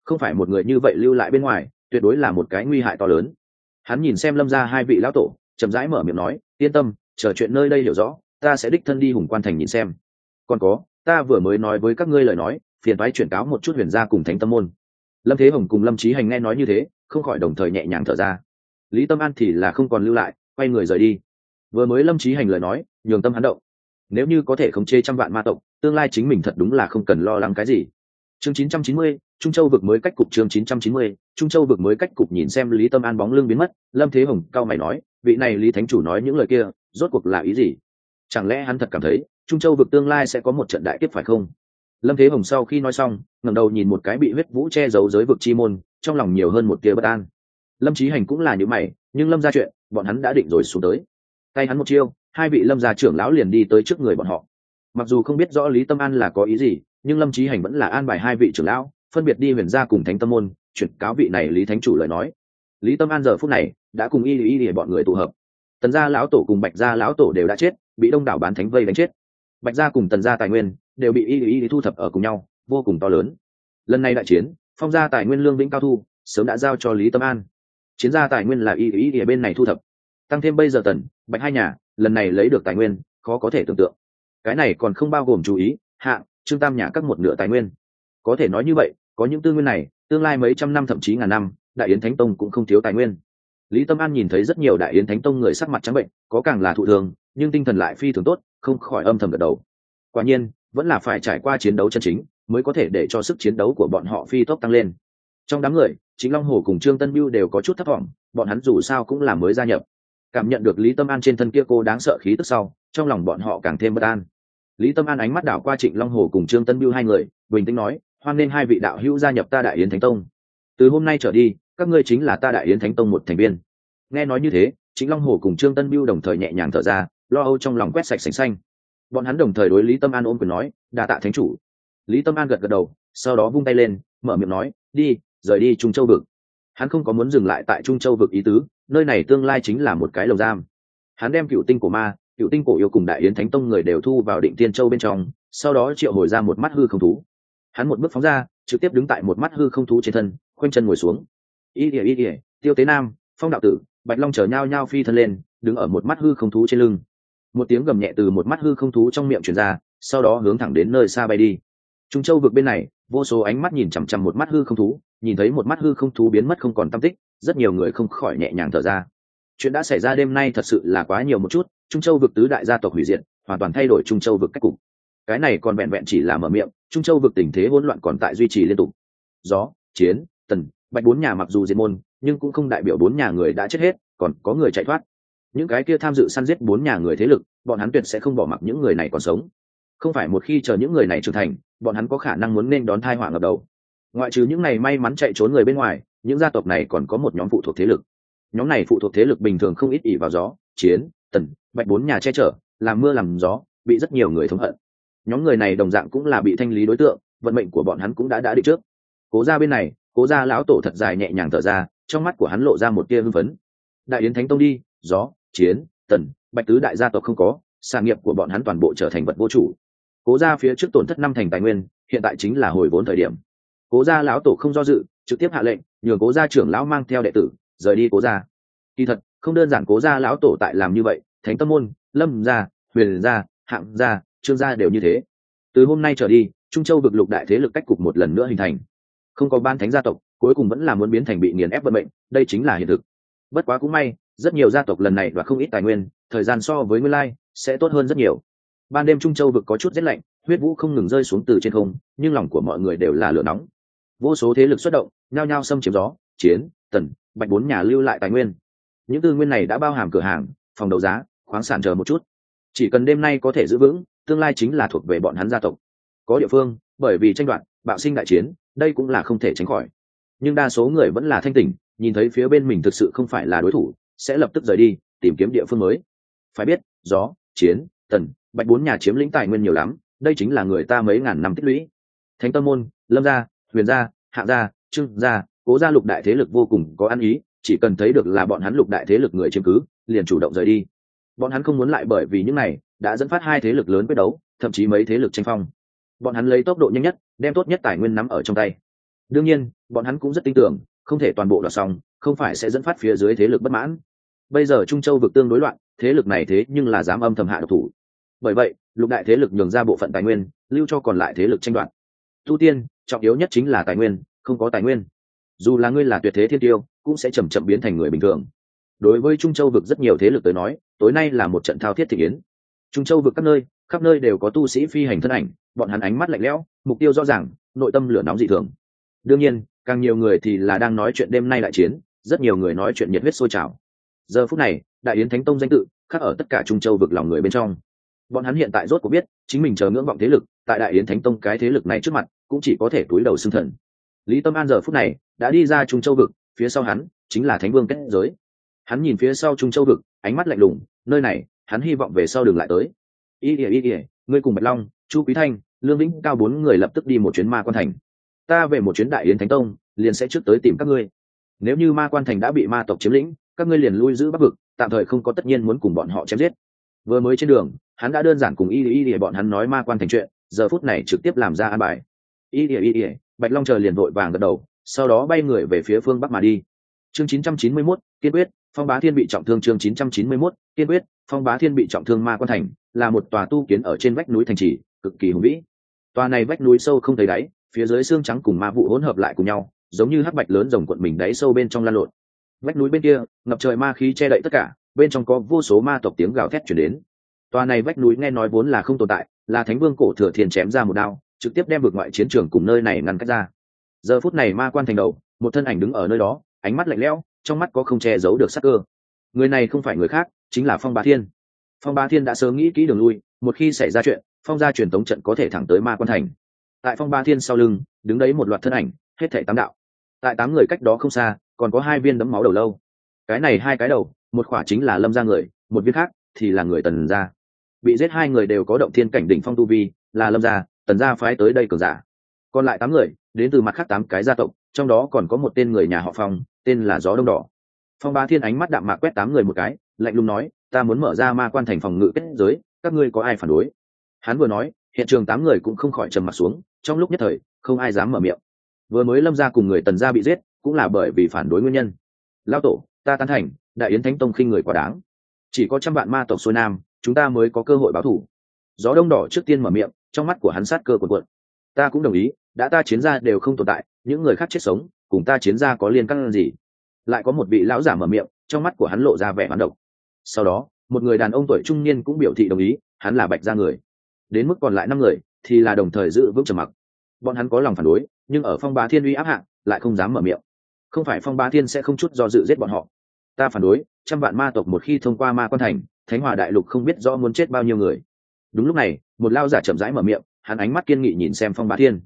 Không phải một người như vậy lưu lại bên ngoài, tuyệt đối là một cái nguy hại to lớn. Hắn nhìn xem lâm ra hai vị lão tổ, chậm rãi mở miệng nói, yên tâm, chờ chuyện nơi đây hiểu rõ, ta sẽ đích thân đi hùng quan thành nhìn xem. Còn có ta vừa mới nói với các ngươi lời nói phiền thoái chuyển cáo một chút huyền gia cùng thánh tâm môn. Lâm thế hồng cùng lâm trí hành nghe nói như thế không khỏi đồng thời nhẹ nhàng thở ra. Lý tâm an thì là không còn lưu lại quay người rời đi. Vừa mới lâm trí hành lời nói nhường tâm hắn động. Nếu như có thể khống chế trăm vạn ma tộc tương lai chính mình thật đúng là không cần lo lắng cái gì. Chương 990, trung châu vực mới cách cục chương 990, trung châu vực mới cách cục nhìn xem lý tâm an bóng lưng biến mất lâm thế hồng cao mày nói vị này lý thánh chủ nói những lời kia rốt cuộc là ý gì? Chẳng lẽ hắn thật cảm thấy trung châu vực tương lai sẽ có một trận đại tiếp phải không? Lâm thế hồng sau khi nói xong, ngẩng đầu nhìn một cái bị huyết vũ che giấu giới vực chi môn, trong lòng nhiều hơn một tia bất an. Lâm trí hành cũng là như mày, nhưng lâm ra chuyện, bọn hắn đã định rồi xuống tới. Tay hắn một chiêu, hai vị lâm gia trưởng lão liền đi tới trước người bọn họ. Mặc dù không biết rõ lý tâm an là có ý gì, nhưng lâm trí hành vẫn là an bài hai vị trưởng lão, phân biệt đi huyền gia cùng thánh tâm môn, chuyển cáo vị này lý thánh chủ lời nói. Lý tâm an giờ phút này, đã cùng y y để bọn người tụ hợp. Tần gia lão tổ cùng bạch gia lão tổ đều đã chết, bị đông đảo bán thánh vây đánh chết bạch gia cùng tần gia tài nguyên đều bị y y thu thập ở cùng nhau, vô cùng to lớn. Lần này đại chiến, phong gia tài nguyên lương vĩnh cao thu, sớm đã giao cho lý tâm an. Chiến gia tài nguyên là y y ở bên này thu thập. Tăng thêm bây giờ tần, bạch hai nhà, lần này lấy được tài nguyên, khó có thể tưởng tượng. Cái này còn không bao gồm chú ý, hạ, trương tam nhà các một nửa tài nguyên. Có thể nói như vậy, có những tư nguyên này, tương lai mấy trăm năm thậm chí ngàn năm, đại yến thánh tông cũng không thiếu tài nguyên. Lý tâm an nhìn thấy rất nhiều đại yến thánh tông người sắc mặt trắng bệnh, có càng là thụ thường, nhưng tinh thần lại phi thường tốt không khỏi âm thầm gật đầu. Quả nhiên, vẫn là phải trải qua chiến đấu chân chính mới có thể để cho sức chiến đấu của bọn họ phi tốc tăng lên. Trong đám người, chính long hồ cùng trương tân biêu đều có chút thất vọng bọn hắn dù sao cũng là mới gia nhập. Cảm nhận được lý tâm an trên thân kia cô đáng sợ khí tức sau, trong lòng bọn họ càng thêm bất an. Lý tâm an ánh mắt đảo qua trịnh long hồ cùng trương tân biêu hai người, bình tĩnh nói, hoan nên hai vị đạo hữu gia nhập ta đại yến thánh tông. Từ hôm nay trở đi, các ngươi chính là ta đại yến thánh tông một thành viên. Nghe nói như thế chính long hồ cùng trương tân biêu đồng thời nhẹ nhàng thở ra lo âu trong lòng quét sạch sành xanh. Bọn hắn đồng thời đối lý tâm an ôm quyền nói đà tạ thánh chủ. Lý tâm an gật gật đầu, sau đó vung tay lên, mở miệng nói, đi, rời đi trung châu vực. Hắn không có muốn dừng lại tại trung châu vực ý tứ, nơi này tương lai chính là một cái lồng giam. Hắn đem cựu tinh của ma, cựu tinh cổ yêu cùng đại yến thánh tông người đều thu vào định tiên châu bên trong, sau đó triệu hồi ra một mắt hư không thú. Hắn một bước phóng ra, trực tiếp đứng tại một mắt hư không thú trên thân, khoanh chân ngồi xuống. Y ỉa y ỉa tiêu tế nam, phong đạo tử, bạch long chở nhau nhau phi thân lên, đứng ở một mắt hư không thú trên lưng một tiếng gầm nhẹ từ một mắt hư không thú trong miệng truyền ra, sau đó hướng thẳng đến nơi xa bay đi. Trung châu vực bên này, vô số ánh mắt nhìn chằm chằm một mắt hư không thú, nhìn thấy một mắt hư không thú biến mất không còn tâm tích, rất nhiều người không khỏi nhẹ nhàng thở ra. Chuyện đã xảy ra đêm nay thật sự là quá nhiều một chút, trung châu vực tứ đại gia tộc hủy diệt, hoàn toàn thay đổi trung châu vực cách cục. Cái này còn vẹn vẹn chỉ là mở miệng, trung châu vực tình thế hỗn loạn còn tại duy trì liên tục. Gió, chiến, tần, bạch bốn nhà mặc dù diệt môn, nhưng cũng không đại biểu bốn nhà người đã chết hết, còn có người chạy thoát những cái kia tham dự săn giết bốn nhà người thế lực, bọn hắn tuyệt sẽ không bỏ mặc những người này còn sống. Không phải một khi chờ những người này trưởng thành, bọn hắn có khả năng muốn nên đón thai họa ngập đầu. Ngoại trừ những này may mắn chạy trốn người bên ngoài, những gia tộc này còn có một nhóm phụ thuộc thế lực. Nhóm này phụ thuộc thế lực bình thường không ít ỉ vào gió, chiến, tần, bạch bốn nhà che chở, làm mưa làm gió, bị rất nhiều người thống hận. Nhóm người này đồng dạng cũng là bị thanh lý đối tượng, vận mệnh của bọn hắn cũng đã đã định trước. Cố ra bên này, cố ra lão tổ thật dài nhẹ nhàng thở ra, trong mắt của hắn lộ ra một tia hưng phấn. Đại yến thánh tông đi, gió chiến, tần, bạch tứ đại gia tộc không có, sản nghiệp của bọn hắn toàn bộ trở thành vật vô chủ. Cố ra phía trước tổn thất năm thành tài nguyên, hiện tại chính là hồi vốn thời điểm. Cố gia lão tổ không do dự, trực tiếp hạ lệnh, nhường cố gia trưởng lão mang theo đệ tử, rời đi cố gia. Kỳ thật, không đơn giản cố gia lão tổ tại làm như vậy, thánh tâm môn, lâm gia, huyền gia, hạng gia, trương gia đều như thế. Từ hôm nay trở đi, trung châu vực lục đại thế lực cách cục một lần nữa hình thành. Không có ban thánh gia tộc, cuối cùng vẫn là muốn biến thành bị nghiền ép vận mệnh, đây chính là hiện thực bất quá cũng may, rất nhiều gia tộc lần này đoạt không ít tài nguyên, thời gian so với nguyên lai, sẽ tốt hơn rất nhiều. Ban đêm trung châu vực có chút rét lạnh, huyết vũ không ngừng rơi xuống từ trên không, nhưng lòng của mọi người đều là lửa nóng. Vô số thế lực xuất động, nhao nhao xâm chiếm gió, chiến, tần, bạch bốn nhà lưu lại tài nguyên. Những tư nguyên này đã bao hàm cửa hàng, phòng đấu giá, khoáng sản chờ một chút. Chỉ cần đêm nay có thể giữ vững, tương lai chính là thuộc về bọn hắn gia tộc. Có địa phương, bởi vì tranh đoạt, bạo sinh đại chiến, đây cũng là không thể tránh khỏi. Nhưng đa số người vẫn là thanh tỉnh nhìn thấy phía bên mình thực sự không phải là đối thủ, sẽ lập tức rời đi, tìm kiếm địa phương mới. Phải biết, gió, chiến tần bạch bốn nhà chiếm lĩnh tài nguyên nhiều lắm, đây chính là người ta mấy ngàn năm tích lũy. Thánh tâm môn, lâm gia, huyền gia, hạ gia, trương gia, cố gia lục đại thế lực vô cùng có ăn ý, chỉ cần thấy được là bọn hắn lục đại thế lực người chiếm cứ, liền chủ động rời đi. Bọn hắn không muốn lại bởi vì những này, đã dẫn phát hai thế lực lớn quyết đấu, thậm chí mấy thế lực tranh phong. Bọn hắn lấy tốc độ nhanh nhất, đem tốt nhất tài nguyên nắm ở trong tay. Đương nhiên, bọn hắn cũng rất tin tưởng không thể toàn bộ đoạt xong, không phải sẽ dẫn phát phía dưới thế lực bất mãn. Bây giờ trung châu vực tương đối loạn, thế lực này thế nhưng là dám âm thầm hạ độc thủ. Bởi vậy, lục đại thế lực nhường ra bộ phận tài nguyên, lưu cho còn lại thế lực tranh đoạt. Tu tiên, trọng yếu nhất chính là tài nguyên, không có tài nguyên. Dù là ngươi là tuyệt thế thiên tiêu, cũng sẽ chầm chậm biến thành người bình thường. Đối với trung châu vực rất nhiều thế lực tới nói, tối nay là một trận thao thiết thị yến. Trung châu vực các nơi, khắp nơi đều có tu sĩ phi hành thân ảnh, bọn hắn ánh mắt lạnh lẽo, mục tiêu rõ ràng, nội tâm lửa nóng dị thường. Đương nhiên càng nhiều người thì là đang nói chuyện đêm nay đại chiến, rất nhiều người nói chuyện nhiệt huyết sôi trào. Giờ phút này, đại yến thánh tông danh tự khắc ở tất cả trung châu vực lòng người bên trong. Bọn hắn hiện tại rốt cuộc biết, chính mình chờ ngưỡng vọng thế lực, tại đại yến thánh tông cái thế lực này trước mặt, cũng chỉ có thể túi đầu xưng thần. Lý tâm an giờ phút này, đã đi ra trung châu vực, phía sau hắn, chính là thánh vương kết giới. Hắn nhìn phía sau trung châu vực, ánh mắt lạnh lùng, nơi này, hắn hy vọng về sau đường lại tới. Y ỉa y ỉa ngươi cùng bạch long, chu quý thanh, lương vĩnh cao bốn người lập tức đi một chuyến ma quan thành ta về một chuyến đại yến thánh tông liền sẽ trước tới tìm các ngươi. Nếu như ma quan thành đã bị ma tộc chiếm lĩnh các ngươi liền lui giữ bắc vực tạm thời không có tất nhiên muốn cùng bọn họ chém giết. Vừa mới trên đường hắn đã đơn giản cùng y y y bọn hắn nói ma quan thành chuyện giờ phút này trực tiếp làm ra an bài. Y y y bạch long chờ liền vội vàng gật đầu sau đó bay người về phía phương bắc mà đi. Chương 991, kiên quyết phong bá thiên bị trọng thương chương 991, kiên quyết phong bá thiên bị trọng thương ma quan thành là một tòa tu kiến ở trên vách núi thành trì cực kỳ hùng vĩ. Tòa này vách núi sâu không thấy đáy phía dưới xương trắng cùng ma vụ hỗn hợp lại cùng nhau, giống như hắc bạch lớn rồng cuộn mình đáy sâu bên trong lan lộn. Vách núi bên kia, ngập trời ma khí che đậy tất cả, bên trong có vô số ma tộc tiếng gào thét chuyển đến. Tòa này vách núi nghe nói vốn là không tồn tại, là thánh vương cổ thừa thiền chém ra một đao, trực tiếp đem vượt ngoại chiến trường cùng nơi này ngăn cách ra. Giờ phút này ma quan thành đầu, một thân ảnh đứng ở nơi đó, ánh mắt lạnh lẽo, trong mắt có không che giấu được sắc cơ. Người này không phải người khác, chính là phong bá thiên. Phong bá thiên đã sớm nghĩ kỹ đường lui, một khi xảy ra chuyện, phong gia truyền tống trận có thể thẳng tới ma quan thành tại phong ba thiên sau lưng, đứng đấy một loạt thân ảnh, hết thể tám đạo. Tại tám người cách đó không xa, còn có hai viên đấm máu đầu lâu. Cái này hai cái đầu, một khỏa chính là lâm ra người, một viên khác thì là người tần gia. Bị giết hai người đều có động thiên cảnh đỉnh phong tu vi, là lâm gia, tần gia phái tới đây cường giả. Còn lại tám người, đến từ mặt khác tám cái gia tộc, trong đó còn có một tên người nhà họ phong, tên là gió đông đỏ. Phong ba thiên ánh mắt đạm mạc quét tám người một cái, lạnh lùng nói, ta muốn mở ra ma quan thành phòng ngự kết giới, các ngươi có ai phản đối? Hắn vừa nói hiện trường tám người cũng không khỏi trầm mặt xuống, trong lúc nhất thời, không ai dám mở miệng. Vừa mới lâm ra cùng người tần gia bị giết, cũng là bởi vì phản đối nguyên nhân. Lao tổ, ta tán thành, đại yến thánh tông khinh người quá đáng. Chỉ có trăm vạn ma tộc xuôi nam, chúng ta mới có cơ hội báo thủ. Gió đông đỏ trước tiên mở miệng, trong mắt của hắn sát cơ quần quận ta cũng đồng ý, đã ta chiến gia đều không tồn tại, những người khác chết sống, cùng ta chiến gia có liên căn gì? Lại có một vị lão giả mở miệng, trong mắt của hắn lộ ra vẻ hoán độc. Sau đó, một người đàn ông tuổi trung niên cũng biểu thị đồng ý, hắn là bạch gia người đến mức còn lại năm người, thì là đồng thời giữ vững trầm mặc. Bọn hắn có lòng phản đối, nhưng ở phong bá thiên uy áp hạng lại không dám mở miệng. Không phải phong bá thiên sẽ không chút do dự giết bọn họ. Ta phản đối, trăm vạn ma tộc một khi thông qua ma quan thành, thánh hòa đại lục không biết rõ muốn chết bao nhiêu người. Đúng lúc này, một lao giả chậm rãi mở miệng, hắn ánh mắt kiên nghị nhìn xem phong bá thiên.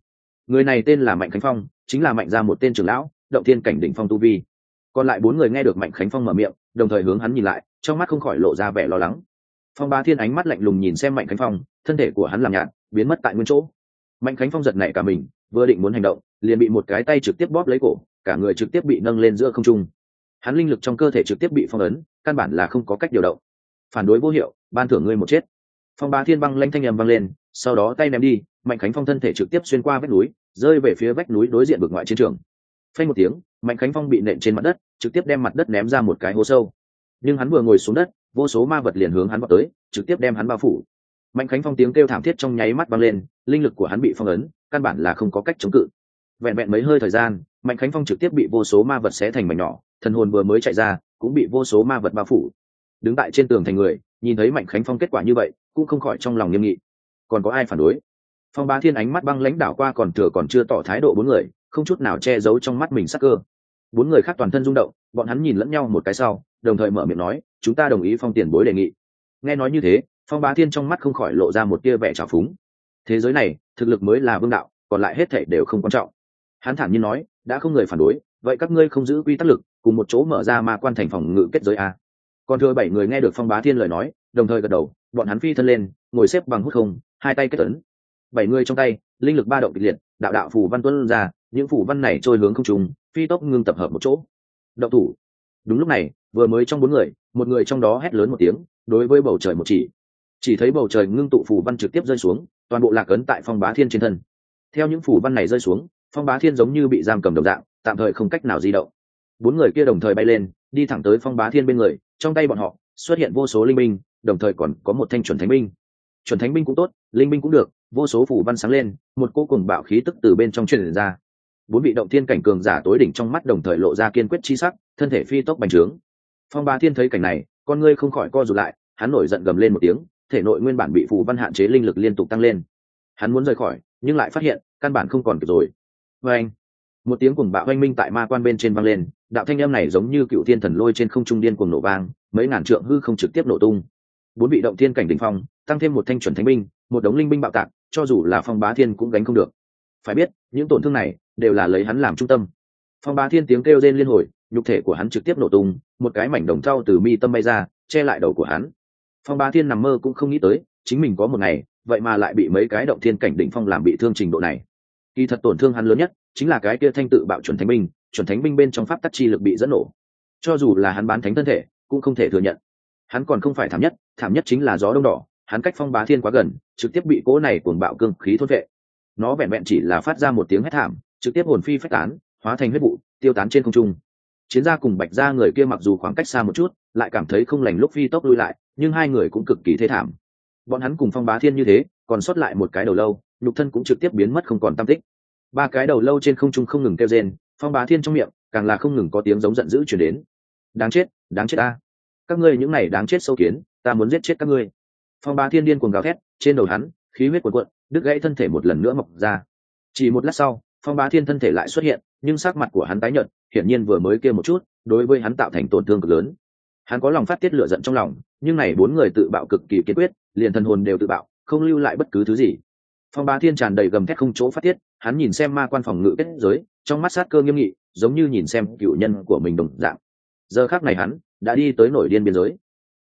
Người này tên là mạnh khánh phong, chính là mạnh ra một tên trưởng lão, động thiên cảnh đỉnh phong tu vi. Còn lại bốn người nghe được mạnh khánh phong mở miệng, đồng thời hướng hắn nhìn lại, trong mắt không khỏi lộ ra vẻ lo lắng phong bá thiên ánh mắt lạnh lùng nhìn xem mạnh khánh phong, thân thể của hắn làm nhạt, biến mất tại nguyên chỗ. Mạnh khánh phong giật nảy cả mình, vừa định muốn hành động, liền bị một cái tay trực tiếp bóp lấy cổ, cả người trực tiếp bị nâng lên giữa không trung. Hắn linh lực trong cơ thể trực tiếp bị phong ấn, căn bản là không có cách điều động. Phản đối vô hiệu, ban thưởng ngươi một chết. Phong bá thiên băng lanh thanh â m văng lên, sau đó tay ném đi, mạnh khánh phong thân thể trực tiếp xuyên qua vách núi, rơi về phía vách núi đối diện bực ngoại chiến trường. Phanh một tiếng, mạnh khánh phong bị nện trên mặt đất, trực tiếp đem mặt đất ném ra một cái hố sâu nhưng hắn vừa ngồi xuống đất, vô số ma vật liền hướng hắn vào tới, trực tiếp đem hắn bao phủ. Mạnh khánh phong tiếng kêu thảm thiết trong nháy mắt băng lên, linh lực của hắn bị phong ấn, căn bản là không có cách chống cự. Vẹn vẹn mấy hơi thời gian, mạnh khánh phong trực tiếp bị vô số ma vật xé thành mảnh nhỏ, thần hồn vừa mới chạy ra, cũng bị vô số ma vật bao phủ. Đứng tại trên tường thành người, nhìn thấy mạnh khánh phong kết quả như vậy, cũng không khỏi trong lòng nghiêm nghị. Còn có ai phản đối? Phong ba thiên ánh mắt băng lãnh đảo qua còn thừa còn chưa tỏ thái độ bốn người, không chút nào che giấu trong mắt mình sắc cơ. Bốn người khác toàn thân rung động, bọn hắn nhìn lẫn nhau một cái sau đồng thời mở miệng nói, chúng ta đồng ý phong tiền bối đề nghị. Nghe nói như thế, phong bá thiên trong mắt không khỏi lộ ra một tia vẻ trào phúng. Thế giới này, thực lực mới là vương đạo, còn lại hết thể đều không quan trọng. Hắn thản nhiên nói, đã không người phản đối, vậy các ngươi không giữ quy tắc lực, cùng một chỗ mở ra ma quan thành phòng ngự kết giới a. Còn thừa bảy người nghe được phong bá thiên lời nói, đồng thời gật đầu, bọn hắn phi thân lên, ngồi xếp bằng hút không, hai tay kết tấn bảy người trong tay, linh lực ba động kịch liệt, đạo đạo phủ văn tuân ra, những phủ văn này trôi hướng không trùng phi tốc ngưng tập hợp một chỗ. Động thủ. Đúng lúc này vừa mới trong bốn người, một người trong đó hét lớn một tiếng, đối với bầu trời một chỉ. Chỉ thấy bầu trời ngưng tụ phủ văn trực tiếp rơi xuống, toàn bộ lạc ấn tại phong bá thiên trên thân. Theo những phủ văn này rơi xuống, phong bá thiên giống như bị giam cầm đồng dạng, tạm thời không cách nào di động. Bốn người kia đồng thời bay lên, đi thẳng tới phong bá thiên bên người, trong tay bọn họ xuất hiện vô số linh binh, đồng thời còn có một thanh chuẩn thánh binh. Chuẩn thánh binh cũng tốt, linh binh cũng được, vô số phủ văn sáng lên, một cô cùng bạo khí tức từ bên trong truyền ra. Bốn vị động thiên cảnh cường giả tối đỉnh trong mắt đồng thời lộ ra kiên quyết chi sắc, thân thể phi tốc bành trướng phong ba thiên thấy cảnh này, con ngươi không khỏi co rụt lại, hắn nổi giận gầm lên một tiếng, thể nội nguyên bản bị phù văn hạn chế linh lực liên tục tăng lên. Hắn muốn rời khỏi, nhưng lại phát hiện, căn bản không còn kịp rồi. Vê anh, một tiếng cùng bạo oanh minh tại ma quan bên trên vang lên, đạo thanh âm này giống như cựu thiên thần lôi trên không trung điên cuồng nổ vang, mấy ngàn trượng hư không trực tiếp nổ tung. Bốn vị động thiên cảnh đ ỉ n h phong, tăng thêm một thanh chuẩn thánh binh, một đống linh binh bạo tạc, cho dù là phong bá thiên cũng gánh không được. Phải biết, những tổn thương này đều là lấy hắn làm trung tâm. Phong bá thiên tiếng kêu rên liên hồi nhục thể của hắn trực tiếp nổ tung, một cái mảnh đồng trau từ mi tâm bay ra, che lại đầu của hắn. Phong bá thiên nằm mơ cũng không nghĩ tới, chính mình có một ngày, vậy mà lại bị mấy cái động thiên cảnh đỉnh phong làm bị thương trình độ này. Kỳ thật tổn thương hắn lớn nhất, chính là cái kia thanh tự bạo chuẩn thánh binh, chuẩn thánh binh bên trong pháp tắc chi lực bị dẫn nổ. Cho dù là hắn bán thánh thân thể, cũng không thể thừa nhận. Hắn còn không phải thảm nhất thảm nhất chính là gió đông đỏ, hắn cách phong bá thiên quá gần, trực tiếp bị cỗ này cuồng bạo cương khí thôn vệ. Nó vẹn vẹn chỉ là phát ra một tiếng hét thảm, trực tiếp hồn phi phách tán, hóa thành huyết vụ, tiêu tán trên không trung chiến gia cùng bạch gia người kia mặc dù khoảng cách xa một chút, lại cảm thấy không lành lúc phi tốc lui lại, nhưng hai người cũng cực kỳ thế thảm. Bọn hắn cùng phong bá thiên như thế, còn sót lại một cái đầu lâu, nhục thân cũng trực tiếp biến mất không còn tam tích. Ba cái đầu lâu trên không trung không ngừng kêu rên, phong bá thiên trong miệng, càng là không ngừng có tiếng giống giận dữ chuyển đến. Đáng chết đáng chết ta. Các ngươi những này đáng chết sâu kiến, ta muốn giết chết các ngươi. Phong bá thiên điên cuồng gào thét, trên đầu hắn, khí huyết cuộn cuộn, đứt gãy thân thể một lần nữa mọc ra. Chỉ một lát sau phong bá thiên thân thể lại xuất hiện, nhưng sắc mặt của hắn tái nhợt, hiển nhiên vừa mới kia một chút, đối với hắn tạo thành tổn thương cực lớn. Hắn có lòng phát tiết lửa giận trong lòng, nhưng này bốn người tự bạo cực kỳ kiên quyết, liền thần hồn đều tự bạo, không lưu lại bất cứ thứ gì. Phong bá thiên tràn đầy gầm thét không chỗ phát tiết, hắn nhìn xem ma quan phòng ngự kết giới, trong mắt sát cơ nghiêm nghị, giống như nhìn xem cựu nhân của mình đồng dạng. Giờ khác này hắn đã đi tới nổi điên biên giới.